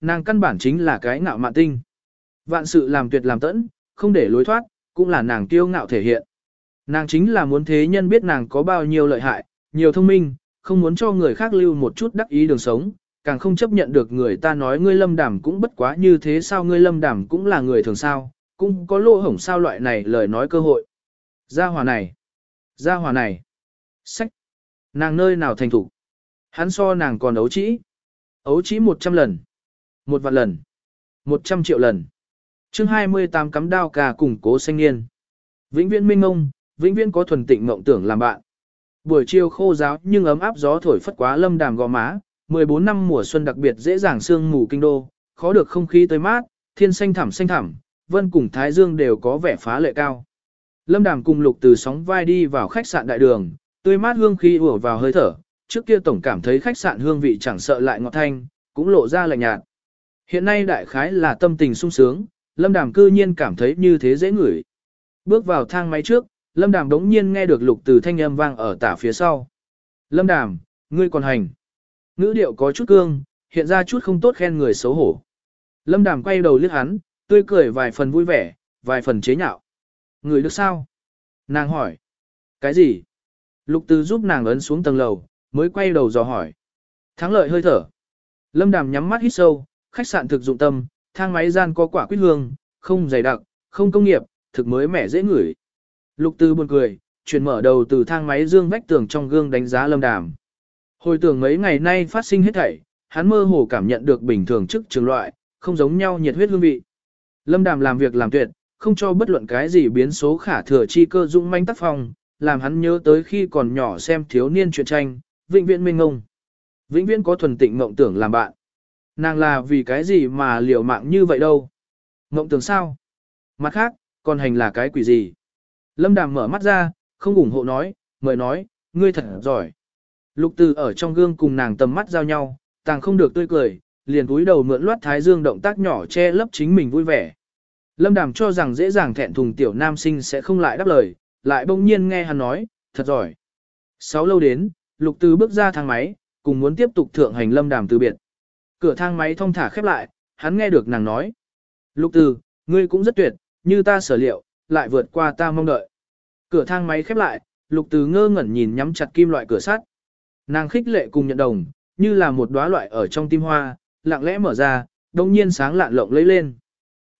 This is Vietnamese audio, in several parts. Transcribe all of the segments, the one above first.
Nàng căn bản chính là cái ngạo mạn tinh. Vạn sự làm tuyệt làm tẫn, không để lối thoát, cũng là nàng kiêu ngạo thể hiện. Nàng chính là muốn thế nhân biết nàng có bao nhiêu lợi hại, nhiều thông minh, không muốn cho người khác lưu một chút đắc ý đường sống, càng không chấp nhận được người ta nói ngươi lâm đảm cũng bất quá như thế sao ngươi lâm đảm cũng là người thường sao, cũng có lỗ hổng sao loại này lời nói cơ hội. Gia hòa này, gia hòa này, sách, nàng nơi nào thành thủ. Hắn so nàng còn ấu trĩ. Ấu trĩ 100 lần, một vạn lần, 100 triệu lần. chương 28 cắm đao cà củng cố xanh niên. Vĩnh viễn minh ông, vĩnh viễn có thuần tịnh mộng tưởng làm bạn. Buổi chiều khô giáo nhưng ấm áp gió thổi phất quá lâm đàm gò má, 14 năm mùa xuân đặc biệt dễ dàng sương mù kinh đô, khó được không khí tới mát, thiên xanh thẳm xanh thẳm, vân cùng thái dương đều có vẻ phá lệ cao. Lâm đàm cùng lục từ sóng vai đi vào khách sạn đại đường, tươi mát hương khí ùa vào hơi thở, trước kia tổng cảm thấy khách sạn hương vị chẳng sợ lại ngọt thanh, cũng lộ ra lạnh nhạt. Hiện nay đại khái là tâm tình sung sướng, lâm đàm cư nhiên cảm thấy như thế dễ ngửi. Bước vào thang máy trước, lâm đàm đống nhiên nghe được lục từ thanh âm vang ở tả phía sau. Lâm đàm, ngươi còn hành. Ngữ điệu có chút cương, hiện ra chút không tốt khen người xấu hổ. Lâm đàm quay đầu liếc hắn, tươi cười vài phần vui vẻ, vài phần chế nhạo. Người được sao? Nàng hỏi. Cái gì? Lục từ giúp nàng ấn xuống tầng lầu, mới quay đầu dò hỏi. Thắng lợi hơi thở. Lâm đàm nhắm mắt hít sâu, khách sạn thực dụng tâm, thang máy gian có quả quýt hương, không dày đặc, không công nghiệp, thực mới mẻ dễ ngửi. Lục Tư buồn cười, chuyển mở đầu từ thang máy dương vách tường trong gương đánh giá lâm đàm. Hồi tưởng mấy ngày nay phát sinh hết thảy, hắn mơ hồ cảm nhận được bình thường chức trường loại, không giống nhau nhiệt huyết hương vị. Lâm đàm làm việc làm tuyệt, không cho bất luận cái gì biến số khả thừa chi cơ dũng manh tác phong, làm hắn nhớ tới khi còn nhỏ xem thiếu niên truyện tranh, vĩnh viễn minh ngông. Vĩnh viễn có thuần tịnh mộng tưởng làm bạn. Nàng là vì cái gì mà liều mạng như vậy đâu? Ngộng tưởng sao? Mặt khác, còn hành là cái quỷ gì? Lâm Đàm mở mắt ra, không ủng hộ nói, mời nói, ngươi thật giỏi. Lục Từ ở trong gương cùng nàng tầm mắt giao nhau, tàng không được tươi cười, liền cúi đầu mượn loát thái dương động tác nhỏ che lấp chính mình vui vẻ. Lâm Đàm cho rằng dễ dàng thẹn thùng tiểu nam sinh sẽ không lại đáp lời, lại bỗng nhiên nghe hắn nói, thật giỏi. Sáu lâu đến, Lục Từ bước ra thang máy, cùng muốn tiếp tục thượng hành Lâm Đàm từ biệt. Cửa thang máy thông thả khép lại, hắn nghe được nàng nói. Lục Từ, ngươi cũng rất tuyệt, như ta sở liệu, lại vượt qua ta mong đợi. Cửa thang máy khép lại, Lục Từ ngơ ngẩn nhìn nhắm chặt kim loại cửa sắt. Nàng khích lệ cùng nhận đồng, như là một đóa loại ở trong tim hoa, lặng lẽ mở ra, đông nhiên sáng lạn lộng lấy lên.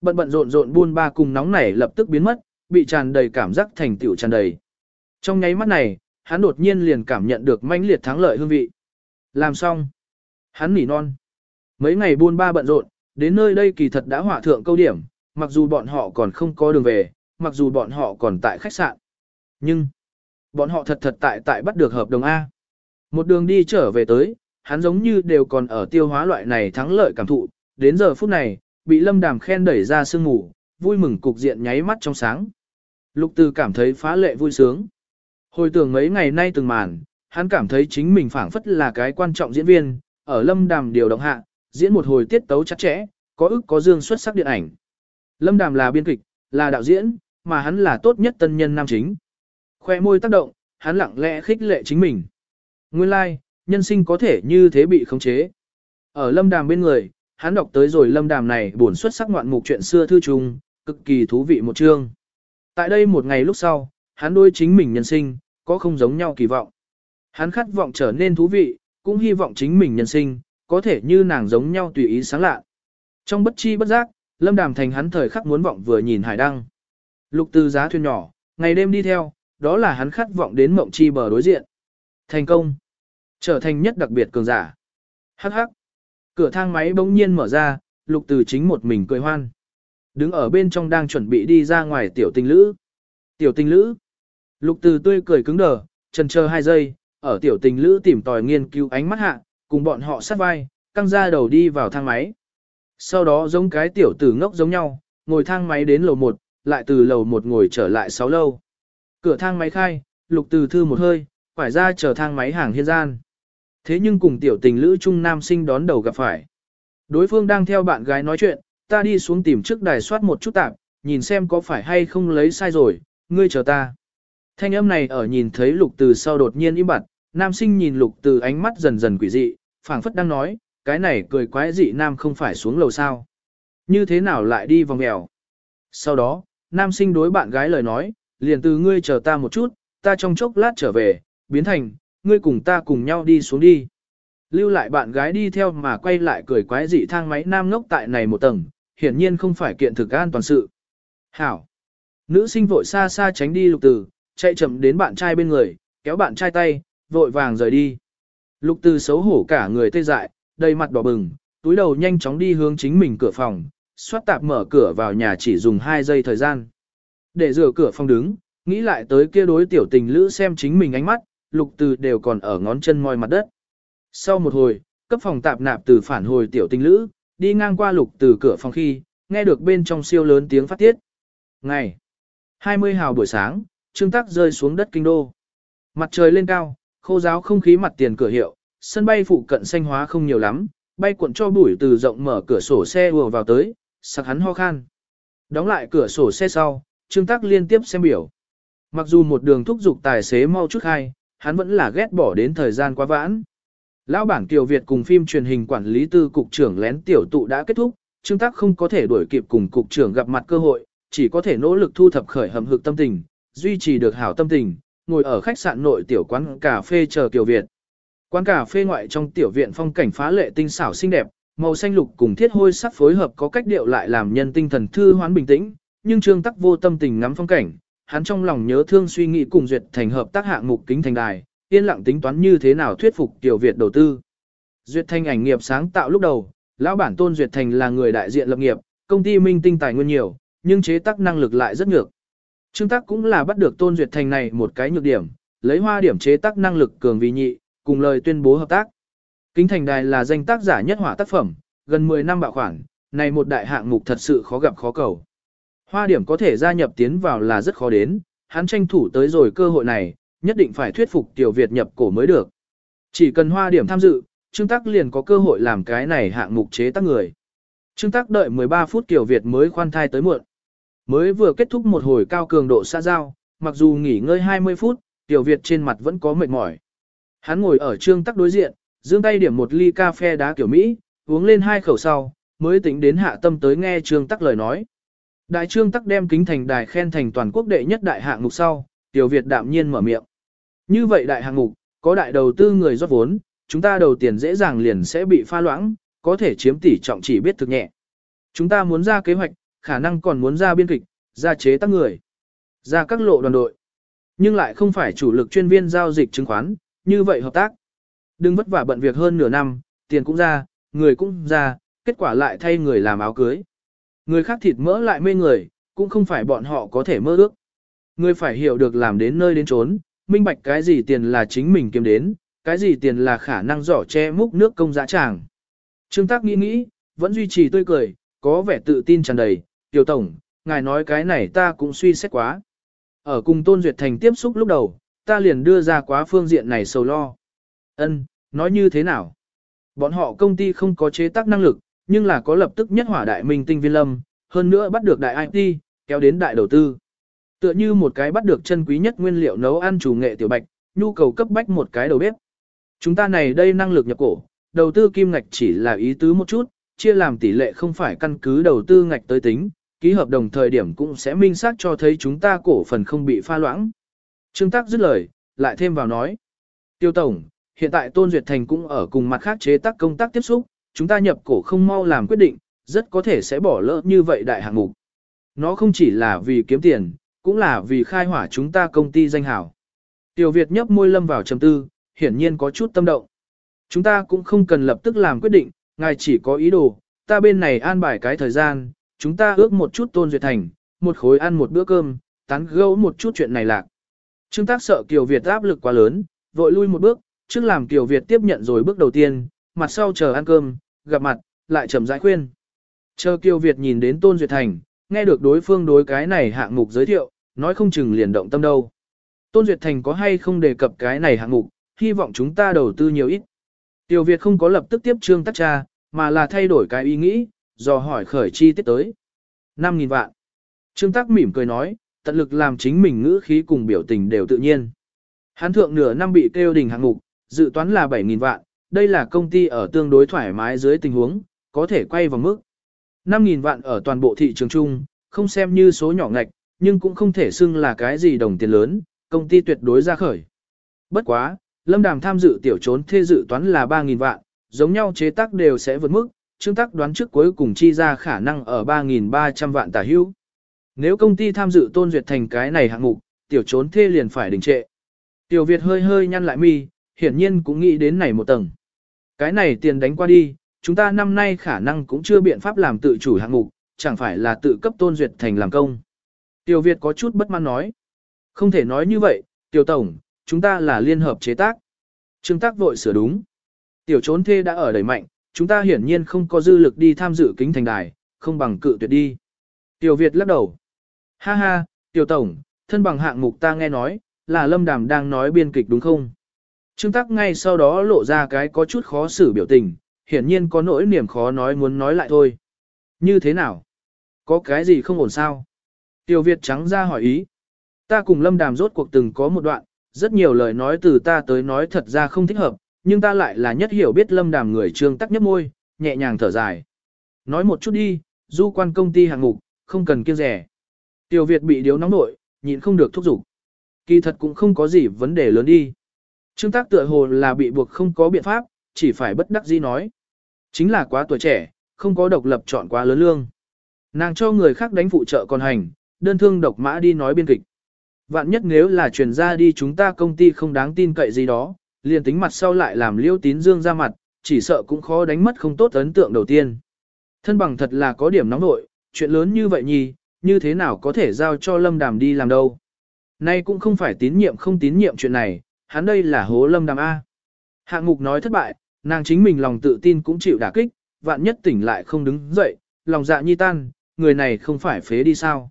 Bận bận rộn rộn buôn ba cùng nóng nảy lập tức biến mất, bị tràn đầy cảm giác thành tựu tràn đầy. Trong nháy mắt này, hắn đột nhiên liền cảm nhận được mãnh liệt thắng lợi hương vị. Làm xong. Hắn nỉ non. Mấy ngày buôn ba bận rộn, đến nơi đây kỳ thật đã hỏa thượng câu điểm, mặc dù bọn họ còn không có đường về, mặc dù bọn họ còn tại khách sạn. Nhưng, bọn họ thật thật tại tại bắt được hợp đồng A. Một đường đi trở về tới, hắn giống như đều còn ở tiêu hóa loại này thắng lợi cảm thụ, đến giờ phút này, bị lâm đàm khen đẩy ra sương ngủ, vui mừng cục diện nháy mắt trong sáng. Lục Từ cảm thấy phá lệ vui sướng. Hồi tưởng mấy ngày nay từng màn, hắn cảm thấy chính mình phảng phất là cái quan trọng diễn viên, ở lâm đàm điều động hạ, diễn một hồi tiết tấu chặt chẽ, có ức có dương xuất sắc điện ảnh. Lâm đàm là biên kịch, là đạo diễn, mà hắn là tốt nhất tân nhân nam chính. Khoe môi tác động, hắn lặng lẽ khích lệ chính mình. Nguyên lai, like, nhân sinh có thể như thế bị khống chế. Ở lâm đàm bên người, hắn đọc tới rồi lâm đàm này buồn xuất sắc ngoạn mục chuyện xưa thư trùng, cực kỳ thú vị một chương. Tại đây một ngày lúc sau, hắn đôi chính mình nhân sinh, có không giống nhau kỳ vọng. Hắn khát vọng trở nên thú vị, cũng hy vọng chính mình nhân sinh, có thể như nàng giống nhau tùy ý sáng lạ. Trong bất chi bất giác, lâm đàm thành hắn thời khắc muốn vọng vừa nhìn hải đăng. Lục từ giá thuyền nhỏ, ngày đêm đi theo, đó là hắn khát vọng đến mộng chi bờ đối diện. Thành công. Trở thành nhất đặc biệt cường giả. Hắc hắc. Cửa thang máy bỗng nhiên mở ra, lục từ chính một mình cười hoan. Đứng ở bên trong đang chuẩn bị đi ra ngoài tiểu tình lữ. Tiểu tình lữ. Lục từ tươi cười cứng đờ, trần chờ hai giây, ở tiểu tình lữ tìm tòi nghiên cứu ánh mắt hạ, cùng bọn họ sát vai, căng ra đầu đi vào thang máy. Sau đó giống cái tiểu tử ngốc giống nhau, ngồi thang máy đến lầu 1, lại từ lầu 1 ngồi trở lại 6 lâu. Cửa thang máy khai, lục từ thư một hơi, phải ra chờ thang máy hàng hiên gian. Thế nhưng cùng tiểu tình lữ trung nam sinh đón đầu gặp phải. Đối phương đang theo bạn gái nói chuyện, ta đi xuống tìm trước đài soát một chút tạp, nhìn xem có phải hay không lấy sai rồi, ngươi chờ ta. Thanh âm này ở nhìn thấy lục từ sau đột nhiên im bặt, nam sinh nhìn lục từ ánh mắt dần dần quỷ dị, phảng phất đang nói, cái này cười quái dị nam không phải xuống lầu sao. Như thế nào lại đi vòng mèo. Sau đó, nam sinh đối bạn gái lời nói, liền từ ngươi chờ ta một chút, ta trong chốc lát trở về, biến thành, ngươi cùng ta cùng nhau đi xuống đi. Lưu lại bạn gái đi theo mà quay lại cười quái dị thang máy nam ngốc tại này một tầng, hiển nhiên không phải kiện thực an toàn sự. Hảo. Nữ sinh vội xa xa tránh đi lục từ, chạy chậm đến bạn trai bên người, kéo bạn trai tay, vội vàng rời đi. Lục từ xấu hổ cả người tê dại, đầy mặt đỏ bừng, túi đầu nhanh chóng đi hướng chính mình cửa phòng, xoát tạp mở cửa vào nhà chỉ dùng 2 giây thời gian. Để rửa cửa phòng đứng, nghĩ lại tới kia đối tiểu tình lữ xem chính mình ánh mắt, lục từ đều còn ở ngón chân moi mặt đất. Sau một hồi, cấp phòng tạp nạp từ phản hồi tiểu tình lữ, đi ngang qua lục từ cửa phòng khi, nghe được bên trong siêu lớn tiếng phát tiết. Ngày 20 hào buổi sáng, trương tắc rơi xuống đất kinh đô. Mặt trời lên cao, khô giáo không khí mặt tiền cửa hiệu, sân bay phụ cận xanh hóa không nhiều lắm, bay cuộn cho bụi từ rộng mở cửa sổ xe ùa vào tới, sặc hắn ho khan. Đóng lại cửa sổ xe sau, Trương Tắc liên tiếp xem biểu. Mặc dù một đường thúc giục tài xế mau chút hay, hắn vẫn là ghét bỏ đến thời gian quá vãn. Lão bản Kiều Việt cùng phim truyền hình quản lý tư cục trưởng lén tiểu tụ đã kết thúc, Trương Tắc không có thể đuổi kịp cùng cục trưởng gặp mặt cơ hội, chỉ có thể nỗ lực thu thập khởi hầm hực tâm tình, duy trì được hảo tâm tình, ngồi ở khách sạn nội tiểu quán cà phê chờ Kiều Việt. Quán cà phê ngoại trong tiểu viện phong cảnh phá lệ tinh xảo xinh đẹp, màu xanh lục cùng thiết hôi sắc phối hợp có cách điệu lại làm nhân tinh thần thư hoán bình tĩnh, nhưng Trương Tắc vô tâm tình ngắm phong cảnh, hắn trong lòng nhớ thương suy nghĩ cùng duyệt thành hợp tác hạng mục kính thành đài, yên lặng tính toán như thế nào thuyết phục tiểu Việt đầu tư. Duyệt thành ảnh nghiệp sáng tạo lúc đầu, lão bản Tôn Duyệt Thành là người đại diện lập nghiệp, công ty minh tinh tài nguyên nhiều, nhưng chế tác năng lực lại rất nhược. Trương Tắc cũng là bắt được Tôn Duyệt Thành này một cái nhược điểm, lấy hoa điểm chế tác năng lực cường vì nhị, cùng lời tuyên bố hợp tác. Kính Thành Đài là danh tác giả nhất hỏa tác phẩm, gần 10 năm bạo khoản, này một đại hạng mục thật sự khó gặp khó cầu. Hoa điểm có thể gia nhập tiến vào là rất khó đến, hắn tranh thủ tới rồi cơ hội này, nhất định phải thuyết phục Tiểu Việt nhập cổ mới được. Chỉ cần hoa điểm tham dự, Trương Tắc liền có cơ hội làm cái này hạng mục chế tác người. Trương Tắc đợi 13 phút Tiểu Việt mới khoan thai tới muộn. Mới vừa kết thúc một hồi cao cường độ xa giao, mặc dù nghỉ ngơi 20 phút, Tiểu Việt trên mặt vẫn có mệt mỏi. Hắn ngồi ở Trương Tắc đối diện, giương tay điểm một ly cà phê đá kiểu Mỹ, uống lên hai khẩu sau, mới tính đến hạ tâm tới nghe Trương Tắc lời nói. Đại Trương Tắc đem kính thành đài khen thành toàn quốc đệ nhất đại hạng mục sau, Tiểu Việt đạm nhiên mở miệng. Như vậy đại hạng mục, có đại đầu tư người rót vốn, chúng ta đầu tiền dễ dàng liền sẽ bị pha loãng, có thể chiếm tỷ trọng chỉ biết thực nhẹ. Chúng ta muốn ra kế hoạch, khả năng còn muốn ra biên kịch, ra chế tác người, ra các lộ đoàn đội. Nhưng lại không phải chủ lực chuyên viên giao dịch chứng khoán, như vậy hợp tác. Đừng vất vả bận việc hơn nửa năm, tiền cũng ra, người cũng ra, kết quả lại thay người làm áo cưới. Người khác thịt mỡ lại mê người, cũng không phải bọn họ có thể mơ ước. Người phải hiểu được làm đến nơi đến trốn, minh bạch cái gì tiền là chính mình kiếm đến, cái gì tiền là khả năng giỏ che múc nước công dã tràng. Trương Tác nghĩ nghĩ, vẫn duy trì tươi cười, có vẻ tự tin tràn đầy, tiểu tổng, ngài nói cái này ta cũng suy xét quá. Ở cùng Tôn Duyệt Thành tiếp xúc lúc đầu, ta liền đưa ra quá phương diện này sầu lo. Ân, nói như thế nào? Bọn họ công ty không có chế tác năng lực, nhưng là có lập tức nhất hỏa đại minh tinh viên lâm, hơn nữa bắt được đại IT, kéo đến đại đầu tư. Tựa như một cái bắt được chân quý nhất nguyên liệu nấu ăn chủ nghệ tiểu bạch, nhu cầu cấp bách một cái đầu bếp. Chúng ta này đây năng lực nhập cổ, đầu tư kim ngạch chỉ là ý tứ một chút, chia làm tỷ lệ không phải căn cứ đầu tư ngạch tới tính, ký hợp đồng thời điểm cũng sẽ minh xác cho thấy chúng ta cổ phần không bị pha loãng. Trương Tắc dứt lời, lại thêm vào nói. Tiêu Tổng, hiện tại Tôn Duyệt Thành cũng ở cùng mặt khác chế tác công tác tiếp xúc, chúng ta nhập cổ không mau làm quyết định, rất có thể sẽ bỏ lỡ như vậy đại hạng mục. Nó không chỉ là vì kiếm tiền, cũng là vì khai hỏa chúng ta công ty danh hảo. Tiểu Việt nhấp môi lâm vào trầm tư, hiển nhiên có chút tâm động. Chúng ta cũng không cần lập tức làm quyết định, ngài chỉ có ý đồ, ta bên này an bài cái thời gian, chúng ta ước một chút Tôn Duyệt Thành, một khối ăn một bữa cơm, tán gẫu một chút chuyện này lạc. Trương Tác sợ Kiều Việt áp lực quá lớn, vội lui một bước, trước làm Kiều Việt tiếp nhận rồi bước đầu tiên, mặt sau chờ ăn cơm, gặp mặt, lại chậm rãi khuyên. Chờ Kiều Việt nhìn đến Tôn Duyệt Thành, nghe được đối phương đối cái này hạng mục giới thiệu, nói không chừng liền động tâm đâu. Tôn Duyệt Thành có hay không đề cập cái này hạng mục, hy vọng chúng ta đầu tư nhiều ít. Tiểu Việt không có lập tức tiếp trương tắc cha, mà là thay đổi cái ý nghĩ, dò hỏi khởi chi tiết tới. 5.000 vạn. Trương tắc mỉm cười nói, tận lực làm chính mình ngữ khí cùng biểu tình đều tự nhiên. hán thượng nửa năm bị kêu đình hạng mục, dự toán là 7.000 vạn, đây là công ty ở tương đối thoải mái dưới tình huống, có thể quay vào mức. 5.000 vạn ở toàn bộ thị trường chung, không xem như số nhỏ ngạch, nhưng cũng không thể xưng là cái gì đồng tiền lớn, công ty tuyệt đối ra khởi. Bất quá, Lâm Đàm tham dự tiểu trốn thê dự toán là 3.000 vạn, giống nhau chế tác đều sẽ vượt mức, Trương Tắc đoán trước cuối cùng chi ra khả năng ở 3.300 vạn tả hữu. Nếu công ty tham dự tôn duyệt thành cái này hạng mục, tiểu trốn thê liền phải đình trệ. Tiểu Việt hơi hơi nhăn lại mi, hiển nhiên cũng nghĩ đến này một tầng. Cái này tiền đánh qua đi, chúng ta năm nay khả năng cũng chưa biện pháp làm tự chủ hạng mục, chẳng phải là tự cấp tôn duyệt thành làm công. Tiểu Việt có chút bất mãn nói. Không thể nói như vậy, Tiểu Tổng, chúng ta là liên hợp chế tác. Trương tác vội sửa đúng. Tiểu trốn thê đã ở đẩy mạnh, chúng ta hiển nhiên không có dư lực đi tham dự kính thành đài, không bằng cự tuyệt đi. Tiểu Việt lắc đầu. Ha ha, Tiểu Tổng, thân bằng hạng mục ta nghe nói, là Lâm Đàm đang nói biên kịch đúng không? Trương Tắc ngay sau đó lộ ra cái có chút khó xử biểu tình, hiển nhiên có nỗi niềm khó nói muốn nói lại thôi. Như thế nào? Có cái gì không ổn sao? Tiểu Việt trắng ra hỏi ý. Ta cùng Lâm Đàm rốt cuộc từng có một đoạn, rất nhiều lời nói từ ta tới nói thật ra không thích hợp, nhưng ta lại là nhất hiểu biết Lâm Đàm người Trương Tắc nhấp môi, nhẹ nhàng thở dài. Nói một chút đi, du quan công ty hàng mục, không cần kiêng rẻ. Tiểu Việt bị điếu nóng nội, nhịn không được thúc giục. Kỳ thật cũng không có gì vấn đề lớn đi. Trương tác tựa hồ là bị buộc không có biện pháp, chỉ phải bất đắc dĩ nói. Chính là quá tuổi trẻ, không có độc lập chọn quá lớn lương. Nàng cho người khác đánh phụ trợ còn hành, đơn thương độc mã đi nói biên kịch. Vạn nhất nếu là truyền ra đi chúng ta công ty không đáng tin cậy gì đó, liền tính mặt sau lại làm liêu tín dương ra mặt, chỉ sợ cũng khó đánh mất không tốt ấn tượng đầu tiên. Thân bằng thật là có điểm nóng nội, chuyện lớn như vậy nhì, như thế nào có thể giao cho lâm đàm đi làm đâu. Nay cũng không phải tín nhiệm không tín nhiệm chuyện này, hắn đây là hố lâm đàm A. Hạng mục nói thất bại, nàng chính mình lòng tự tin cũng chịu đả kích, vạn nhất tỉnh lại không đứng dậy, lòng dạ nhi tan, người này không phải phế đi sao.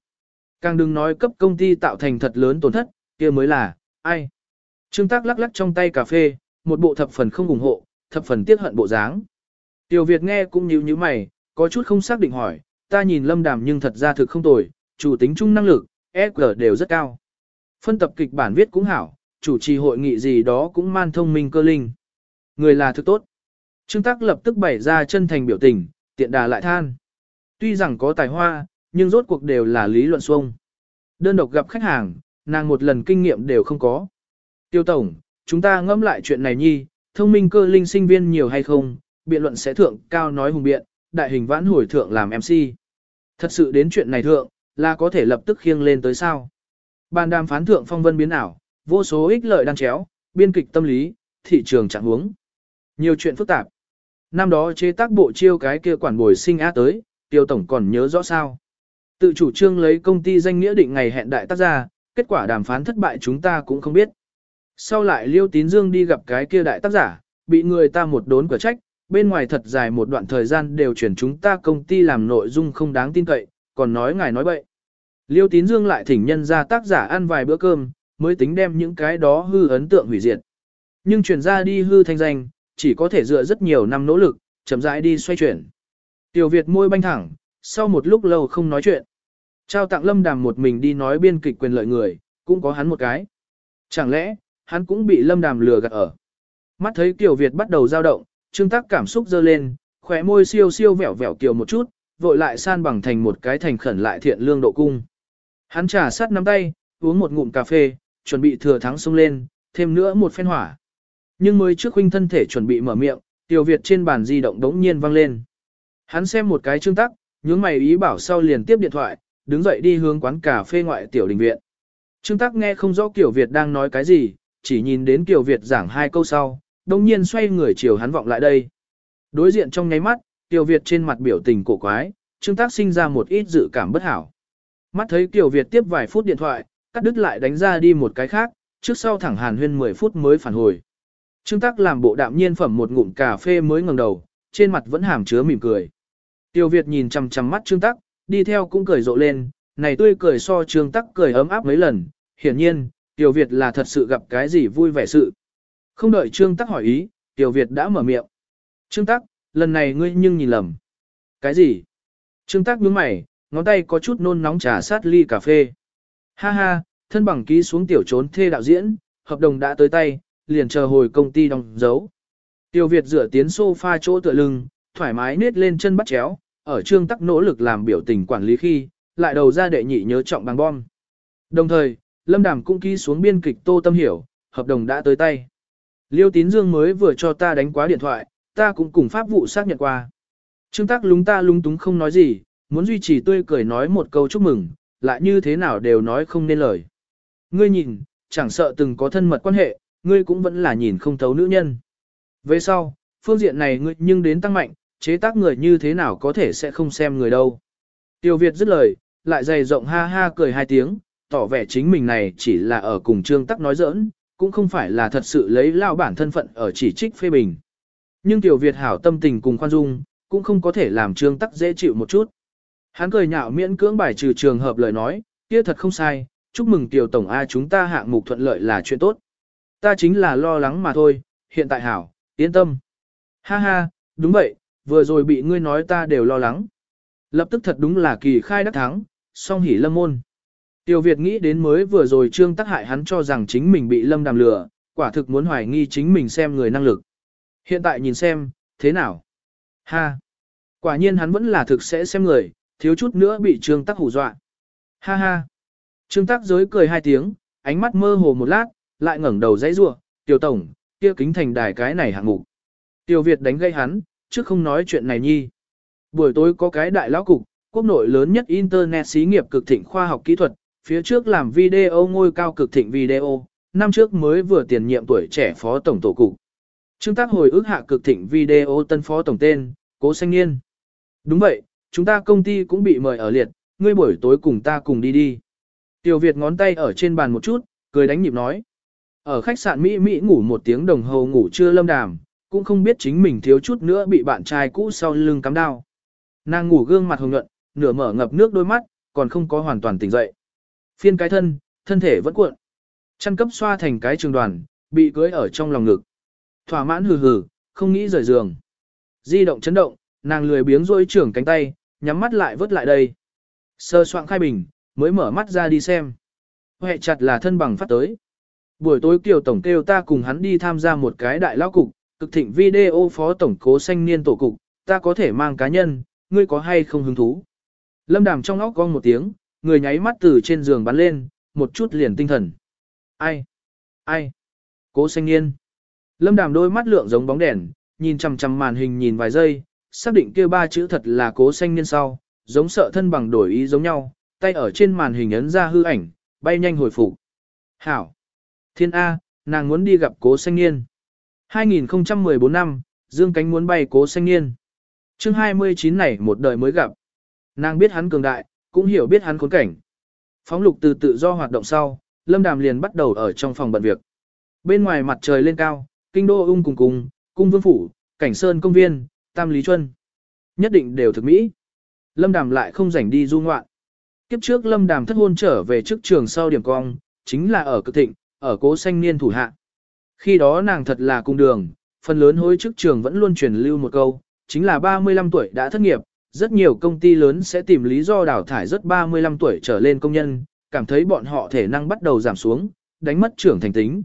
Càng đừng nói cấp công ty tạo thành thật lớn tổn thất, kia mới là, ai. Trương Tác lắc lắc trong tay cà phê, một bộ thập phần không ủng hộ, thập phần tiếc hận bộ dáng. Tiểu Việt nghe cũng nhíu nhíu mày, có chút không xác định hỏi, ta nhìn lâm đàm nhưng thật ra thực không tồi, chủ tính chung năng lực, EQ đều rất cao. Phân tập kịch bản viết cũng hảo, chủ trì hội nghị gì đó cũng man thông minh cơ linh. Người là thực tốt. Trương Tắc lập tức bày ra chân thành biểu tình, tiện đà lại than. Tuy rằng có tài hoa, nhưng rốt cuộc đều là lý luận xuông. Đơn độc gặp khách hàng, nàng một lần kinh nghiệm đều không có. Tiêu Tổng, chúng ta ngẫm lại chuyện này nhi, thông minh cơ linh sinh viên nhiều hay không, biện luận sẽ thượng cao nói hùng biện, đại hình vãn hồi thượng làm MC. Thật sự đến chuyện này thượng, là có thể lập tức khiêng lên tới sao. Ban đàm phán thượng phong vân biến ảo, vô số ích lợi đang chéo, biên kịch tâm lý, thị trường trạng huống. Nhiều chuyện phức tạp. Năm đó chế tác bộ chiêu cái kia quản bồi sinh á tới, tiêu tổng còn nhớ rõ sao. Tự chủ trương lấy công ty danh nghĩa định ngày hẹn đại tác ra, kết quả đàm phán thất bại chúng ta cũng không biết. Sau lại Liêu Tín Dương đi gặp cái kia đại tác giả, bị người ta một đốn quả trách, bên ngoài thật dài một đoạn thời gian đều chuyển chúng ta công ty làm nội dung không đáng tin cậy, còn nói ngài nói bậy. Liêu Tín Dương lại thỉnh nhân ra tác giả ăn vài bữa cơm, mới tính đem những cái đó hư ấn tượng hủy diệt. Nhưng chuyển ra đi hư thanh danh, chỉ có thể dựa rất nhiều năm nỗ lực, chậm rãi đi xoay chuyển. Tiểu Việt môi banh thẳng, sau một lúc lâu không nói chuyện. Trao tặng lâm đàm một mình đi nói biên kịch quyền lợi người, cũng có hắn một cái. Chẳng lẽ, hắn cũng bị lâm đàm lừa gạt ở. Mắt thấy Tiểu Việt bắt đầu dao động, trương tác cảm xúc dơ lên, khóe môi siêu siêu vẻo vẻo kiều một chút, vội lại san bằng thành một cái thành khẩn lại thiện lương độ cung. Hắn trà sát nắm tay, uống một ngụm cà phê, chuẩn bị thừa thắng xông lên, thêm nữa một phen hỏa. Nhưng mới trước huynh thân thể chuẩn bị mở miệng, Tiểu Việt trên bàn di động đống nhiên vang lên. Hắn xem một cái trương tắc, nhướng mày ý bảo sau liền tiếp điện thoại, đứng dậy đi hướng quán cà phê ngoại tiểu đình viện. Trương Tắc nghe không rõ Kiều Việt đang nói cái gì, chỉ nhìn đến Kiều Việt giảng hai câu sau, đồng nhiên xoay người chiều hắn vọng lại đây. Đối diện trong nháy mắt, Kiều Việt trên mặt biểu tình cổ quái, Trương Tắc sinh ra một ít dự cảm bất hảo. Mắt thấy Kiều Việt tiếp vài phút điện thoại, cắt đứt lại đánh ra đi một cái khác, trước sau thẳng hàn huyên 10 phút mới phản hồi. Trương Tắc làm bộ đạm nhiên phẩm một ngụm cà phê mới ngẩng đầu, trên mặt vẫn hàm chứa mỉm cười. Tiêu Việt nhìn chằm chằm mắt Trương Tắc, đi theo cũng cười rộ lên, này tươi cười so Trương Tắc cười ấm áp mấy lần, hiển nhiên, Tiểu Việt là thật sự gặp cái gì vui vẻ sự. Không đợi Trương Tắc hỏi ý, Tiểu Việt đã mở miệng. Trương Tắc, lần này ngươi nhưng nhìn lầm. Cái gì? Trương Tắc nhướng mày, ngón tay có chút nôn nóng trà sát ly cà phê. Ha ha, thân bằng ký xuống tiểu trốn thê đạo diễn, hợp đồng đã tới tay, liền chờ hồi công ty đóng dấu. Tiêu Việt dựa tiến sofa chỗ tựa lưng, thoải mái nết lên chân bắt chéo, ở trương tắc nỗ lực làm biểu tình quản lý khi, lại đầu ra đệ nhị nhớ trọng bằng bom. Đồng thời, Lâm Đàm cũng ký xuống biên kịch Tô Tâm Hiểu, hợp đồng đã tới tay. Liêu Tín Dương mới vừa cho ta đánh quá điện thoại, ta cũng cùng pháp vụ xác nhận qua. Trương Tắc lúng ta lúng túng không nói gì, muốn duy trì tươi cười nói một câu chúc mừng, lại như thế nào đều nói không nên lời. Ngươi nhìn, chẳng sợ từng có thân mật quan hệ, ngươi cũng vẫn là nhìn không thấu nữ nhân. Về sau, phương diện này ngươi nhưng đến tăng mạnh, chế tác người như thế nào có thể sẽ không xem người đâu. Tiêu Việt dứt lời, lại dày rộng ha ha cười hai tiếng, tỏ vẻ chính mình này chỉ là ở cùng Trương Tắc nói giỡn, cũng không phải là thật sự lấy lao bản thân phận ở chỉ trích phê bình. Nhưng Tiểu Việt hảo tâm tình cùng khoan dung, cũng không có thể làm Trương Tắc dễ chịu một chút. Hắn cười nhạo miễn cưỡng bài trừ trường hợp lời nói, kia thật không sai, chúc mừng Tiểu Tổng A chúng ta hạng mục thuận lợi là chuyện tốt. Ta chính là lo lắng mà thôi, hiện tại hảo, yên tâm. Ha ha, đúng vậy, vừa rồi bị ngươi nói ta đều lo lắng. Lập tức thật đúng là kỳ khai đắc thắng, song hỉ lâm môn. Tiêu Việt nghĩ đến mới vừa rồi trương Tắc hại hắn cho rằng chính mình bị lâm đàm lừa, quả thực muốn hoài nghi chính mình xem người năng lực. Hiện tại nhìn xem, thế nào? Ha! Quả nhiên hắn vẫn là thực sẽ xem người, thiếu chút nữa bị trương Tắc hù dọa. Ha ha! Trương Tắc giới cười hai tiếng, ánh mắt mơ hồ một lát, lại ngẩng đầu dãy rủa, "Tiêu tổng, kia kính thành đài cái này hạng mục." Tiêu Việt đánh gây hắn, trước không nói chuyện này nhi. Buổi tối có cái đại lão cục, quốc nội lớn nhất internet xí nghiệp cực thịnh khoa học kỹ thuật, phía trước làm video ngôi cao cực thịnh video, năm trước mới vừa tiền nhiệm tuổi trẻ phó tổng tổ cục. Trương tác hồi ức hạ cực thịnh video tân phó tổng tên, Cố Xanh Niên. Đúng vậy, chúng ta công ty cũng bị mời ở liệt, ngươi buổi tối cùng ta cùng đi đi. Tiểu Việt ngón tay ở trên bàn một chút, cười đánh nhịp nói. Ở khách sạn Mỹ Mỹ ngủ một tiếng đồng hồ ngủ chưa lâm đàm, cũng không biết chính mình thiếu chút nữa bị bạn trai cũ sau lưng cắm đao. Nàng ngủ gương mặt hồng nhuận, nửa mở ngập nước đôi mắt, còn không có hoàn toàn tỉnh dậy. Phiên cái thân, thân thể vẫn cuộn. Chăn cấp xoa thành cái trường đoàn, bị cưới ở trong lòng ngực. Thỏa mãn hừ hừ, không nghĩ rời giường. Di động chấn động, nàng lười biếng rôi trưởng cánh tay, nhắm mắt lại vớt lại đây. Sơ soạn khai bình, mới mở mắt ra đi xem. Hệ chặt là thân bằng phát tới. Buổi tối Kiều Tổng kêu ta cùng hắn đi tham gia một cái đại lao cục, cực thịnh video phó tổng cố xanh niên tổ cục, ta có thể mang cá nhân, ngươi có hay không hứng thú. Lâm đàm trong óc con một tiếng, người nháy mắt từ trên giường bắn lên, một chút liền tinh thần. Ai? Ai? Cố xanh niên. Lâm đàm đôi mắt lượng giống bóng đèn, nhìn chằm chằm màn hình nhìn vài giây, xác định kia ba chữ thật là cố xanh niên sau, giống sợ thân bằng đổi ý giống nhau, tay ở trên màn hình ấn ra hư ảnh, bay nhanh hồi phục. Hảo! Thiên A, nàng muốn đi gặp cố xanh niên. 2014 năm, Dương Cánh muốn bay cố xanh niên. chương 29 này một đời mới gặp. Nàng biết hắn cường đại, cũng hiểu biết hắn khốn cảnh. Phóng lục từ tự do hoạt động sau, Lâm Đàm liền bắt đầu ở trong phòng bận việc. Bên ngoài mặt trời lên cao, kinh đô ung cùng cùng, cung vương phủ, cảnh sơn công viên, tam lý chuân. Nhất định đều thực mỹ. Lâm Đàm lại không rảnh đi du ngoạn. Kiếp trước Lâm Đàm thất hôn trở về trước trường sau điểm cong, chính là ở cực thịnh, ở cố xanh niên thủ hạ. Khi đó nàng thật là cung đường, phần lớn hối trước trường vẫn luôn truyền lưu một câu, chính là 35 tuổi đã thất nghiệp, rất nhiều công ty lớn sẽ tìm lý do đào thải rất 35 tuổi trở lên công nhân, cảm thấy bọn họ thể năng bắt đầu giảm xuống, đánh mất trưởng thành tính.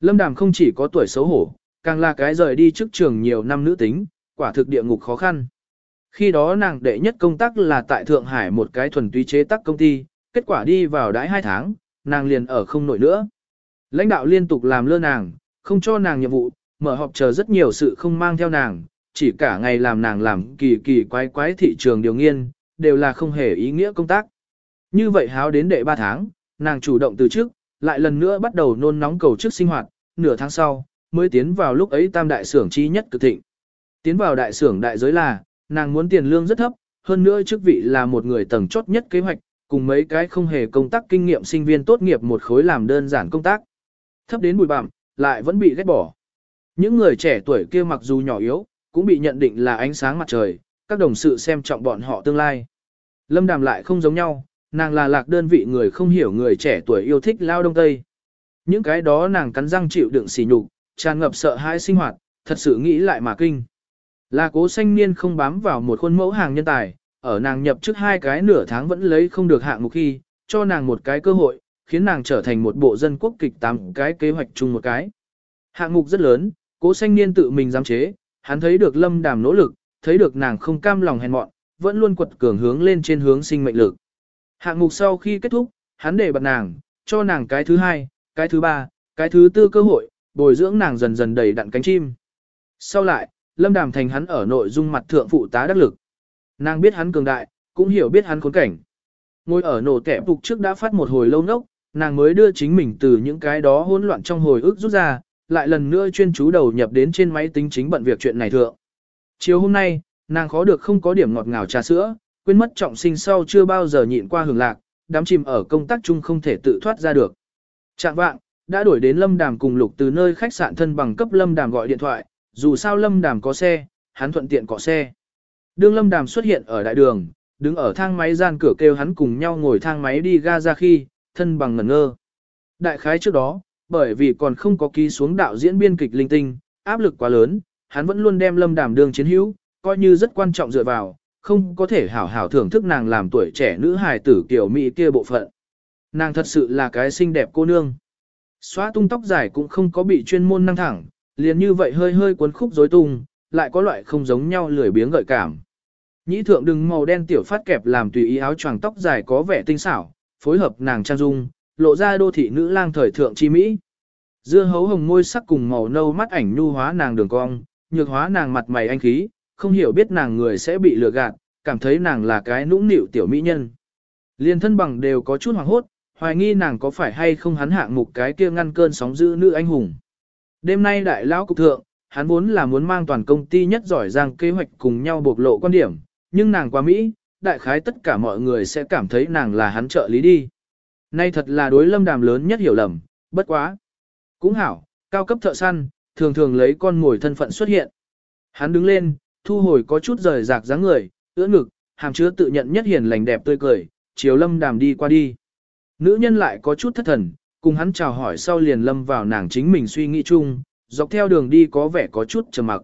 Lâm Đàm không chỉ có tuổi xấu hổ, càng là cái rời đi trước trường nhiều năm nữ tính, quả thực địa ngục khó khăn. Khi đó nàng đệ nhất công tác là tại Thượng Hải một cái thuần túy chế tác công ty, kết quả đi vào đãi 2 tháng, nàng liền ở không nổi nữa. Lãnh đạo liên tục làm lơ nàng, không cho nàng nhiệm vụ, mở họp chờ rất nhiều sự không mang theo nàng, chỉ cả ngày làm nàng làm kỳ kỳ quái quái thị trường điều nghiên, đều là không hề ý nghĩa công tác. Như vậy háo đến đệ 3 tháng, nàng chủ động từ trước, lại lần nữa bắt đầu nôn nóng cầu trước sinh hoạt, nửa tháng sau, mới tiến vào lúc ấy tam đại xưởng chi nhất cực thịnh. Tiến vào đại xưởng đại giới là, nàng muốn tiền lương rất thấp, hơn nữa chức vị là một người tầng chốt nhất kế hoạch, cùng mấy cái không hề công tác kinh nghiệm sinh viên tốt nghiệp một khối làm đơn giản công tác. Thấp đến bụi bặm, lại vẫn bị ghét bỏ. Những người trẻ tuổi kia mặc dù nhỏ yếu, cũng bị nhận định là ánh sáng mặt trời, các đồng sự xem trọng bọn họ tương lai. Lâm Đàm lại không giống nhau, nàng là lạc đơn vị người không hiểu người trẻ tuổi yêu thích lao đông tây. Những cái đó nàng cắn răng chịu đựng xỉ nhục, tràn ngập sợ hãi sinh hoạt, thật sự nghĩ lại mà kinh. Là cố xanh niên không bám vào một khuôn mẫu hàng nhân tài, ở nàng nhập trước hai cái nửa tháng vẫn lấy không được hạng mục khi, cho nàng một cái cơ hội, khiến nàng trở thành một bộ dân quốc kịch tám cái kế hoạch chung một cái. Hạng mục rất lớn, Cố xanh niên tự mình giám chế, hắn thấy được lâm đàm nỗ lực, thấy được nàng không cam lòng hèn mọn, vẫn luôn quật cường hướng lên trên hướng sinh mệnh lực. Hạng mục sau khi kết thúc, hắn để bật nàng, cho nàng cái thứ hai, cái thứ ba, cái thứ tư cơ hội, bồi dưỡng nàng dần dần đầy đặn cánh chim. Sau lại, Lâm Đàm thành hắn ở nội dung mặt thượng phụ tá đắc lực. Nàng biết hắn cường đại, cũng hiểu biết hắn khốn cảnh. Ngồi ở nổ kẻ phục trước đã phát một hồi lâu nốc, nàng mới đưa chính mình từ những cái đó hỗn loạn trong hồi ức rút ra, lại lần nữa chuyên chú đầu nhập đến trên máy tính chính bận việc chuyện này thượng. Chiều hôm nay, nàng khó được không có điểm ngọt ngào trà sữa, quên mất trọng sinh sau chưa bao giờ nhịn qua hưởng lạc, đám chìm ở công tác chung không thể tự thoát ra được. Trạng vạng, đã đổi đến Lâm Đàm cùng Lục từ nơi khách sạn thân bằng cấp Lâm Đàm gọi điện thoại, dù sao Lâm Đàm có xe, hắn thuận tiện cọ xe. Đương Lâm Đàm xuất hiện ở đại đường, đứng ở thang máy gian cửa kêu hắn cùng nhau ngồi thang máy đi ga ra khi, thân bằng ngẩn ngơ. Đại khái trước đó, bởi vì còn không có ký xuống đạo diễn biên kịch linh tinh, áp lực quá lớn, hắn vẫn luôn đem Lâm Đàm đường chiến hữu, coi như rất quan trọng dựa vào, không có thể hảo hảo thưởng thức nàng làm tuổi trẻ nữ hài tử kiểu mỹ kia bộ phận. Nàng thật sự là cái xinh đẹp cô nương. Xóa tung tóc dài cũng không có bị chuyên môn năng thẳng, liền như vậy hơi hơi cuốn khúc rối tung, lại có loại không giống nhau lười biếng gợi cảm. Nhĩ thượng đừng màu đen tiểu phát kẹp làm tùy ý áo choàng tóc dài có vẻ tinh xảo, phối hợp nàng trang dung, lộ ra đô thị nữ lang thời thượng chi mỹ. Dưa hấu hồng môi sắc cùng màu nâu mắt ảnh nhu hóa nàng đường cong, nhược hóa nàng mặt mày anh khí, không hiểu biết nàng người sẽ bị lừa gạt, cảm thấy nàng là cái nũng nịu tiểu mỹ nhân. Liên thân bằng đều có chút hoảng hốt, hoài nghi nàng có phải hay không hắn hạng mục cái kia ngăn cơn sóng dữ nữ anh hùng. Đêm nay đại lão cục thượng, hắn vốn là muốn mang toàn công ty nhất giỏi giang kế hoạch cùng nhau bộc lộ quan điểm, nhưng nàng qua Mỹ, đại khái tất cả mọi người sẽ cảm thấy nàng là hắn trợ lý đi. Nay thật là đối lâm đàm lớn nhất hiểu lầm, bất quá. Cũng hảo, cao cấp thợ săn, thường thường lấy con ngồi thân phận xuất hiện. Hắn đứng lên, thu hồi có chút rời rạc dáng người, ưỡn ngực, hàm chứa tự nhận nhất hiền lành đẹp tươi cười, chiều lâm đàm đi qua đi. Nữ nhân lại có chút thất thần, cùng hắn chào hỏi sau liền lâm vào nàng chính mình suy nghĩ chung, dọc theo đường đi có vẻ có chút trầm mặc.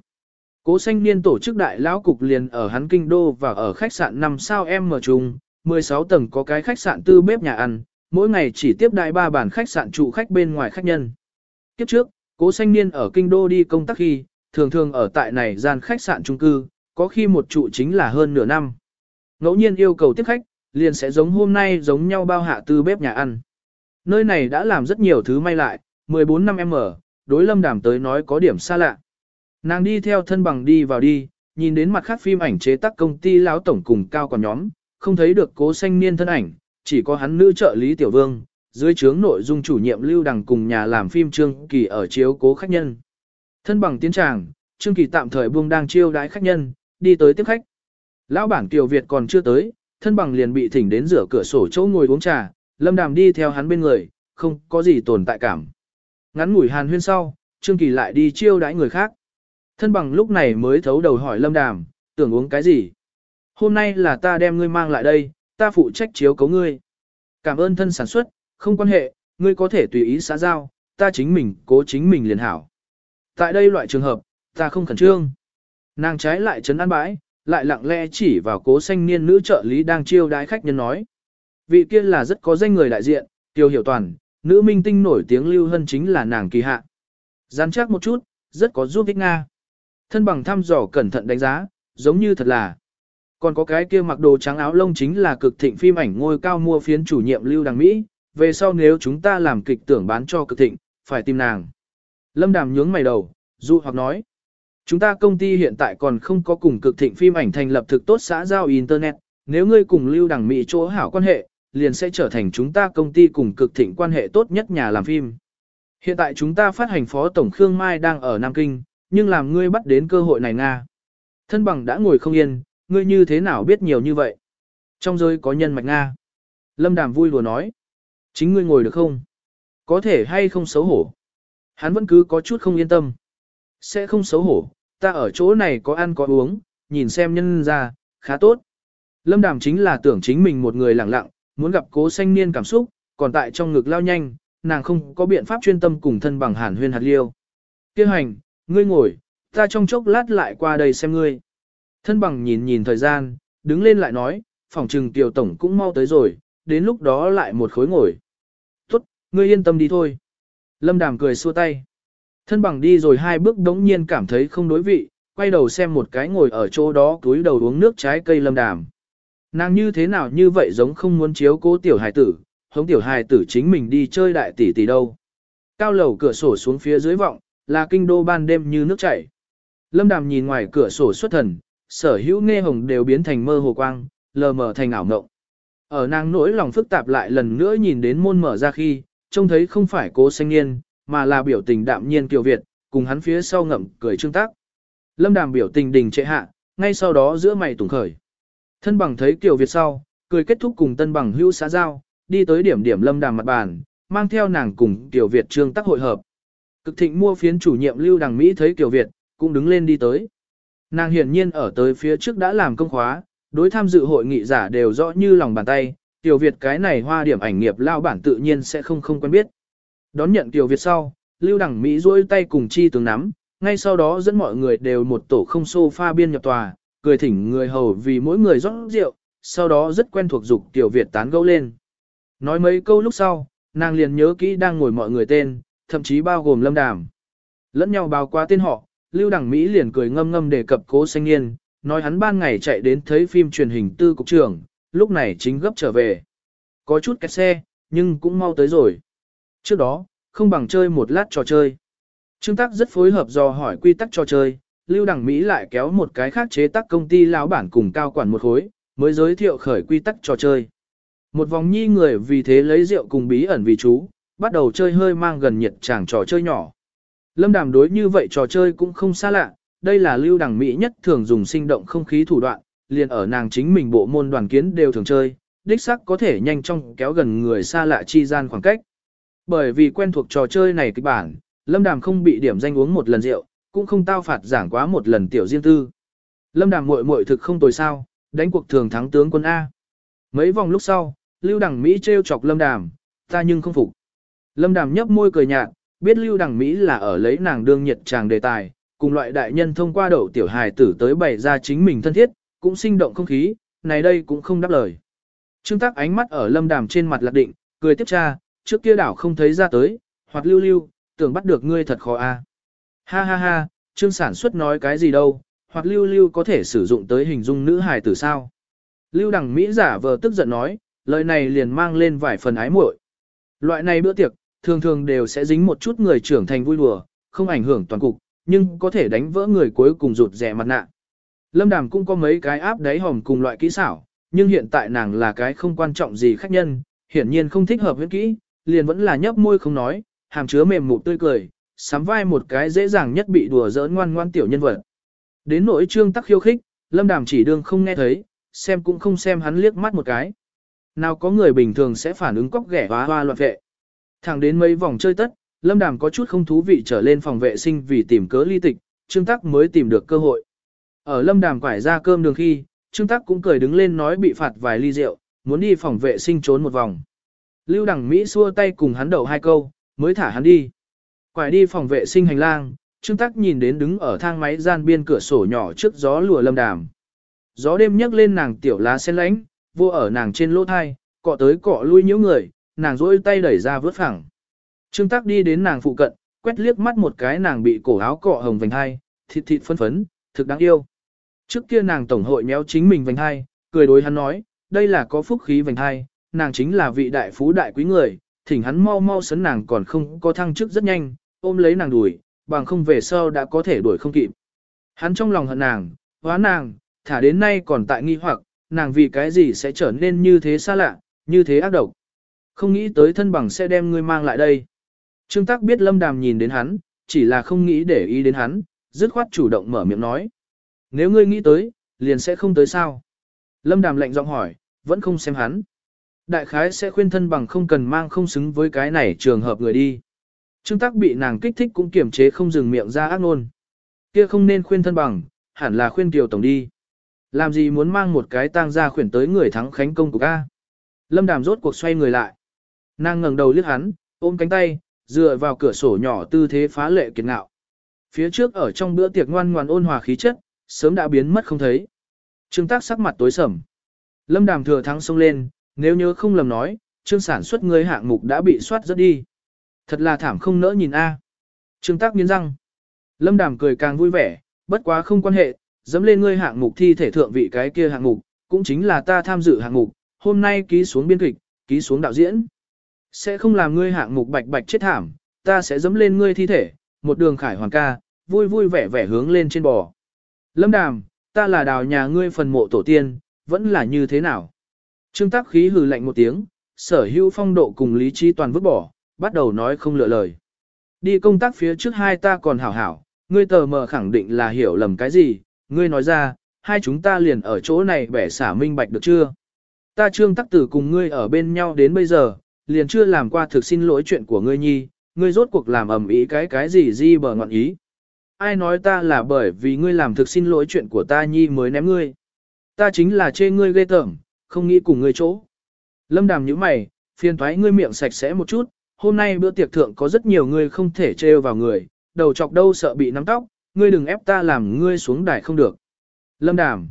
Cố xanh niên tổ chức đại lão cục liền ở hắn kinh đô và ở khách sạn 5 sao M chung, 16 tầng có cái khách sạn tư bếp nhà ăn, mỗi ngày chỉ tiếp đại ba bản khách sạn trụ khách bên ngoài khách nhân. Kiếp trước, cố sanh niên ở kinh đô đi công tác khi, thường thường ở tại này gian khách sạn trung cư, có khi một trụ chính là hơn nửa năm. Ngẫu nhiên yêu cầu tiếp khách, liền sẽ giống hôm nay giống nhau bao hạ tư bếp nhà ăn. Nơi này đã làm rất nhiều thứ may lại, 14 năm em ở, đối lâm đàm tới nói có điểm xa lạ. Nàng đi theo thân bằng đi vào đi, nhìn đến mặt khác phim ảnh chế tác công ty lão tổng cùng cao còn nhóm, không thấy được cố sanh niên thân ảnh, chỉ có hắn nữ trợ lý Tiểu Vương, dưới trướng nội dung chủ nhiệm Lưu Đằng cùng nhà làm phim Trương Kỳ ở chiếu cố khách nhân. Thân bằng tiến tràng, Trương Kỳ tạm thời buông đang chiêu đái khách nhân, đi tới tiếp khách. Lão bản Kiều Việt còn chưa tới, thân bằng liền bị thỉnh đến rửa cửa sổ chỗ ngồi uống trà, Lâm Đàm đi theo hắn bên người, không có gì tồn tại cảm. Ngắn ngủi hàn huyên sau, Trương Kỳ lại đi chiêu đãi người khác. Thân bằng lúc này mới thấu đầu hỏi Lâm Đàm, tưởng uống cái gì? Hôm nay là ta đem ngươi mang lại đây, ta phụ trách chiếu cấu ngươi. Cảm ơn thân sản xuất, không quan hệ, ngươi có thể tùy ý xã giao, ta chính mình, cố chính mình liền hảo. Tại đây loại trường hợp, ta không khẩn trương. Nàng trái lại chấn an bãi, lại lặng lẽ chỉ vào cố xanh niên nữ trợ lý đang chiêu đái khách nhân nói. Vị kia là rất có danh người đại diện, tiêu hiểu toàn, nữ minh tinh nổi tiếng lưu hân chính là nàng kỳ hạ. Gián chắc một chút, rất có giúp ích Nga. Thân bằng thăm dò cẩn thận đánh giá, giống như thật là. Còn có cái kia mặc đồ trắng áo lông chính là cực thịnh phim ảnh ngôi cao mua phiến chủ nhiệm lưu đằng Mỹ, về sau nếu chúng ta làm kịch tưởng bán cho cực thịnh, phải tìm nàng. Lâm đàm nhướng mày đầu, dụ hoặc nói. Chúng ta công ty hiện tại còn không có cùng cực thịnh phim ảnh thành lập thực tốt xã giao Internet, nếu ngươi cùng lưu đằng Mỹ chỗ hảo quan hệ, liền sẽ trở thành chúng ta công ty cùng cực thịnh quan hệ tốt nhất nhà làm phim. Hiện tại chúng ta phát hành phó tổng Khương Mai đang ở Nam Kinh, nhưng làm ngươi bắt đến cơ hội này Nga. Thân bằng đã ngồi không yên, ngươi như thế nào biết nhiều như vậy? Trong giới có nhân mạch Nga. Lâm Đàm vui lùa nói. Chính ngươi ngồi được không? Có thể hay không xấu hổ? Hắn vẫn cứ có chút không yên tâm. Sẽ không xấu hổ, ta ở chỗ này có ăn có uống, nhìn xem nhân ra, khá tốt. Lâm Đàm chính là tưởng chính mình một người lặng lặng, muốn gặp cố sanh niên cảm xúc, còn tại trong ngực lao nhanh, nàng không có biện pháp chuyên tâm cùng thân bằng hàn huyên hạt liêu. Kêu hành, ngươi ngồi, ta trong chốc lát lại qua đây xem ngươi. Thân bằng nhìn nhìn thời gian, đứng lên lại nói, phòng trừng tiểu tổng cũng mau tới rồi, đến lúc đó lại một khối ngồi. Tốt, ngươi yên tâm đi thôi. Lâm Đàm cười xua tay. Thân bằng đi rồi hai bước đống nhiên cảm thấy không đối vị, quay đầu xem một cái ngồi ở chỗ đó túi đầu uống nước trái cây lâm đàm. Nàng như thế nào như vậy giống không muốn chiếu cố tiểu hài tử, hống tiểu hài tử chính mình đi chơi đại tỷ tỷ đâu. Cao lầu cửa sổ xuống phía dưới vọng, là kinh đô ban đêm như nước chảy. Lâm đàm nhìn ngoài cửa sổ xuất thần, sở hữu nghe hồng đều biến thành mơ hồ quang, lờ mờ thành ảo ngộng. Ở nàng nỗi lòng phức tạp lại lần nữa nhìn đến môn mở ra khi, trông thấy không phải cố xanh niên, mà là biểu tình đạm nhiên kiều Việt, cùng hắn phía sau ngậm cười trương tác. Lâm đàm biểu tình đình trệ hạ, ngay sau đó giữa mày tùng khởi. Thân bằng thấy kiều Việt sau, cười kết thúc cùng tân bằng hữu xã giao, đi tới điểm điểm lâm đàm mặt bàn, mang theo nàng cùng kiều Việt trương tác hội hợp. Cực thịnh mua phiến chủ nhiệm lưu đằng Mỹ thấy kiều Việt, cũng đứng lên đi tới. Nàng hiển nhiên ở tới phía trước đã làm công khóa, đối tham dự hội nghị giả đều rõ như lòng bàn tay, Tiểu Việt cái này hoa điểm ảnh nghiệp lao bản tự nhiên sẽ không không quen biết. Đón nhận Tiểu Việt sau, Lưu Đẳng Mỹ duỗi tay cùng chi tướng nắm, ngay sau đó dẫn mọi người đều một tổ không sofa biên nhập tòa, cười thỉnh người hầu vì mỗi người rót rượu, sau đó rất quen thuộc dục Tiểu Việt tán gẫu lên. Nói mấy câu lúc sau, nàng liền nhớ kỹ đang ngồi mọi người tên, thậm chí bao gồm lâm đàm. Lẫn nhau báo qua tên họ, Lưu Đằng Mỹ liền cười ngâm ngâm đề cập cố xanh niên, nói hắn ban ngày chạy đến thấy phim truyền hình tư cục trưởng, lúc này chính gấp trở về. Có chút kẹt xe, nhưng cũng mau tới rồi. Trước đó, không bằng chơi một lát trò chơi. Trương Tắc rất phối hợp do hỏi quy tắc trò chơi, Lưu Đằng Mỹ lại kéo một cái khác chế tác công ty lão bản cùng cao quản một khối, mới giới thiệu khởi quy tắc trò chơi. Một vòng nhi người vì thế lấy rượu cùng bí ẩn vì chú, bắt đầu chơi hơi mang gần nhiệt chàng trò chơi nhỏ. Lâm Đàm đối như vậy trò chơi cũng không xa lạ, đây là lưu đẳng mỹ nhất thường dùng sinh động không khí thủ đoạn, liền ở nàng chính mình bộ môn đoàn kiến đều thường chơi, đích sắc có thể nhanh chóng kéo gần người xa lạ chi gian khoảng cách. Bởi vì quen thuộc trò chơi này kịch bản, Lâm Đàm không bị điểm danh uống một lần rượu, cũng không tao phạt giảng quá một lần tiểu riêng tư. Lâm Đàm muội muội thực không tồi sao, đánh cuộc thường thắng tướng quân A. Mấy vòng lúc sau, Lưu Đằng Mỹ trêu chọc Lâm Đàm, ta nhưng không phục. Lâm Đàm nhấp môi cười nhạt, biết Lưu Đằng Mỹ là ở lấy nàng đương nhiệt chàng đề tài, cùng loại đại nhân thông qua đậu tiểu hài tử tới bày ra chính mình thân thiết, cũng sinh động không khí, này đây cũng không đáp lời. Trương Tác ánh mắt ở lâm đàm trên mặt lạc định, cười tiếp tra, trước kia đảo không thấy ra tới, hoặc lưu lưu, tưởng bắt được ngươi thật khó a. À. Ha ha ha, Trương sản xuất nói cái gì đâu, hoặc lưu lưu có thể sử dụng tới hình dung nữ hài tử sao. Lưu đằng Mỹ giả vờ tức giận nói, lời này liền mang lên vài phần ái muội. Loại này bữa tiệc, thường thường đều sẽ dính một chút người trưởng thành vui đùa, không ảnh hưởng toàn cục, nhưng có thể đánh vỡ người cuối cùng rụt rẻ mặt nạ. Lâm Đàm cũng có mấy cái áp đáy hòm cùng loại kỹ xảo, nhưng hiện tại nàng là cái không quan trọng gì khách nhân, hiển nhiên không thích hợp huyễn kỹ, liền vẫn là nhấp môi không nói, hàm chứa mềm mụ tươi cười, sắm vai một cái dễ dàng nhất bị đùa giỡn ngoan ngoan tiểu nhân vật. Đến nỗi trương tắc khiêu khích, Lâm Đàm chỉ đương không nghe thấy, xem cũng không xem hắn liếc mắt một cái. Nào có người bình thường sẽ phản ứng cóc ghẻ hoa hoa loạn vệ. Thẳng đến mấy vòng chơi tất, Lâm Đàm có chút không thú vị trở lên phòng vệ sinh vì tìm cớ ly tịch, Trương Tắc mới tìm được cơ hội. Ở Lâm Đàm quải ra cơm đường khi, Trương Tắc cũng cười đứng lên nói bị phạt vài ly rượu, muốn đi phòng vệ sinh trốn một vòng. Lưu Đằng Mỹ xua tay cùng hắn đậu hai câu, mới thả hắn đi. Quải đi phòng vệ sinh hành lang, Trương Tắc nhìn đến đứng ở thang máy gian biên cửa sổ nhỏ trước gió lùa Lâm Đàm. Gió đêm nhấc lên nàng tiểu lá sen lánh, vô ở nàng trên lỗ thai, cọ tới cọ lui nhiễu người, nàng rỗi tay đẩy ra vớt phẳng. Trương Tắc đi đến nàng phụ cận, quét liếc mắt một cái nàng bị cổ áo cọ hồng vành hai, thịt thịt phấn phấn, thực đáng yêu. Trước kia nàng tổng hội méo chính mình vành hai, cười đối hắn nói, đây là có phúc khí vành hai, nàng chính là vị đại phú đại quý người, thỉnh hắn mau mau sấn nàng còn không có thăng chức rất nhanh, ôm lấy nàng đuổi, bằng không về sau đã có thể đuổi không kịp. Hắn trong lòng hận nàng, hóa nàng, thả đến nay còn tại nghi hoặc, nàng vì cái gì sẽ trở nên như thế xa lạ, như thế ác độc. Không nghĩ tới thân bằng sẽ đem ngươi mang lại đây. Trương Tắc biết Lâm Đàm nhìn đến hắn, chỉ là không nghĩ để ý đến hắn, dứt khoát chủ động mở miệng nói. Nếu ngươi nghĩ tới, liền sẽ không tới sao. Lâm Đàm lạnh giọng hỏi, vẫn không xem hắn. Đại khái sẽ khuyên thân bằng không cần mang không xứng với cái này trường hợp người đi. Trương Tắc bị nàng kích thích cũng kiềm chế không dừng miệng ra ác ngôn. Kia không nên khuyên thân bằng, hẳn là khuyên tiểu Tổng đi. Làm gì muốn mang một cái tang ra khuyển tới người thắng khánh công của ca. Lâm Đàm rốt cuộc xoay người lại. Nàng ngẩng đầu liếc hắn, ôm cánh tay, dựa vào cửa sổ nhỏ tư thế phá lệ kiệt ngạo. Phía trước ở trong bữa tiệc ngoan ngoan ôn hòa khí chất, sớm đã biến mất không thấy. Trương Tác sắc mặt tối sầm. Lâm Đàm thừa thắng xông lên, nếu nhớ không lầm nói, trương sản xuất người hạng mục đã bị soát rất đi. Thật là thảm không nỡ nhìn a. Trương Tác nghiến răng. Lâm Đàm cười càng vui vẻ, bất quá không quan hệ, dẫm lên ngươi hạng mục thi thể thượng vị cái kia hạng mục, cũng chính là ta tham dự hạng mục, hôm nay ký xuống biên kịch, ký xuống đạo diễn. Sẽ không làm ngươi hạng mục bạch bạch chết thảm, ta sẽ dẫm lên ngươi thi thể, một đường khải hoàn ca, vui vui vẻ vẻ hướng lên trên bò. Lâm Đàm, ta là đào nhà ngươi phần mộ tổ tiên, vẫn là như thế nào? Trương Tác khí hừ lạnh một tiếng, sở hữu phong độ cùng lý trí toàn vứt bỏ, bắt đầu nói không lựa lời. Đi công tác phía trước hai ta còn hảo hảo, ngươi tờ mờ khẳng định là hiểu lầm cái gì, ngươi nói ra, hai chúng ta liền ở chỗ này bẻ xả minh bạch được chưa? Ta trương tắc tử cùng ngươi ở bên nhau đến bây giờ, liền chưa làm qua thực xin lỗi chuyện của ngươi nhi, ngươi rốt cuộc làm ầm ý cái cái gì di bờ ngọn ý. Ai nói ta là bởi vì ngươi làm thực xin lỗi chuyện của ta nhi mới ném ngươi. Ta chính là chê ngươi ghê tởm, không nghĩ cùng ngươi chỗ. Lâm đàm nhíu mày, phiền thoái ngươi miệng sạch sẽ một chút, hôm nay bữa tiệc thượng có rất nhiều người không thể trêu vào người, đầu chọc đâu sợ bị nắm tóc, ngươi đừng ép ta làm ngươi xuống đài không được. Lâm đàm.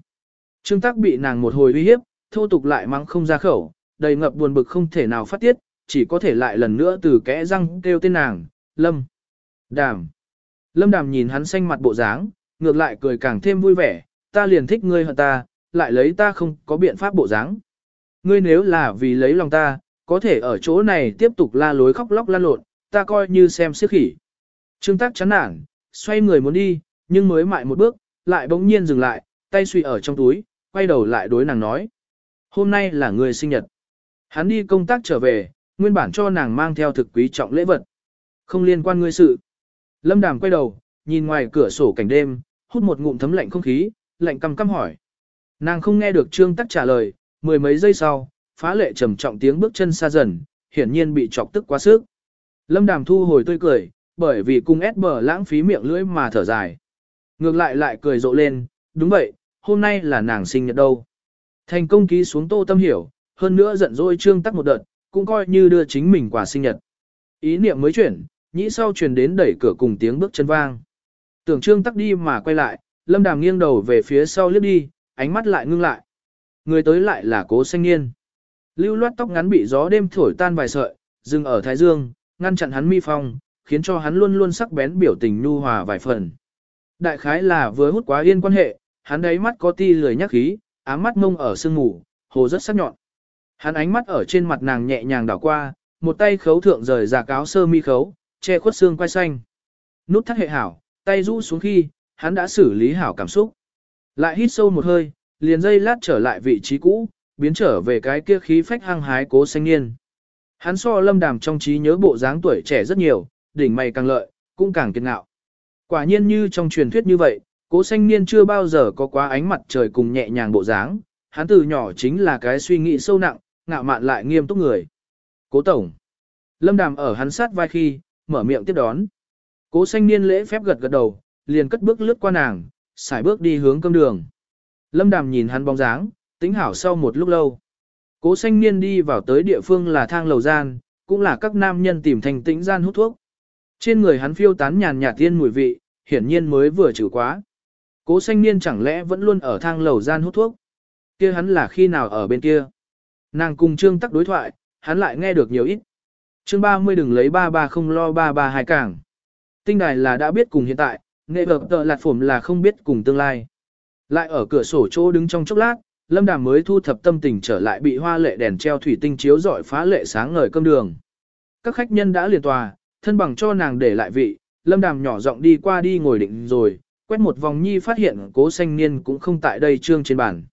Trương Tắc bị nàng một hồi uy hiếp, thô tục lại mắng không ra khẩu, đầy ngập buồn bực không thể nào phát tiết, chỉ có thể lại lần nữa từ kẽ răng kêu tên nàng, Lâm. Đàm. Lâm đàm nhìn hắn xanh mặt bộ dáng, ngược lại cười càng thêm vui vẻ, ta liền thích ngươi hơn ta, lại lấy ta không có biện pháp bộ dáng. Ngươi nếu là vì lấy lòng ta, có thể ở chỗ này tiếp tục la lối khóc lóc lan lộn, ta coi như xem siếc khỉ. Trương tác chán nản, xoay người muốn đi, nhưng mới mại một bước, lại bỗng nhiên dừng lại, tay suy ở trong túi, quay đầu lại đối nàng nói. Hôm nay là người sinh nhật. Hắn đi công tác trở về, nguyên bản cho nàng mang theo thực quý trọng lễ vật. Không liên quan ngươi sự. Lâm Đàm quay đầu, nhìn ngoài cửa sổ cảnh đêm, hút một ngụm thấm lạnh không khí, lạnh căm căm hỏi. Nàng không nghe được Trương Tắc trả lời, mười mấy giây sau, phá lệ trầm trọng tiếng bước chân xa dần, hiển nhiên bị chọc tức quá sức. Lâm Đàm thu hồi tươi cười, bởi vì cung ép bờ lãng phí miệng lưỡi mà thở dài. Ngược lại lại cười rộ lên, đúng vậy, hôm nay là nàng sinh nhật đâu. Thành công ký xuống tô tâm hiểu, hơn nữa giận dỗi trương tắc một đợt, cũng coi như đưa chính mình quà sinh nhật. Ý niệm mới chuyển, nhĩ sau truyền đến đẩy cửa cùng tiếng bước chân vang. Tưởng trương tắc đi mà quay lại, lâm đàm nghiêng đầu về phía sau liếc đi, ánh mắt lại ngưng lại. Người tới lại là cố xanh niên. Lưu loát tóc ngắn bị gió đêm thổi tan vài sợi, dừng ở thái dương, ngăn chặn hắn mi phong, khiến cho hắn luôn luôn sắc bén biểu tình nhu hòa vài phần. Đại khái là vừa hút quá yên quan hệ, hắn đáy mắt có ti lười nhắc khí, ám mắt mông ở sương ngủ, hồ rất sắc nhọn. Hắn ánh mắt ở trên mặt nàng nhẹ nhàng đảo qua, một tay khấu thượng rời ra cáo sơ mi khấu, che khuất xương quai xanh. Nút thắt hệ hảo, tay rũ xuống khi, hắn đã xử lý hảo cảm xúc. Lại hít sâu một hơi, liền dây lát trở lại vị trí cũ, biến trở về cái kia khí phách hăng hái cố xanh niên. Hắn so lâm đàm trong trí nhớ bộ dáng tuổi trẻ rất nhiều, đỉnh mày càng lợi, cũng càng kiệt ngạo. Quả nhiên như trong truyền thuyết như vậy, cố xanh niên chưa bao giờ có quá ánh mặt trời cùng nhẹ nhàng bộ dáng, hắn từ nhỏ chính là cái suy nghĩ sâu nặng, ngạo mạn lại nghiêm túc người. Cố tổng. Lâm đàm ở hắn sát vai khi, mở miệng tiếp đón. Cố xanh niên lễ phép gật gật đầu, liền cất bước lướt qua nàng, xài bước đi hướng cơm đường. Lâm đàm nhìn hắn bóng dáng, tính hảo sau một lúc lâu. Cố xanh niên đi vào tới địa phương là thang lầu gian, cũng là các nam nhân tìm thành tĩnh gian hút thuốc. Trên người hắn phiêu tán nhàn nhạt tiên mùi vị, hiển nhiên mới vừa trừ quá. Cố xanh niên chẳng lẽ vẫn luôn ở thang lầu gian hút thuốc. kia hắn là khi nào ở bên kia. Nàng cùng trương tắc đối thoại, hắn lại nghe được nhiều ít. Chương 30 đừng lấy ba ba không lo ba ba hai càng. Tinh đài là đã biết cùng hiện tại, nghệ vật tợ lạt phổm là không biết cùng tương lai. Lại ở cửa sổ chỗ đứng trong chốc lát, Lâm Đàm mới thu thập tâm tình trở lại bị hoa lệ đèn treo thủy tinh chiếu rọi phá lệ sáng ngời cơm đường. Các khách nhân đã liền tòa, thân bằng cho nàng để lại vị, Lâm Đàm nhỏ giọng đi qua đi ngồi định rồi, quét một vòng nhi phát hiện cố xanh niên cũng không tại đây trương trên bàn.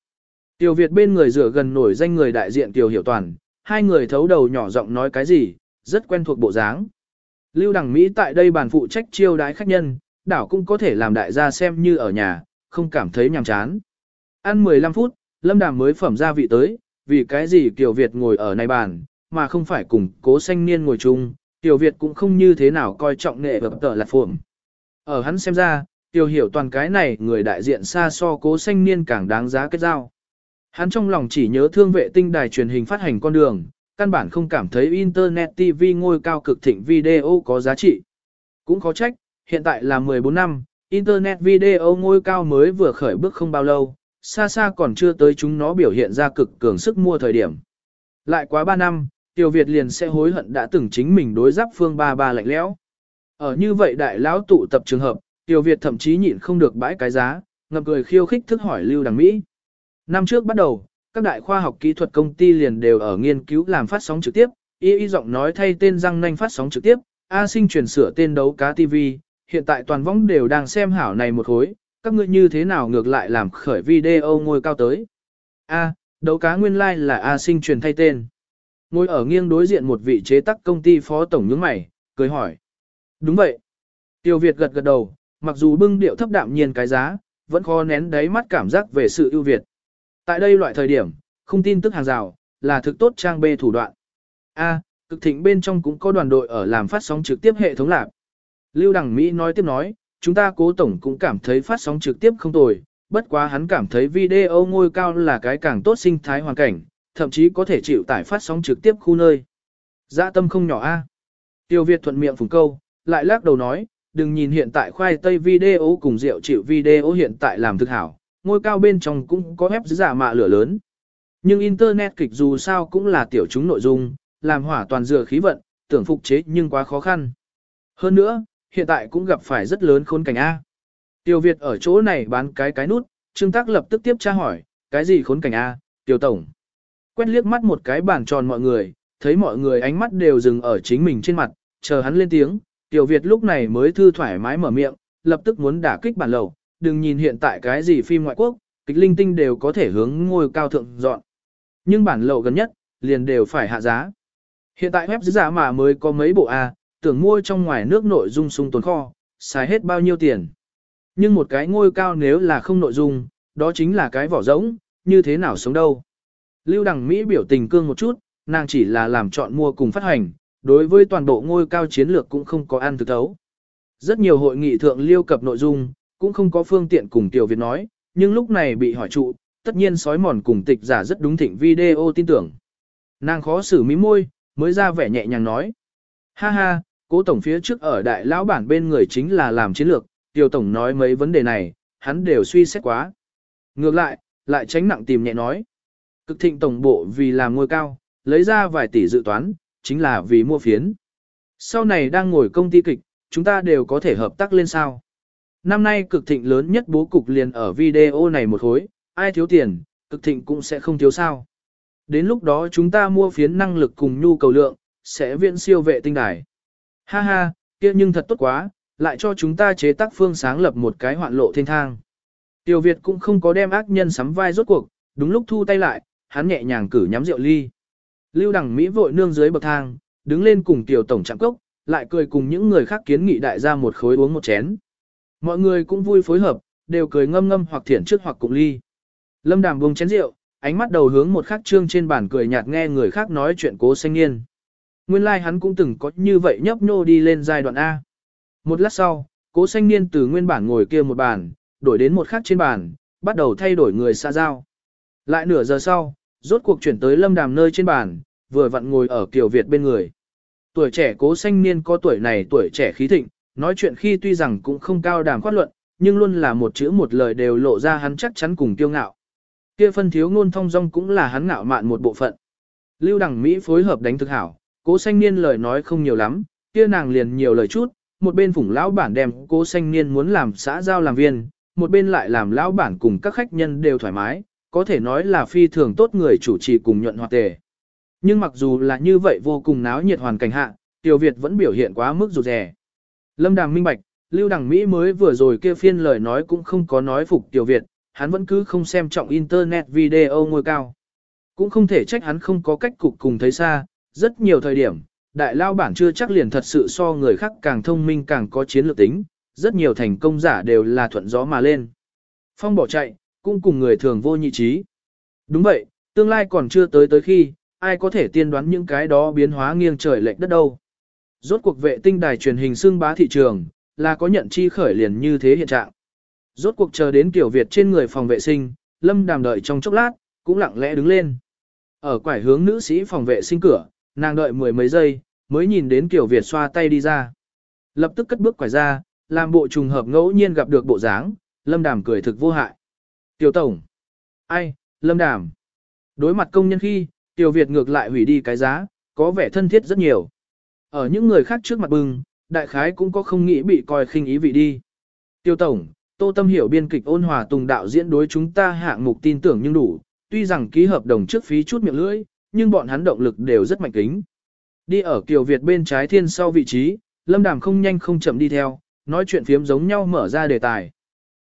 Tiểu Việt bên người rửa gần nổi danh người đại diện Tiểu Hiểu Toàn, hai người thấu đầu nhỏ giọng nói cái gì, rất quen thuộc bộ dáng. Lưu Đằng Mỹ tại đây bàn phụ trách chiêu đái khách nhân, đảo cũng có thể làm đại gia xem như ở nhà, không cảm thấy nhàm chán. Ăn 15 phút, Lâm Đàm mới phẩm ra vị tới, vì cái gì Tiểu Việt ngồi ở này bàn, mà không phải cùng cố xanh niên ngồi chung, Tiểu Việt cũng không như thế nào coi trọng nghệ vật tờ là phồm. Ở hắn xem ra, Tiêu hiểu toàn cái này người đại diện xa so cố xanh niên càng đáng giá kết giao. Hắn trong lòng chỉ nhớ thương vệ tinh đài truyền hình phát hành con đường, căn bản không cảm thấy Internet TV ngôi cao cực thịnh video có giá trị. Cũng khó trách, hiện tại là 14 năm, Internet video ngôi cao mới vừa khởi bước không bao lâu, xa xa còn chưa tới chúng nó biểu hiện ra cực cường sức mua thời điểm. Lại quá 3 năm, Tiểu Việt liền sẽ hối hận đã từng chính mình đối giáp phương ba ba lạnh lẽo. Ở như vậy đại lão tụ tập trường hợp, Tiểu Việt thậm chí nhịn không được bãi cái giá, ngập cười khiêu khích thức hỏi Lưu Đằng Mỹ. Năm trước bắt đầu, các đại khoa học kỹ thuật công ty liền đều ở nghiên cứu làm phát sóng trực tiếp, y y giọng nói thay tên răng nanh phát sóng trực tiếp, A sinh chuyển sửa tên đấu cá TV, hiện tại toàn võng đều đang xem hảo này một hối, các ngươi như thế nào ngược lại làm khởi video ngôi cao tới. A, đấu cá nguyên lai like là A sinh truyền thay tên. Ngồi ở nghiêng đối diện một vị chế tắc công ty phó tổng nhướng mày, cười hỏi. Đúng vậy. Tiêu Việt gật gật đầu, mặc dù bưng điệu thấp đạm nhiên cái giá, vẫn khó nén đáy mắt cảm giác về sự ưu việt. Tại đây loại thời điểm, không tin tức hàng rào, là thực tốt trang bê thủ đoạn. A, cực thịnh bên trong cũng có đoàn đội ở làm phát sóng trực tiếp hệ thống lạc. Lưu Đằng Mỹ nói tiếp nói, chúng ta cố tổng cũng cảm thấy phát sóng trực tiếp không tồi, bất quá hắn cảm thấy video ngôi cao là cái càng tốt sinh thái hoàn cảnh, thậm chí có thể chịu tải phát sóng trực tiếp khu nơi. Dạ tâm không nhỏ a. Tiêu Việt thuận miệng phùng câu, lại lắc đầu nói, đừng nhìn hiện tại khoai tây video cùng rượu chịu video hiện tại làm thực hảo, ngôi cao bên trong cũng có ép giả mạ lửa lớn. Nhưng Internet kịch dù sao cũng là tiểu chúng nội dung, làm hỏa toàn dựa khí vận, tưởng phục chế nhưng quá khó khăn. Hơn nữa, hiện tại cũng gặp phải rất lớn khốn cảnh A. Tiêu Việt ở chỗ này bán cái cái nút, Trương Tác lập tức tiếp tra hỏi, cái gì khốn cảnh A, Tiêu Tổng. Quét liếc mắt một cái bàn tròn mọi người, thấy mọi người ánh mắt đều dừng ở chính mình trên mặt, chờ hắn lên tiếng, Tiêu Việt lúc này mới thư thoải mái mở miệng, lập tức muốn đả kích bản lầu, đừng nhìn hiện tại cái gì phim ngoại quốc, kịch linh tinh đều có thể hướng ngôi cao thượng dọn. Nhưng bản lậu gần nhất, liền đều phải hạ giá. Hiện tại web giả mà mới có mấy bộ A, tưởng mua trong ngoài nước nội dung sung tồn kho, xài hết bao nhiêu tiền. Nhưng một cái ngôi cao nếu là không nội dung, đó chính là cái vỏ rỗng, như thế nào sống đâu. Lưu Đằng Mỹ biểu tình cương một chút, nàng chỉ là làm chọn mua cùng phát hành, đối với toàn bộ ngôi cao chiến lược cũng không có ăn thực thấu. Rất nhiều hội nghị thượng liêu cập nội dung, cũng không có phương tiện cùng Tiểu Việt nói, nhưng lúc này bị hỏi trụ, tất nhiên sói mòn cùng tịch giả rất đúng thịnh video tin tưởng. Nàng khó xử mí môi, mới ra vẻ nhẹ nhàng nói. Ha ha, cố tổng phía trước ở đại lão bản bên người chính là làm chiến lược, Tiểu tổng nói mấy vấn đề này, hắn đều suy xét quá. Ngược lại, lại tránh nặng tìm nhẹ nói. Cực thịnh tổng bộ vì làm ngôi cao, lấy ra vài tỷ dự toán, chính là vì mua phiến. Sau này đang ngồi công ty kịch, chúng ta đều có thể hợp tác lên sao. Năm nay cực thịnh lớn nhất bố cục liền ở video này một khối, ai thiếu tiền, cực thịnh cũng sẽ không thiếu sao. Đến lúc đó chúng ta mua phiến năng lực cùng nhu cầu lượng, sẽ viện siêu vệ tinh đài. Ha ha, kia nhưng thật tốt quá, lại cho chúng ta chế tác phương sáng lập một cái hoạn lộ thiên thang. Tiểu Việt cũng không có đem ác nhân sắm vai rốt cuộc, đúng lúc thu tay lại, hắn nhẹ nhàng cử nhắm rượu ly. Lưu đẳng Mỹ vội nương dưới bậc thang, đứng lên cùng tiểu tổng chạm cốc, lại cười cùng những người khác kiến nghị đại gia một khối uống một chén. Mọi người cũng vui phối hợp, đều cười ngâm ngâm hoặc thiển trước hoặc cùng ly. Lâm Đàm buông chén rượu, ánh mắt đầu hướng một khắc trương trên bàn cười nhạt nghe người khác nói chuyện cố xanh niên. Nguyên lai like hắn cũng từng có như vậy nhấp nhô đi lên giai đoạn A. Một lát sau, cố xanh niên từ nguyên bản ngồi kia một bàn, đổi đến một khắc trên bàn, bắt đầu thay đổi người xa giao. Lại nửa giờ sau, rốt cuộc chuyển tới lâm đàm nơi trên bàn, vừa vặn ngồi ở Kiều Việt bên người. Tuổi trẻ cố xanh niên có tuổi này tuổi trẻ khí thịnh, nói chuyện khi tuy rằng cũng không cao đàm khoát luận, nhưng luôn là một chữ một lời đều lộ ra hắn chắc chắn cùng tiêu ngạo. Kia phân thiếu ngôn thông dong cũng là hắn ngạo mạn một bộ phận. Lưu Đằng Mỹ phối hợp đánh thực hảo, cố xanh niên lời nói không nhiều lắm, kia nàng liền nhiều lời chút, một bên phụng lão bản đem cố xanh niên muốn làm xã giao làm viên, một bên lại làm lão bản cùng các khách nhân đều thoải mái, có thể nói là phi thường tốt người chủ trì cùng nhuận hoạt tề. Nhưng mặc dù là như vậy vô cùng náo nhiệt hoàn cảnh hạ, Tiểu Việt vẫn biểu hiện quá mức rụt rè. Lâm Đàm minh bạch, Lưu Đằng Mỹ mới vừa rồi kia phiên lời nói cũng không có nói phục Tiểu Việt, hắn vẫn cứ không xem trọng internet video ngôi cao. Cũng không thể trách hắn không có cách cục cùng thấy xa, rất nhiều thời điểm, đại lao bản chưa chắc liền thật sự so người khác càng thông minh càng có chiến lược tính, rất nhiều thành công giả đều là thuận gió mà lên. Phong bỏ chạy, cũng cùng người thường vô nhị trí. Đúng vậy, tương lai còn chưa tới tới khi, ai có thể tiên đoán những cái đó biến hóa nghiêng trời lệch đất đâu. Rốt cuộc vệ tinh đài truyền hình xương bá thị trường, là có nhận chi khởi liền như thế hiện trạng. Rốt cuộc chờ đến kiểu Việt trên người phòng vệ sinh, Lâm đàm đợi trong chốc lát, cũng lặng lẽ đứng lên. Ở quải hướng nữ sĩ phòng vệ sinh cửa, nàng đợi mười mấy giây, mới nhìn đến kiểu Việt xoa tay đi ra. Lập tức cất bước quải ra, làm bộ trùng hợp ngẫu nhiên gặp được bộ dáng, Lâm đàm cười thực vô hại. Tiểu Tổng. Ai, Lâm đàm. Đối mặt công nhân khi, Tiểu Việt ngược lại hủy đi cái giá, có vẻ thân thiết rất nhiều. Ở những người khác trước mặt bưng, đại khái cũng có không nghĩ bị coi khinh ý vị đi. Tiêu Tổng, Tô Tâm hiểu biên kịch ôn hòa tùng đạo diễn đối chúng ta hạng mục tin tưởng nhưng đủ, tuy rằng ký hợp đồng trước phí chút miệng lưỡi, nhưng bọn hắn động lực đều rất mạnh kính. Đi ở Kiều Việt bên trái thiên sau vị trí, Lâm Đàm không nhanh không chậm đi theo, nói chuyện phiếm giống nhau mở ra đề tài.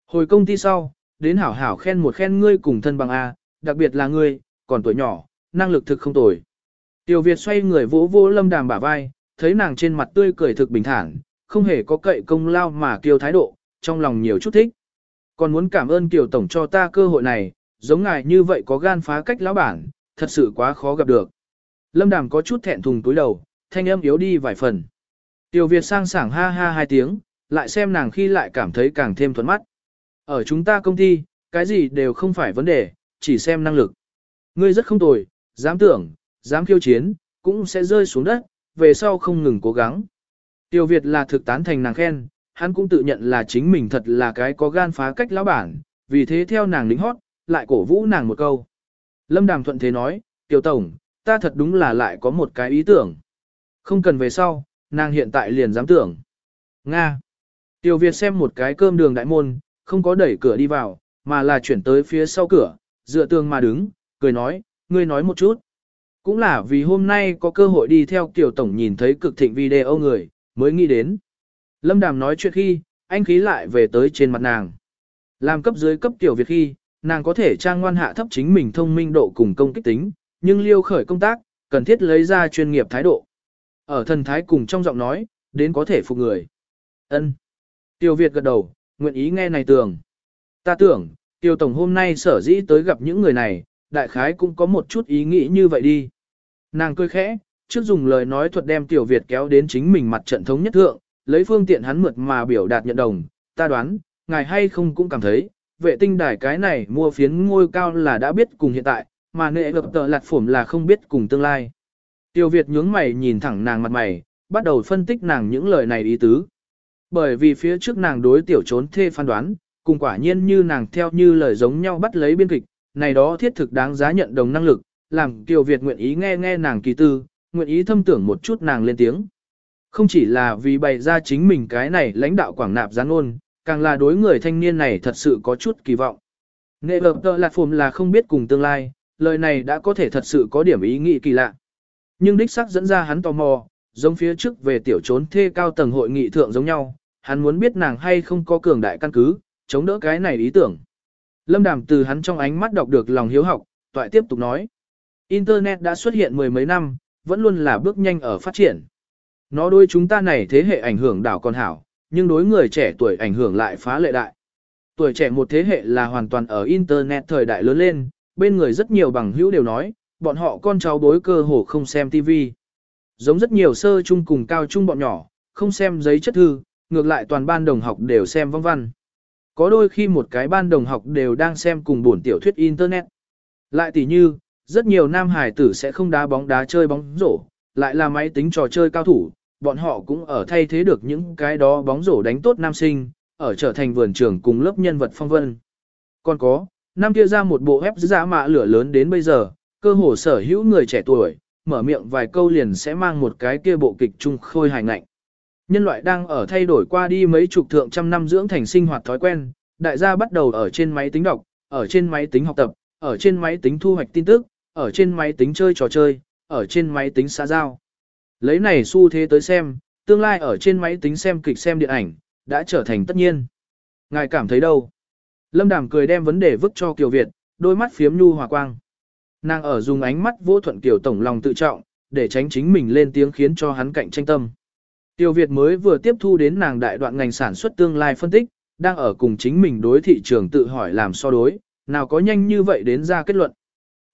Hồi công ty sau, đến hảo hảo khen một khen ngươi cùng thân bằng A, đặc biệt là ngươi, còn tuổi nhỏ, năng lực thực không tồi. Tiểu Việt xoay người vỗ vỗ Lâm Đàm bả vai, thấy nàng trên mặt tươi cười thực bình thản, không hề có cậy công lao mà kiêu thái độ, trong lòng nhiều chút thích. Còn muốn cảm ơn Kiều Tổng cho ta cơ hội này, giống ngài như vậy có gan phá cách lão bản, thật sự quá khó gặp được. Lâm Đàm có chút thẹn thùng túi đầu, thanh âm yếu đi vài phần. Tiểu Việt sang sảng ha ha hai tiếng, lại xem nàng khi lại cảm thấy càng thêm thuận mắt. Ở chúng ta công ty, cái gì đều không phải vấn đề, chỉ xem năng lực. Ngươi rất không tồi, dám tưởng, dám khiêu chiến, cũng sẽ rơi xuống đất, về sau không ngừng cố gắng. Tiêu Việt là thực tán thành nàng khen, hắn cũng tự nhận là chính mình thật là cái có gan phá cách lão bản, vì thế theo nàng lính hót, lại cổ vũ nàng một câu. Lâm Đàm thuận thế nói, Tiêu Tổng, ta thật đúng là lại có một cái ý tưởng. Không cần về sau, nàng hiện tại liền dám tưởng. Nga. Tiêu Việt xem một cái cơm đường đại môn, không có đẩy cửa đi vào, mà là chuyển tới phía sau cửa, dựa tường mà đứng, cười nói, ngươi nói một chút. Cũng là vì hôm nay có cơ hội đi theo Kiều Tổng nhìn thấy cực thịnh video người, mới nghĩ đến. Lâm Đàm nói chuyện khi, anh khí lại về tới trên mặt nàng. Làm cấp dưới cấp Tiểu Việt khi, nàng có thể trang ngoan hạ thấp chính mình thông minh độ cùng công kích tính, nhưng liêu khởi công tác, cần thiết lấy ra chuyên nghiệp thái độ. Ở thần thái cùng trong giọng nói, đến có thể phục người. ân Tiểu Việt gật đầu, nguyện ý nghe này tưởng. Ta tưởng, Tiêu Tổng hôm nay sở dĩ tới gặp những người này, đại khái cũng có một chút ý nghĩ như vậy đi. Nàng cười khẽ, trước dùng lời nói thuật đem Tiểu Việt kéo đến chính mình mặt trận thống nhất thượng, lấy phương tiện hắn mượt mà biểu đạt nhận đồng, ta đoán, ngài hay không cũng cảm thấy, vệ tinh đài cái này mua phiến ngôi cao là đã biết cùng hiện tại, mà nệ gập tờ lạt phổm là không biết cùng tương lai. Tiểu Việt nhướng mày nhìn thẳng nàng mặt mày, bắt đầu phân tích nàng những lời này ý tứ. Bởi vì phía trước nàng đối tiểu trốn thê phán đoán, cùng quả nhiên như nàng theo như lời giống nhau bắt lấy biên kịch, này đó thiết thực đáng giá nhận đồng năng lực, làm Kiều Việt nguyện ý nghe nghe nàng kỳ tư, nguyện ý thâm tưởng một chút nàng lên tiếng. Không chỉ là vì bày ra chính mình cái này lãnh đạo quảng nạp gián ôn, càng là đối người thanh niên này thật sự có chút kỳ vọng. Nghệ lập tờ lạc phùm là không biết cùng tương lai, lời này đã có thể thật sự có điểm ý nghĩ kỳ lạ. Nhưng đích sắc dẫn ra hắn tò mò, giống phía trước về tiểu trốn thê cao tầng hội nghị thượng giống nhau, hắn muốn biết nàng hay không có cường đại căn cứ, chống đỡ cái này ý tưởng. Lâm Đàm từ hắn trong ánh mắt đọc được lòng hiếu học, toại tiếp tục nói. Internet đã xuất hiện mười mấy năm, vẫn luôn là bước nhanh ở phát triển. Nó đối chúng ta này thế hệ ảnh hưởng đảo còn hảo, nhưng đối người trẻ tuổi ảnh hưởng lại phá lệ đại. Tuổi trẻ một thế hệ là hoàn toàn ở Internet thời đại lớn lên, bên người rất nhiều bằng hữu đều nói, bọn họ con cháu đối cơ hồ không xem TV. Giống rất nhiều sơ trung cùng cao trung bọn nhỏ, không xem giấy chất thư, ngược lại toàn ban đồng học đều xem vong văn. Có đôi khi một cái ban đồng học đều đang xem cùng buồn tiểu thuyết Internet. Lại tỉ như, rất nhiều nam hải tử sẽ không đá bóng đá chơi bóng rổ, lại là máy tính trò chơi cao thủ, bọn họ cũng ở thay thế được những cái đó bóng rổ đánh tốt nam sinh, ở trở thành vườn trường cùng lớp nhân vật phong vân. Còn có, năm kia ra một bộ ép giả mạ lửa lớn đến bây giờ, cơ hồ sở hữu người trẻ tuổi, mở miệng vài câu liền sẽ mang một cái kia bộ kịch trung khôi hài ngạnh. Nhân loại đang ở thay đổi qua đi mấy chục thượng trăm năm dưỡng thành sinh hoạt thói quen, đại gia bắt đầu ở trên máy tính đọc, ở trên máy tính học tập, ở trên máy tính thu hoạch tin tức, ở trên máy tính chơi trò chơi, ở trên máy tính xã giao. Lấy này xu thế tới xem, tương lai ở trên máy tính xem kịch xem điện ảnh, đã trở thành tất nhiên. Ngài cảm thấy đâu? Lâm Đàm cười đem vấn đề vứt cho Kiều Việt, đôi mắt phiếm nhu hòa quang. Nàng ở dùng ánh mắt vô thuận Kiều Tổng lòng tự trọng, để tránh chính mình lên tiếng khiến cho hắn cạnh tranh tâm. Tiêu Việt mới vừa tiếp thu đến nàng đại đoạn ngành sản xuất tương lai phân tích, đang ở cùng chính mình đối thị trường tự hỏi làm so đối, nào có nhanh như vậy đến ra kết luận.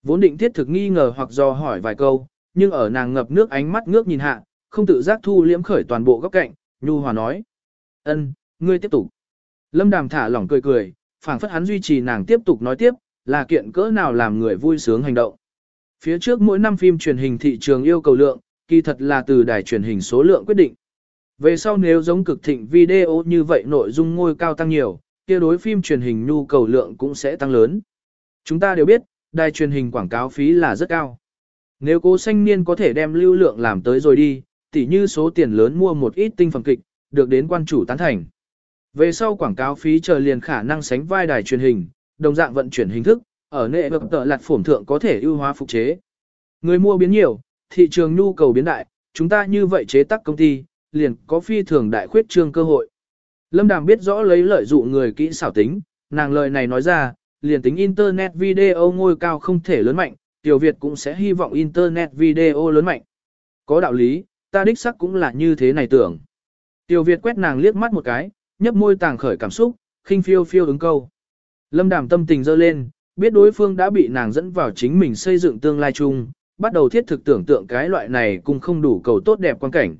Vốn định thiết thực nghi ngờ hoặc do hỏi vài câu, nhưng ở nàng ngập nước ánh mắt ngước nhìn hạ, không tự giác thu liễm khởi toàn bộ góc cạnh, nhu hòa nói. ân, ngươi tiếp tục. Lâm đàm thả lỏng cười cười, phảng phất hắn duy trì nàng tiếp tục nói tiếp, là kiện cỡ nào làm người vui sướng hành động. Phía trước mỗi năm phim truyền hình thị trường yêu cầu lượng, kỳ thật là từ đài truyền hình số lượng quyết định. Về sau nếu giống cực thịnh video như vậy nội dung ngôi cao tăng nhiều, kia đối phim truyền hình nhu cầu lượng cũng sẽ tăng lớn. Chúng ta đều biết, đài truyền hình quảng cáo phí là rất cao. Nếu cố xanh niên có thể đem lưu lượng làm tới rồi đi, tỉ như số tiền lớn mua một ít tinh phẩm kịch, được đến quan chủ tán thành. Về sau quảng cáo phí chờ liền khả năng sánh vai đài truyền hình, đồng dạng vận chuyển hình thức, ở nệ vực tợ lạt phổm thượng có thể ưu hóa phục chế. Người mua biến nhiều, thị trường nhu cầu biến đại, chúng ta như vậy chế tác công ty, liền có phi thường đại khuyết trương cơ hội. Lâm Đàm biết rõ lấy lợi dụ người kỹ xảo tính, nàng lời này nói ra, liền tính Internet video ngôi cao không thể lớn mạnh, Tiểu Việt cũng sẽ hy vọng Internet video lớn mạnh. Có đạo lý, ta đích sắc cũng là như thế này tưởng. Tiểu Việt quét nàng liếc mắt một cái, nhấp môi tàng khởi cảm xúc, khinh phiêu phiêu ứng câu. Lâm Đàm tâm tình dơ lên, biết đối phương đã bị nàng dẫn vào chính mình xây dựng tương lai chung, bắt đầu thiết thực tưởng tượng cái loại này cũng không đủ cầu tốt đẹp quan cảnh.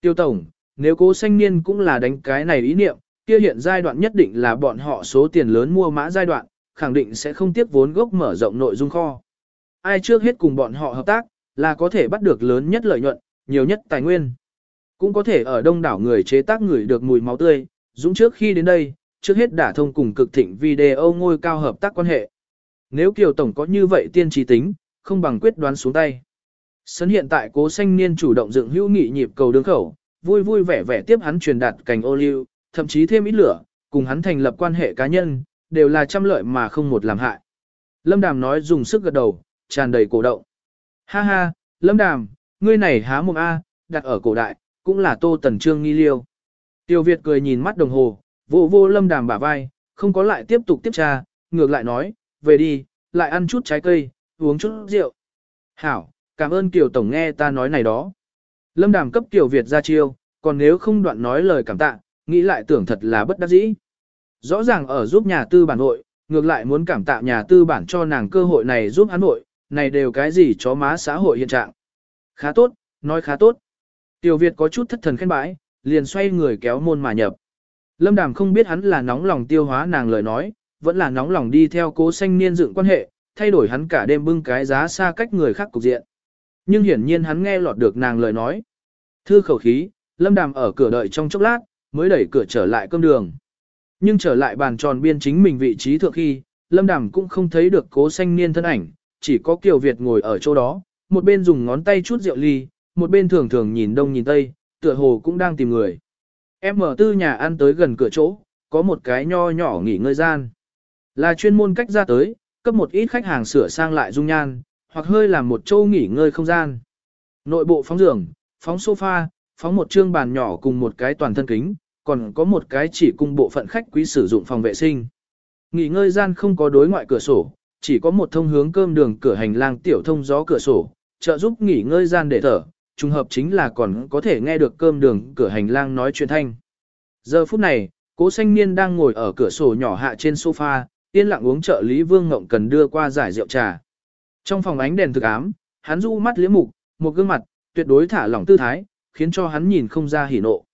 Tiêu Tổng, nếu cố sanh niên cũng là đánh cái này ý niệm, kia hiện giai đoạn nhất định là bọn họ số tiền lớn mua mã giai đoạn, khẳng định sẽ không tiếc vốn gốc mở rộng nội dung kho. Ai trước hết cùng bọn họ hợp tác, là có thể bắt được lớn nhất lợi nhuận, nhiều nhất tài nguyên. Cũng có thể ở đông đảo người chế tác người được mùi máu tươi, dũng trước khi đến đây, trước hết đả thông cùng cực thịnh video ngôi cao hợp tác quan hệ. Nếu Kiều Tổng có như vậy tiên trí tính, không bằng quyết đoán xuống tay. Sấn hiện tại cố xanh niên chủ động dựng hữu nghị nhịp cầu đường khẩu, vui vui vẻ vẻ tiếp hắn truyền đạt cành ô liu, thậm chí thêm ít lửa, cùng hắn thành lập quan hệ cá nhân, đều là trăm lợi mà không một làm hại. Lâm Đàm nói dùng sức gật đầu, tràn đầy cổ động. Ha ha, Lâm Đàm, ngươi này há mồm A, đặt ở cổ đại, cũng là tô tần trương nghi liêu. Tiêu Việt cười nhìn mắt đồng hồ, vô vô Lâm Đàm bả vai, không có lại tiếp tục tiếp tra, ngược lại nói, về đi, lại ăn chút trái cây, uống chút rượu. Hảo, cảm ơn Kiều Tổng nghe ta nói này đó. Lâm Đàm cấp Kiều Việt ra chiêu, còn nếu không đoạn nói lời cảm tạ, nghĩ lại tưởng thật là bất đắc dĩ. Rõ ràng ở giúp nhà tư bản hội, ngược lại muốn cảm tạ nhà tư bản cho nàng cơ hội này giúp hắn hội, này đều cái gì chó má xã hội hiện trạng. Khá tốt, nói khá tốt. Tiểu Việt có chút thất thần khen bãi, liền xoay người kéo môn mà nhập. Lâm Đàm không biết hắn là nóng lòng tiêu hóa nàng lời nói, vẫn là nóng lòng đi theo cố xanh niên dựng quan hệ, thay đổi hắn cả đêm bưng cái giá xa cách người khác cục diện. Nhưng hiển nhiên hắn nghe lọt được nàng lời nói. Thư khẩu khí, Lâm Đàm ở cửa đợi trong chốc lát, mới đẩy cửa trở lại cơm đường. Nhưng trở lại bàn tròn biên chính mình vị trí thượng khi, Lâm Đàm cũng không thấy được cố xanh niên thân ảnh, chỉ có Kiều Việt ngồi ở chỗ đó, một bên dùng ngón tay chút rượu ly, một bên thường thường nhìn đông nhìn tây, tựa hồ cũng đang tìm người. Em mở tư nhà ăn tới gần cửa chỗ, có một cái nho nhỏ nghỉ ngơi gian. Là chuyên môn cách ra tới, cấp một ít khách hàng sửa sang lại dung nhan, hoặc hơi làm một chỗ nghỉ ngơi không gian. Nội bộ phóng giường, phóng sofa, phóng một trương bàn nhỏ cùng một cái toàn thân kính, còn có một cái chỉ cung bộ phận khách quý sử dụng phòng vệ sinh. Nghỉ ngơi gian không có đối ngoại cửa sổ, chỉ có một thông hướng cơm đường cửa hành lang tiểu thông gió cửa sổ, trợ giúp nghỉ ngơi gian để thở, trùng hợp chính là còn có thể nghe được cơm đường cửa hành lang nói chuyện thanh. Giờ phút này, cố xanh niên đang ngồi ở cửa sổ nhỏ hạ trên sofa, yên lặng uống trợ lý vương ngộng cần đưa qua giải rượu trà. Trong phòng ánh đèn thực ám, hắn du mắt liễm mục, một gương mặt, tuyệt đối thả lỏng tư thái, khiến cho hắn nhìn không ra hỉ nộ.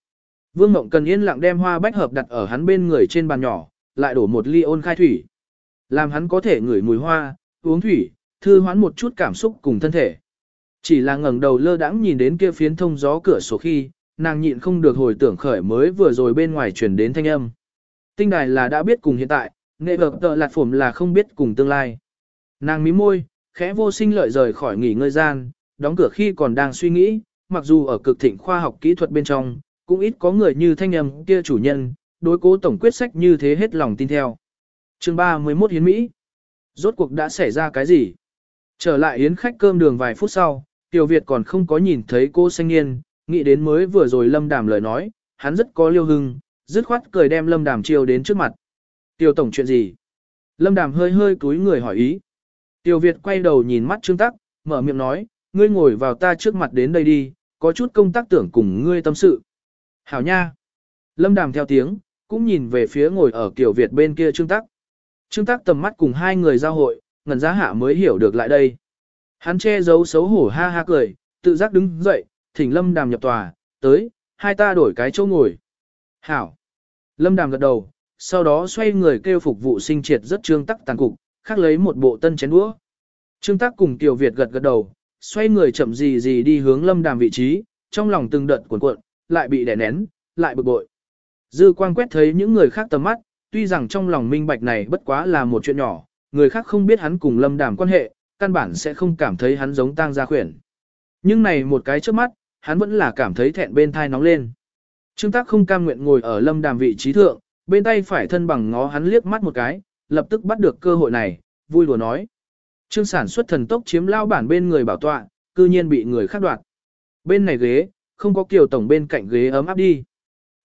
Vương Ngộng cần yên lặng đem hoa bách hợp đặt ở hắn bên người trên bàn nhỏ, lại đổ một ly ôn khai thủy. Làm hắn có thể ngửi mùi hoa, uống thủy, thư hoán một chút cảm xúc cùng thân thể. Chỉ là ngẩng đầu lơ đãng nhìn đến kia phiến thông gió cửa sổ khi, nàng nhịn không được hồi tưởng khởi mới vừa rồi bên ngoài truyền đến thanh âm. Tinh đài là đã biết cùng hiện tại, nghệ vực tợ lạt phổm là không biết cùng tương lai. Nàng mím môi, khẽ vô sinh lợi rời khỏi nghỉ ngơi gian, đóng cửa khi còn đang suy nghĩ, mặc dù ở cực thịnh khoa học kỹ thuật bên trong, cũng ít có người như thanh âm kia chủ nhân, đối cố tổng quyết sách như thế hết lòng tin theo. chương 31 Hiến Mỹ Rốt cuộc đã xảy ra cái gì? Trở lại yến khách cơm đường vài phút sau, Tiểu Việt còn không có nhìn thấy cô xanh niên, nghĩ đến mới vừa rồi lâm đàm lời nói, hắn rất có liêu hưng, dứt khoát cười đem lâm đàm chiêu đến trước mặt. Tiểu tổng chuyện gì? Lâm đàm hơi hơi cúi người hỏi ý. Tiểu Việt quay đầu nhìn mắt Trương Tắc, mở miệng nói, ngươi ngồi vào ta trước mặt đến đây đi, có chút công tác tưởng cùng ngươi tâm sự. Hảo nha. Lâm đàm theo tiếng, cũng nhìn về phía ngồi ở kiểu Việt bên kia Trương Tắc. Trương Tắc tầm mắt cùng hai người giao hội, ngần giá hạ mới hiểu được lại đây. Hắn che giấu xấu hổ ha ha cười, tự giác đứng dậy, thỉnh Lâm đàm nhập tòa, tới, hai ta đổi cái chỗ ngồi. Hảo. Lâm đàm gật đầu, sau đó xoay người kêu phục vụ sinh triệt rất Trương Tắc tàn cục, khác lấy một bộ tân chén đũa. Trương Tắc cùng Tiểu Việt gật gật đầu, xoay người chậm gì gì đi hướng Lâm đàm vị trí, trong lòng từng đợt cuộn cuộn, lại bị đè nén, lại bực bội. Dư quang quét thấy những người khác tầm mắt, tuy rằng trong lòng minh bạch này bất quá là một chuyện nhỏ, người khác không biết hắn cùng lâm đàm quan hệ, căn bản sẽ không cảm thấy hắn giống tang gia khuyển. Nhưng này một cái trước mắt, hắn vẫn là cảm thấy thẹn bên thai nóng lên. Trương Tác không cam nguyện ngồi ở lâm đàm vị trí thượng, bên tay phải thân bằng ngó hắn liếc mắt một cái, lập tức bắt được cơ hội này, vui đùa nói. Trương sản xuất thần tốc chiếm lao bản bên người bảo tọa, cư nhiên bị người khác đoạt. Bên này ghế, không có kiều tổng bên cạnh ghế ấm áp đi.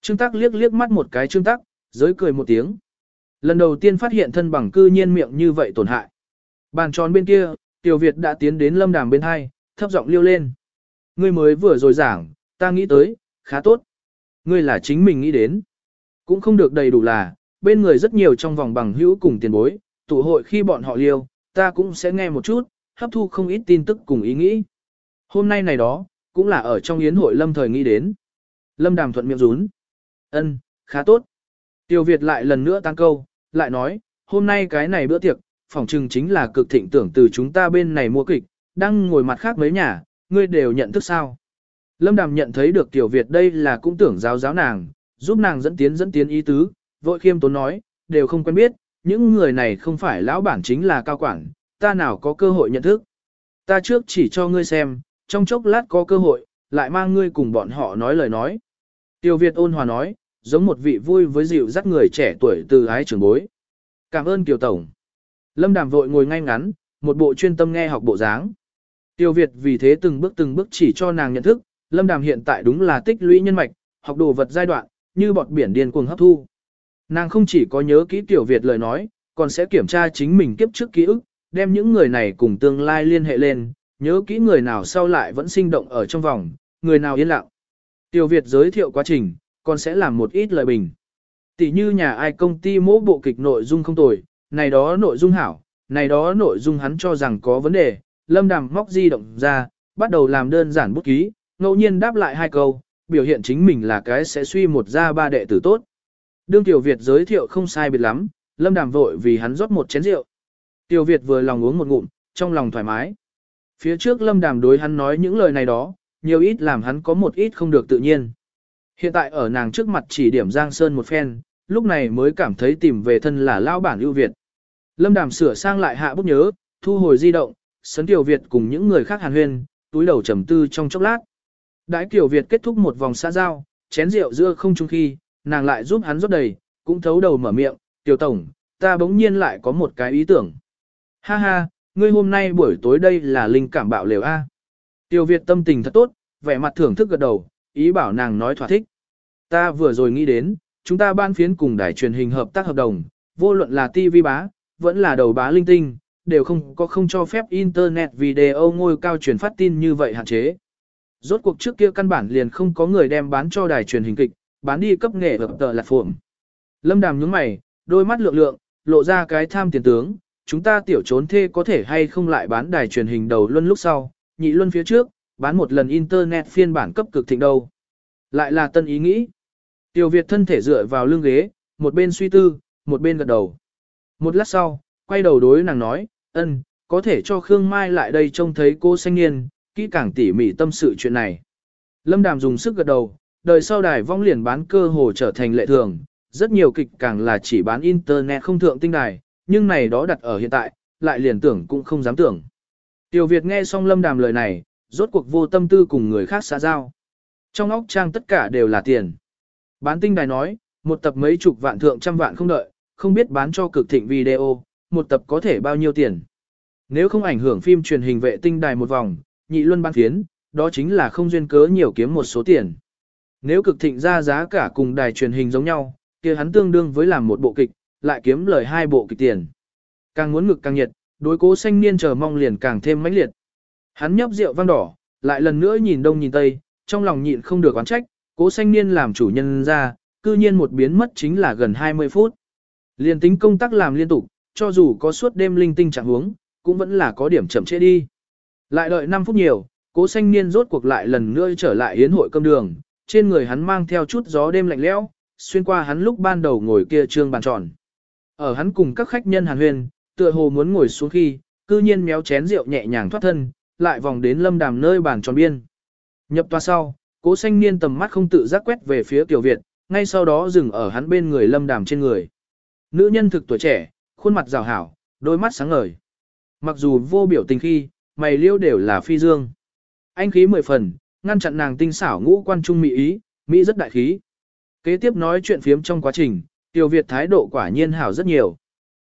Trương tắc liếc liếc mắt một cái Trương tắc giới cười một tiếng. Lần đầu tiên phát hiện thân bằng cư nhiên miệng như vậy tổn hại. Bàn tròn bên kia, Tiểu Việt đã tiến đến lâm đàm bên hai, thấp giọng liêu lên. Ngươi mới vừa rồi giảng, ta nghĩ tới, khá tốt. Ngươi là chính mình nghĩ đến. Cũng không được đầy đủ là, bên người rất nhiều trong vòng bằng hữu cùng tiền bối, tụ hội khi bọn họ liêu, ta cũng sẽ nghe một chút, hấp thu không ít tin tức cùng ý nghĩ. Hôm nay này đó, cũng là ở trong yến hội lâm thời nghĩ đến. Lâm đàm thuận miệng rún. ân khá tốt. Tiêu Việt lại lần nữa tăng câu, lại nói, hôm nay cái này bữa tiệc, phỏng chừng chính là cực thịnh tưởng từ chúng ta bên này mua kịch, đang ngồi mặt khác mấy nhà, ngươi đều nhận thức sao. Lâm Đàm nhận thấy được Tiểu Việt đây là cũng tưởng giáo giáo nàng, giúp nàng dẫn tiến dẫn tiến ý tứ, vội khiêm tốn nói, đều không quen biết, những người này không phải lão bản chính là cao quản, ta nào có cơ hội nhận thức. Ta trước chỉ cho ngươi xem, trong chốc lát có cơ hội, lại mang ngươi cùng bọn họ nói lời nói. Tiêu Việt ôn hòa nói, giống một vị vui với dịu dắt người trẻ tuổi từ ái trưởng bối. Cảm ơn Kiều Tổng. Lâm Đàm vội ngồi ngay ngắn, một bộ chuyên tâm nghe học bộ dáng. Tiêu Việt vì thế từng bước từng bước chỉ cho nàng nhận thức, Lâm Đàm hiện tại đúng là tích lũy nhân mạch, học đồ vật giai đoạn, như bọt biển điên cuồng hấp thu. Nàng không chỉ có nhớ kỹ Tiểu Việt lời nói, còn sẽ kiểm tra chính mình kiếp trước ký ức, đem những người này cùng tương lai liên hệ lên, nhớ kỹ người nào sau lại vẫn sinh động ở trong vòng, người nào yên lặng. Tiểu Việt giới thiệu quá trình, còn sẽ làm một ít lời bình. Tỷ như nhà ai công ty mỗ bộ kịch nội dung không tồi, này đó nội dung hảo, này đó nội dung hắn cho rằng có vấn đề, lâm đàm móc di động ra, bắt đầu làm đơn giản bút ký, ngẫu nhiên đáp lại hai câu, biểu hiện chính mình là cái sẽ suy một ra ba đệ tử tốt. Đương Tiểu Việt giới thiệu không sai biệt lắm, lâm đàm vội vì hắn rót một chén rượu. Tiểu Việt vừa lòng uống một ngụm, trong lòng thoải mái. Phía trước lâm đàm đối hắn nói những lời này đó, nhiều ít làm hắn có một ít không được tự nhiên. Hiện tại ở nàng trước mặt chỉ điểm Giang Sơn một phen, lúc này mới cảm thấy tìm về thân là lao bản ưu Việt. Lâm Đàm sửa sang lại hạ bút nhớ, thu hồi di động, sấn Tiểu Việt cùng những người khác hàn huyên, túi đầu trầm tư trong chốc lát. Đãi Tiểu Việt kết thúc một vòng xã giao, chén rượu giữa không trung khi, nàng lại giúp hắn rót đầy, cũng thấu đầu mở miệng, Tiểu Tổng, ta bỗng nhiên lại có một cái ý tưởng. Ha ha, ngươi hôm nay buổi tối đây là linh cảm bạo lều A. Tiêu Việt tâm tình thật tốt, vẻ mặt thưởng thức gật đầu, ý bảo nàng nói thỏa thích. Ta vừa rồi nghĩ đến, chúng ta ban phiến cùng đài truyền hình hợp tác hợp đồng, vô luận là TV bá, vẫn là đầu bá linh tinh, đều không có không cho phép Internet video ngôi cao truyền phát tin như vậy hạn chế. Rốt cuộc trước kia căn bản liền không có người đem bán cho đài truyền hình kịch, bán đi cấp nghề hợp tờ lạc phộm. Lâm đàm nhướng mày, đôi mắt lượng lượng, lộ ra cái tham tiền tướng, chúng ta tiểu trốn thê có thể hay không lại bán đài truyền hình đầu luân lúc sau, nhị luân phía trước, bán một lần Internet phiên bản cấp cực thịnh đâu. Lại là tân ý nghĩ. Tiểu Việt thân thể dựa vào lưng ghế, một bên suy tư, một bên gật đầu. Một lát sau, quay đầu đối nàng nói, ân, có thể cho Khương Mai lại đây trông thấy cô xanh niên, kỹ càng tỉ mỉ tâm sự chuyện này. Lâm Đàm dùng sức gật đầu, đời sau đài vong liền bán cơ hồ trở thành lệ thường, rất nhiều kịch càng là chỉ bán internet không thượng tinh đài, nhưng này đó đặt ở hiện tại, lại liền tưởng cũng không dám tưởng. Tiểu Việt nghe xong Lâm Đàm lời này, rốt cuộc vô tâm tư cùng người khác xã giao. Trong óc trang tất cả đều là tiền. Bán tinh đài nói, một tập mấy chục vạn thượng trăm vạn không đợi, không biết bán cho cực thịnh video, một tập có thể bao nhiêu tiền. Nếu không ảnh hưởng phim truyền hình vệ tinh đài một vòng, nhị luân bán phiến, đó chính là không duyên cớ nhiều kiếm một số tiền. Nếu cực thịnh ra giá cả cùng đài truyền hình giống nhau, kia hắn tương đương với làm một bộ kịch, lại kiếm lời hai bộ kịch tiền. Càng muốn ngực càng nhiệt, đối cố xanh niên chờ mong liền càng thêm mãnh liệt. Hắn nhấp rượu vang đỏ, lại lần nữa nhìn đông nhìn tây, trong lòng nhịn không được oán trách, cố xanh niên làm chủ nhân ra, cư nhiên một biến mất chính là gần 20 phút. Liên tính công tác làm liên tục, cho dù có suốt đêm linh tinh trạng huống, cũng vẫn là có điểm chậm trễ đi. Lại đợi 5 phút nhiều, cố xanh niên rốt cuộc lại lần nữa trở lại hiến hội cơm đường, trên người hắn mang theo chút gió đêm lạnh lẽo, xuyên qua hắn lúc ban đầu ngồi kia trương bàn tròn. Ở hắn cùng các khách nhân hàn huyền, tựa hồ muốn ngồi xuống khi, cư nhiên méo chén rượu nhẹ nhàng thoát thân, lại vòng đến lâm đàm nơi bàn tròn biên. Nhập toa sau, cố xanh niên tầm mắt không tự giác quét về phía tiểu Việt, ngay sau đó dừng ở hắn bên người lâm đàm trên người. Nữ nhân thực tuổi trẻ, khuôn mặt rào hảo, đôi mắt sáng ngời. Mặc dù vô biểu tình khi, mày liêu đều là phi dương. Anh khí mười phần, ngăn chặn nàng tinh xảo ngũ quan trung mỹ ý, mỹ rất đại khí. Kế tiếp nói chuyện phiếm trong quá trình, Tiểu Việt thái độ quả nhiên hảo rất nhiều.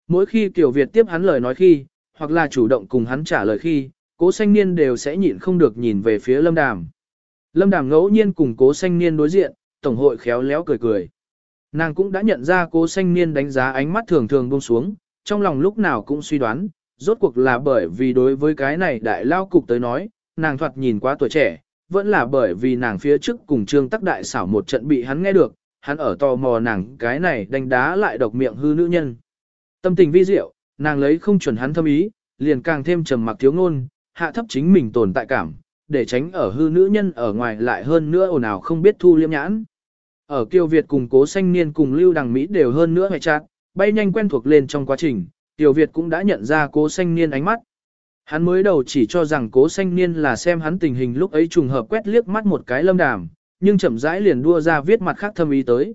Mỗi khi Tiểu Việt tiếp hắn lời nói khi, hoặc là chủ động cùng hắn trả lời khi, cố xanh niên đều sẽ nhịn không được nhìn về phía lâm đàm. Lâm đàm ngẫu nhiên cùng cố xanh niên đối diện, tổng hội khéo léo cười cười. Nàng cũng đã nhận ra cố xanh niên đánh giá ánh mắt thường thường buông xuống, trong lòng lúc nào cũng suy đoán, rốt cuộc là bởi vì đối với cái này đại lao cục tới nói, nàng thoạt nhìn quá tuổi trẻ, vẫn là bởi vì nàng phía trước cùng trương tắc đại xảo một trận bị hắn nghe được, hắn ở tò mò nàng cái này đánh đá lại độc miệng hư nữ nhân. Tâm tình vi diệu, nàng lấy không chuẩn hắn thâm ý, liền càng thêm trầm mặc thiếu ngôn, hạ thấp chính mình tồn tại cảm, để tránh ở hư nữ nhân ở ngoài lại hơn nữa ồn ào không biết thu liêm nhãn. Ở Kiều Việt cùng cố xanh niên cùng Lưu Đằng Mỹ đều hơn nữa hoài chát, bay nhanh quen thuộc lên trong quá trình, Kiều Việt cũng đã nhận ra cố xanh niên ánh mắt. Hắn mới đầu chỉ cho rằng cố xanh niên là xem hắn tình hình lúc ấy trùng hợp quét liếc mắt một cái lâm đàm, nhưng chậm rãi liền đua ra viết mặt khác thâm ý tới.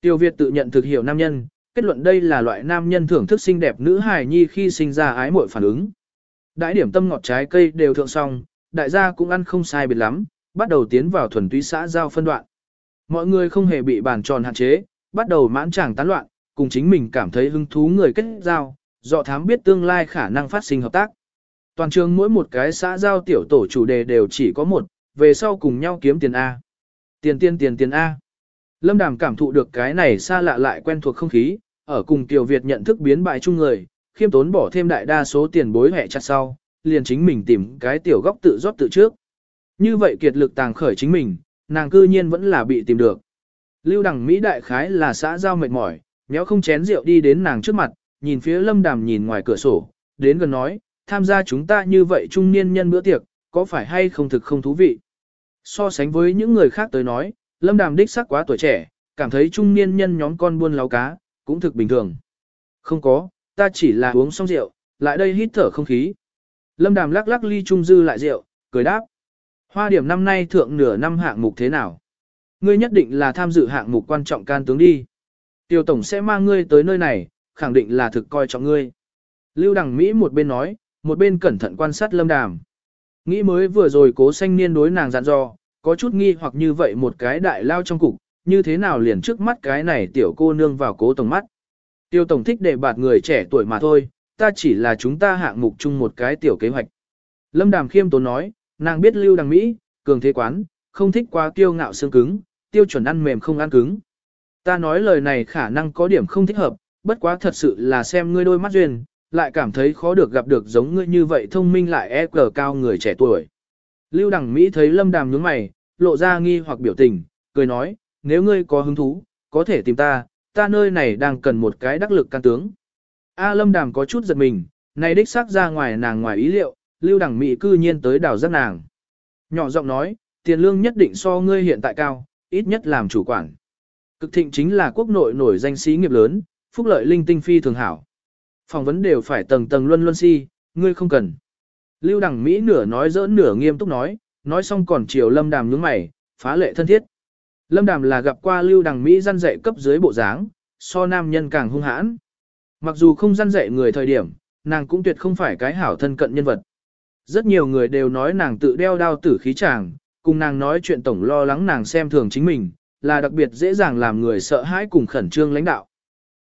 Tiêu Việt tự nhận thực hiểu nam nhân, kết luận đây là loại nam nhân thưởng thức xinh đẹp nữ hài nhi khi sinh ra ái muội phản ứng. Đãi điểm tâm ngọt trái cây đều thượng xong, đại gia cũng ăn không sai biệt lắm, bắt đầu tiến vào thuần túy xã giao phân đoạn. Mọi người không hề bị bàn tròn hạn chế, bắt đầu mãn tràng tán loạn, cùng chính mình cảm thấy hứng thú người kết giao, dọ thám biết tương lai khả năng phát sinh hợp tác. Toàn trường mỗi một cái xã giao tiểu tổ chủ đề đều chỉ có một, về sau cùng nhau kiếm tiền A. Tiền tiền tiền tiền A. Lâm Đàm cảm thụ được cái này xa lạ lại quen thuộc không khí, ở cùng Kiều Việt nhận thức biến bại chung người, khiêm tốn bỏ thêm đại đa số tiền bối hẹ chặt sau, liền chính mình tìm cái tiểu góc tự rót tự trước. Như vậy kiệt lực tàng khởi chính mình, nàng cư nhiên vẫn là bị tìm được. Lưu đẳng Mỹ đại khái là xã giao mệt mỏi, nhéo không chén rượu đi đến nàng trước mặt, nhìn phía lâm đàm nhìn ngoài cửa sổ, đến gần nói, tham gia chúng ta như vậy trung niên nhân bữa tiệc, có phải hay không thực không thú vị. So sánh với những người khác tới nói, lâm đàm đích sắc quá tuổi trẻ, cảm thấy trung niên nhân nhóm con buôn láo cá, cũng thực bình thường. Không có, ta chỉ là uống xong rượu, lại đây hít thở không khí. Lâm đàm lắc lắc ly trung dư lại rượu, cười đáp. Hoa điểm năm nay thượng nửa năm hạng mục thế nào? Ngươi nhất định là tham dự hạng mục quan trọng can tướng đi. Tiêu tổng sẽ mang ngươi tới nơi này, khẳng định là thực coi trọng ngươi. Lưu đằng Mỹ một bên nói, một bên cẩn thận quan sát lâm đàm. Nghĩ mới vừa rồi cố sanh niên đối nàng dặn dò, có chút nghi hoặc như vậy một cái đại lao trong cục, như thế nào liền trước mắt cái này tiểu cô nương vào cố tổng mắt. Tiêu tổng thích để bạt người trẻ tuổi mà thôi, ta chỉ là chúng ta hạng mục chung một cái tiểu kế hoạch. Lâm Đàm khiêm tốn nói, nàng biết lưu đằng Mỹ, cường thế quán, không thích quá kiêu ngạo xương cứng, tiêu chuẩn ăn mềm không ăn cứng. Ta nói lời này khả năng có điểm không thích hợp, bất quá thật sự là xem ngươi đôi mắt duyên, lại cảm thấy khó được gặp được giống ngươi như vậy thông minh lại e cờ cao người trẻ tuổi. Lưu đằng Mỹ thấy Lâm Đàm nhướng mày, lộ ra nghi hoặc biểu tình, cười nói, nếu ngươi có hứng thú, có thể tìm ta, ta nơi này đang cần một cái đắc lực can tướng. A Lâm Đàm có chút giật mình, này đích xác ra ngoài nàng ngoài ý liệu, Lưu Đằng Mỹ cư nhiên tới đảo giác nàng. Nhỏ giọng nói, tiền lương nhất định so ngươi hiện tại cao, ít nhất làm chủ quản. Cực thịnh chính là quốc nội nổi danh sĩ nghiệp lớn, phúc lợi linh tinh phi thường hảo. Phỏng vấn đều phải tầng tầng luân luân si, ngươi không cần. Lưu Đằng Mỹ nửa nói giỡn nửa nghiêm túc nói, nói xong còn chiều Lâm Đàm nhướng mày, phá lệ thân thiết. Lâm Đàm là gặp qua Lưu Đằng Mỹ răn dạy cấp dưới bộ dáng, so nam nhân càng hung hãn. Mặc dù không răn dạy người thời điểm, nàng cũng tuyệt không phải cái hảo thân cận nhân vật. Rất nhiều người đều nói nàng tự đeo đao tử khí chàng, cùng nàng nói chuyện tổng lo lắng nàng xem thường chính mình, là đặc biệt dễ dàng làm người sợ hãi cùng khẩn trương lãnh đạo.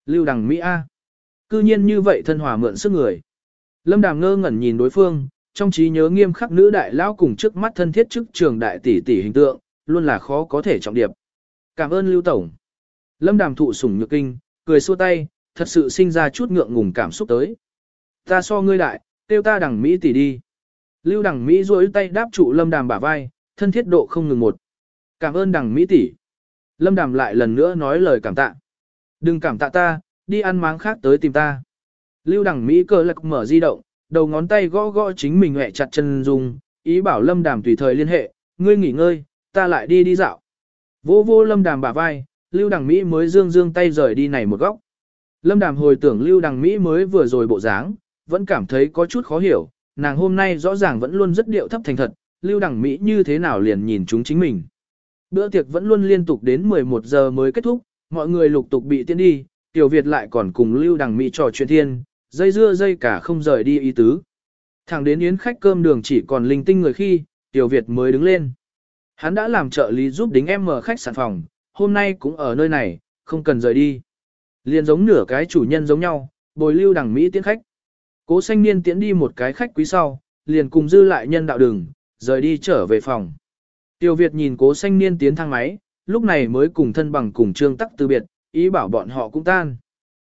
Lưu Đằng Mỹ A. Cư nhiên như vậy thân hòa mượn sức người. Lâm Đàm ngơ ngẩn nhìn đối phương, trong trí nhớ nghiêm khắc nữ đại lão cùng trước mắt thân thiết chức trường đại tỷ tỷ hình tượng, luôn là khó có thể trọng điệp. Cảm ơn Lưu Tổng. Lâm Đàm thụ sủng nhược kinh, cười xua tay, thật sự sinh ra chút ngượng ngùng cảm xúc tới. Ta so ngươi đại, tiêu ta đằng Mỹ tỷ đi. Lưu đằng Mỹ duỗi tay đáp trụ Lâm Đàm bả vai, thân thiết độ không ngừng một. Cảm ơn đằng Mỹ tỷ. Lâm Đàm lại lần nữa nói lời cảm tạ. Đừng cảm tạ ta, đi ăn máng khác tới tìm ta. Lưu đằng Mỹ cờ lạc mở di động, đầu ngón tay gõ gõ chính mình hẹ chặt chân dùng, ý bảo Lâm Đàm tùy thời liên hệ, ngươi nghỉ ngơi, ta lại đi đi dạo. Vô vô Lâm Đàm bả vai, Lưu đằng Mỹ mới dương dương tay rời đi này một góc. Lâm Đàm hồi tưởng Lưu Đằng Mỹ mới vừa rồi bộ dáng, vẫn cảm thấy có chút khó hiểu, nàng hôm nay rõ ràng vẫn luôn rất điệu thấp thành thật, Lưu Đằng Mỹ như thế nào liền nhìn chúng chính mình. Bữa tiệc vẫn luôn liên tục đến 11 giờ mới kết thúc, mọi người lục tục bị tiễn đi, Tiểu Việt lại còn cùng Lưu Đằng Mỹ trò chuyện thiên, dây dưa dây cả không rời đi ý tứ. Thẳng đến yến khách cơm đường chỉ còn linh tinh người khi, Tiểu Việt mới đứng lên. Hắn đã làm trợ lý giúp đính em mở khách sạn phòng, hôm nay cũng ở nơi này, không cần rời đi. Liên giống nửa cái chủ nhân giống nhau, bồi lưu Đằng Mỹ tiễn khách. Cố xanh niên tiễn đi một cái khách quý sau, liền cùng dư lại nhân đạo đường, rời đi trở về phòng. Tiểu Việt nhìn cố xanh niên tiến thang máy, lúc này mới cùng thân bằng cùng trương tắc từ biệt, ý bảo bọn họ cũng tan.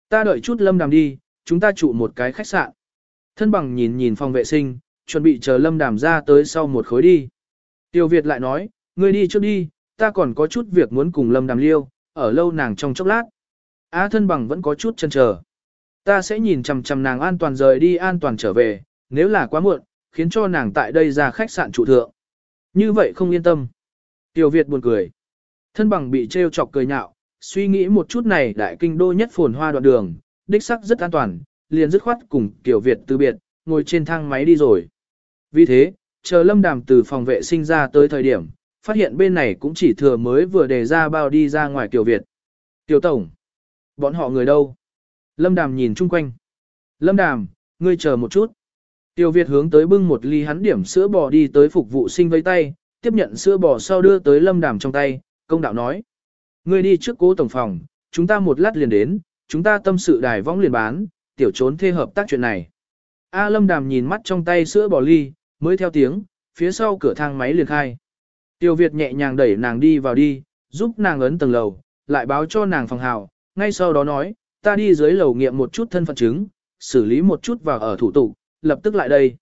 Ta đợi chút lâm đàm đi, chúng ta trụ một cái khách sạn. Thân bằng nhìn nhìn phòng vệ sinh, chuẩn bị chờ lâm đàm ra tới sau một khối đi. Tiêu Việt lại nói, ngươi đi trước đi, ta còn có chút việc muốn cùng lâm đàm liêu, ở lâu nàng trong chốc lát. Á thân bằng vẫn có chút chân chờ. Ta sẽ nhìn chằm chằm nàng an toàn rời đi an toàn trở về, nếu là quá muộn, khiến cho nàng tại đây ra khách sạn trụ thượng. Như vậy không yên tâm. Tiêu Việt buồn cười. Thân bằng bị trêu chọc cười nhạo, suy nghĩ một chút này đại kinh đô nhất phồn hoa đoạn đường, đích sắc rất an toàn, liền dứt khoát cùng Tiểu Việt từ biệt, ngồi trên thang máy đi rồi. Vì thế, chờ lâm đàm từ phòng vệ sinh ra tới thời điểm, phát hiện bên này cũng chỉ thừa mới vừa đề ra bao đi ra ngoài Tiểu Việt. Tiểu Tổng, bọn họ người đâu? Lâm Đàm nhìn chung quanh. Lâm Đàm, ngươi chờ một chút. Tiểu Việt hướng tới bưng một ly hắn điểm sữa bò đi tới phục vụ sinh vây tay, tiếp nhận sữa bò sau đưa tới Lâm Đàm trong tay, công đạo nói. Ngươi đi trước cố tổng phòng, chúng ta một lát liền đến, chúng ta tâm sự đài võng liền bán, tiểu trốn thê hợp tác chuyện này. A Lâm Đàm nhìn mắt trong tay sữa bò ly, mới theo tiếng, phía sau cửa thang máy liền khai. Tiểu Việt nhẹ nhàng đẩy nàng đi vào đi, giúp nàng ấn tầng lầu, lại báo cho nàng phòng hào, ngay sau đó nói, ta đi dưới lầu nghiệm một chút thân phận chứng, xử lý một chút vào ở thủ tục, lập tức lại đây.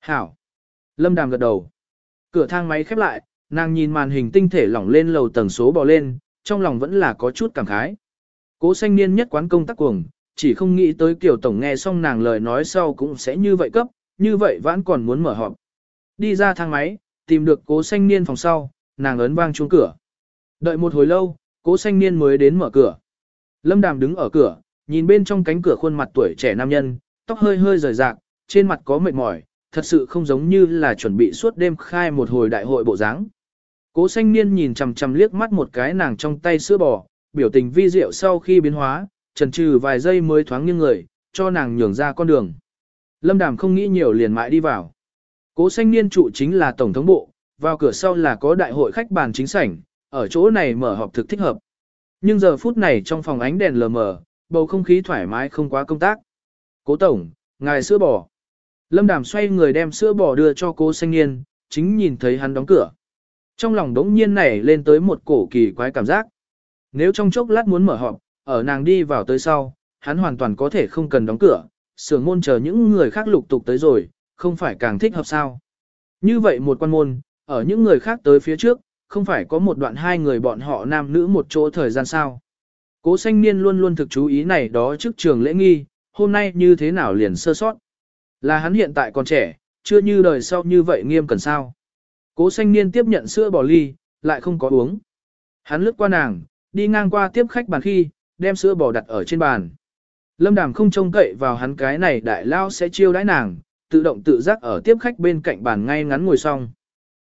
Hảo. Lâm Đàm gật đầu. Cửa thang máy khép lại, nàng nhìn màn hình tinh thể lỏng lên lầu tầng số bò lên, trong lòng vẫn là có chút cảm khái. Cố xanh niên nhất quán công tác cuồng, chỉ không nghĩ tới kiểu tổng nghe xong nàng lời nói sau cũng sẽ như vậy cấp, như vậy vẫn còn muốn mở họp. Đi ra thang máy, tìm được cố xanh niên phòng sau, nàng ấn vang chuông cửa. Đợi một hồi lâu, cố xanh niên mới đến mở cửa. Lâm Đàm đứng ở cửa, nhìn bên trong cánh cửa khuôn mặt tuổi trẻ nam nhân, tóc hơi hơi rời rạc, trên mặt có mệt mỏi, thật sự không giống như là chuẩn bị suốt đêm khai một hồi đại hội bộ dáng. Cố xanh niên nhìn chằm chằm liếc mắt một cái nàng trong tay sữa bò, biểu tình vi diệu sau khi biến hóa, trần trừ vài giây mới thoáng nghiêng người, cho nàng nhường ra con đường. Lâm Đàm không nghĩ nhiều liền mãi đi vào. Cố xanh niên trụ chính là tổng thống bộ, vào cửa sau là có đại hội khách bàn chính sảnh, ở chỗ này mở họp thực thích hợp. Nhưng giờ phút này trong phòng ánh đèn lờ mờ, bầu không khí thoải mái không quá công tác. Cố tổng, ngài sữa bò. Lâm Đàm xoay người đem sữa bò đưa cho cô xanh niên, chính nhìn thấy hắn đóng cửa. Trong lòng đống nhiên nảy lên tới một cổ kỳ quái cảm giác. Nếu trong chốc lát muốn mở họp, ở nàng đi vào tới sau, hắn hoàn toàn có thể không cần đóng cửa, sưởng môn chờ những người khác lục tục tới rồi, không phải càng thích hợp sao. Như vậy một quan môn, ở những người khác tới phía trước, không phải có một đoạn hai người bọn họ nam nữ một chỗ thời gian sao. Cố sanh niên luôn luôn thực chú ý này đó trước trường lễ nghi, hôm nay như thế nào liền sơ sót. Là hắn hiện tại còn trẻ, chưa như đời sau như vậy nghiêm cần sao. Cố xanh niên tiếp nhận sữa bò ly, lại không có uống. Hắn lướt qua nàng, đi ngang qua tiếp khách bàn khi, đem sữa bò đặt ở trên bàn. Lâm đàm không trông cậy vào hắn cái này đại lao sẽ chiêu đãi nàng, tự động tự giác ở tiếp khách bên cạnh bàn ngay ngắn ngồi xong.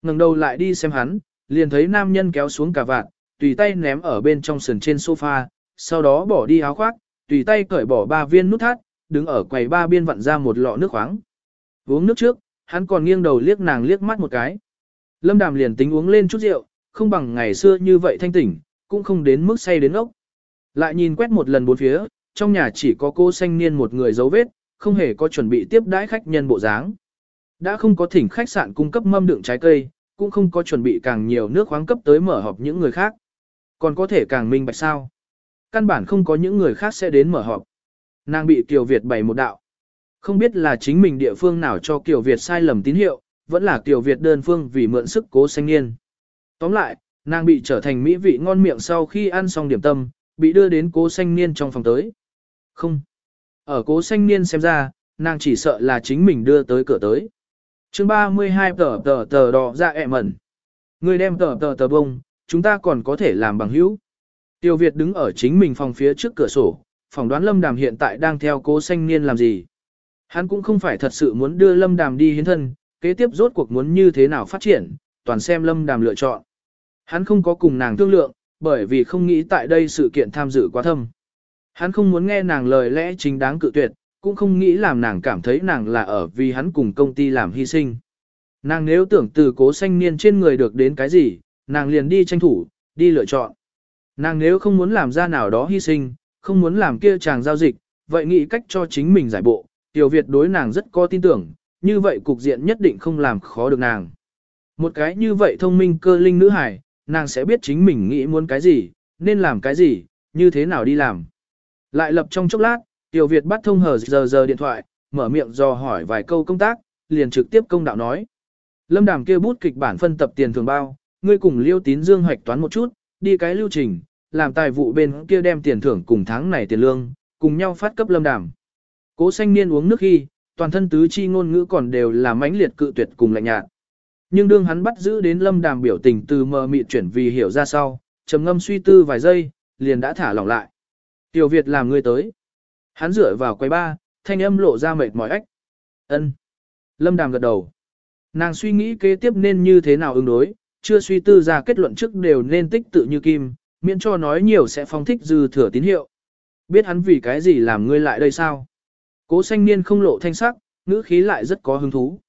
ngẩng đầu lại đi xem hắn, liền thấy nam nhân kéo xuống cả vạt, tùy tay ném ở bên trong sườn trên sofa, sau đó bỏ đi áo khoác, tùy tay cởi bỏ ba viên nút thắt, đứng ở quầy ba biên vặn ra một lọ nước khoáng. Uống nước trước, hắn còn nghiêng đầu liếc nàng liếc mắt một cái. Lâm Đàm liền tính uống lên chút rượu, không bằng ngày xưa như vậy thanh tỉnh, cũng không đến mức say đến ốc. Lại nhìn quét một lần bốn phía, trong nhà chỉ có cô xanh niên một người dấu vết, không hề có chuẩn bị tiếp đãi khách nhân bộ dáng. Đã không có thỉnh khách sạn cung cấp mâm đựng trái cây, cũng không có chuẩn bị càng nhiều nước khoáng cấp tới mở họp những người khác. Còn có thể càng minh bạch sao. Căn bản không có những người khác sẽ đến mở họp. Nàng bị Kiều Việt bày một đạo. Không biết là chính mình địa phương nào cho Kiều Việt sai lầm tín hiệu, vẫn là Tiểu Việt đơn phương vì mượn sức cố xanh niên. Tóm lại, nàng bị trở thành mỹ vị ngon miệng sau khi ăn xong điểm tâm, bị đưa đến cố xanh niên trong phòng tới. Không. Ở cố xanh niên xem ra, nàng chỉ sợ là chính mình đưa tới cửa tới chương 32 tờ tờ tờ đỏ ra ẹ mẩn. Người đem tờ tờ tờ bông, chúng ta còn có thể làm bằng hữu. Tiêu Việt đứng ở chính mình phòng phía trước cửa sổ, phỏng đoán Lâm Đàm hiện tại đang theo cố xanh niên làm gì. Hắn cũng không phải thật sự muốn đưa Lâm Đàm đi hiến thân, kế tiếp rốt cuộc muốn như thế nào phát triển, toàn xem Lâm Đàm lựa chọn. Hắn không có cùng nàng thương lượng, bởi vì không nghĩ tại đây sự kiện tham dự quá thâm. Hắn không muốn nghe nàng lời lẽ chính đáng cự tuyệt, cũng không nghĩ làm nàng cảm thấy nàng là ở vì hắn cùng công ty làm hy sinh. Nàng nếu tưởng từ cố sanh niên trên người được đến cái gì, nàng liền đi tranh thủ, đi lựa chọn. Nàng nếu không muốn làm ra nào đó hy sinh, không muốn làm kia chàng giao dịch, vậy nghĩ cách cho chính mình giải bộ, Tiểu Việt đối nàng rất có tin tưởng, như vậy cục diện nhất định không làm khó được nàng. Một cái như vậy thông minh cơ linh nữ hải, nàng sẽ biết chính mình nghĩ muốn cái gì, nên làm cái gì, như thế nào đi làm. Lại lập trong chốc lát, Tiểu Việt bắt thông hờ giờ giờ điện thoại, mở miệng do hỏi vài câu công tác, liền trực tiếp công đạo nói. Lâm đàm kia bút kịch bản phân tập tiền thường bao, ngươi cùng liêu tín dương hoạch toán một chút, đi cái lưu trình, làm tài vụ bên kia đem tiền thưởng cùng tháng này tiền lương, cùng nhau phát cấp lâm đàm. Cố xanh niên uống nước khi, toàn thân tứ chi ngôn ngữ còn đều là mãnh liệt cự tuyệt cùng lạnh nhạt. Nhưng đương hắn bắt giữ đến lâm đàm biểu tình từ mờ mịt chuyển vì hiểu ra sau, trầm ngâm suy tư vài giây, liền đã thả lỏng lại. Tiểu Việt làm người tới. Hắn dựa vào quầy ba, thanh âm lộ ra mệt mỏi ách. Ân. Lâm đàm gật đầu. Nàng suy nghĩ kế tiếp nên như thế nào ứng đối, chưa suy tư ra kết luận trước đều nên tích tự như kim, miễn cho nói nhiều sẽ phong thích dư thừa tín hiệu. Biết hắn vì cái gì làm ngươi lại đây sao? Cố xanh niên không lộ thanh sắc, ngữ khí lại rất có hứng thú.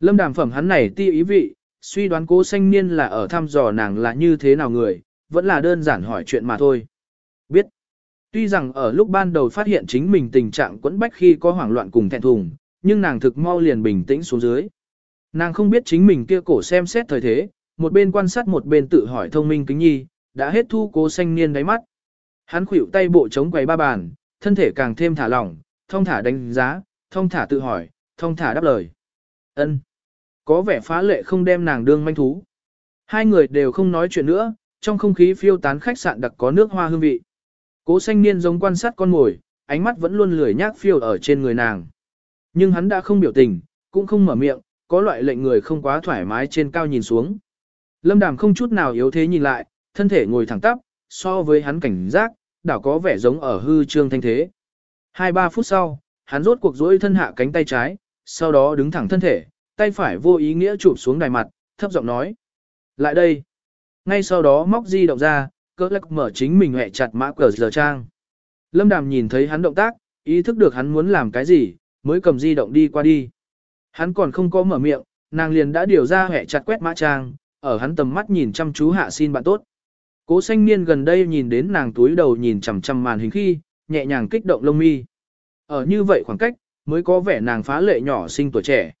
Lâm đàm phẩm hắn này ti ý vị, suy đoán cố xanh niên là ở thăm dò nàng là như thế nào người, vẫn là đơn giản hỏi chuyện mà thôi. Biết. Tuy rằng ở lúc ban đầu phát hiện chính mình tình trạng quẫn bách khi có hoảng loạn cùng thẹn thùng, nhưng nàng thực mau liền bình tĩnh xuống dưới. Nàng không biết chính mình kia cổ xem xét thời thế, một bên quan sát một bên tự hỏi thông minh kính nhi, đã hết thu cố xanh niên đáy mắt. Hắn khuỷu tay bộ chống quầy ba bàn, thân thể càng thêm thả lỏng, thông thả đánh giá, thông thả tự hỏi, thông thả đáp lời. Ân, Có vẻ phá lệ không đem nàng đương manh thú. Hai người đều không nói chuyện nữa, trong không khí phiêu tán khách sạn đặc có nước hoa hương vị. Cố xanh niên giống quan sát con mồi, ánh mắt vẫn luôn lười nhác phiêu ở trên người nàng. Nhưng hắn đã không biểu tình, cũng không mở miệng, có loại lệnh người không quá thoải mái trên cao nhìn xuống. Lâm đàm không chút nào yếu thế nhìn lại, thân thể ngồi thẳng tắp, so với hắn cảnh giác, đảo có vẻ giống ở hư trương thanh thế. Hai ba phút sau, hắn rốt cuộc duỗi thân hạ cánh tay trái, sau đó đứng thẳng thân thể, tay phải vô ý nghĩa chụp xuống đài mặt, thấp giọng nói. Lại đây. Ngay sau đó móc di động ra, cỡ lắc mở chính mình hẹ chặt mã cờ giờ trang. Lâm đàm nhìn thấy hắn động tác, ý thức được hắn muốn làm cái gì, mới cầm di động đi qua đi. Hắn còn không có mở miệng, nàng liền đã điều ra hẹ chặt quét mã trang, ở hắn tầm mắt nhìn chăm chú hạ xin bạn tốt. Cố xanh niên gần đây nhìn đến nàng túi đầu nhìn chằm chằm màn hình khi, nhẹ nhàng kích động lông mi. Ở như vậy khoảng cách, mới có vẻ nàng phá lệ nhỏ sinh tuổi trẻ.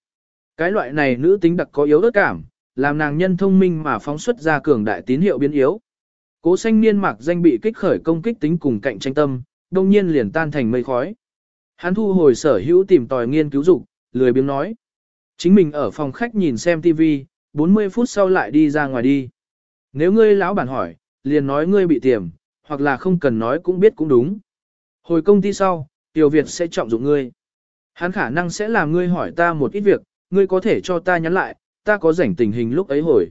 Cái loại này nữ tính đặc có yếu ớt cảm, làm nàng nhân thông minh mà phóng xuất ra cường đại tín hiệu biến yếu. Cố xanh niên mặc danh bị kích khởi công kích tính cùng cạnh tranh tâm, đồng nhiên liền tan thành mây khói. Hắn thu hồi sở hữu tìm tòi nghiên cứu dục, lười biếng nói. Chính mình ở phòng khách nhìn xem TV, 40 phút sau lại đi ra ngoài đi. Nếu ngươi lão bản hỏi, liền nói ngươi bị tiềm, hoặc là không cần nói cũng biết cũng đúng. Hồi công ty sau, Tiểu Việt sẽ trọng dụng ngươi. Hắn khả năng sẽ làm ngươi hỏi ta một ít việc, ngươi có thể cho ta nhắn lại, ta có rảnh tình hình lúc ấy hồi.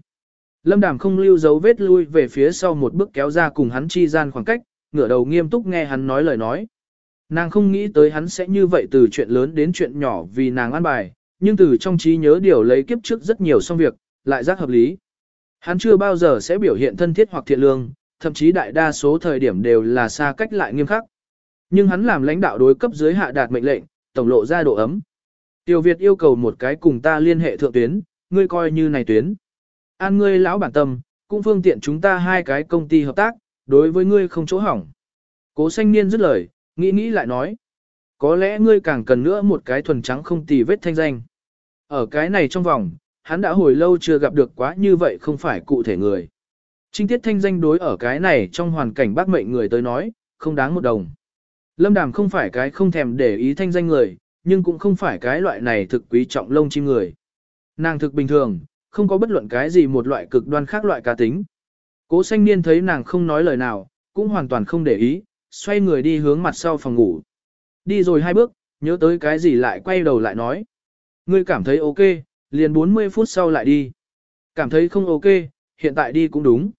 Lâm Đàm không lưu dấu vết lui về phía sau một bước kéo ra cùng hắn chi gian khoảng cách, ngửa đầu nghiêm túc nghe hắn nói lời nói. Nàng không nghĩ tới hắn sẽ như vậy từ chuyện lớn đến chuyện nhỏ vì nàng an bài, nhưng từ trong trí nhớ điều lấy kiếp trước rất nhiều xong việc, lại giác hợp lý. Hắn chưa bao giờ sẽ biểu hiện thân thiết hoặc thiện lương, thậm chí đại đa số thời điểm đều là xa cách lại nghiêm khắc. Nhưng hắn làm lãnh đạo đối cấp dưới hạ đạt mệnh lệnh, tổng lộ ra độ ấm. Tiêu Việt yêu cầu một cái cùng ta liên hệ thượng tuyến, ngươi coi như này tuyến. An ngươi lão bản tâm, cũng phương tiện chúng ta hai cái công ty hợp tác, đối với ngươi không chỗ hỏng. Cố xanh niên dứt lời, nghĩ nghĩ lại nói. Có lẽ ngươi càng cần nữa một cái thuần trắng không tì vết thanh danh. Ở cái này trong vòng, hắn đã hồi lâu chưa gặp được quá như vậy không phải cụ thể người. Trinh tiết thanh danh đối ở cái này trong hoàn cảnh bác mệnh người tới nói, không đáng một đồng. Lâm Đàm không phải cái không thèm để ý thanh danh người, nhưng cũng không phải cái loại này thực quý trọng lông chim người. Nàng thực bình thường, không có bất luận cái gì một loại cực đoan khác loại cá tính. Cố xanh niên thấy nàng không nói lời nào, cũng hoàn toàn không để ý, xoay người đi hướng mặt sau phòng ngủ. Đi rồi hai bước, nhớ tới cái gì lại quay đầu lại nói. Ngươi cảm thấy ok, liền 40 phút sau lại đi. Cảm thấy không ok, hiện tại đi cũng đúng.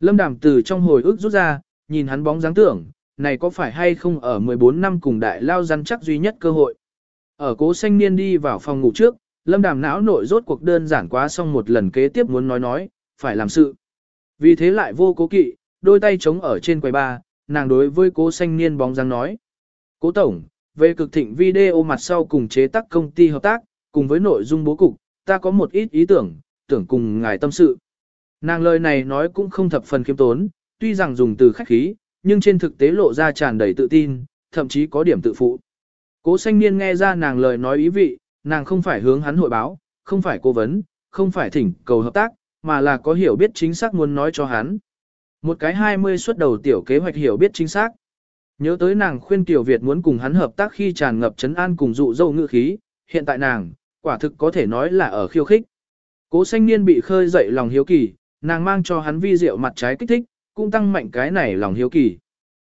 Lâm Đàm từ trong hồi ức rút ra, nhìn hắn bóng dáng tưởng, này có phải hay không ở 14 năm cùng đại lao rắn chắc duy nhất cơ hội. Ở cố xanh niên đi vào phòng ngủ trước, Lâm Đàm não nội rốt cuộc đơn giản quá xong một lần kế tiếp muốn nói nói, phải làm sự. Vì thế lại vô cố kỵ, đôi tay chống ở trên quầy ba, nàng đối với cố xanh niên bóng dáng nói. Cố tổng, về cực thịnh video mặt sau cùng chế tác công ty hợp tác, cùng với nội dung bố cục, ta có một ít ý tưởng, tưởng cùng ngài tâm sự. Nàng lời này nói cũng không thập phần khiêm tốn, tuy rằng dùng từ khách khí, nhưng trên thực tế lộ ra tràn đầy tự tin, thậm chí có điểm tự phụ. Cố xanh niên nghe ra nàng lời nói ý vị, nàng không phải hướng hắn hội báo, không phải cố vấn, không phải thỉnh cầu hợp tác, mà là có hiểu biết chính xác muốn nói cho hắn. Một cái 20 suất đầu tiểu kế hoạch hiểu biết chính xác. Nhớ tới nàng khuyên Tiểu Việt muốn cùng hắn hợp tác khi tràn ngập chấn an cùng dụ dâu ngữ khí, hiện tại nàng, quả thực có thể nói là ở khiêu khích. Cố xanh niên bị khơi dậy lòng hiếu kỳ, nàng mang cho hắn vi rượu mặt trái kích thích, cũng tăng mạnh cái này lòng hiếu kỳ.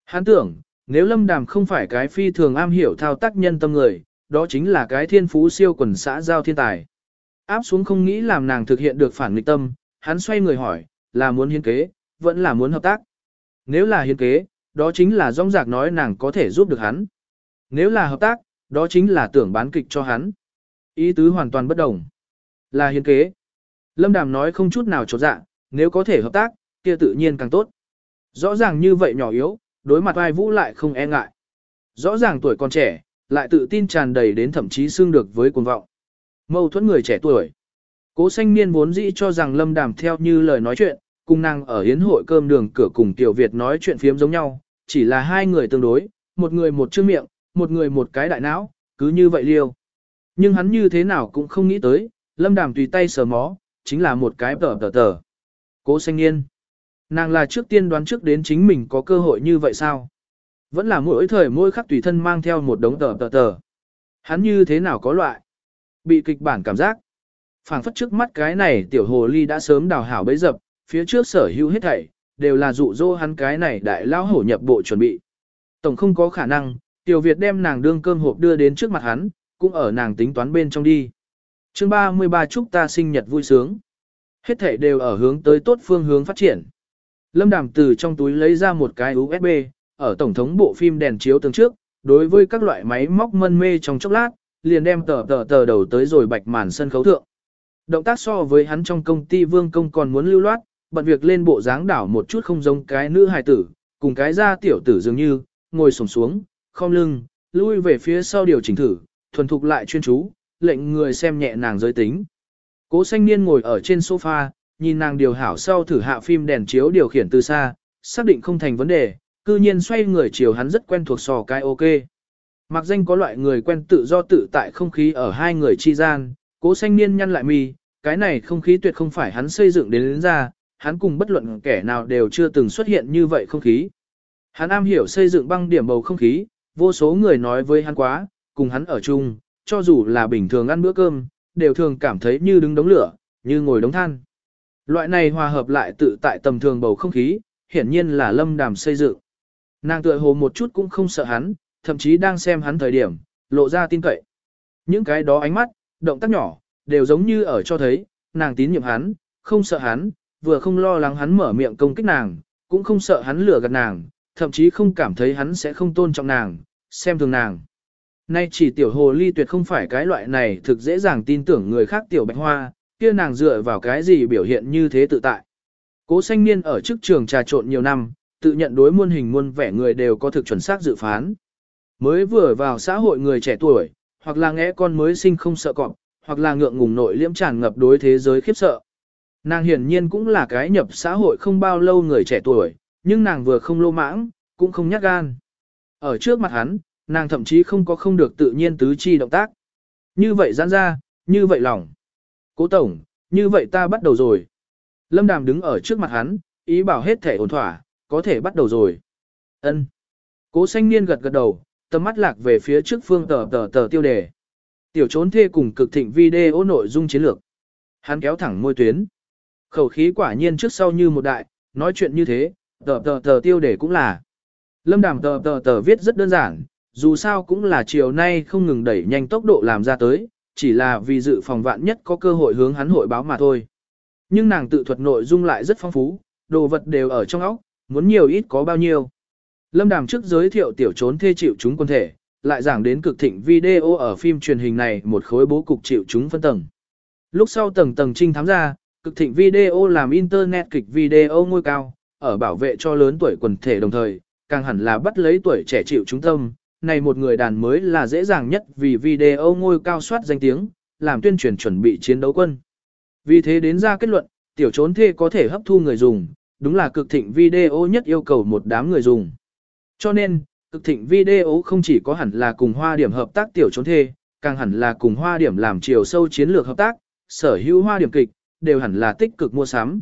Hắn tưởng, nếu lâm đàm không phải cái phi thường am hiểu thao tác nhân tâm người, đó chính là cái thiên phú siêu quần xã giao thiên tài. Áp xuống không nghĩ làm nàng thực hiện được phản nghịch tâm, hắn xoay người hỏi, là muốn hiến kế, vẫn là muốn hợp tác. Nếu là hiến kế, đó chính là rong rạc nói nàng có thể giúp được hắn. Nếu là hợp tác, đó chính là tưởng bán kịch cho hắn. Ý tứ hoàn toàn bất đồng. Là hiến kế. Lâm Đàm nói không chút nào trột dạ, nếu có thể hợp tác, kia tự nhiên càng tốt. Rõ ràng như vậy nhỏ yếu, đối mặt ai vũ lại không e ngại. Rõ ràng tuổi còn trẻ, lại tự tin tràn đầy đến thậm chí xương được với cuồng vọng. Mâu thuẫn người trẻ tuổi. Cố xanh niên vốn dĩ cho rằng Lâm Đàm theo như lời nói chuyện, cùng nàng ở hiến hội cơm đường cửa cùng Tiểu Việt nói chuyện phiếm giống nhau, chỉ là hai người tương đối, một người một chữ miệng, một người một cái đại não, cứ như vậy liêu. Nhưng hắn như thế nào cũng không nghĩ tới, Lâm Đàm tùy tay sờ mó, chính là một cái tờ tờ tờ. Cố xanh niên. Nàng là trước tiên đoán trước đến chính mình có cơ hội như vậy sao? Vẫn là mỗi thời mỗi khắc tùy thân mang theo một đống tờ tờ tờ. Hắn như thế nào có loại? Bị kịch bản cảm giác. phảng phất trước mắt cái này tiểu hồ ly đã sớm đào hảo bấy dập, phía trước sở hữu hết thảy, đều là dụ dỗ hắn cái này đại lao hổ nhập bộ chuẩn bị. Tổng không có khả năng, tiểu Việt đem nàng đương cơm hộp đưa đến trước mặt hắn, cũng ở nàng tính toán bên trong đi. chương 33 chúc ta sinh nhật vui sướng. Hết thảy đều ở hướng tới tốt phương hướng phát triển. Lâm Đàm từ trong túi lấy ra một cái USB, ở tổng thống bộ phim đèn chiếu tường trước, đối với các loại máy móc mân mê trong chốc lát, liền đem tờ tờ tờ đầu tới rồi bạch màn sân khấu thượng. Động tác so với hắn trong công ty vương công còn muốn lưu loát, bận việc lên bộ dáng đảo một chút không giống cái nữ hài tử, cùng cái da tiểu tử dường như, ngồi sổng xuống, không lưng, lui về phía sau điều chỉnh thử, thuần thục lại chuyên chú, lệnh người xem nhẹ nàng giới tính. Cố xanh niên ngồi ở trên sofa, nhìn nàng điều hảo sau thử hạ phim đèn chiếu điều khiển từ xa, xác định không thành vấn đề, cư nhiên xoay người chiều hắn rất quen thuộc sò cái ok. Mặc danh có loại người quen tự do tự tại không khí ở hai người chi gian, cố xanh niên nhăn lại mi, cái này không khí tuyệt không phải hắn xây dựng đến, đến ra, hắn cùng bất luận kẻ nào đều chưa từng xuất hiện như vậy không khí. Hắn am hiểu xây dựng băng điểm bầu không khí, vô số người nói với hắn quá, cùng hắn ở chung, cho dù là bình thường ăn bữa cơm, đều thường cảm thấy như đứng đống lửa, như ngồi đống than. Loại này hòa hợp lại tự tại tầm thường bầu không khí, hiển nhiên là lâm đàm xây dựng. Nàng tựa hồ một chút cũng không sợ hắn, thậm chí đang xem hắn thời điểm, lộ ra tin cậy. Những cái đó ánh mắt, động tác nhỏ, đều giống như ở cho thấy, nàng tín nhiệm hắn, không sợ hắn, vừa không lo lắng hắn mở miệng công kích nàng, cũng không sợ hắn lừa gạt nàng, thậm chí không cảm thấy hắn sẽ không tôn trọng nàng, xem thường nàng. Nay chỉ tiểu hồ ly tuyệt không phải cái loại này thực dễ dàng tin tưởng người khác tiểu bạch hoa, kia nàng dựa vào cái gì biểu hiện như thế tự tại. Cố xanh niên ở chức trường trà trộn nhiều năm, tự nhận đối muôn hình muôn vẻ người đều có thực chuẩn xác dự phán. Mới vừa vào xã hội người trẻ tuổi, hoặc là ngẽ con mới sinh không sợ cọp, hoặc là ngượng ngùng nội liễm tràn ngập đối thế giới khiếp sợ. Nàng hiển nhiên cũng là cái nhập xã hội không bao lâu người trẻ tuổi, nhưng nàng vừa không lô mãng, cũng không nhát gan. Ở trước mặt hắn, nàng thậm chí không có không được tự nhiên tứ chi động tác. Như vậy giãn ra, như vậy lỏng. Cố tổng, như vậy ta bắt đầu rồi. Lâm Đàm đứng ở trước mặt hắn, ý bảo hết thể ổn thỏa, có thể bắt đầu rồi. Ân. Cố xanh niên gật gật đầu, tầm mắt lạc về phía trước phương tờ tờ tờ tiêu đề. Tiểu trốn thê cùng cực thịnh video nội dung chiến lược. Hắn kéo thẳng môi tuyến. Khẩu khí quả nhiên trước sau như một đại, nói chuyện như thế, tờ tờ tờ tiêu đề cũng là. Lâm đàm tờ tờ tờ viết rất đơn giản, dù sao cũng là chiều nay không ngừng đẩy nhanh tốc độ làm ra tới, chỉ là vì dự phòng vạn nhất có cơ hội hướng hắn hội báo mà thôi. Nhưng nàng tự thuật nội dung lại rất phong phú, đồ vật đều ở trong óc, muốn nhiều ít có bao nhiêu. Lâm Đàm trước giới thiệu tiểu trốn thê chịu chúng quân thể, lại giảng đến cực thịnh video ở phim truyền hình này một khối bố cục chịu chúng phân tầng. Lúc sau tầng tầng trinh thám ra, cực thịnh video làm internet kịch video ngôi cao, ở bảo vệ cho lớn tuổi quần thể đồng thời, càng hẳn là bắt lấy tuổi trẻ chịu chúng tâm, này một người đàn mới là dễ dàng nhất vì video ngôi cao soát danh tiếng, làm tuyên truyền chuẩn bị chiến đấu quân. Vì thế đến ra kết luận, tiểu trốn thê có thể hấp thu người dùng, đúng là cực thịnh video nhất yêu cầu một đám người dùng. Cho nên, cực thịnh video không chỉ có hẳn là cùng hoa điểm hợp tác tiểu trốn thê, càng hẳn là cùng hoa điểm làm chiều sâu chiến lược hợp tác, sở hữu hoa điểm kịch, đều hẳn là tích cực mua sắm.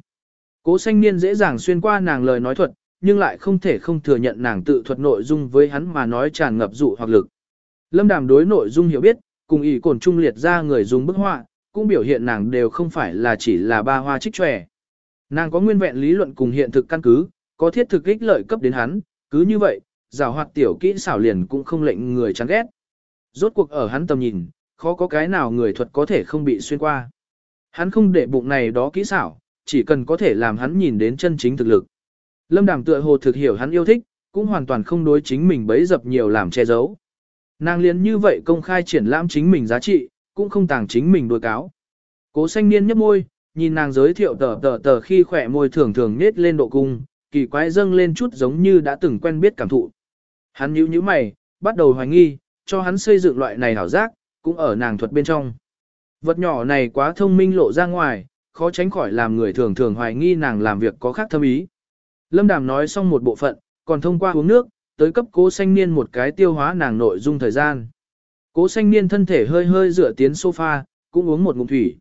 Cố xanh niên dễ dàng xuyên qua nàng lời nói thuật, nhưng lại không thể không thừa nhận nàng tự thuật nội dung với hắn mà nói tràn ngập dụ hoặc lực. Lâm đàm đối nội dung hiểu biết, cùng ý cồn trung liệt ra người dùng bức họa, cũng biểu hiện nàng đều không phải là chỉ là ba hoa trích tròe. Nàng có nguyên vẹn lý luận cùng hiện thực căn cứ, có thiết thực ích lợi cấp đến hắn, cứ như vậy, rào hoạt tiểu kỹ xảo liền cũng không lệnh người chán ghét. Rốt cuộc ở hắn tầm nhìn, khó có cái nào người thuật có thể không bị xuyên qua. Hắn không để bụng này đó kỹ xảo, chỉ cần có thể làm hắn nhìn đến chân chính thực lực. Lâm Đàm tựa hồ thực hiểu hắn yêu thích, cũng hoàn toàn không đối chính mình bấy dập nhiều làm che giấu. Nàng liền như vậy công khai triển lãm chính mình giá trị, cũng không tàng chính mình đuôi cáo. Cố xanh niên nhấp môi, nhìn nàng giới thiệu tờ tờ tờ khi khỏe môi thường thường nết lên độ cung, kỳ quái dâng lên chút giống như đã từng quen biết cảm thụ. Hắn nhíu nhíu mày, bắt đầu hoài nghi, cho hắn xây dựng loại này hảo giác, cũng ở nàng thuật bên trong. Vật nhỏ này quá thông minh lộ ra ngoài, khó tránh khỏi làm người thường thường hoài nghi nàng làm việc có khác thâm ý. Lâm Đàm nói xong một bộ phận, còn thông qua uống nước, tới cấp cố xanh niên một cái tiêu hóa nàng nội dung thời gian. Cố xanh niên thân thể hơi hơi dựa tiến sofa, cũng uống một ngụm thủy.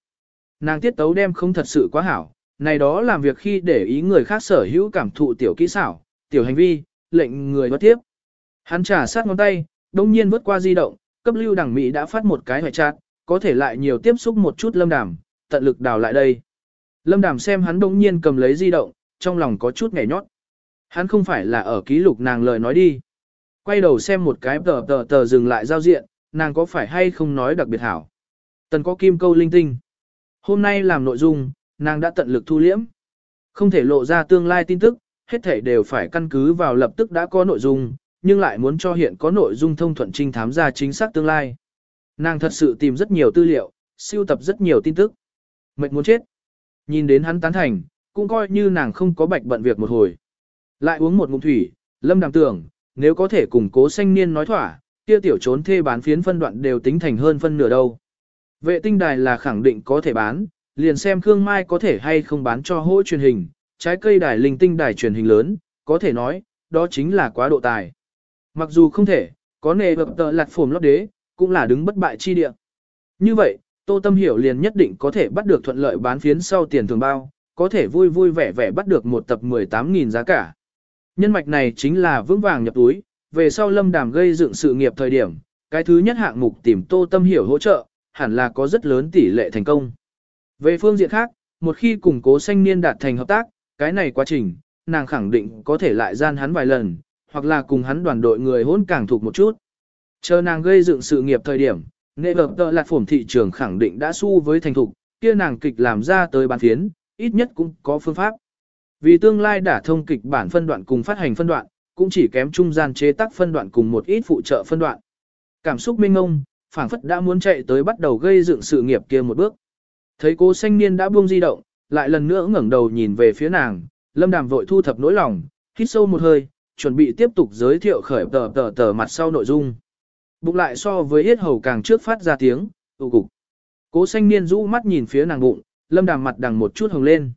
Nàng tiết tấu đem không thật sự quá hảo, này đó làm việc khi để ý người khác sở hữu cảm thụ tiểu kỹ xảo, tiểu hành vi, lệnh người bất tiếp. Hắn trả sát ngón tay, đông nhiên vớt qua di động, cấp lưu đẳng Mỹ đã phát một cái hoại chát, có thể lại nhiều tiếp xúc một chút lâm đàm, tận lực đào lại đây. Lâm đàm xem hắn đông nhiên cầm lấy di động, trong lòng có chút nhảy nhót. Hắn không phải là ở ký lục nàng lời nói đi. Quay đầu xem một cái tờ tờ tờ dừng lại giao diện, nàng có phải hay không nói đặc biệt hảo. Tần có kim câu linh tinh. Hôm nay làm nội dung, nàng đã tận lực thu liễm. Không thể lộ ra tương lai tin tức, hết thể đều phải căn cứ vào lập tức đã có nội dung, nhưng lại muốn cho hiện có nội dung thông thuận trinh thám ra chính xác tương lai. Nàng thật sự tìm rất nhiều tư liệu, siêu tập rất nhiều tin tức. Mệt muốn chết. Nhìn đến hắn tán thành, cũng coi như nàng không có bạch bận việc một hồi. Lại uống một ngụm thủy, lâm đàm tưởng, nếu có thể cùng cố xanh niên nói thỏa, kia tiểu trốn thê bán phiến phân đoạn đều tính thành hơn phân nửa đâu. Vệ tinh đài là khẳng định có thể bán, liền xem Khương Mai có thể hay không bán cho hỗ truyền hình, trái cây đài linh tinh đài truyền hình lớn, có thể nói, đó chính là quá độ tài. Mặc dù không thể, có nề bập tờ lạt phồm lót đế, cũng là đứng bất bại chi địa. Như vậy, Tô Tâm Hiểu liền nhất định có thể bắt được thuận lợi bán phiến sau tiền thường bao, có thể vui vui vẻ vẻ bắt được một tập 18.000 giá cả. Nhân mạch này chính là vững vàng nhập túi, về sau lâm đàm gây dựng sự nghiệp thời điểm, cái thứ nhất hạng mục tìm Tô Tâm Hiểu hỗ trợ, hẳn là có rất lớn tỷ lệ thành công. Về phương diện khác, một khi củng cố sanh niên đạt thành hợp tác, cái này quá trình, nàng khẳng định có thể lại gian hắn vài lần, hoặc là cùng hắn đoàn đội người hỗn càng thuộc một chút. Chờ nàng gây dựng sự nghiệp thời điểm, nghệ hợp tợ lạc phổm thị trường khẳng định đã su với thành thục, kia nàng kịch làm ra tới bán phiến, ít nhất cũng có phương pháp. Vì tương lai đã thông kịch bản phân đoạn cùng phát hành phân đoạn, cũng chỉ kém trung gian chế tác phân đoạn cùng một ít phụ trợ phân đoạn. Cảm xúc minh ông, phảng phất đã muốn chạy tới bắt đầu gây dựng sự nghiệp kia một bước. Thấy cô xanh niên đã buông di động, lại lần nữa ngẩng đầu nhìn về phía nàng, lâm đàm vội thu thập nỗi lòng, hít sâu một hơi, chuẩn bị tiếp tục giới thiệu khởi tờ tờ tờ mặt sau nội dung. Bụng lại so với yết hầu càng trước phát ra tiếng, tụ cục. Cố xanh niên rũ mắt nhìn phía nàng bụng, lâm đàm mặt đằng một chút hồng lên.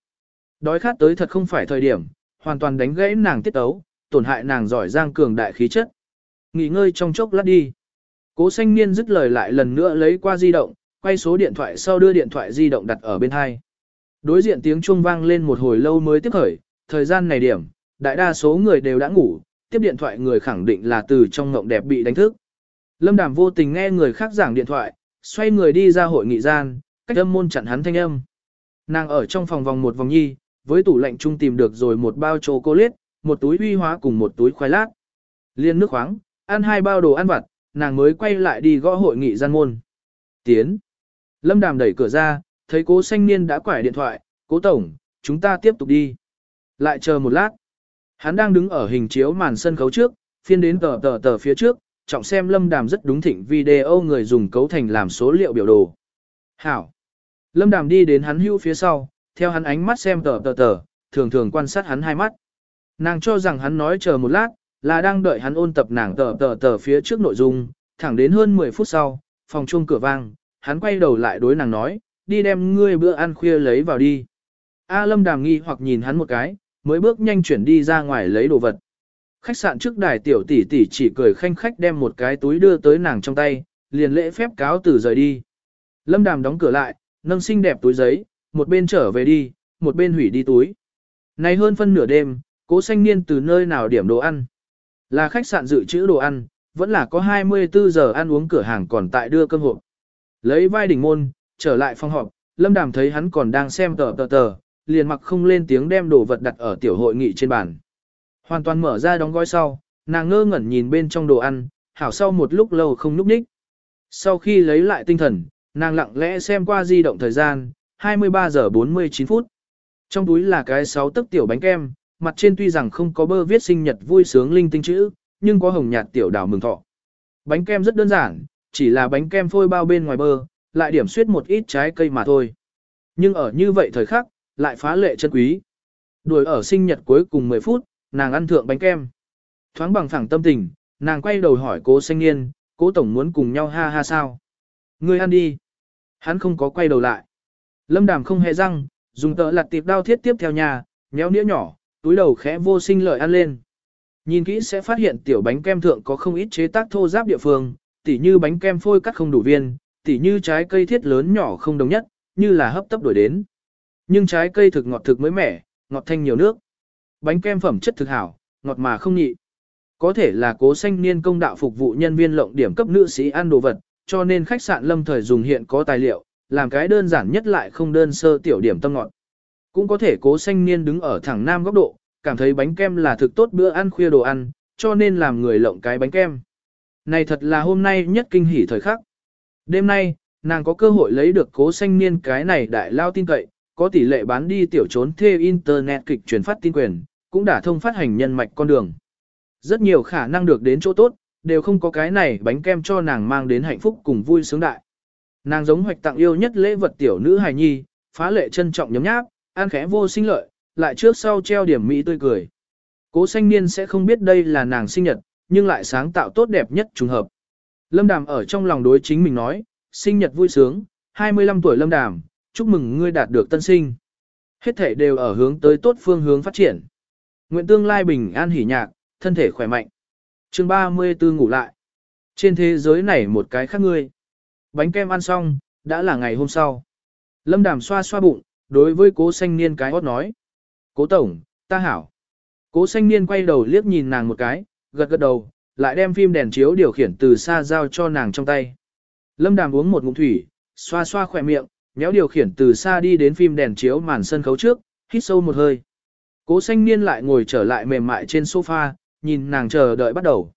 Đói khát tới thật không phải thời điểm, hoàn toàn đánh gãy nàng tiết tấu, tổn hại nàng giỏi giang cường đại khí chất. Nghỉ ngơi trong chốc lát đi. Cố xanh niên dứt lời lại lần nữa lấy qua di động, quay số điện thoại sau đưa điện thoại di động đặt ở bên hai. Đối diện tiếng chuông vang lên một hồi lâu mới tiếp khởi, thời gian này điểm, đại đa số người đều đã ngủ, tiếp điện thoại người khẳng định là từ trong ngộng đẹp bị đánh thức. Lâm Đàm vô tình nghe người khác giảng điện thoại, xoay người đi ra hội nghị gian, cách âm môn chặn hắn thanh âm. Nàng ở trong phòng vòng một vòng nhi, với tủ lạnh chung tìm được rồi một bao chocolate, một túi uy hóa cùng một túi khoai lát. Liên nước khoáng, ăn hai bao đồ ăn vặt, nàng mới quay lại đi gõ hội nghị gian môn. Tiến. Lâm Đàm đẩy cửa ra, thấy cố xanh niên đã quải điện thoại, cố tổng, chúng ta tiếp tục đi. Lại chờ một lát. Hắn đang đứng ở hình chiếu màn sân khấu trước, phiên đến tờ tờ tờ phía trước, trọng xem Lâm Đàm rất đúng thịnh video người dùng cấu thành làm số liệu biểu đồ. Hảo. Lâm Đàm đi đến hắn hưu phía sau, theo hắn ánh mắt xem tờ tờ tờ, thường thường quan sát hắn hai mắt. Nàng cho rằng hắn nói chờ một lát, là đang đợi hắn ôn tập nàng tờ tờ tờ phía trước nội dung, thẳng đến hơn 10 phút sau, phòng chuông cửa vang, hắn quay đầu lại đối nàng nói, đi đem ngươi bữa ăn khuya lấy vào đi. A Lâm đàm nghi hoặc nhìn hắn một cái, mới bước nhanh chuyển đi ra ngoài lấy đồ vật. Khách sạn trước đài tiểu tỷ tỷ chỉ cười khanh khách đem một cái túi đưa tới nàng trong tay, liền lễ phép cáo từ rời đi. Lâm đàm đóng cửa lại, nâng xinh đẹp túi giấy, một bên trở về đi, một bên hủy đi túi. Này hơn phân nửa đêm, cố xanh niên từ nơi nào điểm đồ ăn. Là khách sạn dự trữ đồ ăn, vẫn là có 24 giờ ăn uống cửa hàng còn tại đưa cơm hộp. Lấy vai đỉnh môn, trở lại phòng họp, Lâm Đàm thấy hắn còn đang xem tờ tờ tờ, liền mặc không lên tiếng đem đồ vật đặt ở tiểu hội nghị trên bàn. Hoàn toàn mở ra đóng gói sau, nàng ngơ ngẩn nhìn bên trong đồ ăn, hảo sau một lúc lâu không núp ních. Sau khi lấy lại tinh thần, nàng lặng lẽ xem qua di động thời gian, 23 giờ 49 phút. Trong túi là cái sáu tấc tiểu bánh kem, mặt trên tuy rằng không có bơ viết sinh nhật vui sướng linh tinh chữ, nhưng có hồng nhạt tiểu đảo mừng thọ. Bánh kem rất đơn giản, chỉ là bánh kem phôi bao bên ngoài bơ, lại điểm suyết một ít trái cây mà thôi. Nhưng ở như vậy thời khắc, lại phá lệ chân quý. Đuổi ở sinh nhật cuối cùng 10 phút, nàng ăn thượng bánh kem. Thoáng bằng phẳng tâm tình, nàng quay đầu hỏi cố xanh niên, cố tổng muốn cùng nhau ha ha sao. Ngươi ăn đi. Hắn không có quay đầu lại. Lâm đàm không hề răng, dùng tợ lặt tiệp đao thiết tiếp theo nhà, nhéo nĩa nhỏ, túi đầu khẽ vô sinh lợi ăn lên. Nhìn kỹ sẽ phát hiện tiểu bánh kem thượng có không ít chế tác thô giáp địa phương, tỉ như bánh kem phôi cắt không đủ viên, tỉ như trái cây thiết lớn nhỏ không đồng nhất, như là hấp tấp đổi đến. Nhưng trái cây thực ngọt thực mới mẻ, ngọt thanh nhiều nước. Bánh kem phẩm chất thực hảo, ngọt mà không nhị. Có thể là cố xanh niên công đạo phục vụ nhân viên lộng điểm cấp nữ sĩ ăn đồ vật, cho nên khách sạn lâm thời dùng hiện có tài liệu, làm cái đơn giản nhất lại không đơn sơ tiểu điểm tâm ngọt. Cũng có thể cố xanh niên đứng ở thẳng nam góc độ, cảm thấy bánh kem là thực tốt bữa ăn khuya đồ ăn, cho nên làm người lộng cái bánh kem. Này thật là hôm nay nhất kinh hỉ thời khắc. Đêm nay, nàng có cơ hội lấy được cố xanh niên cái này đại lao tin cậy, có tỷ lệ bán đi tiểu trốn thê internet kịch truyền phát tin quyền, cũng đã thông phát hành nhân mạch con đường. Rất nhiều khả năng được đến chỗ tốt, đều không có cái này bánh kem cho nàng mang đến hạnh phúc cùng vui sướng đại. Nàng giống hoạch tặng yêu nhất lễ vật tiểu nữ hài nhi, phá lệ trân trọng nhấm nháp, an khẽ vô sinh lợi, lại trước sau treo điểm mỹ tươi cười. Cố xanh niên sẽ không biết đây là nàng sinh nhật, nhưng lại sáng tạo tốt đẹp nhất trùng hợp. Lâm Đàm ở trong lòng đối chính mình nói, sinh nhật vui sướng, 25 tuổi Lâm Đàm, chúc mừng ngươi đạt được tân sinh. Hết thể đều ở hướng tới tốt phương hướng phát triển. Nguyện tương lai bình an hỉ nhạc, thân thể khỏe mạnh chương 34 ngủ lại. Trên thế giới này một cái khác ngươi. Bánh kem ăn xong, đã là ngày hôm sau. Lâm Đàm xoa xoa bụng, đối với cố xanh niên cái hót nói. Cố tổng, ta hảo. Cố xanh niên quay đầu liếc nhìn nàng một cái, gật gật đầu, lại đem phim đèn chiếu điều khiển từ xa giao cho nàng trong tay. Lâm Đàm uống một ngụm thủy, xoa xoa khỏe miệng, nhéo điều khiển từ xa đi đến phim đèn chiếu màn sân khấu trước, hít sâu một hơi. Cố xanh niên lại ngồi trở lại mềm mại trên sofa, nhìn nàng chờ đợi bắt đầu.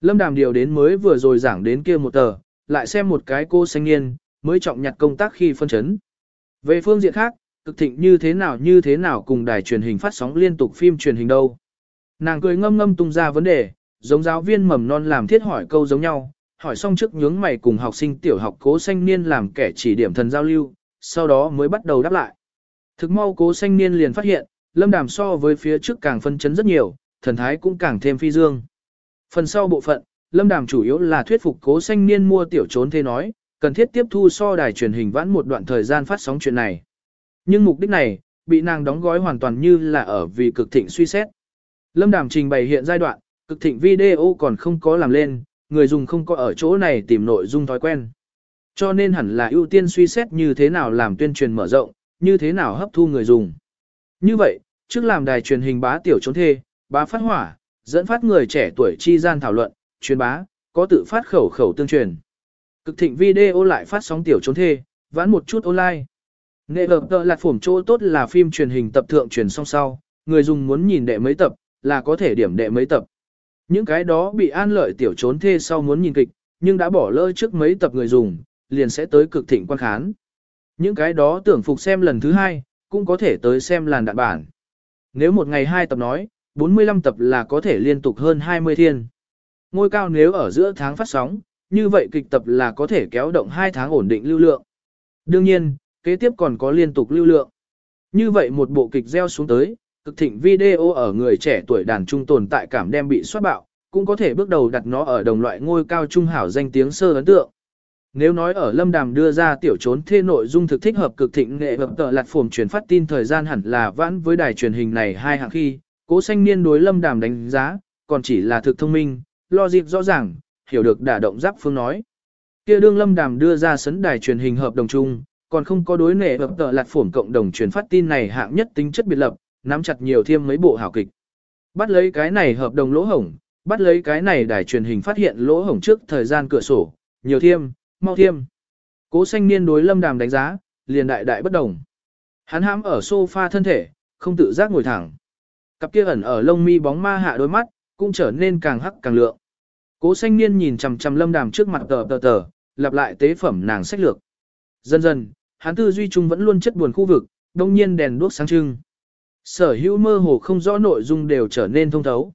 Lâm Đàm điều đến mới vừa rồi giảng đến kia một tờ, lại xem một cái cô xanh niên, mới trọng nhặt công tác khi phân chấn. Về phương diện khác, cực thịnh như thế nào như thế nào cùng đài truyền hình phát sóng liên tục phim truyền hình đâu. Nàng cười ngâm ngâm tung ra vấn đề, giống giáo viên mầm non làm thiết hỏi câu giống nhau, hỏi xong trước nhướng mày cùng học sinh tiểu học cố xanh niên làm kẻ chỉ điểm thần giao lưu, sau đó mới bắt đầu đáp lại. Thực mau cố xanh niên liền phát hiện, lâm đàm so với phía trước càng phân chấn rất nhiều, thần thái cũng càng thêm phi dương. Phần sau bộ phận, lâm đàm chủ yếu là thuyết phục cố sanh niên mua tiểu trốn thế nói, cần thiết tiếp thu so đài truyền hình vãn một đoạn thời gian phát sóng chuyện này. Nhưng mục đích này, bị nàng đóng gói hoàn toàn như là ở vì cực thịnh suy xét. Lâm Đàm trình bày hiện giai đoạn, cực thịnh video còn không có làm lên, người dùng không có ở chỗ này tìm nội dung thói quen. Cho nên hẳn là ưu tiên suy xét như thế nào làm tuyên truyền mở rộng, như thế nào hấp thu người dùng. Như vậy, trước làm đài truyền hình bá tiểu trốn thê, bá phát hỏa, dẫn phát người trẻ tuổi chi gian thảo luận, truyền bá, có tự phát khẩu khẩu tương truyền. Cực thịnh video lại phát sóng tiểu trốn thê, vãn một chút online. Nghệ hợp tờ lạt phổm chỗ tốt là phim truyền hình tập thượng truyền song sau, người dùng muốn nhìn đệ mấy tập, là có thể điểm đệ mấy tập. Những cái đó bị an lợi tiểu trốn thê sau muốn nhìn kịch, nhưng đã bỏ lỡ trước mấy tập người dùng, liền sẽ tới cực thịnh quan khán. Những cái đó tưởng phục xem lần thứ hai, cũng có thể tới xem làn đạn bản. Nếu một ngày hai tập nói, 45 tập là có thể liên tục hơn 20 thiên. Ngôi cao nếu ở giữa tháng phát sóng, như vậy kịch tập là có thể kéo động 2 tháng ổn định lưu lượng. Đương nhiên, kế tiếp còn có liên tục lưu lượng. Như vậy một bộ kịch gieo xuống tới, cực thịnh video ở người trẻ tuổi đàn trung tồn tại cảm đem bị soát bạo, cũng có thể bước đầu đặt nó ở đồng loại ngôi cao trung hảo danh tiếng sơ ấn tượng. Nếu nói ở Lâm Đàm đưa ra tiểu trốn thê nội dung thực thích hợp cực thịnh nghệ hợp tờ lạt phồm truyền phát tin thời gian hẳn là vãn với đài truyền hình này hai hạng khi, cố xanh niên đối Lâm Đàm đánh giá, còn chỉ là thực thông minh, lo dịp rõ ràng, hiểu được đả động giáp phương nói. Kia đương Lâm Đàm đưa ra sấn đài truyền hình hợp đồng chung, còn không có đối nghệ hợp tờ lạt phổm cộng đồng truyền phát tin này hạng nhất tính chất biệt lập, nắm chặt nhiều thêm mấy bộ hảo kịch. Bắt lấy cái này hợp đồng lỗ hổng, bắt lấy cái này đài truyền hình phát hiện lỗ hổng trước thời gian cửa sổ, nhiều thêm, mau thêm. Cố xanh niên đối lâm đàm đánh giá, liền đại đại bất đồng. Hắn hãm ở sofa thân thể, không tự giác ngồi thẳng. Cặp kia ẩn ở lông mi bóng ma hạ đôi mắt, cũng trở nên càng hắc càng lượng. Cố xanh niên nhìn chằm chằm lâm đàm trước mặt tờ tờ tờ, lặp lại tế phẩm nàng sách lược. Dần dần, hắn tư duy chung vẫn luôn chất buồn khu vực, đông nhiên đèn đuốc sáng trưng. Sở hữu mơ hồ không rõ nội dung đều trở nên thông thấu.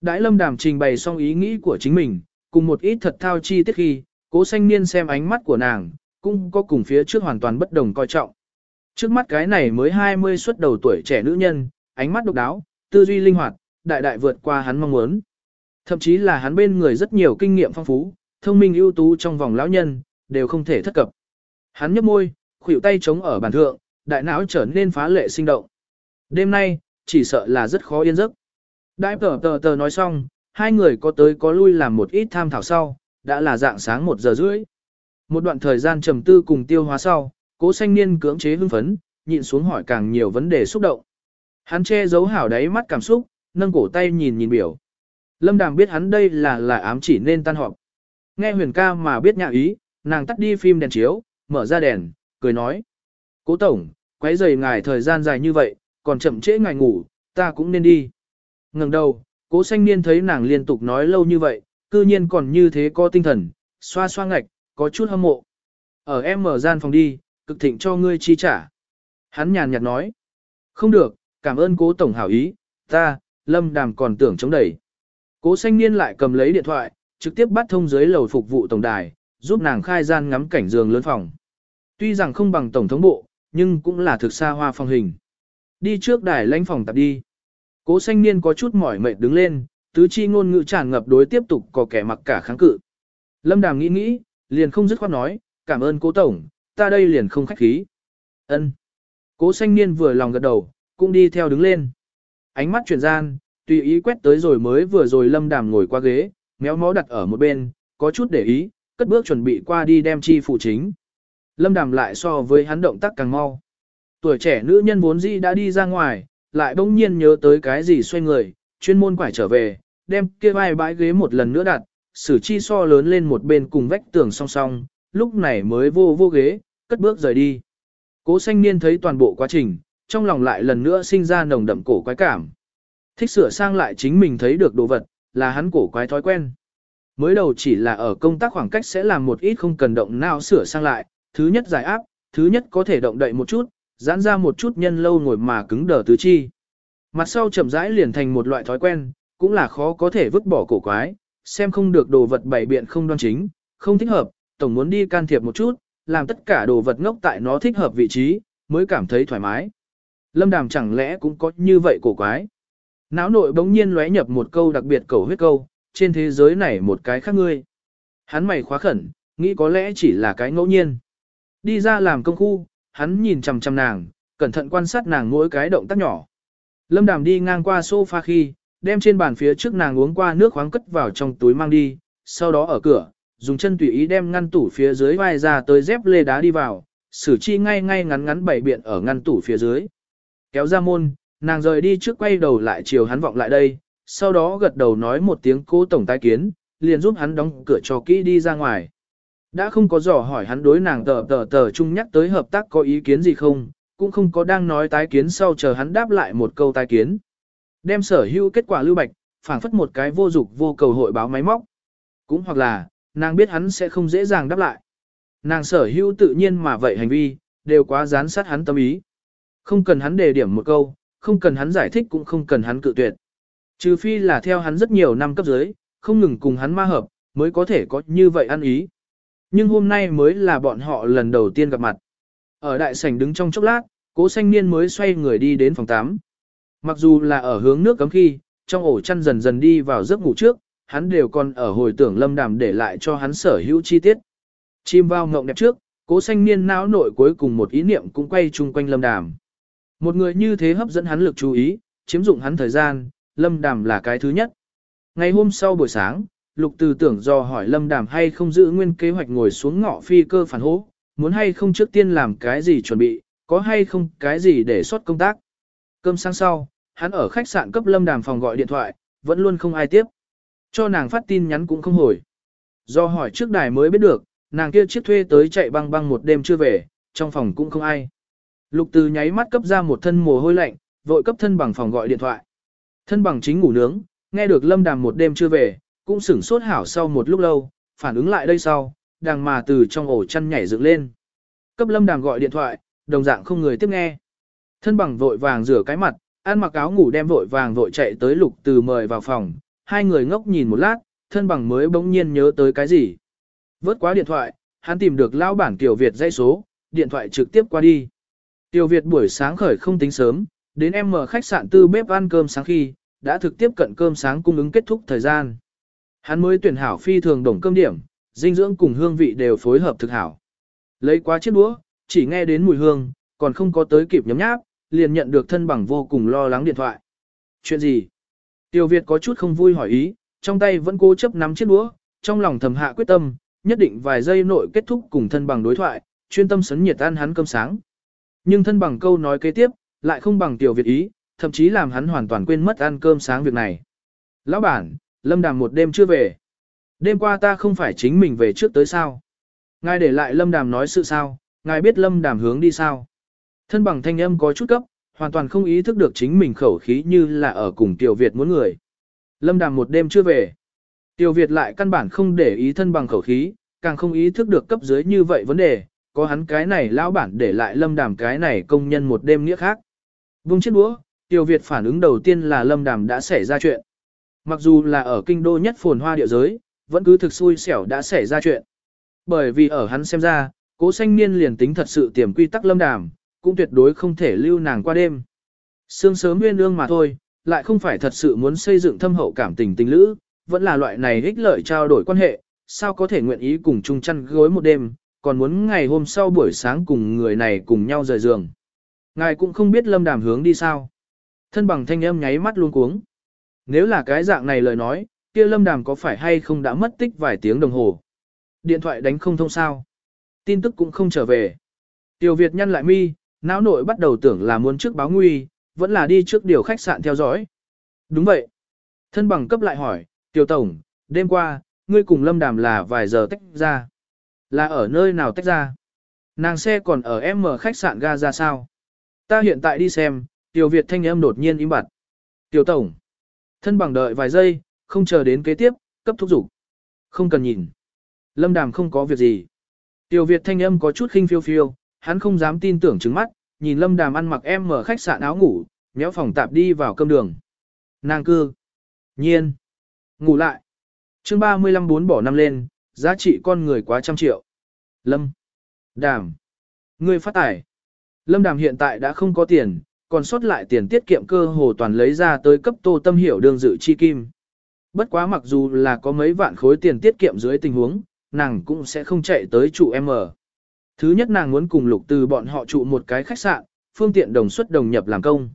Đãi lâm đàm trình bày xong ý nghĩ của chính mình, cùng một ít thật thao chi tiết khi, cố xanh niên xem ánh mắt của nàng, cũng có cùng phía trước hoàn toàn bất đồng coi trọng. Trước mắt cái này mới 20 xuất đầu tuổi trẻ nữ nhân, ánh mắt độc đáo, tư duy linh hoạt, đại đại vượt qua hắn mong muốn. Thậm chí là hắn bên người rất nhiều kinh nghiệm phong phú, thông minh ưu tú trong vòng lão nhân, đều không thể thất cập. Hắn nhấp môi, khuỷu tay chống ở bàn thượng, đại não trở nên phá lệ sinh động. Đêm nay, chỉ sợ là rất khó yên giấc. Đại tờ tờ tờ nói xong, hai người có tới có lui làm một ít tham thảo sau, đã là dạng sáng một giờ rưỡi. Một đoạn thời gian trầm tư cùng tiêu hóa sau, cố sanh niên cưỡng chế hưng phấn, nhịn xuống hỏi càng nhiều vấn đề xúc động. Hắn che giấu hảo đáy mắt cảm xúc, nâng cổ tay nhìn nhìn biểu. Lâm Đàm biết hắn đây là là ám chỉ nên tan họp. Nghe huyền ca mà biết nhạ ý, nàng tắt đi phim đèn chiếu, mở ra đèn, cười nói. Cố tổng, quấy rầy ngài thời gian dài như vậy, còn chậm trễ ngài ngủ, ta cũng nên đi. Ngừng đầu, cố xanh niên thấy nàng liên tục nói lâu như vậy, cư nhiên còn như thế có tinh thần, xoa xoa ngạch, có chút hâm mộ. Ở em mở gian phòng đi, cực thịnh cho ngươi chi trả. Hắn nhàn nhạt nói. Không được, cảm ơn cố tổng hảo ý, ta, lâm đàm còn tưởng chống đẩy. Cố xanh niên lại cầm lấy điện thoại, trực tiếp bắt thông dưới lầu phục vụ tổng đài, giúp nàng khai gian ngắm cảnh giường lớn phòng. Tuy rằng không bằng tổng thống bộ, nhưng cũng là thực xa hoa phong hình. Đi trước đài lãnh phòng tập đi. Cố xanh niên có chút mỏi mệt đứng lên, tứ chi ngôn ngữ tràn ngập đối tiếp tục có kẻ mặc cả kháng cự. Lâm Đàm nghĩ nghĩ, liền không dứt khoát nói, cảm ơn cố tổng, ta đây liền không khách khí. Ân. Cố xanh niên vừa lòng gật đầu, cũng đi theo đứng lên. Ánh mắt chuyển gian, tùy ý quét tới rồi mới vừa rồi Lâm Đàm ngồi qua ghế, méo mó đặt ở một bên, có chút để ý, cất bước chuẩn bị qua đi đem chi phụ chính. Lâm Đàm lại so với hắn động tác càng mau. Tuổi trẻ nữ nhân vốn dĩ đã đi ra ngoài, lại bỗng nhiên nhớ tới cái gì xoay người, chuyên môn quải trở về, đem kia vai bãi ghế một lần nữa đặt, sử chi so lớn lên một bên cùng vách tường song song, lúc này mới vô vô ghế, cất bước rời đi. Cố xanh niên thấy toàn bộ quá trình, trong lòng lại lần nữa sinh ra nồng đậm cổ quái cảm. Thích sửa sang lại chính mình thấy được đồ vật, là hắn cổ quái thói quen. Mới đầu chỉ là ở công tác khoảng cách sẽ làm một ít không cần động nào sửa sang lại, thứ nhất giải áp, thứ nhất có thể động đậy một chút, giãn ra một chút nhân lâu ngồi mà cứng đờ tứ chi. Mặt sau chậm rãi liền thành một loại thói quen, cũng là khó có thể vứt bỏ cổ quái, xem không được đồ vật bày biện không đoan chính, không thích hợp, tổng muốn đi can thiệp một chút, làm tất cả đồ vật ngốc tại nó thích hợp vị trí, mới cảm thấy thoải mái. Lâm Đàm chẳng lẽ cũng có như vậy cổ quái. Não nội bỗng nhiên lóe nhập một câu đặc biệt cầu huyết câu, trên thế giới này một cái khác ngươi. Hắn mày khóa khẩn, nghĩ có lẽ chỉ là cái ngẫu nhiên. Đi ra làm công khu, hắn nhìn chằm chằm nàng, cẩn thận quan sát nàng mỗi cái động tác nhỏ. Lâm Đàm đi ngang qua sofa khi, đem trên bàn phía trước nàng uống qua nước khoáng cất vào trong túi mang đi, sau đó ở cửa, dùng chân tùy ý đem ngăn tủ phía dưới vai ra tới dép lê đá đi vào, xử chi ngay ngay ngắn ngắn bảy biện ở ngăn tủ phía dưới. Kéo ra môn, nàng rời đi trước quay đầu lại chiều hắn vọng lại đây, sau đó gật đầu nói một tiếng cố tổng tái kiến, liền giúp hắn đóng cửa cho kỹ đi ra ngoài. Đã không có dò hỏi hắn đối nàng tờ tờ tờ chung nhắc tới hợp tác có ý kiến gì không, cũng không có đang nói tái kiến sau chờ hắn đáp lại một câu tái kiến. Đem sở hữu kết quả lưu bạch, phảng phất một cái vô dục vô cầu hội báo máy móc. Cũng hoặc là, nàng biết hắn sẽ không dễ dàng đáp lại. Nàng sở hữu tự nhiên mà vậy hành vi, đều quá gián sát hắn tâm ý. Không cần hắn đề điểm một câu, không cần hắn giải thích cũng không cần hắn cự tuyệt. Trừ phi là theo hắn rất nhiều năm cấp dưới, không ngừng cùng hắn ma hợp, mới có thể có như vậy ăn ý. Nhưng hôm nay mới là bọn họ lần đầu tiên gặp mặt. Ở đại sảnh đứng trong chốc lát, cố xanh niên mới xoay người đi đến phòng 8. Mặc dù là ở hướng nước cấm khi, trong ổ chăn dần dần đi vào giấc ngủ trước, hắn đều còn ở hồi tưởng lâm đàm để lại cho hắn sở hữu chi tiết. Chim vào ngộng đẹp trước, cố xanh niên não nội cuối cùng một ý niệm cũng quay chung quanh lâm đàm. Một người như thế hấp dẫn hắn lực chú ý, chiếm dụng hắn thời gian, lâm đàm là cái thứ nhất. Ngày hôm sau buổi sáng, lục từ tưởng do hỏi lâm đàm hay không giữ nguyên kế hoạch ngồi xuống ngọ phi cơ phản hố, muốn hay không trước tiên làm cái gì chuẩn bị, có hay không cái gì để xuất công tác. Cơm sáng sau, hắn ở khách sạn cấp lâm đàm phòng gọi điện thoại, vẫn luôn không ai tiếp. Cho nàng phát tin nhắn cũng không hồi. Do hỏi trước đài mới biết được, nàng kia chiếc thuê tới chạy băng băng một đêm chưa về, trong phòng cũng không ai. Lục từ nháy mắt cấp ra một thân mồ hôi lạnh, vội cấp thân bằng phòng gọi điện thoại. Thân bằng chính ngủ nướng, nghe được lâm đàm một đêm chưa về, cũng sửng sốt hảo sau một lúc lâu, phản ứng lại đây sau, đàng mà từ trong ổ chăn nhảy dựng lên. Cấp lâm đàm gọi điện thoại, đồng dạng không người tiếp nghe. Thân bằng vội vàng rửa cái mặt, ăn mặc áo ngủ đem vội vàng vội chạy tới lục từ mời vào phòng, hai người ngốc nhìn một lát, thân bằng mới bỗng nhiên nhớ tới cái gì. Vớt quá điện thoại, hắn tìm được lão bản Tiểu Việt dây số, điện thoại trực tiếp qua đi. Tiểu Việt buổi sáng khởi không tính sớm, đến em mở khách sạn tư bếp ăn cơm sáng khi, đã thực tiếp cận cơm sáng cung ứng kết thúc thời gian. Hắn mới tuyển hảo phi thường đồng cơm điểm, dinh dưỡng cùng hương vị đều phối hợp thực hảo. Lấy quá chiếc đũa, chỉ nghe đến mùi hương, còn không có tới kịp nhấm nháp, liền nhận được thân bằng vô cùng lo lắng điện thoại. Chuyện gì? Tiêu Việt có chút không vui hỏi ý, trong tay vẫn cố chấp nắm chiếc đũa, trong lòng thầm hạ quyết tâm, nhất định vài giây nội kết thúc cùng thân bằng đối thoại, chuyên tâm sấn nhiệt ăn hắn cơm sáng. Nhưng thân bằng câu nói kế tiếp, lại không bằng Tiểu Việt ý, thậm chí làm hắn hoàn toàn quên mất ăn cơm sáng việc này. Lão bản, Lâm Đàm một đêm chưa về. Đêm qua ta không phải chính mình về trước tới sao. Ngài để lại Lâm Đàm nói sự sao, ngài biết Lâm Đàm hướng đi sao. Thân bằng thanh âm có chút cấp, hoàn toàn không ý thức được chính mình khẩu khí như là ở cùng Tiểu Việt muốn người. Lâm Đàm một đêm chưa về. Tiểu Việt lại căn bản không để ý thân bằng khẩu khí, càng không ý thức được cấp dưới như vậy vấn đề, có hắn cái này lão bản để lại Lâm Đàm cái này công nhân một đêm nghĩa khác. Vung chiếc đũa, Tiểu Việt phản ứng đầu tiên là Lâm Đàm đã xảy ra chuyện. Mặc dù là ở kinh đô nhất phồn hoa địa giới, vẫn cứ thực xui xẻo đã xảy ra chuyện. Bởi vì ở hắn xem ra, cố sanh niên liền tính thật sự tiềm quy tắc Lâm Đàm, cũng tuyệt đối không thể lưu nàng qua đêm. Sương sớm nguyên ương mà thôi, lại không phải thật sự muốn xây dựng thâm hậu cảm tình tình lữ, vẫn là loại này ích lợi trao đổi quan hệ, sao có thể nguyện ý cùng chung chăn gối một đêm, còn muốn ngày hôm sau buổi sáng cùng người này cùng nhau rời giường. Ngài cũng không biết lâm đàm hướng đi sao. Thân bằng thanh âm nháy mắt luôn cuống. Nếu là cái dạng này lời nói, kia lâm đàm có phải hay không đã mất tích vài tiếng đồng hồ. Điện thoại đánh không thông sao. Tin tức cũng không trở về. Tiểu Việt nhăn lại mi, não nội bắt đầu tưởng là muốn trước báo nguy, vẫn là đi trước điều khách sạn theo dõi. Đúng vậy. Thân bằng cấp lại hỏi, Tiểu Tổng, đêm qua, ngươi cùng Lâm Đàm là vài giờ tách ra. Là ở nơi nào tách ra? Nàng xe còn ở M khách sạn ga ra sao? Ta hiện tại đi xem, Tiểu Việt thanh âm đột nhiên im bặt. Tiểu Tổng. Thân bằng đợi vài giây, không chờ đến kế tiếp, cấp thúc dục Không cần nhìn. Lâm Đàm không có việc gì. Tiểu Việt thanh âm có chút khinh phiêu phiêu, hắn không dám tin tưởng trứng mắt, nhìn Lâm Đàm ăn mặc em mở khách sạn áo ngủ, méo phòng tạp đi vào cơm đường. Nàng cư. Nhiên. Ngủ lại. chương 35 bốn bỏ năm lên, giá trị con người quá trăm triệu. Lâm. Đàm. Ngươi phát tài. Lâm Đàm hiện tại đã không có tiền, còn sót lại tiền tiết kiệm cơ hồ toàn lấy ra tới cấp tô tâm hiểu đương dự chi kim. Bất quá mặc dù là có mấy vạn khối tiền tiết kiệm dưới tình huống, nàng cũng sẽ không chạy tới trụ em ở. Thứ nhất nàng muốn cùng lục từ bọn họ trụ một cái khách sạn, phương tiện đồng xuất đồng nhập làm công.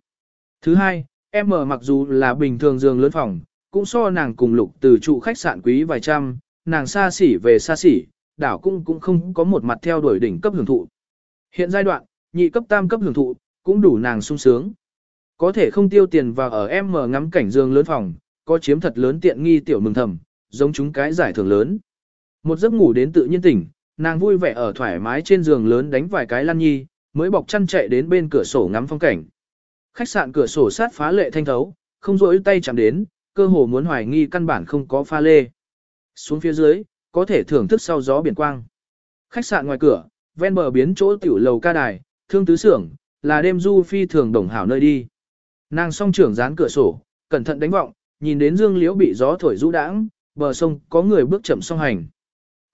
Thứ hai, em ở mặc dù là bình thường giường lớn phòng, cũng so nàng cùng lục từ trụ khách sạn quý vài trăm, nàng xa xỉ về xa xỉ, đảo cũng cũng không có một mặt theo đuổi đỉnh cấp hưởng thụ. Hiện giai đoạn, nhị cấp tam cấp hưởng thụ, cũng đủ nàng sung sướng. Có thể không tiêu tiền vào ở em mở ngắm cảnh giường lớn phòng, có chiếm thật lớn tiện nghi tiểu mừng thầm, giống chúng cái giải thưởng lớn. Một giấc ngủ đến tự nhiên tỉnh, nàng vui vẻ ở thoải mái trên giường lớn đánh vài cái lăn nhi, mới bọc chăn chạy đến bên cửa sổ ngắm phong cảnh. Khách sạn cửa sổ sát phá lệ thanh thấu, không rỗi tay chạm đến, cơ hồ muốn hoài nghi căn bản không có pha lê. Xuống phía dưới, có thể thưởng thức sau gió biển quang. Khách sạn ngoài cửa, ven bờ biến chỗ tiểu lầu ca đài, thương tứ xưởng, là đêm du phi thường đồng hảo nơi đi. Nàng song trưởng dán cửa sổ, cẩn thận đánh vọng, nhìn đến dương liễu bị gió thổi rũ đãng, bờ sông có người bước chậm song hành.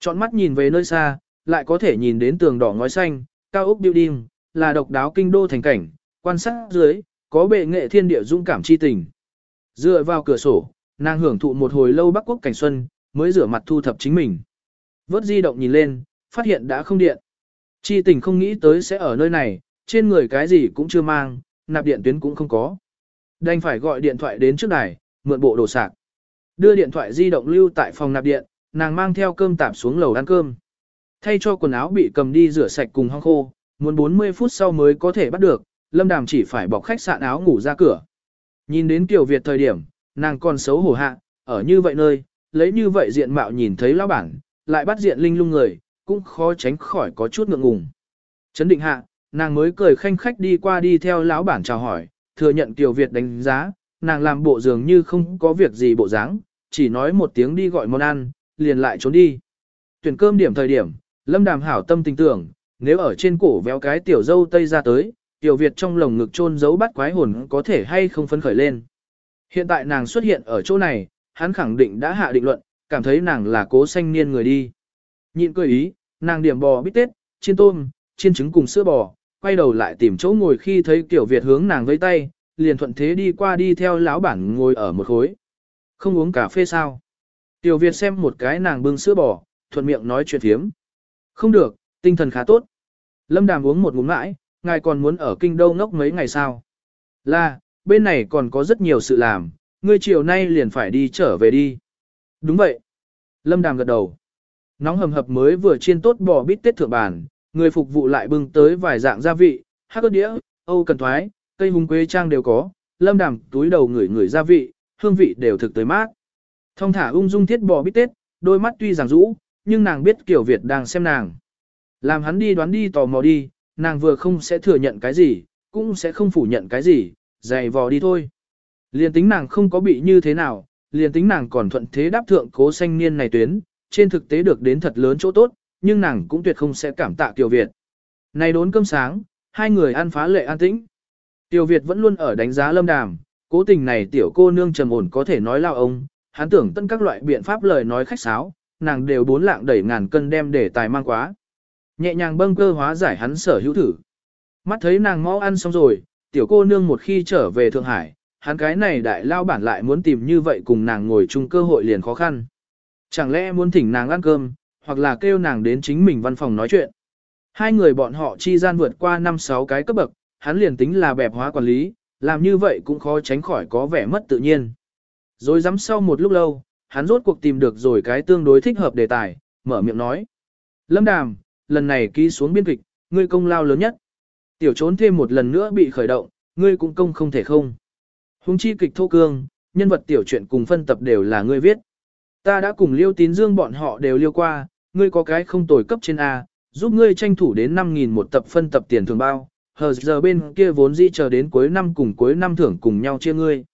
Chọn mắt nhìn về nơi xa, lại có thể nhìn đến tường đỏ ngói xanh, cao ốc building, là độc đáo kinh đô thành cảnh, quan sát dưới, có bệ nghệ thiên địa dũng cảm chi tình. Dựa vào cửa sổ, nàng hưởng thụ một hồi lâu Bắc Quốc cảnh xuân, mới rửa mặt thu thập chính mình. Vớt di động nhìn lên, phát hiện đã không điện. Chi tình không nghĩ tới sẽ ở nơi này, trên người cái gì cũng chưa mang, nạp điện tuyến cũng không có. Đành phải gọi điện thoại đến trước đài, mượn bộ đồ sạc. Đưa điện thoại di động lưu tại phòng nạp điện, nàng mang theo cơm tạp xuống lầu ăn cơm. Thay cho quần áo bị cầm đi rửa sạch cùng hong khô, muốn 40 phút sau mới có thể bắt được, Lâm Đàm chỉ phải bọc khách sạn áo ngủ ra cửa. Nhìn đến Kiều Việt thời điểm, nàng còn xấu hổ hạ, ở như vậy nơi, lấy như vậy diện mạo nhìn thấy lão bản, lại bắt diện linh lung người, cũng khó tránh khỏi có chút ngượng ngùng. Chấn định hạ, nàng mới cười khanh khách đi qua đi theo lão bản chào hỏi, thừa nhận tiểu Việt đánh giá, nàng làm bộ dường như không có việc gì bộ dáng, chỉ nói một tiếng đi gọi món ăn, liền lại trốn đi. Tuyển cơm điểm thời điểm, Lâm Đàm hảo tâm tình tưởng, nếu ở trên cổ véo cái tiểu dâu tây ra tới, tiểu Việt trong lồng ngực chôn giấu bắt quái hồn có thể hay không phấn khởi lên. Hiện tại nàng xuất hiện ở chỗ này, hắn khẳng định đã hạ định luận, cảm thấy nàng là cố sanh niên người đi. Nhịn cười ý, nàng điểm bò bít tết, chiên tôm, chiên trứng cùng sữa bò, quay đầu lại tìm chỗ ngồi khi thấy Tiểu Việt hướng nàng vây tay, liền thuận thế đi qua đi theo lão bản ngồi ở một khối. Không uống cà phê sao? Tiểu Việt xem một cái nàng bưng sữa bò, thuận miệng nói chuyện thiếm. Không được, tinh thần khá tốt. Lâm Đàm uống một ngụm mãi, ngài còn muốn ở kinh đô ngốc mấy ngày sao? Là, bên này còn có rất nhiều sự làm, ngươi chiều nay liền phải đi trở về đi. Đúng vậy. Lâm Đàm gật đầu. Nóng hầm hập mới vừa chiên tốt bò bít tết thượng bàn, người phục vụ lại bưng tới vài dạng gia vị, hắc đĩa, âu cần thoái, cây hùng quế trang đều có, lâm đàm túi đầu ngửi ngửi gia vị, hương vị đều thực tới mát. Thông thả ung dung thiết bò bít tết, đôi mắt tuy rằng rũ, nhưng nàng biết kiểu Việt đang xem nàng. Làm hắn đi đoán đi tò mò đi, nàng vừa không sẽ thừa nhận cái gì, cũng sẽ không phủ nhận cái gì, dày vò đi thôi liền tính nàng không có bị như thế nào, liền tính nàng còn thuận thế đáp thượng cố xanh niên này tuyến, trên thực tế được đến thật lớn chỗ tốt, nhưng nàng cũng tuyệt không sẽ cảm tạ tiểu Việt. Này đốn cơm sáng, hai người ăn phá lệ an tĩnh. Tiểu Việt vẫn luôn ở đánh giá lâm đàm, cố tình này tiểu cô nương trầm ổn có thể nói lao ông, hắn tưởng tân các loại biện pháp lời nói khách sáo, nàng đều bốn lạng đẩy ngàn cân đem để tài mang quá. Nhẹ nhàng bâng cơ hóa giải hắn sở hữu thử. Mắt thấy nàng mau ăn xong rồi, tiểu cô nương một khi trở về Thượng Hải, hắn cái này đại lao bản lại muốn tìm như vậy cùng nàng ngồi chung cơ hội liền khó khăn. Chẳng lẽ muốn thỉnh nàng ăn cơm, hoặc là kêu nàng đến chính mình văn phòng nói chuyện. Hai người bọn họ chi gian vượt qua 5-6 cái cấp bậc, hắn liền tính là bẹp hóa quản lý, làm như vậy cũng khó tránh khỏi có vẻ mất tự nhiên. Rồi dám sau một lúc lâu, hắn rốt cuộc tìm được rồi cái tương đối thích hợp đề tài, mở miệng nói. Lâm Đàm, lần này ký xuống biên kịch, ngươi công lao lớn nhất. Tiểu trốn thêm một lần nữa bị khởi động, ngươi cũng công không thể không. Hùng chi kịch thô cương, nhân vật tiểu truyện cùng phân tập đều là ngươi viết. Ta đã cùng liêu tín dương bọn họ đều liêu qua, ngươi có cái không tồi cấp trên A, giúp ngươi tranh thủ đến 5.000 một tập phân tập tiền thường bao, hờ giờ bên kia vốn dĩ chờ đến cuối năm cùng cuối năm thưởng cùng nhau chia ngươi.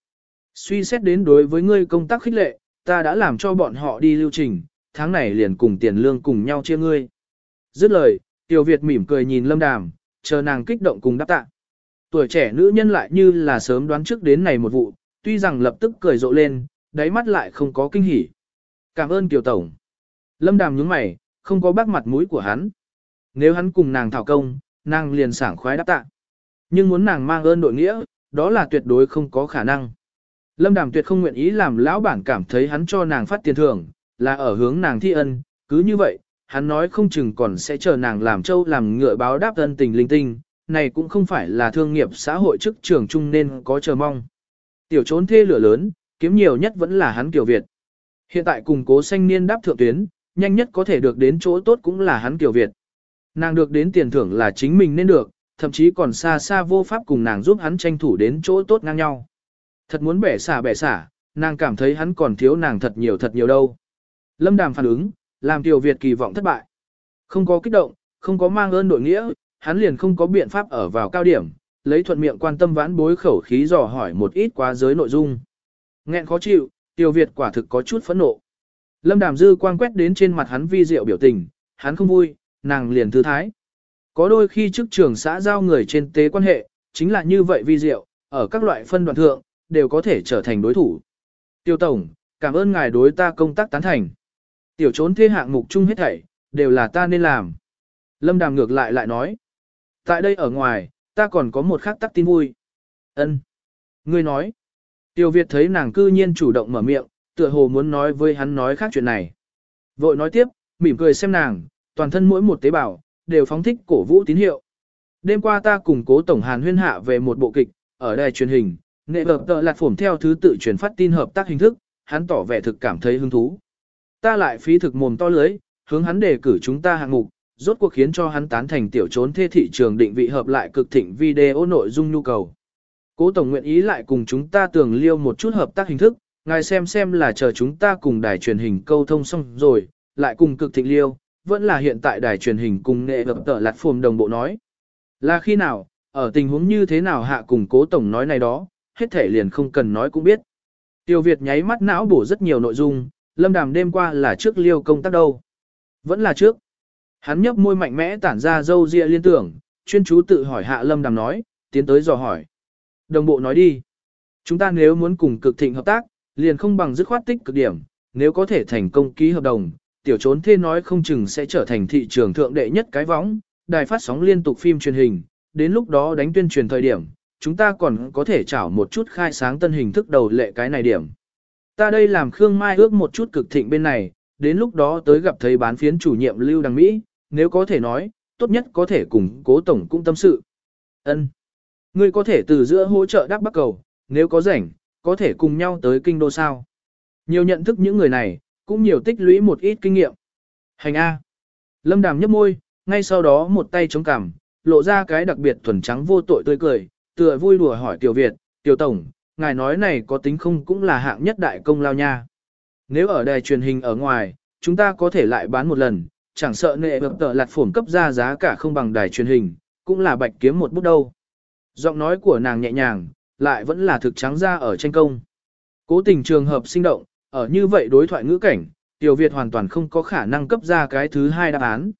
Suy xét đến đối với ngươi công tác khích lệ, ta đã làm cho bọn họ đi lưu trình, tháng này liền cùng tiền lương cùng nhau chia ngươi. Dứt lời, Tiểu Việt mỉm cười nhìn Lâm Đàm, chờ nàng kích động cùng đáp tạ. Tuổi trẻ nữ nhân lại như là sớm đoán trước đến này một vụ, tuy rằng lập tức cười rộ lên, đáy mắt lại không có kinh hỉ. Cảm ơn Kiều Tổng. Lâm Đàm nhướng mày, không có bác mặt mũi của hắn. Nếu hắn cùng nàng thảo công, nàng liền sảng khoái đáp tạ. Nhưng muốn nàng mang ơn đội nghĩa, đó là tuyệt đối không có khả năng. Lâm Đàm tuyệt không nguyện ý làm lão bản cảm thấy hắn cho nàng phát tiền thưởng, là ở hướng nàng thi ân, cứ như vậy, hắn nói không chừng còn sẽ chờ nàng làm trâu làm ngựa báo đáp ân tình linh tinh, này cũng không phải là thương nghiệp xã hội chức trường chung nên có chờ mong. Tiểu trốn thê lửa lớn, kiếm nhiều nhất vẫn là hắn kiểu Việt. Hiện tại cùng cố sanh niên đáp thượng tuyến, nhanh nhất có thể được đến chỗ tốt cũng là hắn kiểu Việt. Nàng được đến tiền thưởng là chính mình nên được, thậm chí còn xa xa vô pháp cùng nàng giúp hắn tranh thủ đến chỗ tốt ngang nhau. Thật muốn bẻ xả bẻ xả, nàng cảm thấy hắn còn thiếu nàng thật nhiều thật nhiều đâu. Lâm Đàm phản ứng, làm Tiểu Việt kỳ vọng thất bại. Không có kích động, không có mang ơn đội nghĩa, hắn liền không có biện pháp ở vào cao điểm, lấy thuận miệng quan tâm vãn bối khẩu khí dò hỏi một ít quá giới nội dung. Nghẹn khó chịu, tiêu Việt quả thực có chút phẫn nộ. Lâm Đàm dư quang quét đến trên mặt hắn vi diệu biểu tình, hắn không vui, nàng liền thư thái. Có đôi khi chức trường xã giao người trên tế quan hệ, chính là như vậy vi diệu, ở các loại phân đoạn thượng, đều có thể trở thành đối thủ. Tiêu Tổng, cảm ơn ngài đối ta công tác tán thành. Tiểu trốn thế hạng mục chung hết thảy, đều là ta nên làm. Lâm Đàm ngược lại lại nói. Tại đây ở ngoài, ta còn có một khác tắc tin vui. Ân, Ngươi nói. Tiêu Việt thấy nàng cư nhiên chủ động mở miệng, tựa hồ muốn nói với hắn nói khác chuyện này. Vội nói tiếp, mỉm cười xem nàng, toàn thân mỗi một tế bào, đều phóng thích cổ vũ tín hiệu. Đêm qua ta cùng cố Tổng Hàn huyên hạ về một bộ kịch, ở đài truyền hình, nghệ hợp tợ lạt phổm theo thứ tự truyền phát tin hợp tác hình thức, hắn tỏ vẻ thực cảm thấy hứng thú. Ta lại phí thực mồm to lưới, hướng hắn đề cử chúng ta hạng mục, rốt cuộc khiến cho hắn tán thành tiểu trốn thê thị trường định vị hợp lại cực thịnh video nội dung nhu cầu. Cố Tổng nguyện ý lại cùng chúng ta tưởng liêu một chút hợp tác hình thức, ngài xem xem là chờ chúng ta cùng đài truyền hình câu thông xong rồi, lại cùng cực thịnh liêu, vẫn là hiện tại đài truyền hình cùng nghệ hợp tờ lạt phồm đồng bộ nói. Là khi nào, ở tình huống như thế nào hạ cùng cố tổng nói này đó, hết thể liền không cần nói cũng biết. Tiêu Việt nháy mắt não bổ rất nhiều nội dung, lâm đàm đêm qua là trước liêu công tác đâu. Vẫn là trước. Hắn nhấp môi mạnh mẽ tản ra dâu ria liên tưởng, chuyên chú tự hỏi hạ lâm đàm nói, tiến tới dò hỏi. Đồng bộ nói đi. Chúng ta nếu muốn cùng cực thịnh hợp tác, liền không bằng dứt khoát tích cực điểm, nếu có thể thành công ký hợp đồng, tiểu trốn thê nói không chừng sẽ trở thành thị trường thượng đệ nhất cái võng, đài phát sóng liên tục phim truyền hình, đến lúc đó đánh tuyên truyền thời điểm, chúng ta còn có thể chảo một chút khai sáng tân hình thức đầu lệ cái này điểm. Ta đây làm Khương Mai ước một chút cực thịnh bên này, đến lúc đó tới gặp thấy bán phiến chủ nhiệm Lưu Đăng Mỹ, nếu có thể nói, tốt nhất có thể cùng cố tổng cũng tâm sự. Ân, Ngươi có thể từ giữa hỗ trợ đáp bắc cầu, nếu có rảnh, có thể cùng nhau tới kinh đô sao. Nhiều nhận thức những người này, cũng nhiều tích lũy một ít kinh nghiệm. Hành A. Lâm Đàm nhấp môi, ngay sau đó một tay chống cằm, lộ ra cái đặc biệt thuần trắng vô tội tươi cười, tựa vui đùa hỏi Tiểu Việt, Tiểu Tổng, ngài nói này có tính không cũng là hạng nhất đại công lao nha. Nếu ở đài truyền hình ở ngoài, chúng ta có thể lại bán một lần, chẳng sợ nệ bập tờ lạt phổn cấp ra giá cả không bằng đài truyền hình, cũng là bạch kiếm một bút đâu. Giọng nói của nàng nhẹ nhàng, lại vẫn là thực trắng ra ở tranh công. Cố tình trường hợp sinh động, ở như vậy đối thoại ngữ cảnh, Tiểu Việt hoàn toàn không có khả năng cấp ra cái thứ hai đáp án.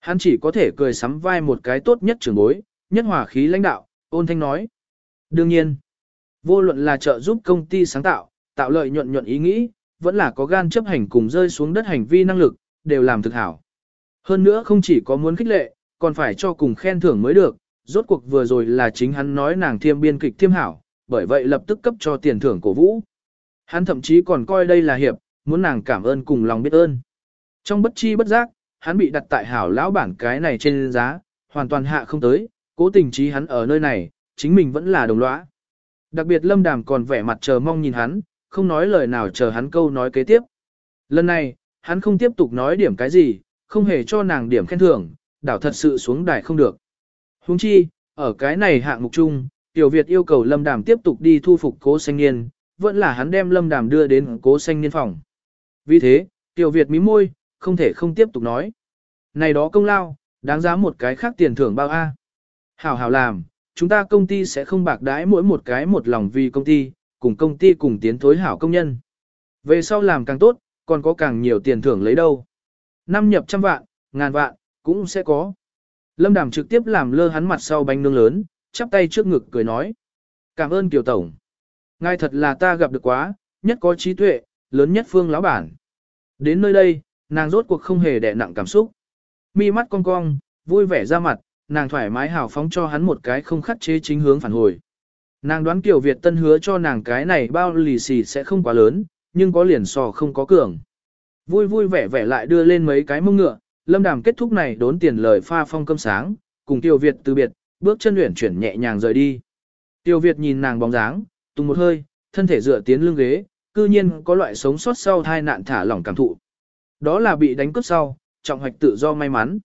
Hắn chỉ có thể cười sắm vai một cái tốt nhất trưởng bối, nhất hòa khí lãnh đạo, ôn thanh nói. Đương nhiên, vô luận là trợ giúp công ty sáng tạo, tạo lợi nhuận nhuận ý nghĩ, vẫn là có gan chấp hành cùng rơi xuống đất hành vi năng lực, đều làm thực hảo. Hơn nữa không chỉ có muốn khích lệ, còn phải cho cùng khen thưởng mới được, rốt cuộc vừa rồi là chính hắn nói nàng thiêm biên kịch thiêm hảo, bởi vậy lập tức cấp cho tiền thưởng cổ vũ. Hắn thậm chí còn coi đây là hiệp, muốn nàng cảm ơn cùng lòng biết ơn. Trong bất chi bất giác, hắn bị đặt tại hảo lão bản cái này trên giá, hoàn toàn hạ không tới, cố tình trí hắn ở nơi này, chính mình vẫn là đồng lõa. Đặc biệt lâm đàm còn vẻ mặt chờ mong nhìn hắn, không nói lời nào chờ hắn câu nói kế tiếp. Lần này, hắn không tiếp tục nói điểm cái gì, không hề cho nàng điểm khen thưởng, đảo thật sự xuống đài không được. Huống chi, ở cái này hạng mục chung, Tiểu Việt yêu cầu Lâm Đàm tiếp tục đi thu phục cố xanh niên, vẫn là hắn đem Lâm Đàm đưa đến cố xanh niên phòng. Vì thế, Tiểu Việt mím môi, không thể không tiếp tục nói. Này đó công lao, đáng giá một cái khác tiền thưởng bao A. Hảo hảo làm, chúng ta công ty sẽ không bạc đãi mỗi một cái một lòng vì công ty, cùng công ty cùng tiến thối hảo công nhân. Về sau làm càng tốt, còn có càng nhiều tiền thưởng lấy đâu. Năm nhập trăm vạn, ngàn vạn, cũng sẽ có. Lâm Đàm trực tiếp làm lơ hắn mặt sau bánh nướng lớn, chắp tay trước ngực cười nói. Cảm ơn Kiều Tổng. Ngài thật là ta gặp được quá, nhất có trí tuệ, lớn nhất phương lão bản. Đến nơi đây, nàng rốt cuộc không hề đè nặng cảm xúc. Mi mắt cong cong, vui vẻ ra mặt, nàng thoải mái hào phóng cho hắn một cái không khắc chế chính hướng phản hồi. Nàng đoán Kiều Việt Tân hứa cho nàng cái này bao lì xì sẽ không quá lớn, nhưng có liền sò không có cường. Vui vui vẻ vẻ lại đưa lên mấy cái mông ngựa, lâm đàm kết thúc này đốn tiền lời pha phong cơm sáng, cùng Tiêu Việt từ biệt, bước chân luyện chuyển nhẹ nhàng rời đi. Tiêu Việt nhìn nàng bóng dáng, tung một hơi, thân thể dựa tiến lưng ghế, cư nhiên có loại sống sót sau thai nạn thả lỏng cảm thụ. Đó là bị đánh cướp sau, trọng hoạch tự do may mắn.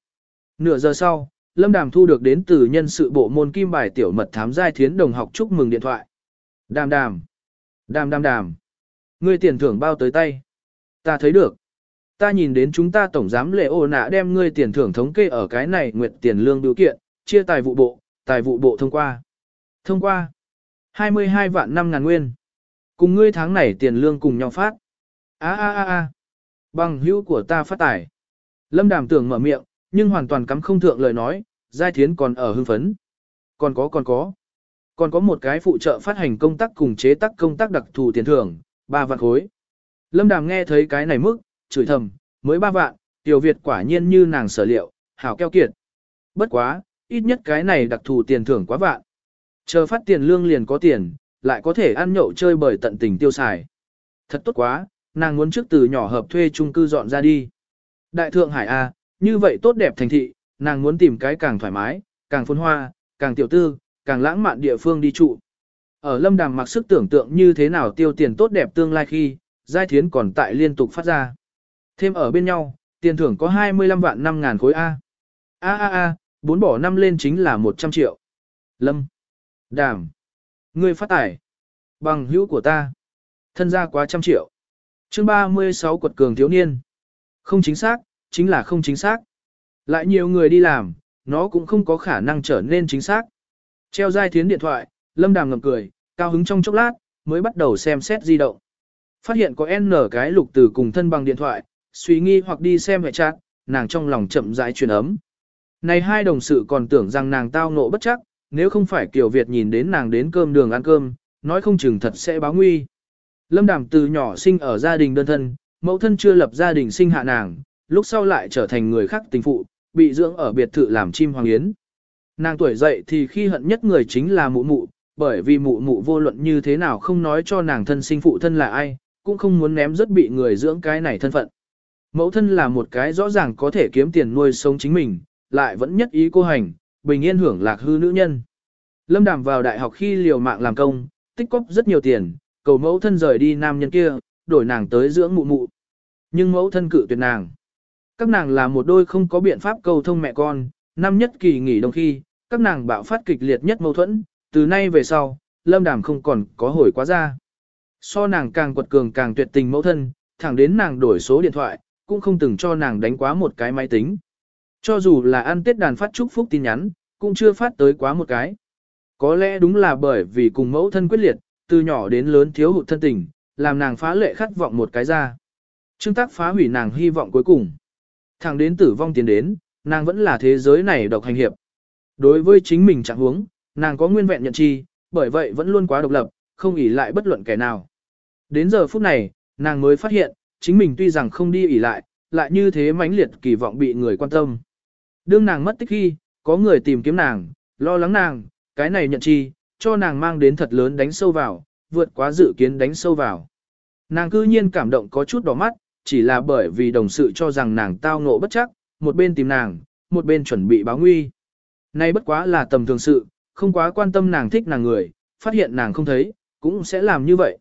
Nửa giờ sau, Lâm Đàm thu được đến từ nhân sự bộ môn kim bài tiểu mật thám giai thiến đồng học chúc mừng điện thoại. Đàm đàm. Đàm đàm đàm. Ngươi tiền thưởng bao tới tay. Ta thấy được. Ta nhìn đến chúng ta tổng giám lệ ô nạ đem ngươi tiền thưởng thống kê ở cái này nguyệt tiền lương biểu kiện, chia tài vụ bộ, tài vụ bộ thông qua. Thông qua. 22 vạn 5 ngàn nguyên. Cùng ngươi tháng này tiền lương cùng nhau phát. a a a a Bằng hữu của ta phát tài. Lâm đàm tưởng mở miệng, nhưng hoàn toàn cắm không thượng lời nói, giai thiến còn ở hưng phấn. Còn có còn có. Còn có một cái phụ trợ phát hành công tác cùng chế tác công tác đặc thù tiền thưởng, 3 vạn khối. Lâm đàm nghe thấy cái này mức, chửi thầm, mới ba vạn, tiểu Việt quả nhiên như nàng sở liệu, hảo keo kiệt. Bất quá, ít nhất cái này đặc thù tiền thưởng quá vạn. Chờ phát tiền lương liền có tiền, lại có thể ăn nhậu chơi bởi tận tình tiêu xài. Thật tốt quá, nàng muốn trước từ nhỏ hợp thuê chung cư dọn ra đi. Đại thượng Hải A, như vậy tốt đẹp thành thị, nàng muốn tìm cái càng thoải mái, càng phồn hoa, càng tiểu tư, càng lãng mạn địa phương đi trụ. Ở lâm đàm mặc sức tưởng tượng như thế nào tiêu tiền tốt đẹp tương lai khi, giai thiến còn tại liên tục phát ra. Thêm ở bên nhau, tiền thưởng có 25 vạn 5 ngàn khối A. A A A, bốn bỏ năm lên chính là 100 triệu. Lâm. Đàm. Ngươi phát tải. Bằng hữu của ta. Thân gia quá trăm triệu. chương 36 quật cường thiếu niên. Không chính xác, chính là không chính xác. Lại nhiều người đi làm, nó cũng không có khả năng trở nên chính xác. Treo dai thiến điện thoại, lâm đàm ngầm cười, cao hứng trong chốc lát, mới bắt đầu xem xét di động. Phát hiện có N cái lục từ cùng thân bằng điện thoại, suy nghi hoặc đi xem hệ chát, nàng trong lòng chậm rãi truyền ấm. Này hai đồng sự còn tưởng rằng nàng tao ngộ bất chắc, nếu không phải Kiều Việt nhìn đến nàng đến cơm đường ăn cơm, nói không chừng thật sẽ báo nguy. Lâm Đàm từ nhỏ sinh ở gia đình đơn thân, mẫu thân chưa lập gia đình sinh hạ nàng, lúc sau lại trở thành người khác tình phụ, bị dưỡng ở biệt thự làm chim hoàng yến. Nàng tuổi dậy thì khi hận nhất người chính là mụ mụ, bởi vì mụ mụ vô luận như thế nào không nói cho nàng thân sinh phụ thân là ai, cũng không muốn ném rất bị người dưỡng cái này thân phận. Mẫu thân là một cái rõ ràng có thể kiếm tiền nuôi sống chính mình, lại vẫn nhất ý cô hành, bình yên hưởng lạc hư nữ nhân. Lâm Đàm vào đại học khi liều mạng làm công, tích cóp rất nhiều tiền, cầu mẫu thân rời đi nam nhân kia, đổi nàng tới dưỡng mụ mụ. Nhưng mẫu thân cự tuyệt nàng. Các nàng là một đôi không có biện pháp cầu thông mẹ con, năm nhất kỳ nghỉ đông khi, các nàng bạo phát kịch liệt nhất mâu thuẫn, từ nay về sau, Lâm Đàm không còn có hồi quá ra. So nàng càng quật cường càng tuyệt tình mẫu thân, thẳng đến nàng đổi số điện thoại, cũng không từng cho nàng đánh quá một cái máy tính. Cho dù là ăn tết đàn phát chúc phúc tin nhắn, cũng chưa phát tới quá một cái. Có lẽ đúng là bởi vì cùng mẫu thân quyết liệt, từ nhỏ đến lớn thiếu hụt thân tình, làm nàng phá lệ khát vọng một cái ra. Trương tác phá hủy nàng hy vọng cuối cùng. Thẳng đến tử vong tiến đến, nàng vẫn là thế giới này độc hành hiệp. Đối với chính mình chẳng huống, nàng có nguyên vẹn nhận chi, bởi vậy vẫn luôn quá độc lập, không ỷ lại bất luận kẻ nào. Đến giờ phút này, nàng mới phát hiện, chính mình tuy rằng không đi ỉ lại, lại như thế mãnh liệt kỳ vọng bị người quan tâm. Đương nàng mất tích khi, có người tìm kiếm nàng, lo lắng nàng, cái này nhận chi, cho nàng mang đến thật lớn đánh sâu vào, vượt quá dự kiến đánh sâu vào. Nàng cư nhiên cảm động có chút đỏ mắt, chỉ là bởi vì đồng sự cho rằng nàng tao ngộ bất chắc, một bên tìm nàng, một bên chuẩn bị báo nguy. Nay bất quá là tầm thường sự, không quá quan tâm nàng thích nàng người, phát hiện nàng không thấy, cũng sẽ làm như vậy.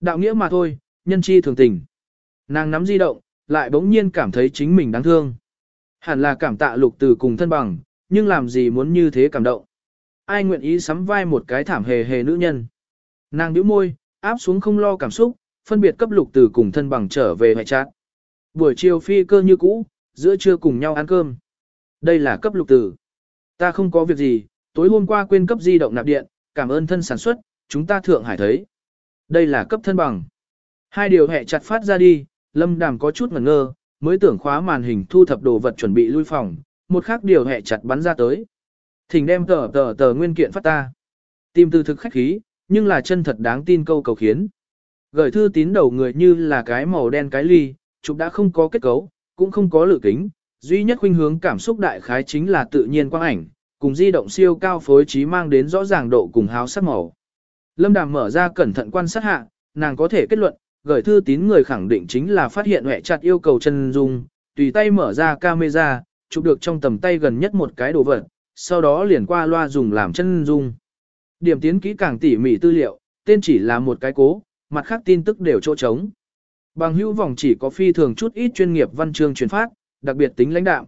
Đạo nghĩa mà thôi, nhân chi thường tình. Nàng nắm di động, lại bỗng nhiên cảm thấy chính mình đáng thương. Hẳn là cảm tạ lục từ cùng thân bằng, nhưng làm gì muốn như thế cảm động. Ai nguyện ý sắm vai một cái thảm hề hề nữ nhân. Nàng nhíu môi, áp xuống không lo cảm xúc, phân biệt cấp lục từ cùng thân bằng trở về hệ trát. Buổi chiều phi cơ như cũ, giữa trưa cùng nhau ăn cơm. Đây là cấp lục từ. Ta không có việc gì, tối hôm qua quên cấp di động nạp điện, cảm ơn thân sản xuất, chúng ta thượng hải thấy. Đây là cấp thân bằng. Hai điều hệ chặt phát ra đi, lâm đàm có chút ngẩn ngơ, mới tưởng khóa màn hình thu thập đồ vật chuẩn bị lui phòng, một khác điều hệ chặt bắn ra tới. Thỉnh đem tờ tờ tờ nguyên kiện phát ta. Tìm từ thực khách khí, nhưng là chân thật đáng tin câu cầu khiến. Gửi thư tín đầu người như là cái màu đen cái ly, chụp đã không có kết cấu, cũng không có lựa kính, duy nhất khuynh hướng cảm xúc đại khái chính là tự nhiên quang ảnh, cùng di động siêu cao phối trí mang đến rõ ràng độ cùng háo sắc màu. Lâm Đàm mở ra cẩn thận quan sát hạ, nàng có thể kết luận, gửi thư tín người khẳng định chính là phát hiện hệ chặt yêu cầu chân dung, tùy tay mở ra camera, chụp được trong tầm tay gần nhất một cái đồ vật, sau đó liền qua loa dùng làm chân dung. Điểm tiến kỹ càng tỉ mỉ tư liệu, tên chỉ là một cái cố, mặt khác tin tức đều chỗ trống. Bằng hữu vòng chỉ có phi thường chút ít chuyên nghiệp văn chương truyền phát, đặc biệt tính lãnh đạo.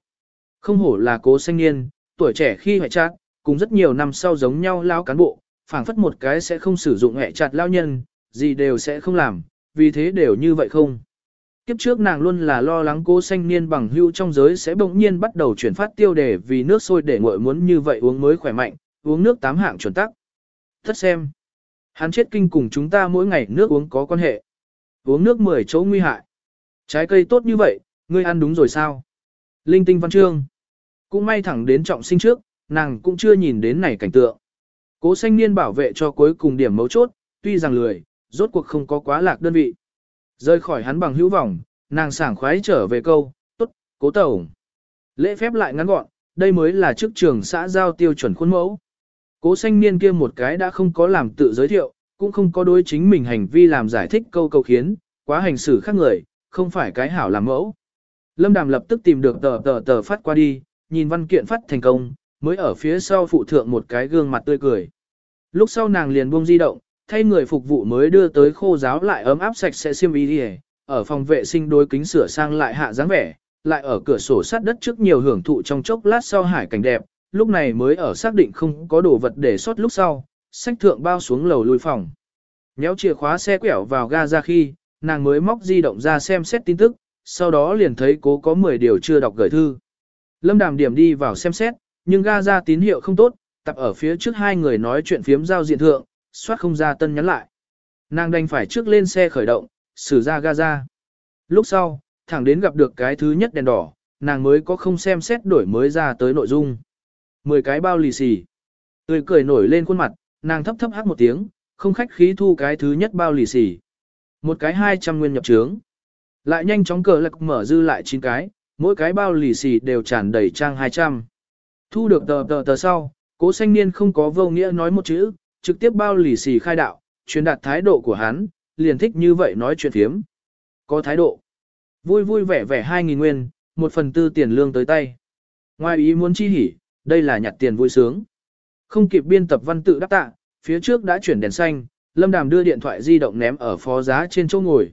Không hổ là cố sinh niên, tuổi trẻ khi hệ chặt, cùng rất nhiều năm sau giống nhau lao cán bộ, phảng phất một cái sẽ không sử dụng hệ chặt lao nhân, gì đều sẽ không làm, vì thế đều như vậy không. Kiếp trước nàng luôn là lo lắng cố xanh niên bằng hưu trong giới sẽ bỗng nhiên bắt đầu chuyển phát tiêu đề vì nước sôi để nguội muốn như vậy uống mới khỏe mạnh, uống nước tám hạng chuẩn tắc. Thất xem. Hắn chết kinh cùng chúng ta mỗi ngày nước uống có quan hệ. Uống nước 10 chỗ nguy hại. Trái cây tốt như vậy, ngươi ăn đúng rồi sao? Linh tinh văn chương. Cũng may thẳng đến trọng sinh trước, nàng cũng chưa nhìn đến này cảnh tượng. Cố xanh niên bảo vệ cho cuối cùng điểm mấu chốt, tuy rằng lười, rốt cuộc không có quá lạc đơn vị. Rơi khỏi hắn bằng hữu vọng, nàng sảng khoái trở về câu, tốt, cố tổng. Lễ phép lại ngắn gọn, đây mới là chức trường xã giao tiêu chuẩn khuôn mẫu. Cố xanh niên kia một cái đã không có làm tự giới thiệu, cũng không có đối chính mình hành vi làm giải thích câu câu khiến, quá hành xử khác người, không phải cái hảo làm mẫu. Lâm Đàm lập tức tìm được tờ tờ tờ phát qua đi, nhìn văn kiện phát thành công, mới ở phía sau phụ thượng một cái gương mặt tươi cười. Lúc sau nàng liền buông di động, thay người phục vụ mới đưa tới khô giáo lại ấm áp sạch sẽ xiêm y đi ở phòng vệ sinh đối kính sửa sang lại hạ dáng vẻ, lại ở cửa sổ sát đất trước nhiều hưởng thụ trong chốc lát sau hải cảnh đẹp, lúc này mới ở xác định không có đồ vật để sót lúc sau, sách thượng bao xuống lầu lui phòng. Nhéo chìa khóa xe quẹo vào ga ra khi, nàng mới móc di động ra xem xét tin tức, sau đó liền thấy cố có 10 điều chưa đọc gửi thư. Lâm đàm điểm đi vào xem xét, nhưng ga ra tín hiệu không tốt, tập ở phía trước hai người nói chuyện phiếm giao diện thượng, soát không ra tân nhắn lại. Nàng đành phải trước lên xe khởi động, xử ra Gaza. Lúc sau, thẳng đến gặp được cái thứ nhất đèn đỏ, nàng mới có không xem xét đổi mới ra tới nội dung. Mười cái bao lì xì. Tươi cười nổi lên khuôn mặt, nàng thấp thấp hát một tiếng, không khách khí thu cái thứ nhất bao lì xì. Một cái 200 nguyên nhập trướng. Lại nhanh chóng cờ lạc mở dư lại 9 cái, mỗi cái bao lì xì đều tràn đầy trang 200. Thu được tờ tờ tờ sau, cố xanh niên không có vô nghĩa nói một chữ, trực tiếp bao lì xì khai đạo, truyền đạt thái độ của hắn, liền thích như vậy nói chuyện phiếm. Có thái độ. Vui vui vẻ vẻ 2.000 nguyên, một phần tư tiền lương tới tay. Ngoài ý muốn chi hỉ, đây là nhặt tiền vui sướng. Không kịp biên tập văn tự đáp tạ, phía trước đã chuyển đèn xanh, Lâm Đàm đưa điện thoại di động ném ở phó giá trên chỗ ngồi.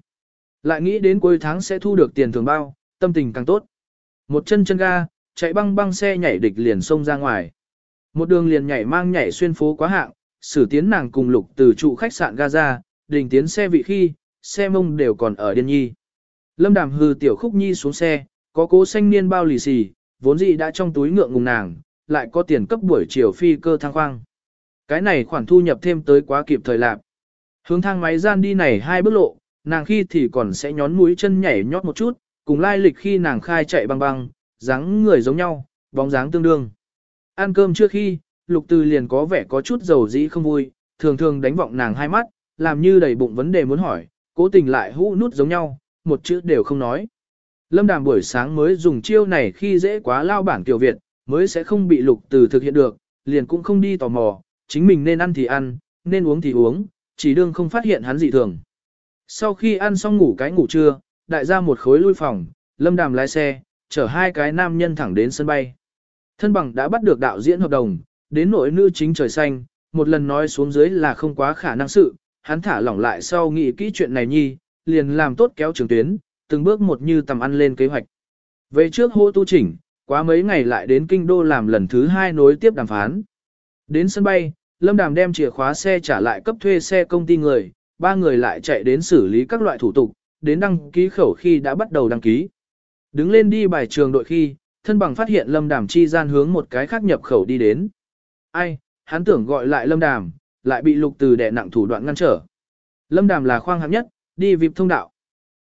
Lại nghĩ đến cuối tháng sẽ thu được tiền thường bao, tâm tình càng tốt. Một chân chân ga, chạy băng băng xe nhảy địch liền xông ra ngoài. Một đường liền nhảy mang nhảy xuyên phố quá hạng, xử tiến nàng cùng lục từ trụ khách sạn Gaza, đình tiến xe vị khi, xe mông đều còn ở điên nhi. Lâm đàm hư tiểu khúc nhi xuống xe, có cố xanh niên bao lì xì, vốn dĩ đã trong túi ngượng ngùng nàng, lại có tiền cấp buổi chiều phi cơ thang khoang. Cái này khoản thu nhập thêm tới quá kịp thời lạc. Hướng thang máy gian đi này hai bước lộ, nàng khi thì còn sẽ nhón mũi chân nhảy nhót một chút, cùng lai lịch khi nàng khai chạy băng băng, dáng người giống nhau, bóng dáng tương đương. Ăn cơm trước khi, lục từ liền có vẻ có chút dầu dĩ không vui, thường thường đánh vọng nàng hai mắt, làm như đầy bụng vấn đề muốn hỏi, cố tình lại hũ nút giống nhau, một chữ đều không nói. Lâm đàm buổi sáng mới dùng chiêu này khi dễ quá lao bản tiểu Việt, mới sẽ không bị lục từ thực hiện được, liền cũng không đi tò mò, chính mình nên ăn thì ăn, nên uống thì uống, chỉ đương không phát hiện hắn dị thường. Sau khi ăn xong ngủ cái ngủ trưa, đại Gia một khối lui phòng, lâm đàm lái xe, chở hai cái nam nhân thẳng đến sân bay. Thân bằng đã bắt được đạo diễn hợp đồng, đến nội nữ chính trời xanh, một lần nói xuống dưới là không quá khả năng sự, hắn thả lỏng lại sau nghĩ kỹ chuyện này nhi, liền làm tốt kéo trường tuyến, từng bước một như tầm ăn lên kế hoạch. Về trước hô tu chỉnh, quá mấy ngày lại đến kinh đô làm lần thứ hai nối tiếp đàm phán. Đến sân bay, Lâm Đàm đem chìa khóa xe trả lại cấp thuê xe công ty người, ba người lại chạy đến xử lý các loại thủ tục, đến đăng ký khẩu khi đã bắt đầu đăng ký. Đứng lên đi bài trường đội khi, thân bằng phát hiện Lâm Đàm chi gian hướng một cái khác nhập khẩu đi đến. Ai, hắn tưởng gọi lại Lâm Đàm, lại bị lục từ đè nặng thủ đoạn ngăn trở. Lâm Đàm là khoang hạng nhất, đi vịp thông đạo.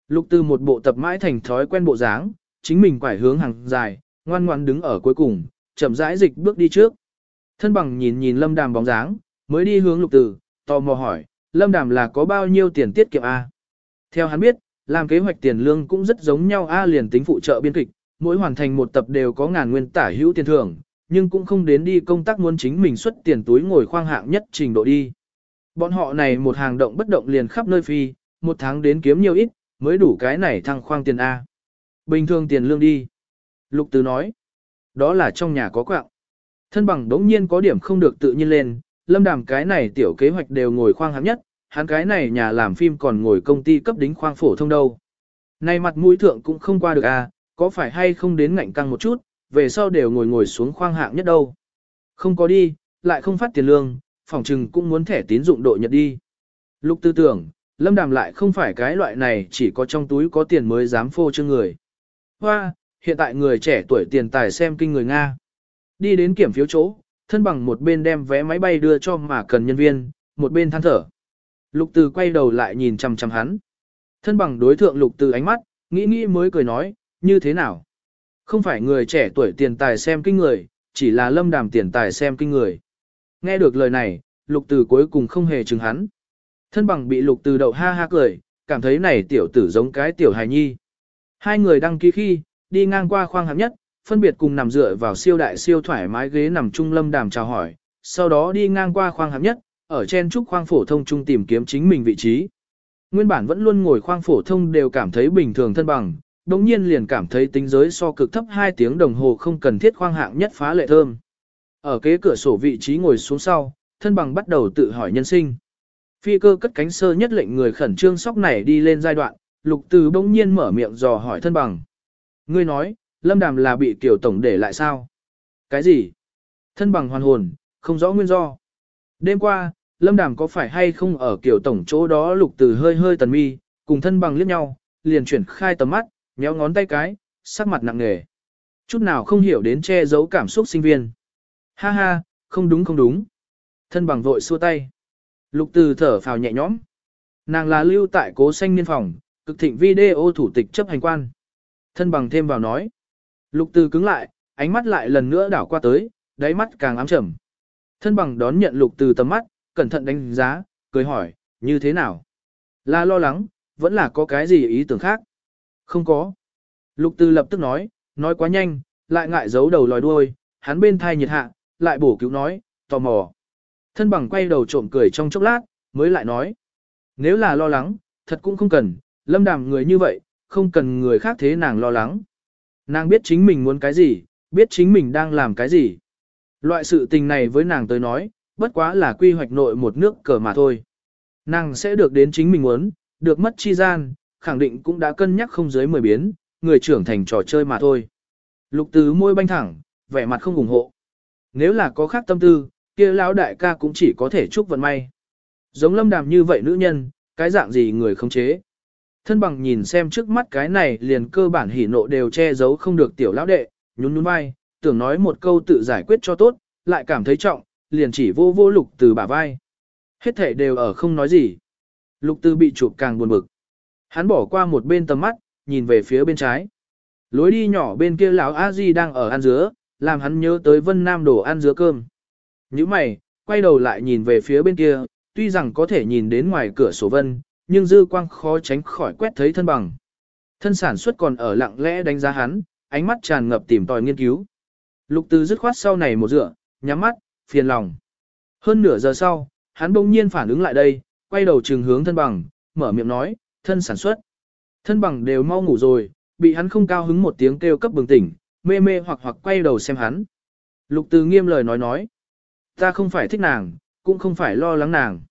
Lục từ một bộ tập mãi thành thói quen bộ dáng, chính mình quải hướng hàng dài, ngoan ngoãn đứng ở cuối cùng, chậm rãi dịch bước đi trước. Thân bằng nhìn nhìn Lâm Đàm bóng dáng, mới đi hướng lục từ, tò mò hỏi, Lâm Đàm là có bao nhiêu tiền tiết kiệm A? Theo hắn biết, làm kế hoạch tiền lương cũng rất giống nhau A liền tính phụ trợ biên kịch, mỗi hoàn thành một tập đều có ngàn nguyên tả hữu tiền thưởng, nhưng cũng không đến đi công tác muốn chính mình xuất tiền túi ngồi khoang hạng nhất trình độ đi. Bọn họ này một hàng động bất động liền khắp nơi phi, một tháng đến kiếm nhiều ít, mới đủ cái này thăng khoang tiền A. Bình thường tiền lương đi. Lục Từ nói, đó là trong nhà có quạng. Thân bằng đống nhiên có điểm không được tự nhiên lên, lâm đàm cái này tiểu kế hoạch đều ngồi khoang hạng nhất, hắn cái này nhà làm phim còn ngồi công ty cấp đính khoang phổ thông đâu. Này mặt mũi thượng cũng không qua được à, có phải hay không đến ngạnh căng một chút, về sau đều ngồi ngồi xuống khoang hạng nhất đâu. Không có đi, lại không phát tiền lương, phòng trừng cũng muốn thẻ tín dụng độ nhật đi. Lục tư tưởng, lâm đàm lại không phải cái loại này chỉ có trong túi có tiền mới dám phô cho người. Hoa, hiện tại người trẻ tuổi tiền tài xem kinh người Nga. Đi đến kiểm phiếu chỗ, thân bằng một bên đem vé máy bay đưa cho mà cần nhân viên, một bên than thở. Lục từ quay đầu lại nhìn chằm chằm hắn. Thân bằng đối thượng lục từ ánh mắt, nghĩ nghĩ mới cười nói, như thế nào? Không phải người trẻ tuổi tiền tài xem kinh người, chỉ là lâm đàm tiền tài xem kinh người. Nghe được lời này, lục từ cuối cùng không hề chừng hắn. Thân bằng bị lục từ đậu ha ha cười, cảm thấy này tiểu tử giống cái tiểu hài nhi. Hai người đăng ký khi, đi ngang qua khoang hạng nhất, phân biệt cùng nằm dựa vào siêu đại siêu thoải mái ghế nằm trung lâm đàm chào hỏi, sau đó đi ngang qua khoang hạng nhất, ở trên trúc khoang phổ thông trung tìm kiếm chính mình vị trí. Nguyên bản vẫn luôn ngồi khoang phổ thông đều cảm thấy bình thường thân bằng, đồng nhiên liền cảm thấy tính giới so cực thấp 2 tiếng đồng hồ không cần thiết khoang hạng nhất phá lệ thơm. Ở kế cửa sổ vị trí ngồi xuống sau, thân bằng bắt đầu tự hỏi nhân sinh. Phi cơ cất cánh sơ nhất lệnh người khẩn trương sóc này đi lên giai đoạn, lục từ bỗng nhiên mở miệng dò hỏi thân bằng. Ngươi nói, lâm đàm là bị tiểu tổng để lại sao? Cái gì? Thân bằng hoàn hồn, không rõ nguyên do. Đêm qua, lâm đàm có phải hay không ở kiểu tổng chỗ đó lục từ hơi hơi tần mi, cùng thân bằng liếc nhau, liền chuyển khai tầm mắt, nhéo ngón tay cái, sắc mặt nặng nề. Chút nào không hiểu đến che giấu cảm xúc sinh viên. Ha ha, không đúng không đúng. Thân bằng vội xua tay. Lục từ thở phào nhẹ nhõm. Nàng là lưu tại cố xanh niên phòng, cực thịnh video thủ tịch chấp hành quan. Thân bằng thêm vào nói. Lục từ cứng lại, ánh mắt lại lần nữa đảo qua tới, đáy mắt càng ám trầm. Thân bằng đón nhận lục từ tầm mắt, cẩn thận đánh giá, cười hỏi, như thế nào? Là lo lắng, vẫn là có cái gì ý tưởng khác? Không có. Lục từ lập tức nói, nói quá nhanh, lại ngại giấu đầu lòi đuôi, hắn bên thai nhiệt hạ, lại bổ cứu nói, tò mò. Thân bằng quay đầu trộm cười trong chốc lát, mới lại nói. Nếu là lo lắng, thật cũng không cần, lâm đàm người như vậy, không cần người khác thế nàng lo lắng. Nàng biết chính mình muốn cái gì, biết chính mình đang làm cái gì. Loại sự tình này với nàng tới nói, bất quá là quy hoạch nội một nước cờ mà thôi. Nàng sẽ được đến chính mình muốn, được mất chi gian, khẳng định cũng đã cân nhắc không dưới 10 biến, người trưởng thành trò chơi mà thôi. Lục Từ môi banh thẳng, vẻ mặt không ủng hộ. Nếu là có khác tâm tư, kia lão đại ca cũng chỉ có thể chúc vận may. Giống lâm đàm như vậy nữ nhân, cái dạng gì người không chế. Thân bằng nhìn xem trước mắt cái này liền cơ bản hỉ nộ đều che giấu không được tiểu lão đệ, nhún nhún vai, tưởng nói một câu tự giải quyết cho tốt, lại cảm thấy trọng, liền chỉ vô vô lục từ bả vai. Hết thể đều ở không nói gì. Lục từ bị chụp càng buồn bực. Hắn bỏ qua một bên tầm mắt, nhìn về phía bên trái. Lối đi nhỏ bên kia lão a di đang ở ăn dứa, làm hắn nhớ tới Vân Nam đổ ăn dứa cơm. Như mày, quay đầu lại nhìn về phía bên kia, tuy rằng có thể nhìn đến ngoài cửa sổ Vân, nhưng dư quang khó tránh khỏi quét thấy thân bằng. Thân sản xuất còn ở lặng lẽ đánh giá hắn, ánh mắt tràn ngập tìm tòi nghiên cứu. Lục Từ dứt khoát sau này một dựa, nhắm mắt, phiền lòng. Hơn nửa giờ sau, hắn bỗng nhiên phản ứng lại đây, quay đầu trừng hướng thân bằng, mở miệng nói, thân sản xuất. Thân bằng đều mau ngủ rồi, bị hắn không cao hứng một tiếng kêu cấp bừng tỉnh, mê mê hoặc hoặc quay đầu xem hắn. Lục Từ nghiêm lời nói nói, ta không phải thích nàng, cũng không phải lo lắng nàng.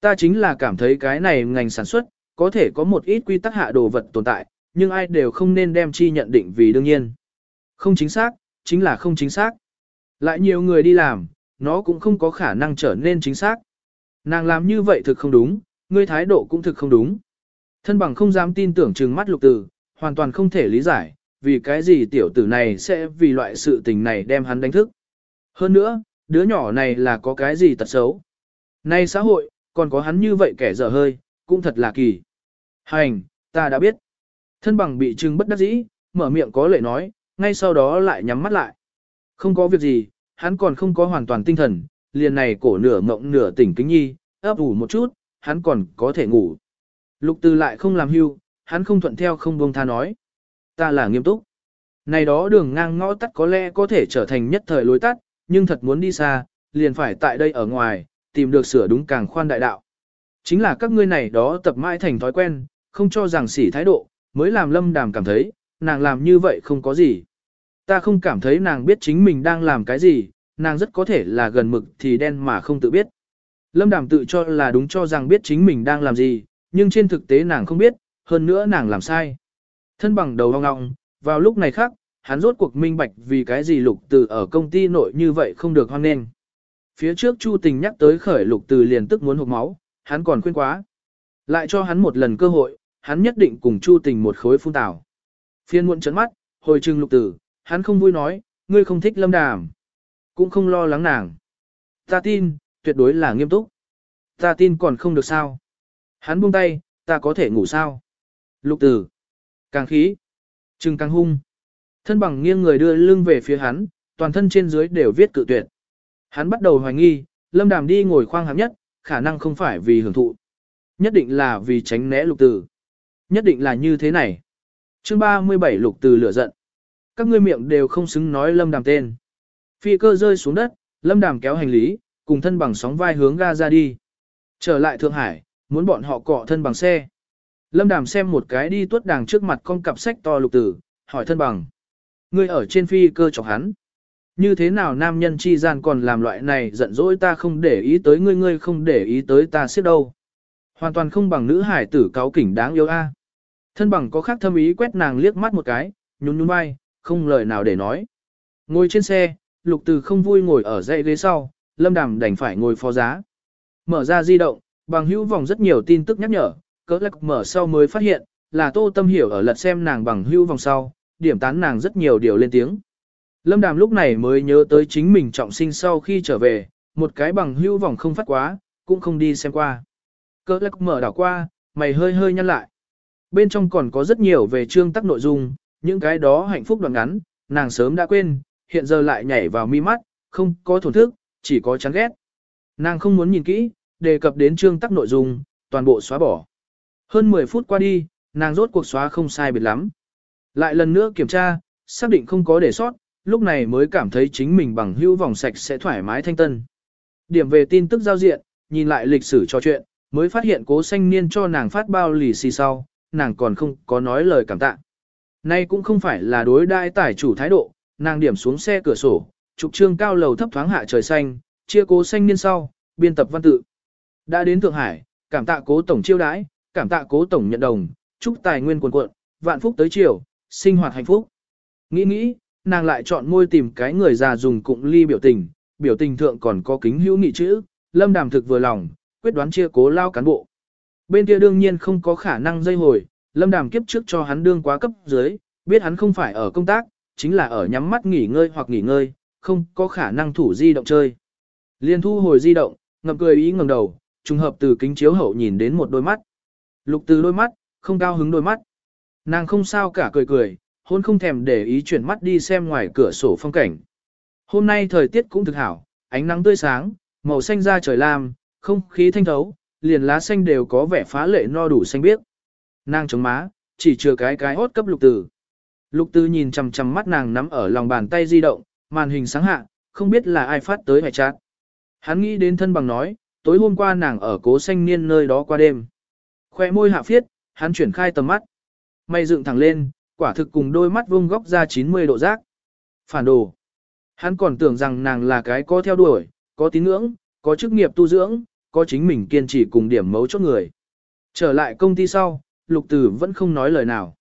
Ta chính là cảm thấy cái này ngành sản xuất, có thể có một ít quy tắc hạ đồ vật tồn tại, nhưng ai đều không nên đem chi nhận định vì đương nhiên. Không chính xác, chính là không chính xác. Lại nhiều người đi làm, nó cũng không có khả năng trở nên chính xác. Nàng làm như vậy thực không đúng, ngươi thái độ cũng thực không đúng. Thân bằng không dám tin tưởng trừng mắt lục tử, hoàn toàn không thể lý giải, vì cái gì tiểu tử này sẽ vì loại sự tình này đem hắn đánh thức. Hơn nữa, đứa nhỏ này là có cái gì tật xấu. Nay xã hội, còn có hắn như vậy kẻ dở hơi, cũng thật là kỳ. Hành, ta đã biết. Thân bằng bị trừng bất đắc dĩ, mở miệng có lệ nói, ngay sau đó lại nhắm mắt lại. Không có việc gì, hắn còn không có hoàn toàn tinh thần, liền này cổ nửa mộng nửa tỉnh kính nhi, ấp ủ một chút, hắn còn có thể ngủ. Lục từ lại không làm hưu, hắn không thuận theo không buông tha nói. Ta là nghiêm túc. Này đó đường ngang ngõ tắt có lẽ có thể trở thành nhất thời lối tắt, nhưng thật muốn đi xa, liền phải tại đây ở ngoài, tìm được sửa đúng càng khoan đại đạo. Chính là các ngươi này đó tập mãi thành thói quen, không cho rằng sỉ thái độ, mới làm lâm đàm cảm thấy, nàng làm như vậy không có gì. Ta không cảm thấy nàng biết chính mình đang làm cái gì, nàng rất có thể là gần mực thì đen mà không tự biết. Lâm đàm tự cho là đúng cho rằng biết chính mình đang làm gì, nhưng trên thực tế nàng không biết, hơn nữa nàng làm sai. Thân bằng đầu hoang ngọng, vào lúc này khác, hắn rốt cuộc minh bạch vì cái gì lục từ ở công ty nội như vậy không được hoan nghênh. Phía trước Chu Tình nhắc tới khởi lục từ liền tức muốn hụt máu, hắn còn khuyên quá. Lại cho hắn một lần cơ hội, hắn nhất định cùng Chu Tình một khối phun tảo. Phiên muộn chấn mắt, hồi trừng lục tử, hắn không vui nói, ngươi không thích lâm đàm. Cũng không lo lắng nàng. Ta tin, tuyệt đối là nghiêm túc. Ta tin còn không được sao. Hắn buông tay, ta có thể ngủ sao. Lục tử. Càng khí. Trừng càng hung. Thân bằng nghiêng người đưa lưng về phía hắn, toàn thân trên dưới đều viết cự tuyệt. Hắn bắt đầu hoài nghi, lâm đàm đi ngồi khoang hạng nhất, khả năng không phải vì hưởng thụ. Nhất định là vì tránh né lục tử. Nhất định là như thế này. chương 37 lục tử lửa giận. Các ngươi miệng đều không xứng nói lâm đàm tên. Phi cơ rơi xuống đất, lâm đàm kéo hành lý, cùng thân bằng sóng vai hướng ga ra đi. Trở lại Thượng Hải, muốn bọn họ cọ thân bằng xe. Lâm Đàm xem một cái đi tuốt đàng trước mặt con cặp sách to lục tử, hỏi thân bằng. Ngươi ở trên phi cơ chọc hắn. Như thế nào nam nhân chi gian còn làm loại này giận dỗi ta không để ý tới ngươi ngươi không để ý tới ta siết đâu. Hoàn toàn không bằng nữ hải tử cáo kỉnh đáng yêu a. Thân bằng có khác thâm ý quét nàng liếc mắt một cái, nhún nhún vai, không lời nào để nói. Ngồi trên xe, lục từ không vui ngồi ở dãy ghế sau, lâm đàm đành phải ngồi phó giá. Mở ra di động, bằng hữu vòng rất nhiều tin tức nhắc nhở, cỡ lắc mở sau mới phát hiện, là tô tâm hiểu ở lật xem nàng bằng hữu vòng sau, điểm tán nàng rất nhiều điều lên tiếng. Lâm đàm lúc này mới nhớ tới chính mình trọng sinh sau khi trở về, một cái bằng hữu vòng không phát quá, cũng không đi xem qua. Cỡ lắc mở đảo qua, mày hơi hơi nhăn lại. Bên trong còn có rất nhiều về chương tắc nội dung, những cái đó hạnh phúc đoạn ngắn, nàng sớm đã quên, hiện giờ lại nhảy vào mi mắt, không có thổn thức, chỉ có chán ghét. Nàng không muốn nhìn kỹ, đề cập đến chương tắc nội dung, toàn bộ xóa bỏ. Hơn 10 phút qua đi, nàng rốt cuộc xóa không sai biệt lắm. Lại lần nữa kiểm tra, xác định không có để sót, lúc này mới cảm thấy chính mình bằng hữu vòng sạch sẽ thoải mái thanh tân. Điểm về tin tức giao diện, nhìn lại lịch sử trò chuyện, mới phát hiện cố xanh niên cho nàng phát bao lì xì sau, nàng còn không có nói lời cảm tạ. Nay cũng không phải là đối đai tải chủ thái độ, nàng điểm xuống xe cửa sổ, trục trương cao lầu thấp thoáng hạ trời xanh, chia cố xanh niên sau, biên tập văn tự. Đã đến Thượng Hải, cảm tạ cố tổng chiêu đãi, cảm tạ cố tổng nhận đồng, chúc tài nguyên quần cuộn, vạn phúc tới chiều, sinh hoạt hạnh phúc. Nghĩ nghĩ, nàng lại chọn môi tìm cái người già dùng cụm ly biểu tình, biểu tình thượng còn có kính hữu nghị chữ, lâm đàm thực vừa lòng, quyết đoán chia cố lao cán bộ. Bên kia đương nhiên không có khả năng dây hồi, lâm đàm kiếp trước cho hắn đương quá cấp dưới, biết hắn không phải ở công tác, chính là ở nhắm mắt nghỉ ngơi hoặc nghỉ ngơi, không có khả năng thủ di động chơi. Liên thu hồi di động, ngậm cười ý ngẩng đầu, trùng hợp từ kính chiếu hậu nhìn đến một đôi mắt. Lục từ đôi mắt, không cao hứng đôi mắt. Nàng không sao cả cười cười, hôn không thèm để ý chuyển mắt đi xem ngoài cửa sổ phong cảnh. Hôm nay thời tiết cũng thực hảo, ánh nắng tươi sáng, màu xanh da trời lam, không khí thanh thấu, liền lá xanh đều có vẻ phá lệ no đủ xanh biếc. Nàng chống má, chỉ chừa cái cái hốt cấp lục tử. Lục tử nhìn chằm chằm mắt nàng nắm ở lòng bàn tay di động, màn hình sáng hạ, không biết là ai phát tới hoài chát. Hắn nghĩ đến thân bằng nói, tối hôm qua nàng ở cố xanh niên nơi đó qua đêm. Khoe môi hạ phiết, hắn chuyển khai tầm mắt. Mày dựng thẳng lên, quả thực cùng đôi mắt vuông góc ra 90 độ giác. Phản đồ. Hắn còn tưởng rằng nàng là cái có theo đuổi, có tín ngưỡng, có chức nghiệp tu dưỡng, có chính mình kiên trì cùng điểm mấu chốt người. Trở lại công ty sau, lục tử vẫn không nói lời nào.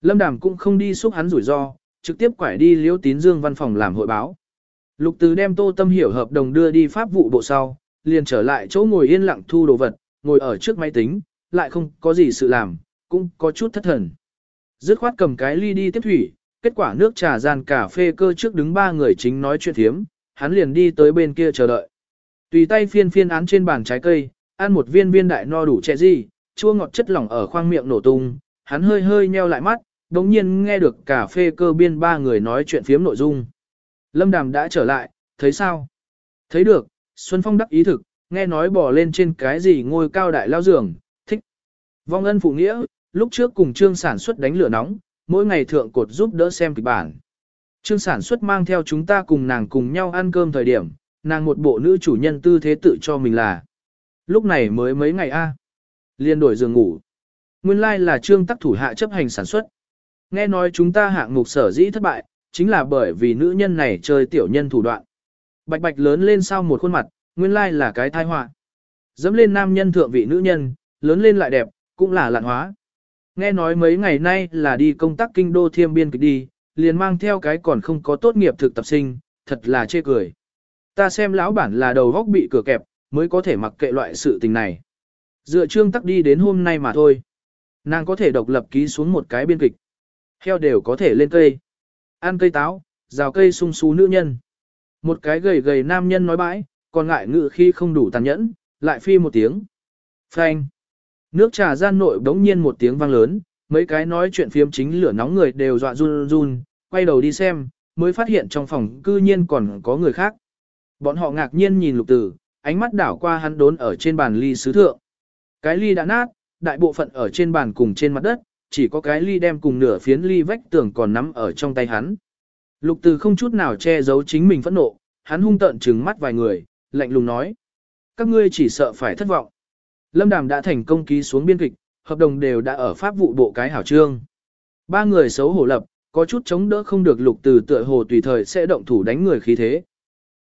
Lâm Đàm cũng không đi xúc hắn rủi ro, trực tiếp quải đi liễu tín dương văn phòng làm hội báo. Lục tử đem tô tâm hiểu hợp đồng đưa đi pháp vụ bộ sau, liền trở lại chỗ ngồi yên lặng thu đồ vật, ngồi ở trước máy tính, lại không có gì sự làm, cũng có chút thất thần. Dứt khoát cầm cái ly đi tiếp thủy, kết quả nước trà gian cà phê cơ trước đứng ba người chính nói chuyện thiếm, hắn liền đi tới bên kia chờ đợi. Tùy tay phiên phiên án trên bàn trái cây, ăn một viên viên đại no đủ trẻ gì, chua ngọt chất lỏng ở khoang miệng nổ tung, hắn hơi hơi nheo lại mắt, đồng nhiên nghe được cà phê cơ biên ba người nói chuyện phiếm nội dung. Lâm Đàm đã trở lại, thấy sao? Thấy được, Xuân Phong đắc ý thực, nghe nói bỏ lên trên cái gì ngôi cao đại lao giường, thích. Vong ân phụ nghĩa, lúc trước cùng trương sản xuất đánh lửa nóng, mỗi ngày thượng cột giúp đỡ xem kịch bản. Trương sản xuất mang theo chúng ta cùng nàng cùng nhau ăn cơm thời điểm, nàng một bộ nữ chủ nhân tư thế tự cho mình là. Lúc này mới mấy ngày a Liên đổi giường ngủ. Nguyên lai like là trương tắc thủ hạ chấp hành sản xuất. Nghe nói chúng ta hạng mục sở dĩ thất bại, chính là bởi vì nữ nhân này chơi tiểu nhân thủ đoạn. Bạch bạch lớn lên sau một khuôn mặt, nguyên lai là cái thai họa Dẫm lên nam nhân thượng vị nữ nhân, lớn lên lại đẹp, cũng là lạn hóa. Nghe nói mấy ngày nay là đi công tác kinh đô thiêm biên kịch đi, liền mang theo cái còn không có tốt nghiệp thực tập sinh, thật là chê cười. Ta xem lão bản là đầu góc bị cửa kẹp, mới có thể mặc kệ loại sự tình này. Dựa trương tắc đi đến hôm nay mà thôi. Nàng có thể độc lập ký xuống một cái biên kịch. Heo đều có thể lên cây. Ăn cây táo, rào cây sung sú nữ nhân. Một cái gầy gầy nam nhân nói bãi, còn ngại ngự khi không đủ tàn nhẫn, lại phi một tiếng. Phanh. Nước trà gian nội đống nhiên một tiếng vang lớn, mấy cái nói chuyện phiếm chính lửa nóng người đều dọa run run, quay đầu đi xem, mới phát hiện trong phòng cư nhiên còn có người khác. Bọn họ ngạc nhiên nhìn lục tử, ánh mắt đảo qua hắn đốn ở trên bàn ly sứ thượng. Cái ly đã nát, đại bộ phận ở trên bàn cùng trên mặt đất, chỉ có cái ly đem cùng nửa phiến ly vách tường còn nắm ở trong tay hắn. Lục Từ không chút nào che giấu chính mình phẫn nộ, hắn hung tợn trừng mắt vài người, lạnh lùng nói. Các ngươi chỉ sợ phải thất vọng. Lâm Đàm đã thành công ký xuống biên kịch, hợp đồng đều đã ở pháp vụ bộ cái hảo trương. Ba người xấu hổ lập, có chút chống đỡ không được lục từ tựa hồ tùy thời sẽ động thủ đánh người khí thế.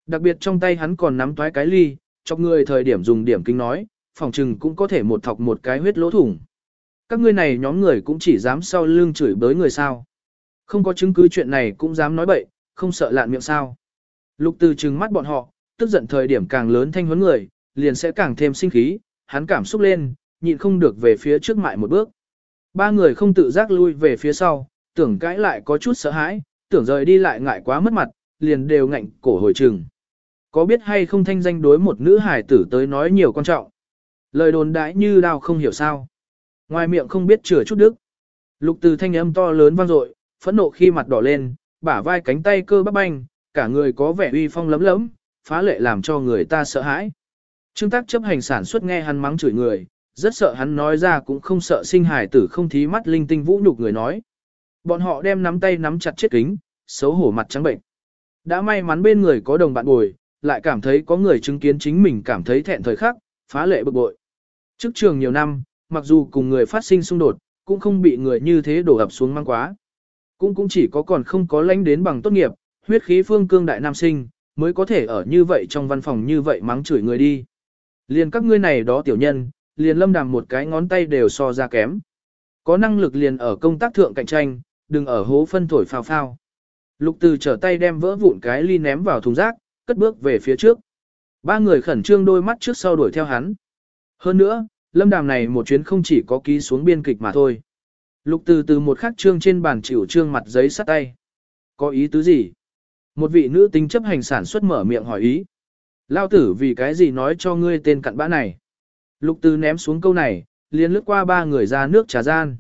Đặc biệt trong tay hắn còn nắm toái cái ly, chọc người thời điểm dùng điểm kinh nói, phòng trừng cũng có thể một thọc một cái huyết lỗ thủng. Các ngươi này nhóm người cũng chỉ dám sau lưng chửi bới người sao. Không có chứng cứ chuyện này cũng dám nói bậy, không sợ lạn miệng sao. Lục từ trừng mắt bọn họ, tức giận thời điểm càng lớn thanh huấn người, liền sẽ càng thêm sinh khí, hắn cảm xúc lên, nhịn không được về phía trước mại một bước. Ba người không tự giác lui về phía sau, tưởng cãi lại có chút sợ hãi, tưởng rời đi lại ngại quá mất mặt, liền đều ngạnh cổ hồi trừng. Có biết hay không thanh danh đối một nữ hải tử tới nói nhiều quan trọng. Lời đồn đãi như đào không hiểu sao. Ngoài miệng không biết chừa chút đức. Lục từ thanh âm to lớn vang dội, phẫn nộ khi mặt đỏ lên, bả vai cánh tay cơ bắp banh, cả người có vẻ uy phong lấm lấm, phá lệ làm cho người ta sợ hãi. Trương tác chấp hành sản xuất nghe hắn mắng chửi người, rất sợ hắn nói ra cũng không sợ sinh hài tử không thí mắt linh tinh vũ nhục người nói. Bọn họ đem nắm tay nắm chặt chiếc kính, xấu hổ mặt trắng bệnh. Đã may mắn bên người có đồng bạn bồi, lại cảm thấy có người chứng kiến chính mình cảm thấy thẹn thời khắc, phá lệ bực bội. Trước trường nhiều năm, mặc dù cùng người phát sinh xung đột, cũng không bị người như thế đổ ập xuống mang quá. Cũng cũng chỉ có còn không có lãnh đến bằng tốt nghiệp, huyết khí phương cương đại nam sinh, mới có thể ở như vậy trong văn phòng như vậy mắng chửi người đi. Liền các ngươi này đó tiểu nhân, liền lâm đàm một cái ngón tay đều so ra kém. Có năng lực liền ở công tác thượng cạnh tranh, đừng ở hố phân thổi phao phao. Lục từ trở tay đem vỡ vụn cái ly ném vào thùng rác, cất bước về phía trước. Ba người khẩn trương đôi mắt trước sau đuổi theo hắn. Hơn nữa, lâm đàm này một chuyến không chỉ có ký xuống biên kịch mà thôi. Lục từ từ một khắc trương trên bàn chịu trương mặt giấy sắt tay. Có ý tứ gì? Một vị nữ tính chấp hành sản xuất mở miệng hỏi ý. Lao tử vì cái gì nói cho ngươi tên cặn bã này? Lục từ ném xuống câu này, liền lướt qua ba người ra nước trà gian.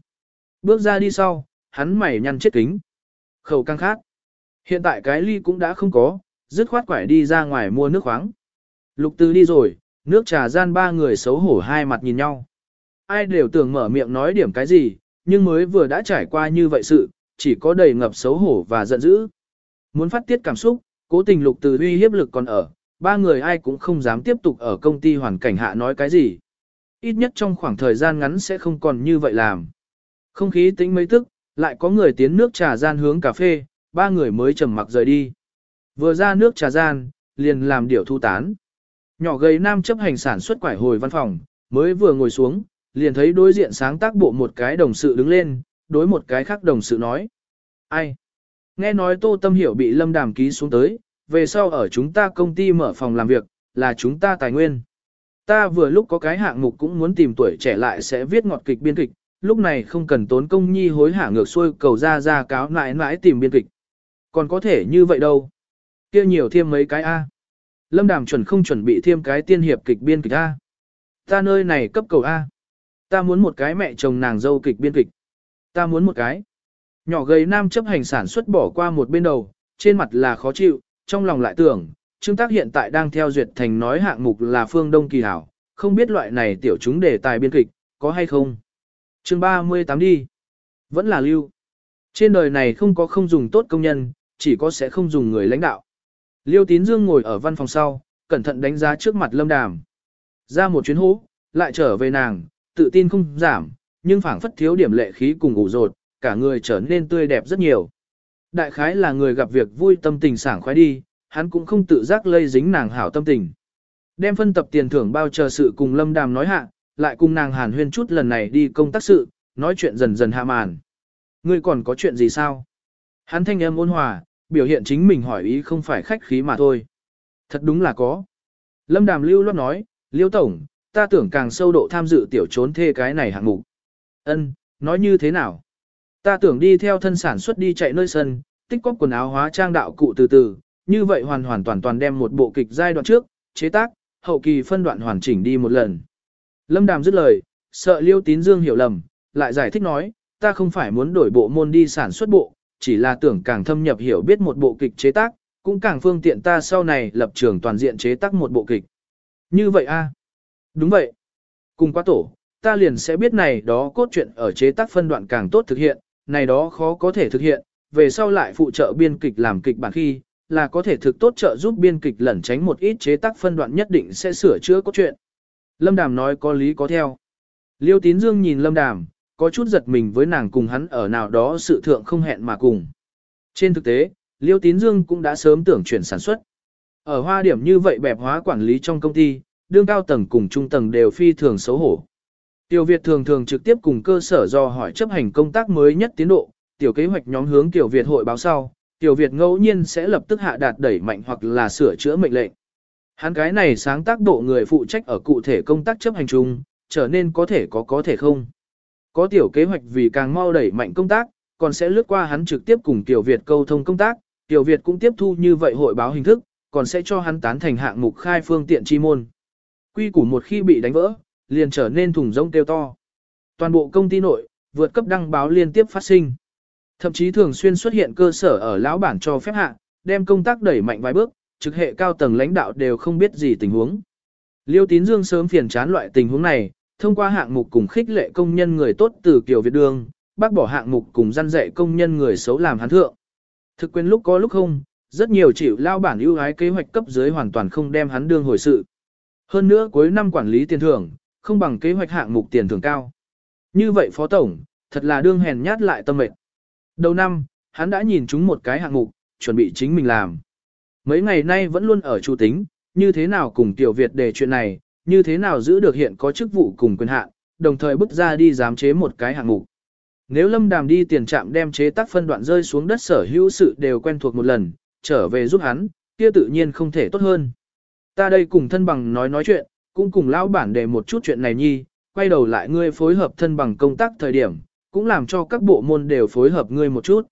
Bước ra đi sau, hắn mày nhăn chết kính. Khẩu căng khát. Hiện tại cái ly cũng đã không có, dứt khoát quải đi ra ngoài mua nước khoáng. Lục từ đi rồi, nước trà gian ba người xấu hổ hai mặt nhìn nhau. Ai đều tưởng mở miệng nói điểm cái gì, nhưng mới vừa đã trải qua như vậy sự, chỉ có đầy ngập xấu hổ và giận dữ. Muốn phát tiết cảm xúc, cố tình lục từ uy hiếp lực còn ở, ba người ai cũng không dám tiếp tục ở công ty hoàn cảnh hạ nói cái gì. Ít nhất trong khoảng thời gian ngắn sẽ không còn như vậy làm. Không khí tĩnh mấy tức, lại có người tiến nước trà gian hướng cà phê, ba người mới trầm mặc rời đi. Vừa ra nước trà gian, liền làm điệu thu tán. Nhỏ gầy nam chấp hành sản xuất quải hồi văn phòng, mới vừa ngồi xuống, liền thấy đối diện sáng tác bộ một cái đồng sự đứng lên, đối một cái khác đồng sự nói. Ai? Nghe nói Tô Tâm Hiểu bị Lâm Đàm ký xuống tới, về sau ở chúng ta công ty mở phòng làm việc, là chúng ta tài nguyên. Ta vừa lúc có cái hạng mục cũng muốn tìm tuổi trẻ lại sẽ viết ngọt kịch biên kịch, lúc này không cần tốn công nhi hối hả ngược xuôi cầu ra ra cáo nãi nãi tìm biên kịch. Còn có thể như vậy đâu. kia nhiều thêm mấy cái A. Lâm Đàm chuẩn không chuẩn bị thêm cái tiên hiệp kịch biên kịch A. Ta nơi này cấp cầu A. Ta muốn một cái mẹ chồng nàng dâu kịch biên kịch. Ta muốn một cái. Nhỏ gầy nam chấp hành sản xuất bỏ qua một bên đầu, trên mặt là khó chịu, trong lòng lại tưởng, Trương Tác hiện tại đang theo duyệt thành nói hạng mục là phương Đông Kỳ Hảo, không biết loại này tiểu chúng đề tài biên kịch, có hay không. chương 38 đi. Vẫn là lưu. Trên đời này không có không dùng tốt công nhân, chỉ có sẽ không dùng người lãnh đạo. Liêu Tín Dương ngồi ở văn phòng sau, cẩn thận đánh giá trước mặt lâm đàm. Ra một chuyến hố, lại trở về nàng, tự tin không giảm, nhưng phảng phất thiếu điểm lệ khí cùng ủ rột, cả người trở nên tươi đẹp rất nhiều. Đại khái là người gặp việc vui tâm tình sảng khoái đi, hắn cũng không tự giác lây dính nàng hảo tâm tình. Đem phân tập tiền thưởng bao chờ sự cùng lâm đàm nói hạ, lại cùng nàng hàn huyên chút lần này đi công tác sự, nói chuyện dần dần hạ màn. Ngươi còn có chuyện gì sao? Hắn thanh âm ôn hòa, biểu hiện chính mình hỏi ý không phải khách khí mà thôi. Thật đúng là có. Lâm đàm lưu loát nói, liêu tổng, ta tưởng càng sâu độ tham dự tiểu trốn thê cái này hạng mục. Ân, nói như thế nào? Ta tưởng đi theo thân sản xuất đi chạy nơi sân, tích cóp quần áo hóa trang đạo cụ từ từ, như vậy hoàn hoàn toàn toàn đem một bộ kịch giai đoạn trước, chế tác, hậu kỳ phân đoạn hoàn chỉnh đi một lần. Lâm Đàm dứt lời, sợ Liêu Tín Dương hiểu lầm, lại giải thích nói, ta không phải muốn đổi bộ môn đi sản xuất bộ, chỉ là tưởng càng thâm nhập hiểu biết một bộ kịch chế tác, cũng càng phương tiện ta sau này lập trường toàn diện chế tác một bộ kịch. Như vậy a Đúng vậy. Cùng quá tổ, ta liền sẽ biết này đó cốt truyện ở chế tác phân đoạn càng tốt thực hiện, này đó khó có thể thực hiện, về sau lại phụ trợ biên kịch làm kịch bản khi, là có thể thực tốt trợ giúp biên kịch lẩn tránh một ít chế tác phân đoạn nhất định sẽ sửa chữa cốt truyện. Lâm Đàm nói có lý có theo. Liêu Tín Dương nhìn Lâm Đàm, có chút giật mình với nàng cùng hắn ở nào đó sự thượng không hẹn mà cùng. Trên thực tế, Liêu Tín Dương cũng đã sớm tưởng chuyển sản xuất. Ở hoa điểm như vậy bẹp hóa quản lý trong công ty, đương cao tầng cùng trung tầng đều phi thường xấu hổ. Tiểu Việt thường thường trực tiếp cùng cơ sở do hỏi chấp hành công tác mới nhất tiến độ, tiểu kế hoạch nhóm hướng Tiểu Việt hội báo sau, Tiểu Việt ngẫu nhiên sẽ lập tức hạ đạt đẩy mạnh hoặc là sửa chữa mệnh lệnh. Hắn cái này sáng tác độ người phụ trách ở cụ thể công tác chấp hành chung, trở nên có thể có có thể không. Có tiểu kế hoạch vì càng mau đẩy mạnh công tác, còn sẽ lướt qua hắn trực tiếp cùng Tiểu Việt câu thông công tác, Tiểu Việt cũng tiếp thu như vậy hội báo hình thức, còn sẽ cho hắn tán thành hạng mục khai phương tiện chi môn. Quy củ một khi bị đánh vỡ, liền trở nên thùng rông kêu to. Toàn bộ công ty nội, vượt cấp đăng báo liên tiếp phát sinh. Thậm chí thường xuyên xuất hiện cơ sở ở lão bản cho phép hạ, đem công tác đẩy mạnh vài bước, trực hệ cao tầng lãnh đạo đều không biết gì tình huống. Liêu Tín Dương sớm phiền chán loại tình huống này, thông qua hạng mục cùng khích lệ công nhân người tốt từ kiểu Việt Đường, bác bỏ hạng mục cùng gian dạy công nhân người xấu làm hắn thượng. Thực quyền lúc có lúc không, rất nhiều chịu lao bản ưu ái kế hoạch cấp dưới hoàn toàn không đem hắn đương hồi sự. Hơn nữa cuối năm quản lý tiền thưởng, không bằng kế hoạch hạng mục tiền thưởng cao. Như vậy phó tổng, thật là đương hèn nhát lại tâm mệt. Đầu năm, hắn đã nhìn chúng một cái hạng mục, chuẩn bị chính mình làm. Mấy ngày nay vẫn luôn ở chủ tính, như thế nào cùng Tiểu Việt đề chuyện này, như thế nào giữ được hiện có chức vụ cùng quyền hạn, đồng thời bước ra đi giám chế một cái hạng mục. Nếu Lâm Đàm đi tiền trạm đem chế tác phân đoạn rơi xuống đất sở hữu sự đều quen thuộc một lần, trở về giúp hắn, kia tự nhiên không thể tốt hơn. Ta đây cùng thân bằng nói nói chuyện, cũng cùng lão bản để một chút chuyện này nhi, quay đầu lại ngươi phối hợp thân bằng công tác thời điểm, cũng làm cho các bộ môn đều phối hợp ngươi một chút.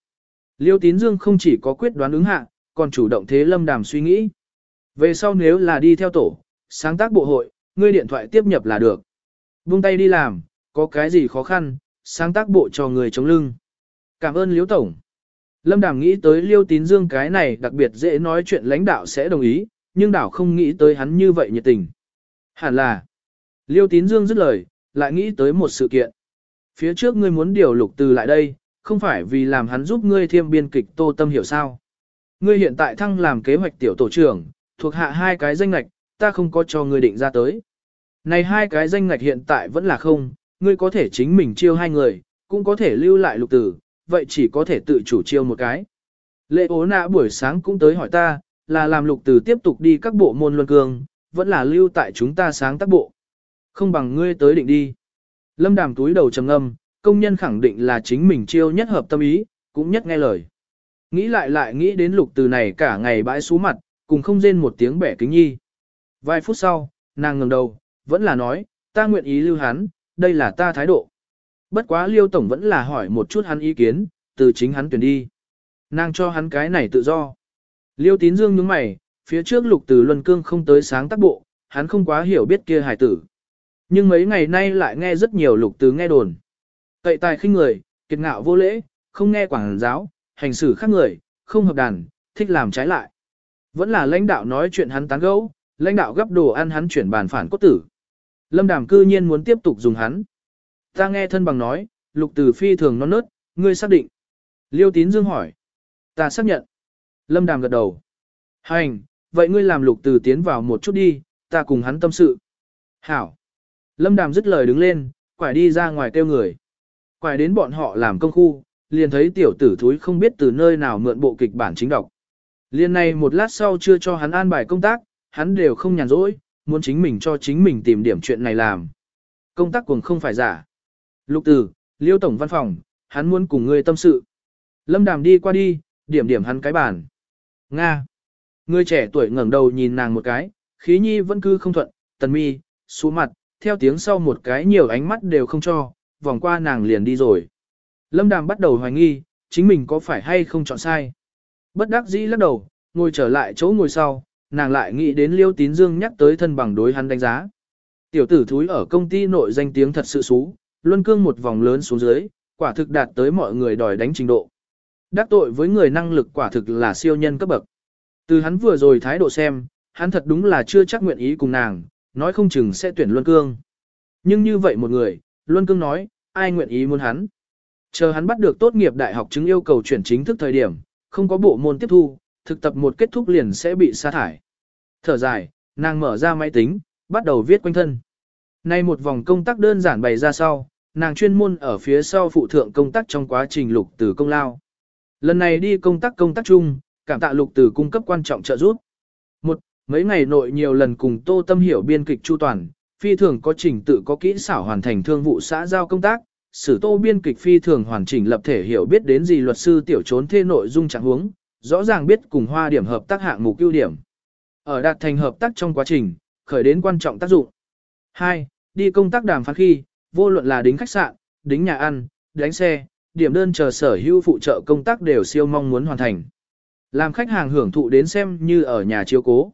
Liêu Tín Dương không chỉ có quyết đoán ứng hạ, còn chủ động thế lâm đàm suy nghĩ. Về sau nếu là đi theo tổ, sáng tác bộ hội, ngươi điện thoại tiếp nhập là được. Buông tay đi làm, có cái gì khó khăn, sáng tác bộ cho người chống lưng. Cảm ơn Liêu Tổng. Lâm Đàm nghĩ tới Liêu Tín Dương cái này đặc biệt dễ nói chuyện lãnh đạo sẽ đồng ý, nhưng đảo không nghĩ tới hắn như vậy nhiệt tình. Hẳn là, Liêu Tín Dương dứt lời, lại nghĩ tới một sự kiện. Phía trước ngươi muốn điều lục từ lại đây, không phải vì làm hắn giúp ngươi thêm biên kịch tô tâm hiểu sao. Ngươi hiện tại thăng làm kế hoạch tiểu tổ trưởng, thuộc hạ hai cái danh ngạch, ta không có cho ngươi định ra tới. Này hai cái danh ngạch hiện tại vẫn là không, ngươi có thể chính mình chiêu hai người, cũng có thể lưu lại lục tử, vậy chỉ có thể tự chủ chiêu một cái. Lệ ố nạ buổi sáng cũng tới hỏi ta, là làm lục từ tiếp tục đi các bộ môn luân cương, vẫn là lưu tại chúng ta sáng tác bộ. Không bằng ngươi tới định đi. Lâm đàm túi đầu trầm âm công nhân khẳng định là chính mình chiêu nhất hợp tâm ý, cũng nhất nghe lời. Nghĩ lại lại nghĩ đến lục từ này cả ngày bãi xú mặt, cùng không rên một tiếng bẻ kính nhi. Vài phút sau, nàng ngẩng đầu, vẫn là nói, ta nguyện ý lưu hắn, đây là ta thái độ. Bất quá liêu tổng vẫn là hỏi một chút hắn ý kiến, từ chính hắn tuyển đi. Nàng cho hắn cái này tự do. Liêu tín dương nhướng mày, phía trước lục từ luân cương không tới sáng tác bộ, hắn không quá hiểu biết kia hài tử. Nhưng mấy ngày nay lại nghe rất nhiều lục từ nghe đồn. Cậy tài khinh người, kiệt ngạo vô lễ, không nghe quảng giáo, hành xử khác người, không hợp đàn, thích làm trái lại. Vẫn là lãnh đạo nói chuyện hắn tán gẫu, lãnh đạo gấp đồ ăn hắn chuyển bàn phản cốt tử. Lâm Đàm cư nhiên muốn tiếp tục dùng hắn. Ta nghe thân bằng nói, lục từ phi thường non nớt, ngươi xác định. Liêu tín dương hỏi. Ta xác nhận. Lâm Đàm gật đầu. Hành, vậy ngươi làm lục từ tiến vào một chút đi, ta cùng hắn tâm sự. Hảo. Lâm Đàm dứt lời đứng lên, quải đi ra ngoài kêu người. Quải đến bọn họ làm công khu, liền thấy tiểu tử thúi không biết từ nơi nào mượn bộ kịch bản chính đọc. Liên này một lát sau chưa cho hắn an bài công tác, hắn đều không nhàn rỗi, muốn chính mình cho chính mình tìm điểm chuyện này làm. Công tác cũng không phải giả. Lục tử, liêu tổng văn phòng, hắn muốn cùng ngươi tâm sự. Lâm đàm đi qua đi, điểm điểm hắn cái bản. Nga. Người trẻ tuổi ngẩng đầu nhìn nàng một cái, khí nhi vẫn cứ không thuận, tần mi, xuống mặt, theo tiếng sau một cái nhiều ánh mắt đều không cho, vòng qua nàng liền đi rồi. Lâm Đàm bắt đầu hoài nghi, chính mình có phải hay không chọn sai. Bất đắc dĩ lắc đầu, ngồi trở lại chỗ ngồi sau, nàng lại nghĩ đến Liêu Tín Dương nhắc tới thân bằng đối hắn đánh giá. Tiểu tử thúi ở công ty nội danh tiếng thật sự xú, luân cương một vòng lớn xuống dưới, quả thực đạt tới mọi người đòi đánh trình độ. Đắc tội với người năng lực quả thực là siêu nhân cấp bậc. Từ hắn vừa rồi thái độ xem, hắn thật đúng là chưa chắc nguyện ý cùng nàng, nói không chừng sẽ tuyển Luân Cương. Nhưng như vậy một người, Luân Cương nói, ai nguyện ý muốn hắn. Chờ hắn bắt được tốt nghiệp đại học chứng yêu cầu chuyển chính thức thời điểm, không có bộ môn tiếp thu, thực tập một kết thúc liền sẽ bị sa thải. Thở dài, nàng mở ra máy tính, bắt đầu viết quanh thân. Nay một vòng công tác đơn giản bày ra sau, nàng chuyên môn ở phía sau phụ thượng công tác trong quá trình lục từ công lao. Lần này đi công tác công tác chung, cảm tạ lục từ cung cấp quan trọng trợ giúp. Một, mấy ngày nội nhiều lần cùng Tô Tâm hiểu biên kịch chu toàn, phi thường có trình tự có kỹ xảo hoàn thành thương vụ xã giao công tác, sử Tô biên kịch phi thường hoàn chỉnh lập thể hiểu biết đến gì luật sư tiểu trốn thê nội dung trạng huống, rõ ràng biết cùng hoa điểm hợp tác hạng mục ưu điểm. Ở đạt thành hợp tác trong quá trình, khởi đến quan trọng tác dụng. 2. Đi công tác đàm phán khi, vô luận là đính khách sạn, đính nhà ăn, đánh xe, điểm đơn chờ sở hữu phụ trợ công tác đều siêu mong muốn hoàn thành. Làm khách hàng hưởng thụ đến xem như ở nhà chiếu cố.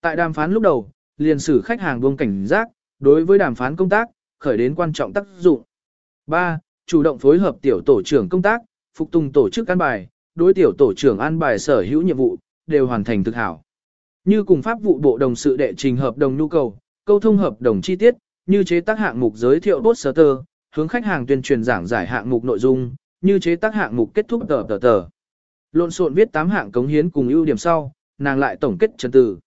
Tại đàm phán lúc đầu, liền xử khách hàng buông cảnh giác, đối với đàm phán công tác, khởi đến quan trọng tác dụng. 3. Chủ động phối hợp tiểu tổ trưởng công tác, phục tùng tổ chức an bài, đối tiểu tổ trưởng an bài sở hữu nhiệm vụ, đều hoàn thành thực hảo. Như cùng pháp vụ bộ đồng sự đệ trình hợp đồng nhu cầu, câu thông hợp đồng chi tiết, như chế tác hạng mục giới thiệu poster, hướng khách hàng tuyên truyền giảng giải hạng mục nội dung, như chế tác hạng mục kết thúc tờ tờ tờ. Lộn xộn viết 8 hạng cống hiến cùng ưu điểm sau, nàng lại tổng kết trần từ.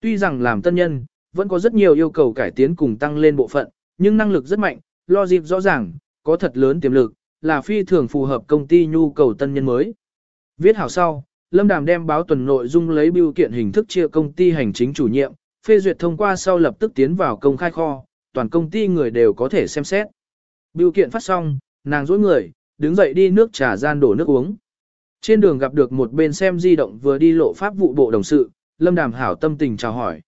Tuy rằng làm tân nhân, vẫn có rất nhiều yêu cầu cải tiến cùng tăng lên bộ phận, nhưng năng lực rất mạnh, logic rõ ràng, có thật lớn tiềm lực, là phi thường phù hợp công ty nhu cầu tân nhân mới. Viết hảo sau, Lâm Đàm đem báo tuần nội dung lấy biểu kiện hình thức chia công ty hành chính chủ nhiệm, phê duyệt thông qua sau lập tức tiến vào công khai kho, toàn công ty người đều có thể xem xét. Biểu kiện phát xong, nàng dối người, đứng dậy đi nước trà gian đổ nước uống. Trên đường gặp được một bên xem di động vừa đi lộ pháp vụ bộ đồng sự, Lâm Đàm hảo tâm tình chào hỏi.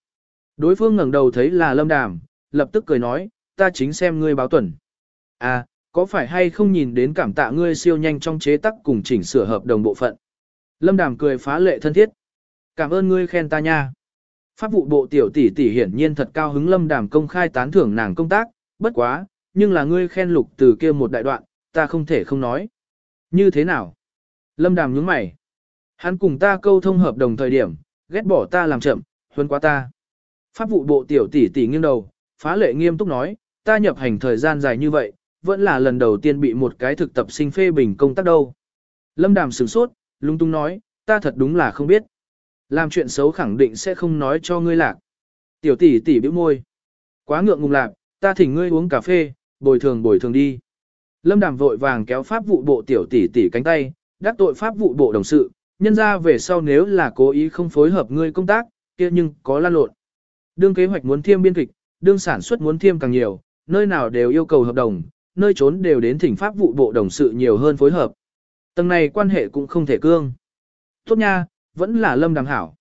Đối phương ngẩng đầu thấy là Lâm Đàm, lập tức cười nói, ta chính xem ngươi báo tuần. À, có phải hay không nhìn đến cảm tạ ngươi siêu nhanh trong chế tác cùng chỉnh sửa hợp đồng bộ phận. Lâm Đàm cười phá lệ thân thiết. Cảm ơn ngươi khen ta nha. Pháp vụ bộ tiểu tỷ tỷ hiển nhiên thật cao hứng Lâm Đàm công khai tán thưởng nàng công tác, bất quá, nhưng là ngươi khen lục từ kia một đại đoạn, ta không thể không nói. Như thế nào? Lâm Đàm nhướng mày. Hắn cùng ta câu thông hợp đồng thời điểm, ghét bỏ ta làm chậm, huấn quá ta. Pháp vụ bộ tiểu tỷ tỷ nghiêng đầu, phá lệ nghiêm túc nói, ta nhập hành thời gian dài như vậy, vẫn là lần đầu tiên bị một cái thực tập sinh phê bình công tác đâu. Lâm Đàm sửng sốt, lung tung nói, ta thật đúng là không biết. Làm chuyện xấu khẳng định sẽ không nói cho ngươi lạc. Tiểu tỷ tỷ bĩu môi. Quá ngượng ngùng lạc, ta thỉnh ngươi uống cà phê, bồi thường bồi thường đi. Lâm Đàm vội vàng kéo pháp vụ bộ tiểu tỷ tỷ cánh tay, đắc tội pháp vụ bộ đồng sự, nhân ra về sau nếu là cố ý không phối hợp ngươi công tác, kia nhưng có lan lộn. Đương kế hoạch muốn thiêm biên kịch, đương sản xuất muốn thiêm càng nhiều, nơi nào đều yêu cầu hợp đồng, nơi trốn đều đến thỉnh pháp vụ bộ đồng sự nhiều hơn phối hợp. Tầng này quan hệ cũng không thể cương. Tốt nha, vẫn là lâm đàm hảo.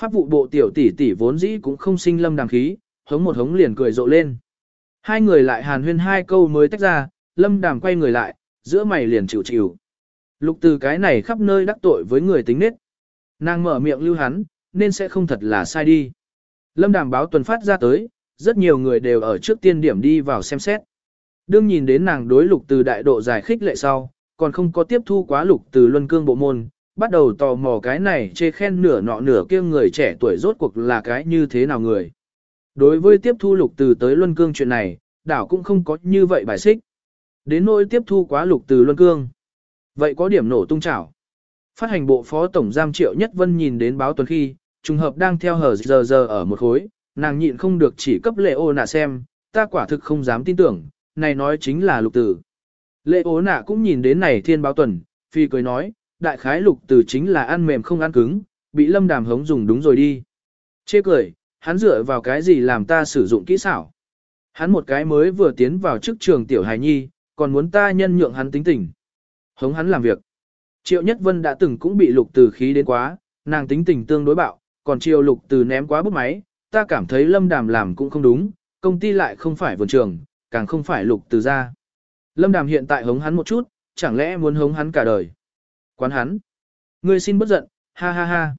Pháp vụ bộ tiểu tỷ tỷ vốn dĩ cũng không sinh lâm đàm khí, hống một hống liền cười rộ lên. Hai người lại hàn huyên hai câu mới tách ra, lâm đàm quay người lại, giữa mày liền chịu chịu. Lục từ cái này khắp nơi đắc tội với người tính nết. Nàng mở miệng lưu hắn, nên sẽ không thật là sai đi. Lâm đàm báo tuần phát ra tới, rất nhiều người đều ở trước tiên điểm đi vào xem xét. Đương nhìn đến nàng đối lục từ đại độ giải khích lệ sau, còn không có tiếp thu quá lục từ luân cương bộ môn, bắt đầu tò mò cái này chê khen nửa nọ nửa kia người trẻ tuổi rốt cuộc là cái như thế nào người. Đối với tiếp thu lục từ tới luân cương chuyện này, đảo cũng không có như vậy bài xích. Đến nỗi tiếp thu quá lục từ luân cương. Vậy có điểm nổ tung chảo. Phát hành bộ phó tổng giam triệu nhất vân nhìn đến báo tuần khi, trùng hợp đang theo hở giờ giờ ở một khối, nàng nhịn không được chỉ cấp lệ ô nạ xem, ta quả thực không dám tin tưởng, này nói chính là lục tử. Lệ ô nạ cũng nhìn đến này thiên báo tuần, phi cười nói, đại khái lục tử chính là ăn mềm không ăn cứng, bị lâm đàm hống dùng đúng rồi đi. Chê cười, hắn dựa vào cái gì làm ta sử dụng kỹ xảo. Hắn một cái mới vừa tiến vào chức trường tiểu hài nhi, còn muốn ta nhân nhượng hắn tính tình. Hống hắn làm việc. Triệu Nhất Vân đã từng cũng bị lục từ khí đến quá, nàng tính tình tương đối bạo, còn triệu lục từ ném quá bút máy, ta cảm thấy lâm đàm làm cũng không đúng, công ty lại không phải vườn trường, càng không phải lục từ ra. Lâm đàm hiện tại hống hắn một chút, chẳng lẽ muốn hống hắn cả đời. Quán hắn. Ngươi xin bất giận, ha ha ha.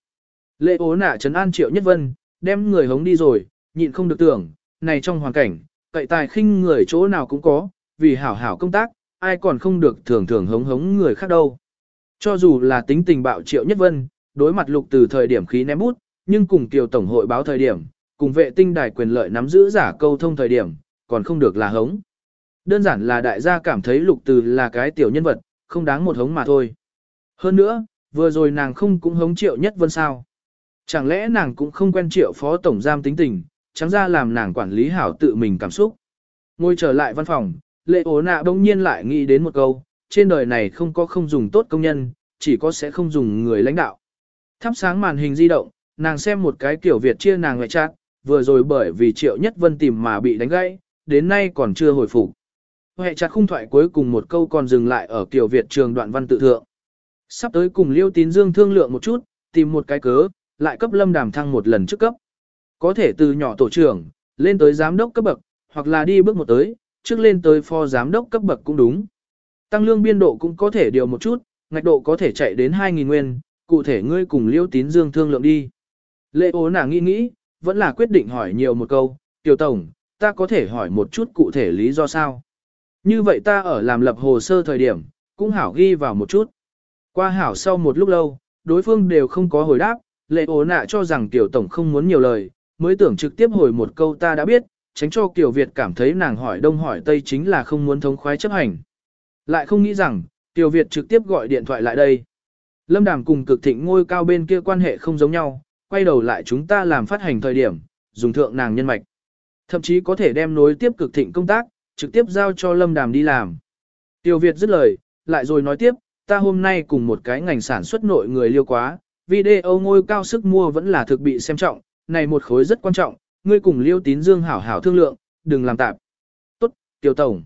Lệ ố nả trấn an triệu nhất vân, đem người hống đi rồi, nhịn không được tưởng, này trong hoàn cảnh, cậy tài khinh người chỗ nào cũng có, vì hảo hảo công tác, ai còn không được thường thường hống hống người khác đâu. Cho dù là tính tình bạo triệu nhất vân, đối mặt lục từ thời điểm khí ném bút, nhưng cùng tiểu tổng hội báo thời điểm, cùng vệ tinh đài quyền lợi nắm giữ giả câu thông thời điểm, còn không được là hống. Đơn giản là đại gia cảm thấy lục từ là cái tiểu nhân vật, không đáng một hống mà thôi. Hơn nữa, vừa rồi nàng không cũng hống triệu nhất vân sao. Chẳng lẽ nàng cũng không quen triệu phó tổng giam tính tình, trắng ra làm nàng quản lý hảo tự mình cảm xúc. Ngồi trở lại văn phòng, lệ ố nạ bỗng nhiên lại nghĩ đến một câu, trên đời này không có không dùng tốt công nhân, chỉ có sẽ không dùng người lãnh đạo. Thắp sáng màn hình di động, nàng xem một cái kiểu Việt chia nàng ngoại chat, vừa rồi bởi vì triệu nhất vân tìm mà bị đánh gãy, đến nay còn chưa hồi phục. Hệ chặt khung thoại cuối cùng một câu còn dừng lại ở kiểu Việt trường đoạn văn tự thượng. Sắp tới cùng Liêu Tín Dương thương lượng một chút, tìm một cái cớ, lại cấp lâm đàm thăng một lần trước cấp. Có thể từ nhỏ tổ trưởng, lên tới giám đốc cấp bậc, hoặc là đi bước một tới, trước lên tới phó giám đốc cấp bậc cũng đúng. Tăng lương biên độ cũng có thể điều một chút, ngạch độ có thể chạy đến 2.000 nguyên, cụ thể ngươi cùng Liêu Tín Dương thương lượng đi. Lệ ố nàng nghĩ nghĩ, vẫn là quyết định hỏi nhiều một câu, Tiểu Tổng, ta có thể hỏi một chút cụ thể lý do sao? Như vậy ta ở làm lập hồ sơ thời điểm, cũng hảo ghi vào một chút. Qua hảo sau một lúc lâu, đối phương đều không có hồi đáp, lệ ố nạ cho rằng Tiểu Tổng không muốn nhiều lời, mới tưởng trực tiếp hồi một câu ta đã biết, tránh cho Kiều Việt cảm thấy nàng hỏi đông hỏi tây chính là không muốn thống khoái chấp hành. Lại không nghĩ rằng, Kiều Việt trực tiếp gọi điện thoại lại đây. Lâm Đàm cùng cực thịnh ngôi cao bên kia quan hệ không giống nhau, quay đầu lại chúng ta làm phát hành thời điểm, dùng thượng nàng nhân mạch. Thậm chí có thể đem nối tiếp cực thịnh công tác, trực tiếp giao cho Lâm Đàm đi làm. Tiêu Việt dứt lời, lại rồi nói tiếp, ta hôm nay cùng một cái ngành sản xuất nội người liêu quá, video ngôi cao sức mua vẫn là thực bị xem trọng, này một khối rất quan trọng, ngươi cùng liêu tín dương hảo hảo thương lượng, đừng làm tạp. Tốt, tiểu Tổng.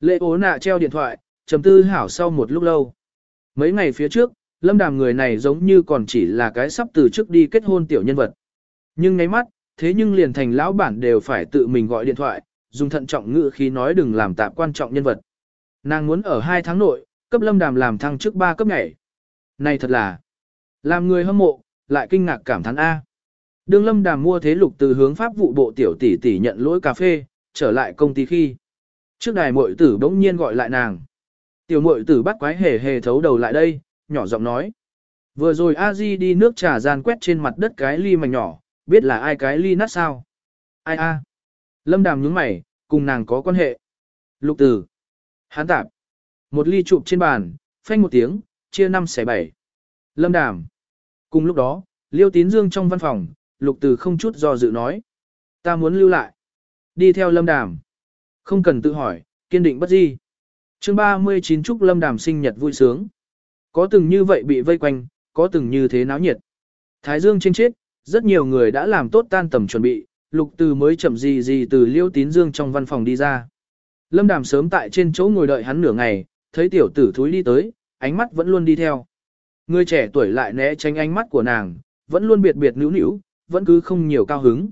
Lệ ố nạ treo điện thoại, trầm tư hảo sau một lúc lâu. Mấy ngày phía trước, Lâm Đàm người này giống như còn chỉ là cái sắp từ trước đi kết hôn tiểu nhân vật. Nhưng ngay mắt, thế nhưng liền thành lão bản đều phải tự mình gọi điện thoại, dùng thận trọng ngữ khí nói đừng làm tạp quan trọng nhân vật. Nàng muốn ở hai tháng nội, cấp Lâm Đàm làm thăng trước ba cấp nhảy. Này thật là, làm người hâm mộ, lại kinh ngạc cảm thán A. Đường Lâm Đàm mua thế lục từ hướng pháp vụ bộ tiểu tỷ tỷ nhận lỗi cà phê, trở lại công ty khi. Trước đài muội tử bỗng nhiên gọi lại nàng. Tiểu muội tử bắt quái hề hề thấu đầu lại đây, nhỏ giọng nói. Vừa rồi a di đi nước trà gian quét trên mặt đất cái ly mảnh nhỏ, biết là ai cái ly nát sao? Ai a? Lâm Đàm nhướng mày, cùng nàng có quan hệ. Lục tử. Hán tạp. Một ly chụp trên bàn, phanh một tiếng, chia năm xẻ bảy. Lâm Đàm. Cùng lúc đó, Liêu Tín Dương trong văn phòng, Lục Từ không chút do dự nói. Ta muốn lưu lại. Đi theo Lâm Đàm. Không cần tự hỏi, kiên định bất di. chương 39 chúc Lâm Đàm sinh nhật vui sướng. Có từng như vậy bị vây quanh, có từng như thế náo nhiệt. Thái Dương trên chết, rất nhiều người đã làm tốt tan tầm chuẩn bị, Lục Từ mới chậm gì gì từ Liêu Tín Dương trong văn phòng đi ra. Lâm Đàm sớm tại trên chỗ ngồi đợi hắn nửa ngày, thấy tiểu tử thúi đi tới, ánh mắt vẫn luôn đi theo. Người trẻ tuổi lại né tránh ánh mắt của nàng, vẫn luôn biệt biệt nữu nữu, vẫn cứ không nhiều cao hứng.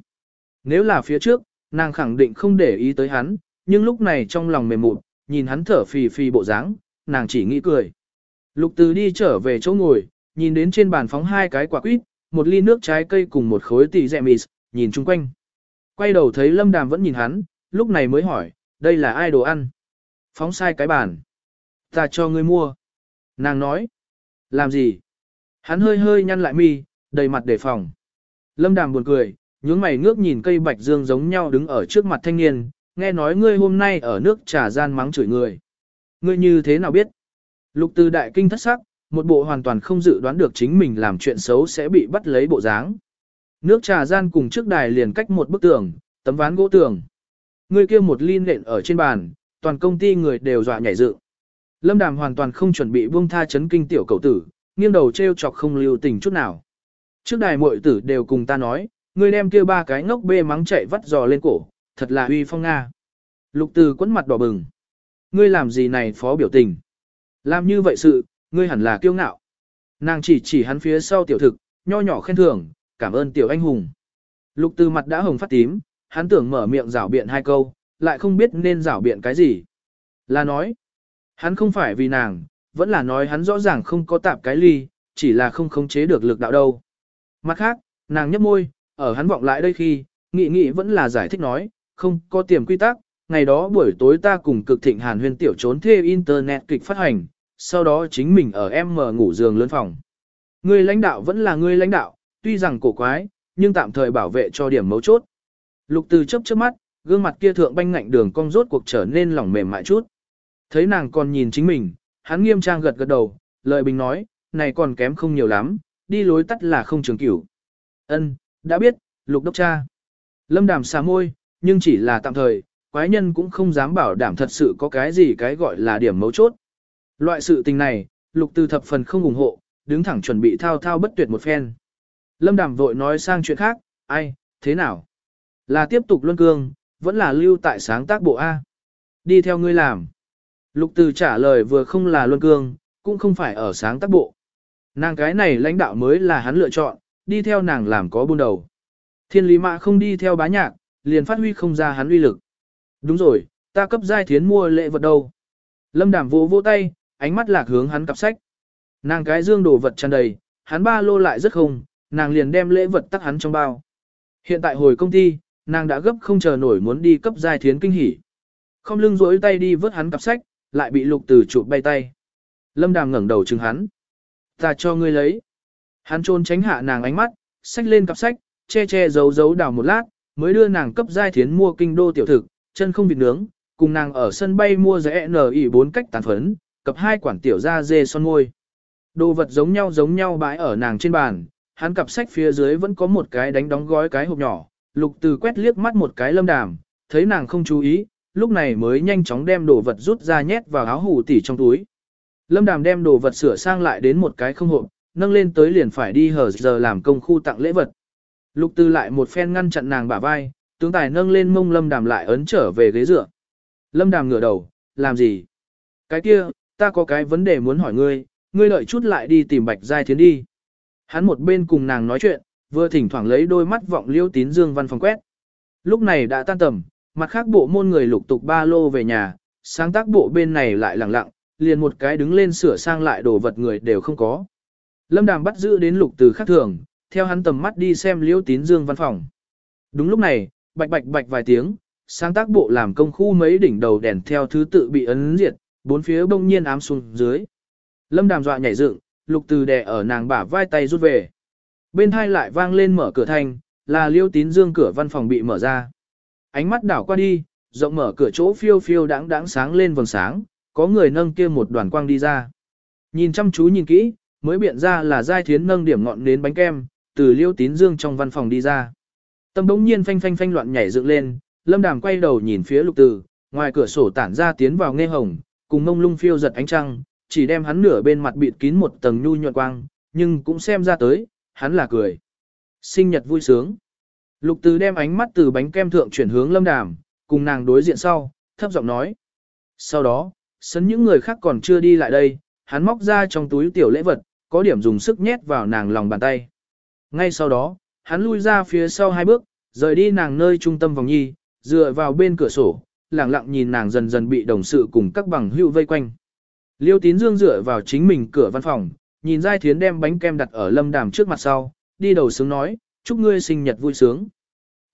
Nếu là phía trước, nàng khẳng định không để ý tới hắn, nhưng lúc này trong lòng mềm mụn, nhìn hắn thở phì phì bộ dáng, nàng chỉ nghĩ cười. Lục từ đi trở về chỗ ngồi, nhìn đến trên bàn phóng hai cái quả quýt, một ly nước trái cây cùng một khối tỉ dẹ mịt, nhìn chung quanh. Quay đầu thấy lâm đàm vẫn nhìn hắn, lúc này mới hỏi, đây là ai đồ ăn? Phóng sai cái bàn. Ta cho ngươi mua. Nàng nói. Làm gì? Hắn hơi hơi nhăn lại mi, đầy mặt đề phòng. Lâm đàm buồn cười, nhướng mày ngước nhìn cây bạch dương giống nhau đứng ở trước mặt thanh niên, nghe nói ngươi hôm nay ở nước trà gian mắng chửi người. Ngươi như thế nào biết? Lục từ đại kinh thất sắc, một bộ hoàn toàn không dự đoán được chính mình làm chuyện xấu sẽ bị bắt lấy bộ dáng. Nước trà gian cùng trước đài liền cách một bức tường, tấm ván gỗ tường. Người kia một ly nện ở trên bàn, toàn công ty người đều dọa nhảy dựng. Lâm Đàm hoàn toàn không chuẩn bị buông tha chấn kinh tiểu cậu tử, nghiêng đầu treo chọc không lưu tình chút nào. Trước đài muội tử đều cùng ta nói, ngươi đem kia ba cái ngốc bê mắng chạy vắt giò lên cổ, thật là uy phong nga. Lục Từ quấn mặt đỏ bừng. Ngươi làm gì này phó biểu tình? Làm như vậy sự, ngươi hẳn là kiêu ngạo. Nàng chỉ chỉ hắn phía sau tiểu thực, nho nhỏ khen thưởng, cảm ơn tiểu anh hùng. Lục Từ mặt đã hồng phát tím, hắn tưởng mở miệng rảo biện hai câu, lại không biết nên rảo biện cái gì. Là nói, hắn không phải vì nàng, vẫn là nói hắn rõ ràng không có tạp cái ly, chỉ là không khống chế được lực đạo đâu. Mặt khác, nàng nhấp môi, ở hắn vọng lại đây khi, nghị nghị vẫn là giải thích nói, không có tiềm quy tắc, ngày đó buổi tối ta cùng cực thịnh hàn huyên tiểu trốn thê internet kịch phát hành, sau đó chính mình ở em mở ngủ giường lớn phòng. Người lãnh đạo vẫn là người lãnh đạo, tuy rằng cổ quái, nhưng tạm thời bảo vệ cho điểm mấu chốt. Lục từ chấp trước mắt, gương mặt kia thượng banh ngạnh đường cong rốt cuộc trở nên lỏng mềm mại chút. Thấy nàng còn nhìn chính mình, hắn nghiêm trang gật gật đầu, lợi bình nói, này còn kém không nhiều lắm, đi lối tắt là không trường cửu. Ân, đã biết, lục đốc cha. Lâm đàm xà môi, nhưng chỉ là tạm thời, quái nhân cũng không dám bảo đảm thật sự có cái gì cái gọi là điểm mấu chốt. Loại sự tình này, lục từ thập phần không ủng hộ, đứng thẳng chuẩn bị thao thao bất tuyệt một phen. Lâm Đàm vội nói sang chuyện khác, ai, thế nào? Là tiếp tục luân cương, vẫn là lưu tại sáng tác bộ A. Đi theo ngươi làm. Lục từ trả lời vừa không là luân cương, cũng không phải ở sáng tác bộ. Nàng cái này lãnh đạo mới là hắn lựa chọn, đi theo nàng làm có buôn đầu. Thiên lý mã không đi theo bá nhạc, liền phát huy không ra hắn uy lực. Đúng rồi, ta cấp giai thiến mua lễ vật đâu. Lâm đàm vỗ vỗ tay, ánh mắt lạc hướng hắn cặp sách. Nàng cái dương đồ vật tràn đầy, hắn ba lô lại rất không, nàng liền đem lễ vật tắt hắn trong bao. Hiện tại hồi công ty, nàng đã gấp không chờ nổi muốn đi cấp giai thiến kinh hỉ. Không lưng rỗi tay đi vớt hắn cặp sách, lại bị lục từ chụp bay tay. Lâm đàm ngẩng đầu chừng hắn. Ta cho ngươi lấy. Hắn trôn tránh hạ nàng ánh mắt, xách lên cặp sách, che che giấu giấu đào một lát, mới đưa nàng cấp giai thiến mua kinh đô tiểu thực, chân không vịt nướng, cùng nàng ở sân bay mua rẻ NI bốn cách tàn phấn, cập hai quản tiểu da dê son môi. Đồ vật giống nhau giống nhau bãi ở nàng trên bàn, hắn cặp sách phía dưới vẫn có một cái đánh đóng gói cái hộp nhỏ, lục từ quét liếc mắt một cái lâm đàm, thấy nàng không chú ý, lúc này mới nhanh chóng đem đồ vật rút ra nhét vào áo hủ tỉ trong túi. Lâm đàm đem đồ vật sửa sang lại đến một cái không hộp, nâng lên tới liền phải đi hở giờ làm công khu tặng lễ vật. Lục từ lại một phen ngăn chặn nàng bả vai, tướng tài nâng lên mông lâm đàm lại ấn trở về ghế dựa. Lâm đàm ngửa đầu, làm gì? Cái kia, ta có cái vấn đề muốn hỏi ngươi, ngươi lợi chút lại đi tìm bạch giai thiến đi. Hắn một bên cùng nàng nói chuyện, vừa thỉnh thoảng lấy đôi mắt vọng liêu tín dương văn phòng quét. Lúc này đã tan tầm, mặt khác bộ môn người lục tục ba lô về nhà, sáng tác bộ bên này lại lặng lặng, liền một cái đứng lên sửa sang lại đồ vật người đều không có. Lâm Đàm bắt giữ đến lục từ khác thường, theo hắn tầm mắt đi xem liêu tín dương văn phòng. Đúng lúc này, bạch bạch bạch vài tiếng, sáng tác bộ làm công khu mấy đỉnh đầu đèn theo thứ tự bị ấn diệt, bốn phía bỗng nhiên ám xuống dưới. Lâm Đàm dọa nhảy dựng, lục từ đè ở nàng bả vai tay rút về. Bên hai lại vang lên mở cửa thành là liêu tín dương cửa văn phòng bị mở ra. Ánh mắt đảo qua đi, rộng mở cửa chỗ phiêu phiêu đáng đáng sáng lên vầng sáng, có người nâng kia một đoàn quang đi ra. Nhìn chăm chú nhìn kỹ, mới biện ra là giai thiến nâng điểm ngọn đến bánh kem, từ liêu tín dương trong văn phòng đi ra. Tâm đống nhiên phanh phanh phanh loạn nhảy dựng lên, lâm đàm quay đầu nhìn phía lục từ, ngoài cửa sổ tản ra tiến vào nghe hồng, cùng mông lung phiêu giật ánh trăng, chỉ đem hắn nửa bên mặt bịt kín một tầng nhu nhuận quang, nhưng cũng xem ra tới, hắn là cười. Sinh nhật vui sướng. Lục từ đem ánh mắt từ bánh kem thượng chuyển hướng lâm đàm, cùng nàng đối diện sau, thấp giọng nói. Sau đó, sấn những người khác còn chưa đi lại đây, hắn móc ra trong túi tiểu lễ vật, có điểm dùng sức nhét vào nàng lòng bàn tay. Ngay sau đó, hắn lui ra phía sau hai bước, rời đi nàng nơi trung tâm vòng nhi, dựa vào bên cửa sổ, lặng lặng nhìn nàng dần dần bị đồng sự cùng các bằng hữu vây quanh. Liêu tín dương dựa vào chính mình cửa văn phòng, nhìn Giai Thiến đem bánh kem đặt ở lâm đàm trước mặt sau, đi đầu sướng nói, chúc ngươi sinh nhật vui sướng.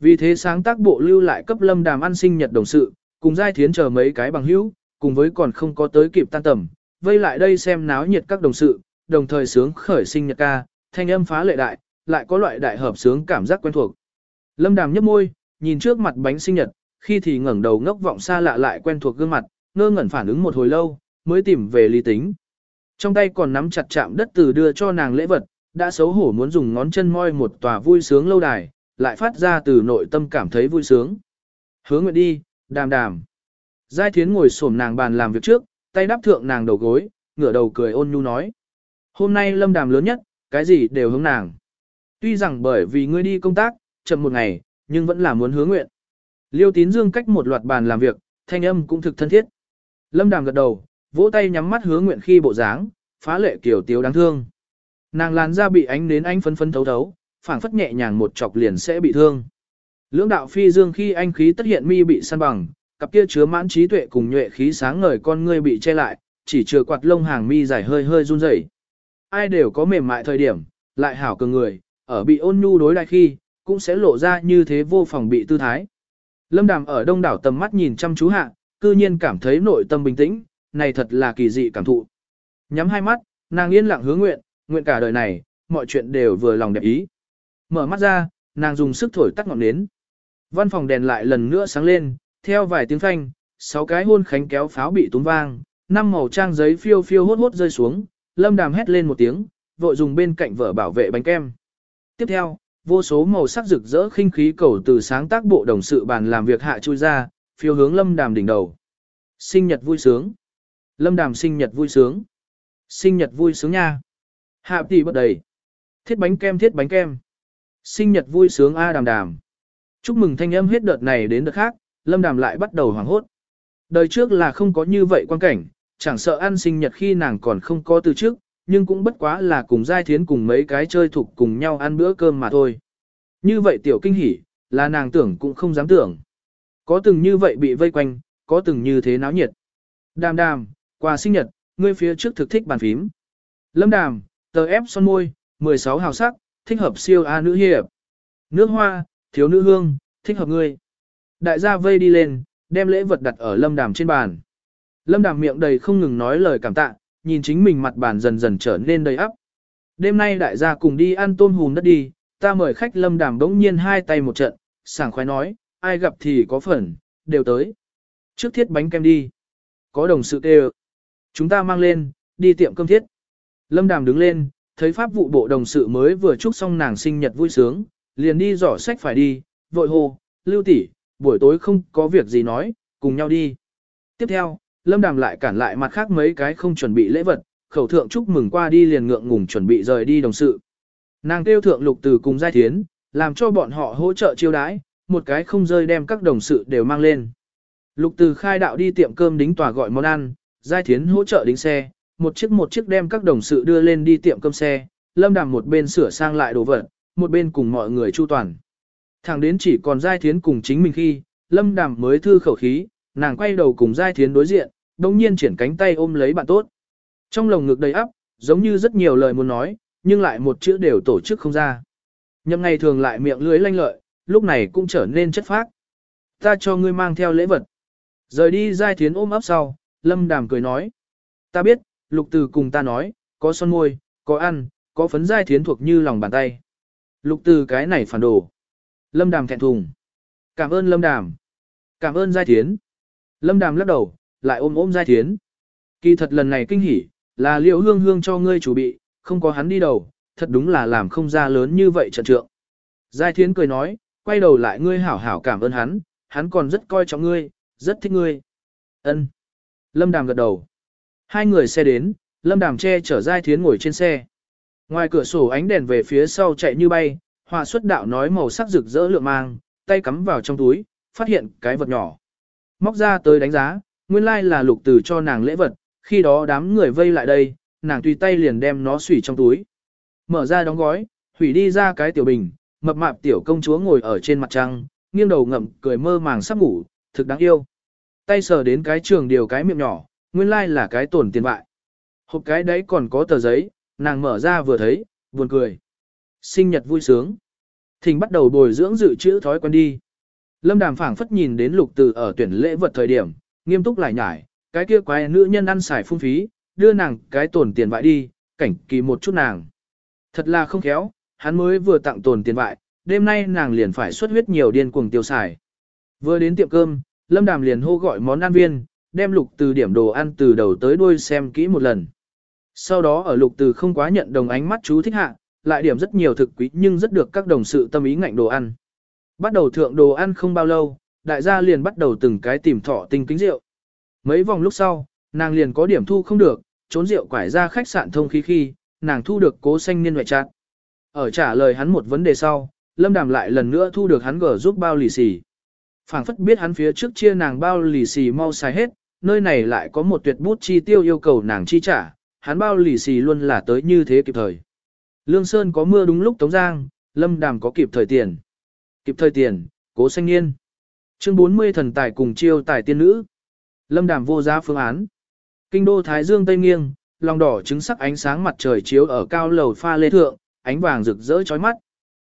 Vì thế sáng tác bộ lưu lại cấp lâm đàm ăn sinh nhật đồng sự, cùng Giai Thiến chờ mấy cái bằng hữu, cùng với còn không có tới kịp tan tầm, vây lại đây xem náo nhiệt các đồng sự, đồng thời sướng khởi sinh nhật ca, thanh âm phá lệ đại, lại có loại đại hợp sướng cảm giác quen thuộc. Lâm đàm nhấp môi, nhìn trước mặt bánh sinh nhật, khi thì ngẩng đầu ngốc vọng xa lạ lại quen thuộc gương mặt, ngơ ngẩn phản ứng một hồi lâu, mới tìm về lý tính. Trong tay còn nắm chặt chạm đất từ đưa cho nàng lễ vật, đã xấu hổ muốn dùng ngón chân moi một tòa vui sướng lâu đài, lại phát ra từ nội tâm cảm thấy vui sướng. Hướng nguyện đi, đàm đàm. Giai thiến ngồi xổm nàng bàn làm việc trước, tay đắp thượng nàng đầu gối, ngửa đầu cười ôn nhu nói. Hôm nay lâm đàm lớn nhất, cái gì đều hướng nàng. Tuy rằng bởi vì ngươi đi công tác, chậm một ngày, nhưng vẫn là muốn hứa nguyện. Liêu tín dương cách một loạt bàn làm việc, thanh âm cũng thực thân thiết. Lâm đàm gật đầu, vỗ tay nhắm mắt hứa nguyện khi bộ dáng, phá lệ kiểu tiếu đáng thương. Nàng làn da bị ánh đến ánh phấn phấn thấu thấu, phảng phất nhẹ nhàng một chọc liền sẽ bị thương. Lưỡng đạo phi dương khi anh khí tất hiện mi bị săn bằng, cặp kia chứa mãn trí tuệ cùng nhuệ khí sáng ngời con ngươi bị che lại, chỉ chừa quạt lông hàng mi dài hơi hơi run rẩy. Ai đều có mềm mại thời điểm, lại hảo cường người, ở bị ôn nhu đối lại khi, cũng sẽ lộ ra như thế vô phòng bị tư thái. Lâm Đàm ở đông đảo tầm mắt nhìn chăm chú hạ, cư nhiên cảm thấy nội tâm bình tĩnh, này thật là kỳ dị cảm thụ. Nhắm hai mắt, nàng yên lặng hứa nguyện, nguyện cả đời này, mọi chuyện đều vừa lòng đẹp ý. Mở mắt ra, nàng dùng sức thổi tắt ngọn nến. Văn phòng đèn lại lần nữa sáng lên, theo vài tiếng phanh, sáu cái hôn khánh kéo pháo bị túm vang, năm màu trang giấy phiêu phiêu hốt hốt rơi xuống, lâm đàm hét lên một tiếng, vội dùng bên cạnh vợ bảo vệ bánh kem. Tiếp theo, vô số màu sắc rực rỡ khinh khí cầu từ sáng tác bộ đồng sự bàn làm việc hạ chui ra, phiêu hướng lâm đàm đỉnh đầu. Sinh nhật vui sướng. Lâm đàm sinh nhật vui sướng. Sinh nhật vui sướng nha. Hạ tỷ bất đầy. Thiết bánh kem thiết bánh kem. Sinh nhật vui sướng A đàm đàm. Chúc mừng thanh âm hết đợt này đến đợt khác, lâm đàm lại bắt đầu hoảng hốt. Đời trước là không có như vậy quan cảnh, chẳng sợ ăn sinh nhật khi nàng còn không có từ trước, nhưng cũng bất quá là cùng giai thiến cùng mấy cái chơi thuộc cùng nhau ăn bữa cơm mà thôi. Như vậy tiểu kinh hỉ, là nàng tưởng cũng không dám tưởng. Có từng như vậy bị vây quanh, có từng như thế náo nhiệt. Đàm đàm, quà sinh nhật, ngươi phía trước thực thích bàn phím. Lâm đàm, tờ ép son môi, 16 hào sắc, thích hợp siêu A nữ hiệp. Nước hoa, thiếu nữ hương, thích hợp ngươi. Đại gia vây đi lên, đem lễ vật đặt ở lâm đàm trên bàn. Lâm đàm miệng đầy không ngừng nói lời cảm tạ, nhìn chính mình mặt bàn dần dần trở nên đầy ắp. Đêm nay đại gia cùng đi ăn tôm hùm đất đi, ta mời khách lâm đàm đống nhiên hai tay một trận, sảng khoái nói, ai gặp thì có phần, đều tới. Trước thiết bánh kem đi. Có đồng sự kêu. Chúng ta mang lên, đi tiệm cơm thiết. Lâm đàm đứng lên, thấy pháp vụ bộ đồng sự mới vừa chúc xong nàng sinh nhật vui sướng, liền đi dò sách phải đi, vội hô, lưu tỷ, buổi tối không có việc gì nói, cùng nhau đi. Tiếp theo, Lâm Đàm lại cản lại mặt khác mấy cái không chuẩn bị lễ vật, khẩu thượng chúc mừng qua đi liền ngượng ngùng chuẩn bị rời đi đồng sự. Nàng tiêu thượng lục từ cùng giai thiến, làm cho bọn họ hỗ trợ chiêu đái, một cái không rơi đem các đồng sự đều mang lên. Lục từ khai đạo đi tiệm cơm đính tòa gọi món ăn, giai thiến hỗ trợ đính xe, một chiếc một chiếc đem các đồng sự đưa lên đi tiệm cơm xe, lâm đàm một bên sửa sang lại đồ vật, một bên cùng mọi người chu toàn. Thẳng đến chỉ còn giai thiến cùng chính mình khi, lâm đàm mới thư khẩu khí, nàng quay đầu cùng giai thiến đối diện, đồng nhiên triển cánh tay ôm lấy bạn tốt. Trong lồng ngực đầy ắp, giống như rất nhiều lời muốn nói, nhưng lại một chữ đều tổ chức không ra. Nhậm ngày thường lại miệng lưới lanh lợi, lúc này cũng trở nên chất phác. Ta cho ngươi mang theo lễ vật. Rời đi giai thiến ôm ấp sau, lâm đàm cười nói. Ta biết, lục từ cùng ta nói, có son môi, có ăn, có phấn giai thiến thuộc như lòng bàn tay. Lục từ cái này phản đồ. Lâm đàm thẹn thùng. Cảm ơn lâm đàm. Cảm ơn giai thiến. Lâm đàm lắc đầu, lại ôm ôm giai thiến. Kỳ thật lần này kinh hỉ, là liệu hương hương cho ngươi chủ bị, không có hắn đi đầu, thật đúng là làm không ra lớn như vậy trận trượng. Giai thiến cười nói, quay đầu lại ngươi hảo hảo cảm ơn hắn, hắn còn rất coi trọng ngươi, rất thích ngươi. Ân. Lâm đàm gật đầu. Hai người xe đến, Lâm đàm che chở giai thiến ngồi trên xe. Ngoài cửa sổ ánh đèn về phía sau chạy như bay, hòa xuất đạo nói màu sắc rực rỡ lượng mang, tay cắm vào trong túi, phát hiện cái vật nhỏ. Móc ra tới đánh giá, nguyên lai like là lục từ cho nàng lễ vật, khi đó đám người vây lại đây, nàng tùy tay liền đem nó xủy trong túi. Mở ra đóng gói, hủy đi ra cái tiểu bình, mập mạp tiểu công chúa ngồi ở trên mặt trăng, nghiêng đầu ngậm cười mơ màng sắp ngủ, thực đáng yêu. Tay sờ đến cái trường điều cái miệng nhỏ, nguyên lai like là cái tổn tiền bại. Hộp cái đấy còn có tờ giấy, nàng mở ra vừa thấy, buồn cười. Sinh nhật vui sướng. Thình bắt đầu bồi dưỡng dự trữ thói quen đi. Lâm Đàm phảng phất nhìn đến lục từ ở tuyển lễ vật thời điểm, nghiêm túc lại nhải, cái kia quái nữ nhân ăn xài phung phí, đưa nàng cái tổn tiền bại đi, cảnh kỳ một chút nàng. Thật là không khéo, hắn mới vừa tặng tổn tiền bại, đêm nay nàng liền phải xuất huyết nhiều điên cuồng tiêu xài. Vừa đến tiệm cơm, Lâm Đàm liền hô gọi món ăn viên, đem lục từ điểm đồ ăn từ đầu tới đuôi xem kỹ một lần. Sau đó ở lục từ không quá nhận đồng ánh mắt chú thích hạ, lại điểm rất nhiều thực quý nhưng rất được các đồng sự tâm ý ngạnh đồ ăn. Bắt đầu thượng đồ ăn không bao lâu, đại gia liền bắt đầu từng cái tìm thọ tinh kính rượu. Mấy vòng lúc sau, nàng liền có điểm thu không được, trốn rượu quải ra khách sạn thông khí khi, nàng thu được cố xanh niên ngoại trạng. Ở trả lời hắn một vấn đề sau, Lâm Đàm lại lần nữa thu được hắn gỡ giúp bao lì xì. phảng phất biết hắn phía trước chia nàng bao lì xì mau xài hết, nơi này lại có một tuyệt bút chi tiêu yêu cầu nàng chi trả, hắn bao lì xì luôn là tới như thế kịp thời. Lương Sơn có mưa đúng lúc Tống Giang, Lâm Đàm có kịp thời tiền. Kịp thời tiền, cố sanh niên. Chương 40 thần tài cùng chiêu tài tiên nữ. Lâm Đàm vô giá phương án. Kinh đô Thái Dương Tây Nghiêng, lòng đỏ trứng sắc ánh sáng mặt trời chiếu ở cao lầu pha lê thượng, ánh vàng rực rỡ chói mắt.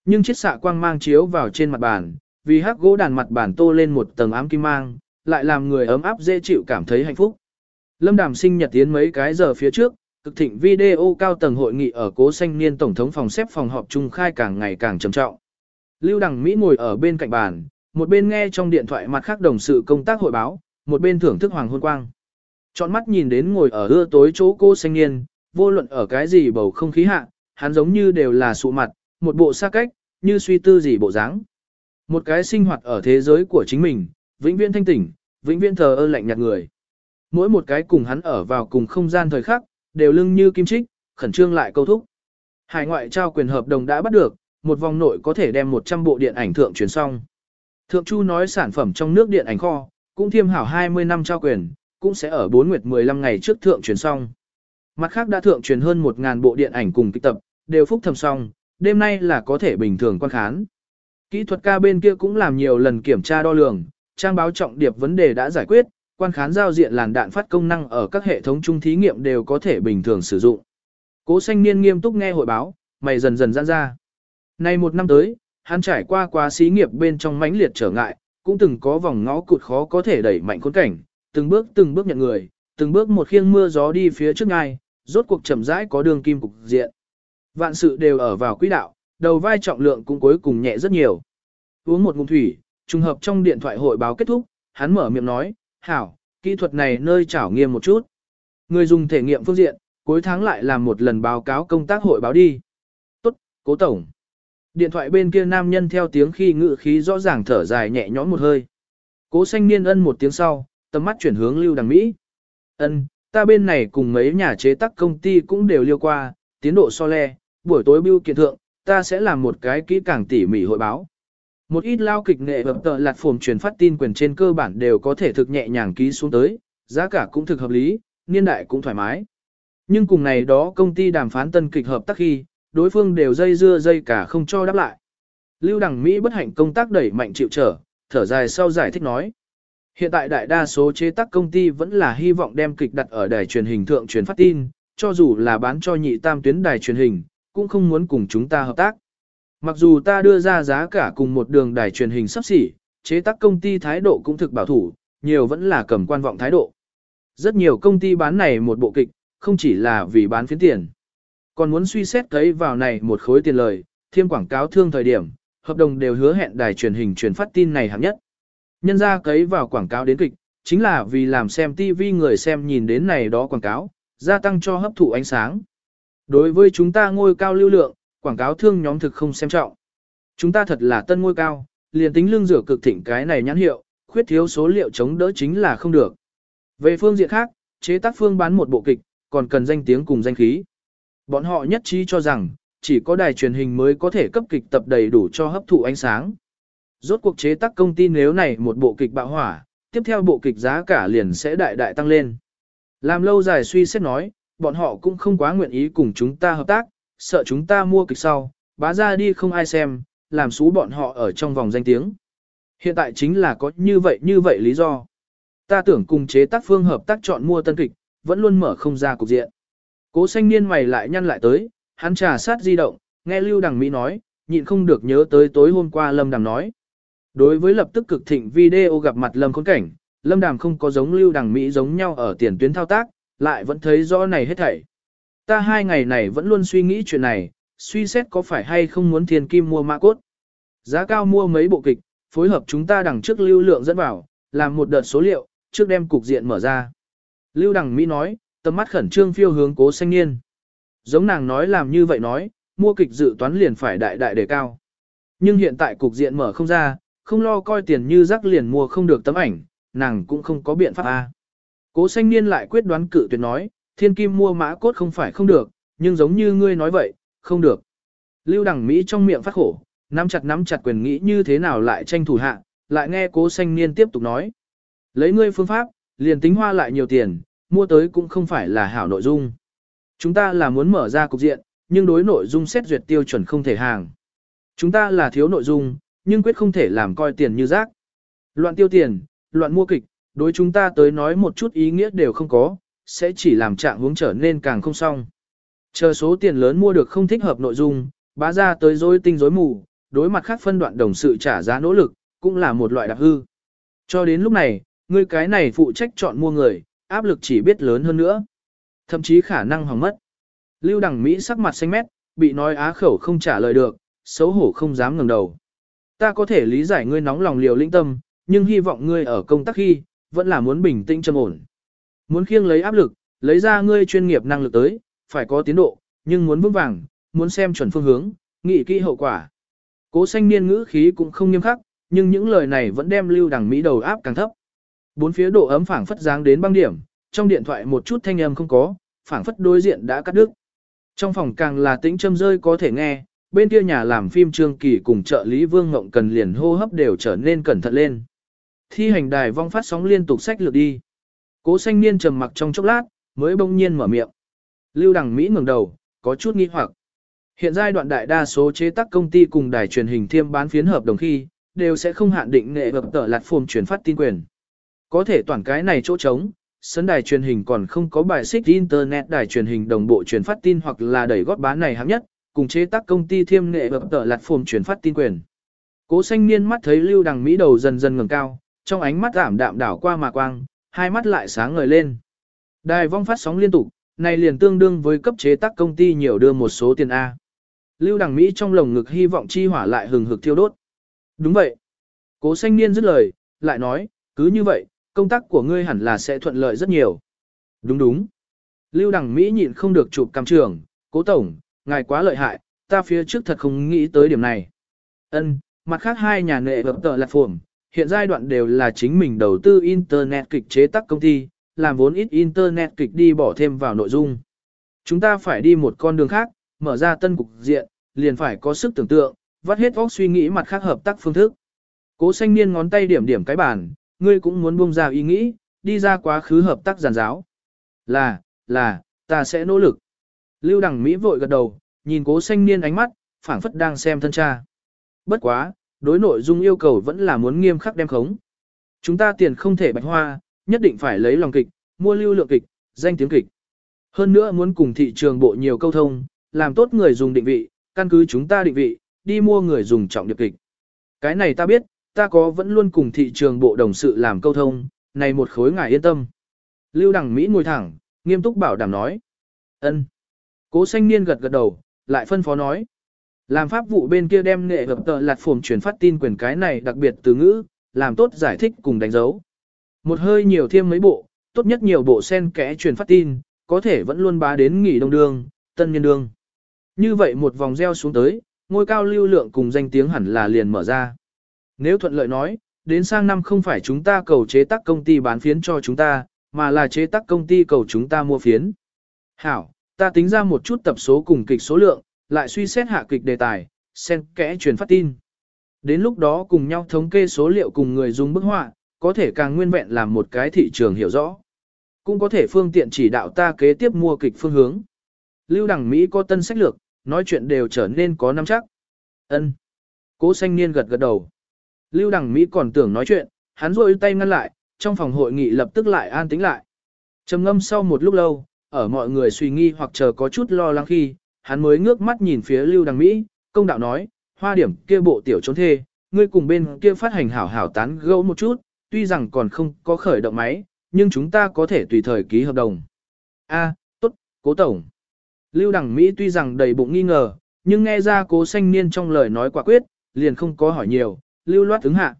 Nhưng chiếc xạ quang mang chiếu vào trên mặt bàn, vì hắc gỗ đàn mặt bàn tô lên một tầng ám kim mang, lại làm người ấm áp dễ chịu cảm thấy hạnh phúc. Lâm Đàm sinh nhật tiến mấy cái giờ phía trước, cực thịnh video cao tầng hội nghị ở cố xanh niên tổng thống phòng xếp phòng họp trung khai càng ngày càng trầm trọng. Lưu Đằng Mỹ ngồi ở bên cạnh bàn, một bên nghe trong điện thoại mặt khác đồng sự công tác hội báo, một bên thưởng thức hoàng hôn quang. Chọn mắt nhìn đến ngồi ở ưa tối chỗ cô xanh niên, vô luận ở cái gì bầu không khí hạ, hắn giống như đều là sụ mặt, một bộ xa cách, như suy tư gì bộ dáng. Một cái sinh hoạt ở thế giới của chính mình, vĩnh viễn thanh tỉnh, vĩnh viễn thờ ơ lạnh nhạt người. Mỗi một cái cùng hắn ở vào cùng không gian thời khắc, đều lưng như kim trích, khẩn trương lại câu thúc. Hải ngoại trao quyền hợp đồng đã bắt được, một vòng nội có thể đem 100 bộ điện ảnh thượng truyền xong. Thượng Chu nói sản phẩm trong nước điện ảnh kho, cũng thiêm hảo 20 năm trao quyền, cũng sẽ ở 4 nguyệt 15 ngày trước thượng truyền xong. Mặt khác đã thượng truyền hơn 1.000 bộ điện ảnh cùng kịch tập, đều phúc thầm xong, đêm nay là có thể bình thường quan khán. Kỹ thuật ca bên kia cũng làm nhiều lần kiểm tra đo lường, trang báo trọng điệp vấn đề đã giải quyết, quan khán giao diện làn đạn phát công năng ở các hệ thống trung thí nghiệm đều có thể bình thường sử dụng. Cố xanh niên nghiêm túc nghe hội báo, mày dần dần giãn ra. Nay một năm tới, hắn trải qua quá xí nghiệp bên trong mãnh liệt trở ngại, cũng từng có vòng ngõ cụt khó có thể đẩy mạnh khốn cảnh, từng bước từng bước nhận người, từng bước một khiêng mưa gió đi phía trước ngay, rốt cuộc chậm rãi có đường kim cục diện. Vạn sự đều ở vào quỹ đạo, đầu vai trọng lượng cũng cuối cùng nhẹ rất nhiều. Uống một ngụm thủy, trùng hợp trong điện thoại hội báo kết thúc, hắn mở miệng nói, hảo, kỹ thuật này nơi trảo nghiêm một chút. Người dùng thể nghiệm phương diện, cuối tháng lại làm một lần báo cáo công tác hội báo đi. Tốt, cố tổng. Điện thoại bên kia nam nhân theo tiếng khi ngự khí rõ ràng thở dài nhẹ nhõm một hơi. Cố xanh niên ân một tiếng sau, tầm mắt chuyển hướng lưu đằng Mỹ. Ân, ta bên này cùng mấy nhà chế tác công ty cũng đều liêu qua, tiến độ so le, buổi tối bưu kiện thượng, ta sẽ làm một cái kỹ càng tỉ mỉ hội báo. Một ít lao kịch nghệ hợp tờ lạt phồm truyền phát tin quyền trên cơ bản đều có thể thực nhẹ nhàng ký xuống tới, giá cả cũng thực hợp lý, niên đại cũng thoải mái. Nhưng cùng này đó công ty đàm phán tân kịch hợp tác khi, đối phương đều dây dưa dây cả không cho đáp lại. Lưu đẳng Mỹ bất hạnh công tác đẩy mạnh chịu trở, thở dài sau giải thích nói. Hiện tại đại đa số chế tác công ty vẫn là hy vọng đem kịch đặt ở đài truyền hình thượng truyền phát tin, cho dù là bán cho nhị tam tuyến đài truyền hình, cũng không muốn cùng chúng ta hợp tác. Mặc dù ta đưa ra giá cả cùng một đường đài truyền hình sắp xỉ, chế tác công ty thái độ cũng thực bảo thủ, nhiều vẫn là cầm quan vọng thái độ. Rất nhiều công ty bán này một bộ kịch, không chỉ là vì bán phiến tiền. Còn muốn suy xét thấy vào này một khối tiền lời, thêm quảng cáo thương thời điểm, hợp đồng đều hứa hẹn đài truyền hình truyền phát tin này hạng nhất. Nhân ra cấy vào quảng cáo đến kịch, chính là vì làm xem TV người xem nhìn đến này đó quảng cáo, gia tăng cho hấp thụ ánh sáng. Đối với chúng ta ngôi cao lưu lượng, quảng cáo thương nhóm thực không xem trọng. Chúng ta thật là tân ngôi cao, liền tính lương rửa cực thịnh cái này nhãn hiệu, khuyết thiếu số liệu chống đỡ chính là không được. Về phương diện khác, chế tác phương bán một bộ kịch, còn cần danh tiếng cùng danh khí. Bọn họ nhất trí cho rằng, chỉ có đài truyền hình mới có thể cấp kịch tập đầy đủ cho hấp thụ ánh sáng. Rốt cuộc chế tác công ty nếu này một bộ kịch bạo hỏa, tiếp theo bộ kịch giá cả liền sẽ đại đại tăng lên. Làm lâu dài suy xét nói, bọn họ cũng không quá nguyện ý cùng chúng ta hợp tác, sợ chúng ta mua kịch sau, bá ra đi không ai xem, làm xú bọn họ ở trong vòng danh tiếng. Hiện tại chính là có như vậy như vậy lý do. Ta tưởng cùng chế tác phương hợp tác chọn mua tân kịch, vẫn luôn mở không ra cục diện. Cố xanh niên mày lại nhăn lại tới, hắn trà sát di động, nghe Lưu Đằng Mỹ nói, nhịn không được nhớ tới tối hôm qua Lâm Đàm nói. Đối với lập tức cực thịnh video gặp mặt Lâm khốn cảnh, Lâm Đàm không có giống Lưu Đằng Mỹ giống nhau ở tiền tuyến thao tác, lại vẫn thấy rõ này hết thảy. Ta hai ngày này vẫn luôn suy nghĩ chuyện này, suy xét có phải hay không muốn thiên kim mua mã cốt. Giá cao mua mấy bộ kịch, phối hợp chúng ta đằng trước lưu lượng dẫn vào, làm một đợt số liệu, trước đem cục diện mở ra. Lưu đằng Mỹ nói, tầm mắt khẩn trương phiêu hướng cố xanh niên. Giống nàng nói làm như vậy nói, mua kịch dự toán liền phải đại đại đề cao. Nhưng hiện tại cục diện mở không ra, không lo coi tiền như rắc liền mua không được tấm ảnh, nàng cũng không có biện pháp A. Cố xanh niên lại quyết đoán cự tuyệt nói, thiên kim mua mã cốt không phải không được, nhưng giống như ngươi nói vậy, không được. Lưu đẳng Mỹ trong miệng phát khổ, nắm chặt nắm chặt quyền nghĩ như thế nào lại tranh thủ hạ, lại nghe cố xanh niên tiếp tục nói. Lấy ngươi phương pháp, liền tính hoa lại nhiều tiền, mua tới cũng không phải là hảo nội dung. Chúng ta là muốn mở ra cục diện, nhưng đối nội dung xét duyệt tiêu chuẩn không thể hàng. Chúng ta là thiếu nội dung, nhưng quyết không thể làm coi tiền như rác. Loạn tiêu tiền, loạn mua kịch, đối chúng ta tới nói một chút ý nghĩa đều không có, sẽ chỉ làm trạng hướng trở nên càng không xong. Chờ số tiền lớn mua được không thích hợp nội dung, bá ra tới dối tinh rối mù, đối mặt khác phân đoạn đồng sự trả giá nỗ lực, cũng là một loại đặc hư. Cho đến lúc này, người cái này phụ trách chọn mua người, áp lực chỉ biết lớn hơn nữa. Thậm chí khả năng hỏng mất. Lưu đẳng Mỹ sắc mặt xanh mét, bị nói á khẩu không trả lời được, xấu hổ không dám ngẩng đầu. Ta có thể lý giải ngươi nóng lòng liều linh tâm, nhưng hy vọng ngươi ở công tác khi, vẫn là muốn bình tĩnh trầm ổn. Muốn khiêng lấy áp lực, lấy ra ngươi chuyên nghiệp năng lực tới, phải có tiến độ, nhưng muốn vững vàng, muốn xem chuẩn phương hướng, nghĩ kỹ hậu quả. Cố xanh niên ngữ khí cũng không nghiêm khắc, nhưng những lời này vẫn đem lưu đằng Mỹ đầu áp càng thấp. Bốn phía độ ấm phảng phất dáng đến băng điểm, trong điện thoại một chút thanh âm không có, phảng phất đối diện đã cắt đứt. Trong phòng càng là tĩnh châm rơi có thể nghe, bên kia nhà làm phim Trương Kỳ cùng trợ lý Vương Ngộng Cần liền hô hấp đều trở nên cẩn thận lên. Thi hành đài vong phát sóng liên tục sách lược đi. Cố xanh niên trầm mặc trong chốc lát, mới bỗng nhiên mở miệng. Lưu Đằng Mỹ ngẩng đầu, có chút nghi hoặc. Hiện giai đoạn đại đa số chế tác công ty cùng đài truyền hình thiêm bán phiến hợp đồng khi, đều sẽ không hạn định nghệ vật tờ lạt phồm truyền phát tin quyền. Có thể toàn cái này chỗ trống, sân đài truyền hình còn không có bài xích internet đài truyền hình đồng bộ truyền phát tin hoặc là đẩy gót bán này hạng nhất, cùng chế tác công ty thiêm nghệ vật tờ lạt phồm truyền phát tin quyền. Cố xanh niên mắt thấy lưu đằng Mỹ đầu dần dần ngẩng cao, trong ánh mắt giảm đạm đảo qua mà quang, hai mắt lại sáng ngời lên. Đài vong phát sóng liên tục, này liền tương đương với cấp chế tác công ty nhiều đưa một số tiền A. Lưu đằng Mỹ trong lồng ngực hy vọng chi hỏa lại hừng hực thiêu đốt. Đúng vậy. Cố xanh niên dứt lời, lại nói, cứ như vậy, công tác của ngươi hẳn là sẽ thuận lợi rất nhiều. Đúng đúng. Lưu đằng Mỹ nhịn không được chụp cam trường, cố tổng, ngài quá lợi hại, ta phía trước thật không nghĩ tới điểm này. Ân, mặt khác hai nhà nệ hợp tờ lạc phồm, hiện giai đoạn đều là chính mình đầu tư Internet kịch chế tác công ty, làm vốn ít Internet kịch đi bỏ thêm vào nội dung. Chúng ta phải đi một con đường khác, mở ra tân cục diện, liền phải có sức tưởng tượng, vắt hết óc suy nghĩ mặt khác hợp tác phương thức. Cố xanh niên ngón tay điểm điểm cái bàn, ngươi cũng muốn buông ra ý nghĩ, đi ra quá khứ hợp tác giàn giáo. Là, là, ta sẽ nỗ lực. Lưu đằng Mỹ vội gật đầu, nhìn cố xanh niên ánh mắt, phảng phất đang xem thân cha. Bất quá, đối nội dung yêu cầu vẫn là muốn nghiêm khắc đem khống. Chúng ta tiền không thể bạch hoa, nhất định phải lấy lòng kịch, mua lưu lượng kịch, danh tiếng kịch. Hơn nữa muốn cùng thị trường bộ nhiều câu thông, làm tốt người dùng định vị, căn cứ chúng ta định vị, đi mua người dùng trọng điệp kịch. Cái này ta biết, ta có vẫn luôn cùng thị trường bộ đồng sự làm câu thông, này một khối ngài yên tâm. Lưu Đằng Mỹ ngồi thẳng, nghiêm túc bảo đảm nói. ân. Cố xanh niên gật gật đầu, lại phân phó nói. Làm pháp vụ bên kia đem nghệ hợp tờ lạt phồm truyền phát tin quyền cái này đặc biệt từ ngữ, làm tốt giải thích cùng đánh dấu. Một hơi nhiều thêm mấy bộ, tốt nhất nhiều bộ sen kẽ truyền phát tin, có thể vẫn luôn bá đến nghỉ đông đường tân nhân đường Như vậy một vòng gieo xuống tới, ngôi cao lưu lượng cùng danh tiếng hẳn là liền mở ra. Nếu thuận lợi nói, đến sang năm không phải chúng ta cầu chế tác công ty bán phiến cho chúng ta, mà là chế tác công ty cầu chúng ta mua phiến. Hảo, ta tính ra một chút tập số cùng kịch số lượng, lại suy xét hạ kịch đề tài, xen kẽ truyền phát tin. Đến lúc đó cùng nhau thống kê số liệu cùng người dùng bức họa, có thể càng nguyên vẹn làm một cái thị trường hiểu rõ. Cũng có thể phương tiện chỉ đạo ta kế tiếp mua kịch phương hướng. Lưu đẳng Mỹ có tân sách lược, nói chuyện đều trở nên có nắm chắc. Ân. Cố xanh niên gật gật đầu. Lưu đẳng Mỹ còn tưởng nói chuyện, hắn rôi tay ngăn lại, trong phòng hội nghị lập tức lại an tĩnh lại. trầm ngâm sau một lúc lâu, ở mọi người suy nghi hoặc chờ có chút lo lắng khi, hắn mới ngước mắt nhìn phía Lưu Đằng Mỹ, công đạo nói, hoa điểm kia bộ tiểu trốn thê, ngươi cùng bên kia phát hành hảo hảo tán gẫu một chút, tuy rằng còn không có khởi động máy, nhưng chúng ta có thể tùy thời ký hợp đồng. A, tốt, cố tổng. Lưu Đằng Mỹ tuy rằng đầy bụng nghi ngờ, nhưng nghe ra cố xanh niên trong lời nói quả quyết, liền không có hỏi nhiều, lưu loát ứng hạ.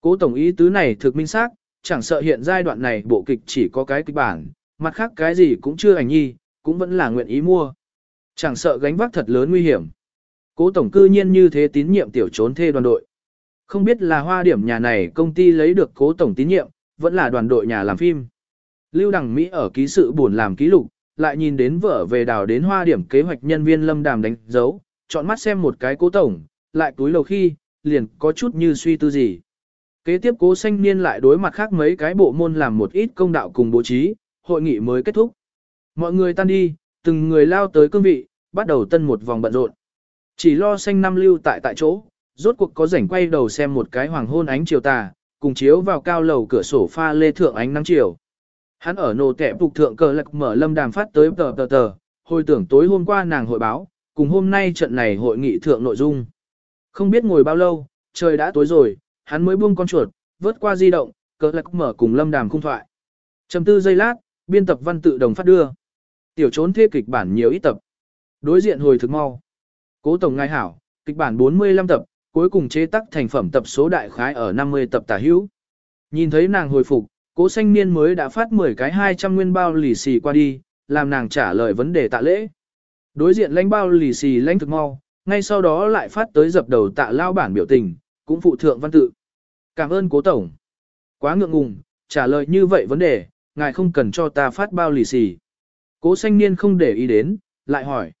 Cố tổng ý tứ này thực minh xác, chẳng sợ hiện giai đoạn này bộ kịch chỉ có cái kịch bản, mặt khác cái gì cũng chưa ảnh nhi, cũng vẫn là nguyện ý mua. Chẳng sợ gánh vác thật lớn nguy hiểm. Cố tổng cư nhiên như thế tín nhiệm tiểu trốn thê đoàn đội. Không biết là hoa điểm nhà này công ty lấy được cố tổng tín nhiệm, vẫn là đoàn đội nhà làm phim. Lưu Đằng Mỹ ở ký sự buồn làm ký lục, lại nhìn đến vợ về đào đến hoa điểm kế hoạch nhân viên lâm đàm đánh dấu, chọn mắt xem một cái cố tổng, lại túi lầu khi, liền có chút như suy tư gì. Kế tiếp cố xanh niên lại đối mặt khác mấy cái bộ môn làm một ít công đạo cùng bố trí, hội nghị mới kết thúc. Mọi người tan đi, từng người lao tới cương vị, bắt đầu tân một vòng bận rộn. Chỉ lo xanh năm lưu tại tại chỗ, rốt cuộc có rảnh quay đầu xem một cái hoàng hôn ánh chiều tà, cùng chiếu vào cao lầu cửa sổ pha lê thượng ánh nắng chiều. Hắn ở nổ tẹp phục thượng cờ lạc mở lâm đàm phát tới tờ tờ tờ, hồi tưởng tối hôm qua nàng hội báo, cùng hôm nay trận này hội nghị thượng nội dung. Không biết ngồi bao lâu, trời đã tối rồi, hắn mới buông con chuột, vớt qua di động, cờ lạc mở cùng lâm đàm khung thoại. Chầm tư giây lát, biên tập văn tự đồng phát đưa. Tiểu trốn thê kịch bản nhiều ít tập. Đối diện hồi thực mau. Cố tổng ngài hảo, kịch bản 45 tập, cuối cùng chế tác thành phẩm tập số đại khái ở 50 tập tả hữu. Nhìn thấy nàng hồi phục, cố xanh niên mới đã phát 10 cái 200 nguyên bao lì xì qua đi, làm nàng trả lời vấn đề tạ lễ. Đối diện lãnh bao lì xì lãnh thực mau, ngay sau đó lại phát tới dập đầu tạ lao bản biểu tình, cũng phụ thượng văn tự. Cảm ơn cố tổng. Quá ngượng ngùng, trả lời như vậy vấn đề, ngài không cần cho ta phát bao lì xì. Cố xanh niên không để ý đến, lại hỏi.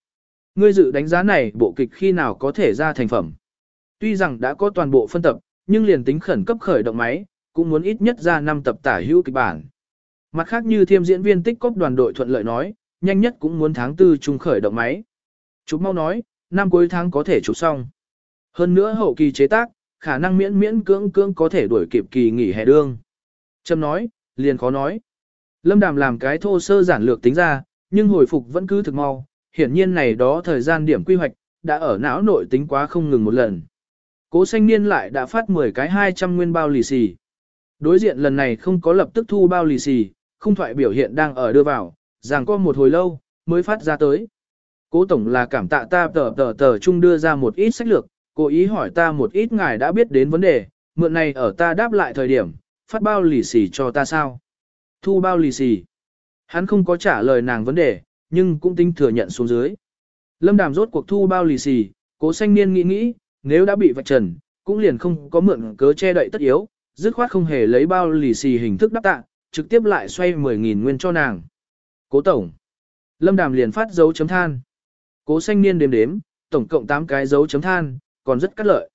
Ngươi dự đánh giá này bộ kịch khi nào có thể ra thành phẩm. Tuy rằng đã có toàn bộ phân tập, nhưng liền tính khẩn cấp khởi động máy, cũng muốn ít nhất ra 5 tập tả hữu kịch bản. Mặt khác như thiêm diễn viên tích cóp đoàn đội thuận lợi nói, nhanh nhất cũng muốn tháng 4 trung khởi động máy. Chúng mau nói, năm cuối tháng có thể chụp xong. Hơn nữa hậu kỳ chế tác, khả năng miễn miễn cưỡng cưỡng có thể đuổi kịp kỳ nghỉ hè đương. Trâm nói, liền khó nói. Lâm Đàm làm cái thô sơ giản lược tính ra, nhưng hồi phục vẫn cứ thực mau, hiển nhiên này đó thời gian điểm quy hoạch, đã ở não nội tính quá không ngừng một lần. Cố xanh niên lại đã phát 10 cái 200 nguyên bao lì xì. Đối diện lần này không có lập tức thu bao lì xì, không thoại biểu hiện đang ở đưa vào, rằng có một hồi lâu, mới phát ra tới. Cố tổng là cảm tạ ta tờ tờ tờ chung đưa ra một ít sách lược, cố ý hỏi ta một ít ngài đã biết đến vấn đề, mượn này ở ta đáp lại thời điểm, phát bao lì xì cho ta sao? Thu bao lì xì. Hắn không có trả lời nàng vấn đề, nhưng cũng tinh thừa nhận xuống dưới. Lâm đàm rốt cuộc thu bao lì xì, cố xanh niên nghĩ nghĩ, nếu đã bị vạch trần, cũng liền không có mượn cớ che đậy tất yếu, dứt khoát không hề lấy bao lì xì hình thức đáp tạ, trực tiếp lại xoay 10.000 nguyên cho nàng. Cố tổng. Lâm đàm liền phát dấu chấm than. Cố xanh niên đếm đếm, tổng cộng 8 cái dấu chấm than, còn rất cắt lợi.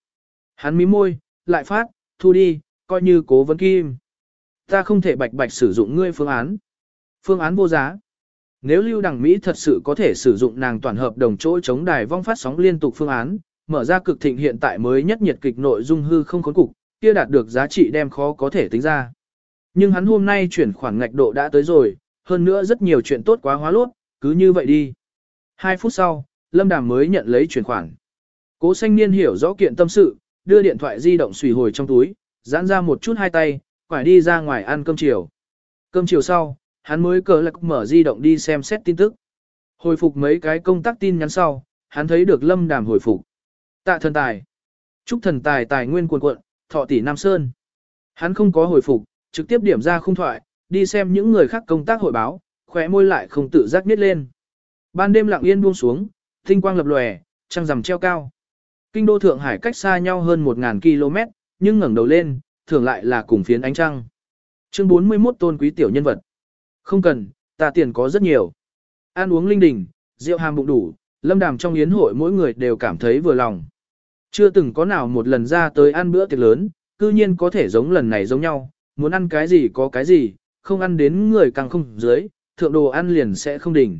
Hắn mím môi, lại phát, thu đi, coi như cố vấn kim. Ta không thể bạch bạch sử dụng ngươi phương án. Phương án vô giá. Nếu Lưu Đằng Mỹ thật sự có thể sử dụng nàng toàn hợp đồng chỗ chống đài vong phát sóng liên tục phương án, mở ra cực thịnh hiện tại mới nhất nhiệt kịch nội dung hư không khốn cục, kia đạt được giá trị đem khó có thể tính ra. Nhưng hắn hôm nay chuyển khoản ngạch độ đã tới rồi, hơn nữa rất nhiều chuyện tốt quá hóa lốt, cứ như vậy đi. Hai phút sau, Lâm Đàm mới nhận lấy chuyển khoản. Cố xanh niên hiểu rõ kiện tâm sự, đưa điện thoại di động xùy hồi trong túi, giãn ra một chút hai tay, quải đi ra ngoài ăn cơm chiều. Cơm chiều sau, hắn mới cờ lạc mở di động đi xem xét tin tức. Hồi phục mấy cái công tác tin nhắn sau, hắn thấy được lâm đàm hồi phục. Tạ thần tài. Chúc thần tài tài nguyên cuồn cuộn, thọ tỷ Nam Sơn. Hắn không có hồi phục, trực tiếp điểm ra khung thoại, đi xem những người khác công tác hội báo, khỏe môi lại không tự giác nít lên. Ban đêm lặng yên buông xuống, tinh quang lập lòe, trăng rằm treo cao. Kinh đô Thượng Hải cách xa nhau hơn 1.000 km, nhưng ngẩng đầu lên, thường lại là cùng phiến ánh trăng. Chương 41 tôn quý tiểu nhân vật. Không cần, ta tiền có rất nhiều. Ăn uống linh đình, rượu hàm bụng đủ, lâm đàm trong yến hội mỗi người đều cảm thấy vừa lòng. Chưa từng có nào một lần ra tới ăn bữa tiệc lớn, cư nhiên có thể giống lần này giống nhau, muốn ăn cái gì có cái gì, không ăn đến người càng không dưới, thượng đồ ăn liền sẽ không đỉnh.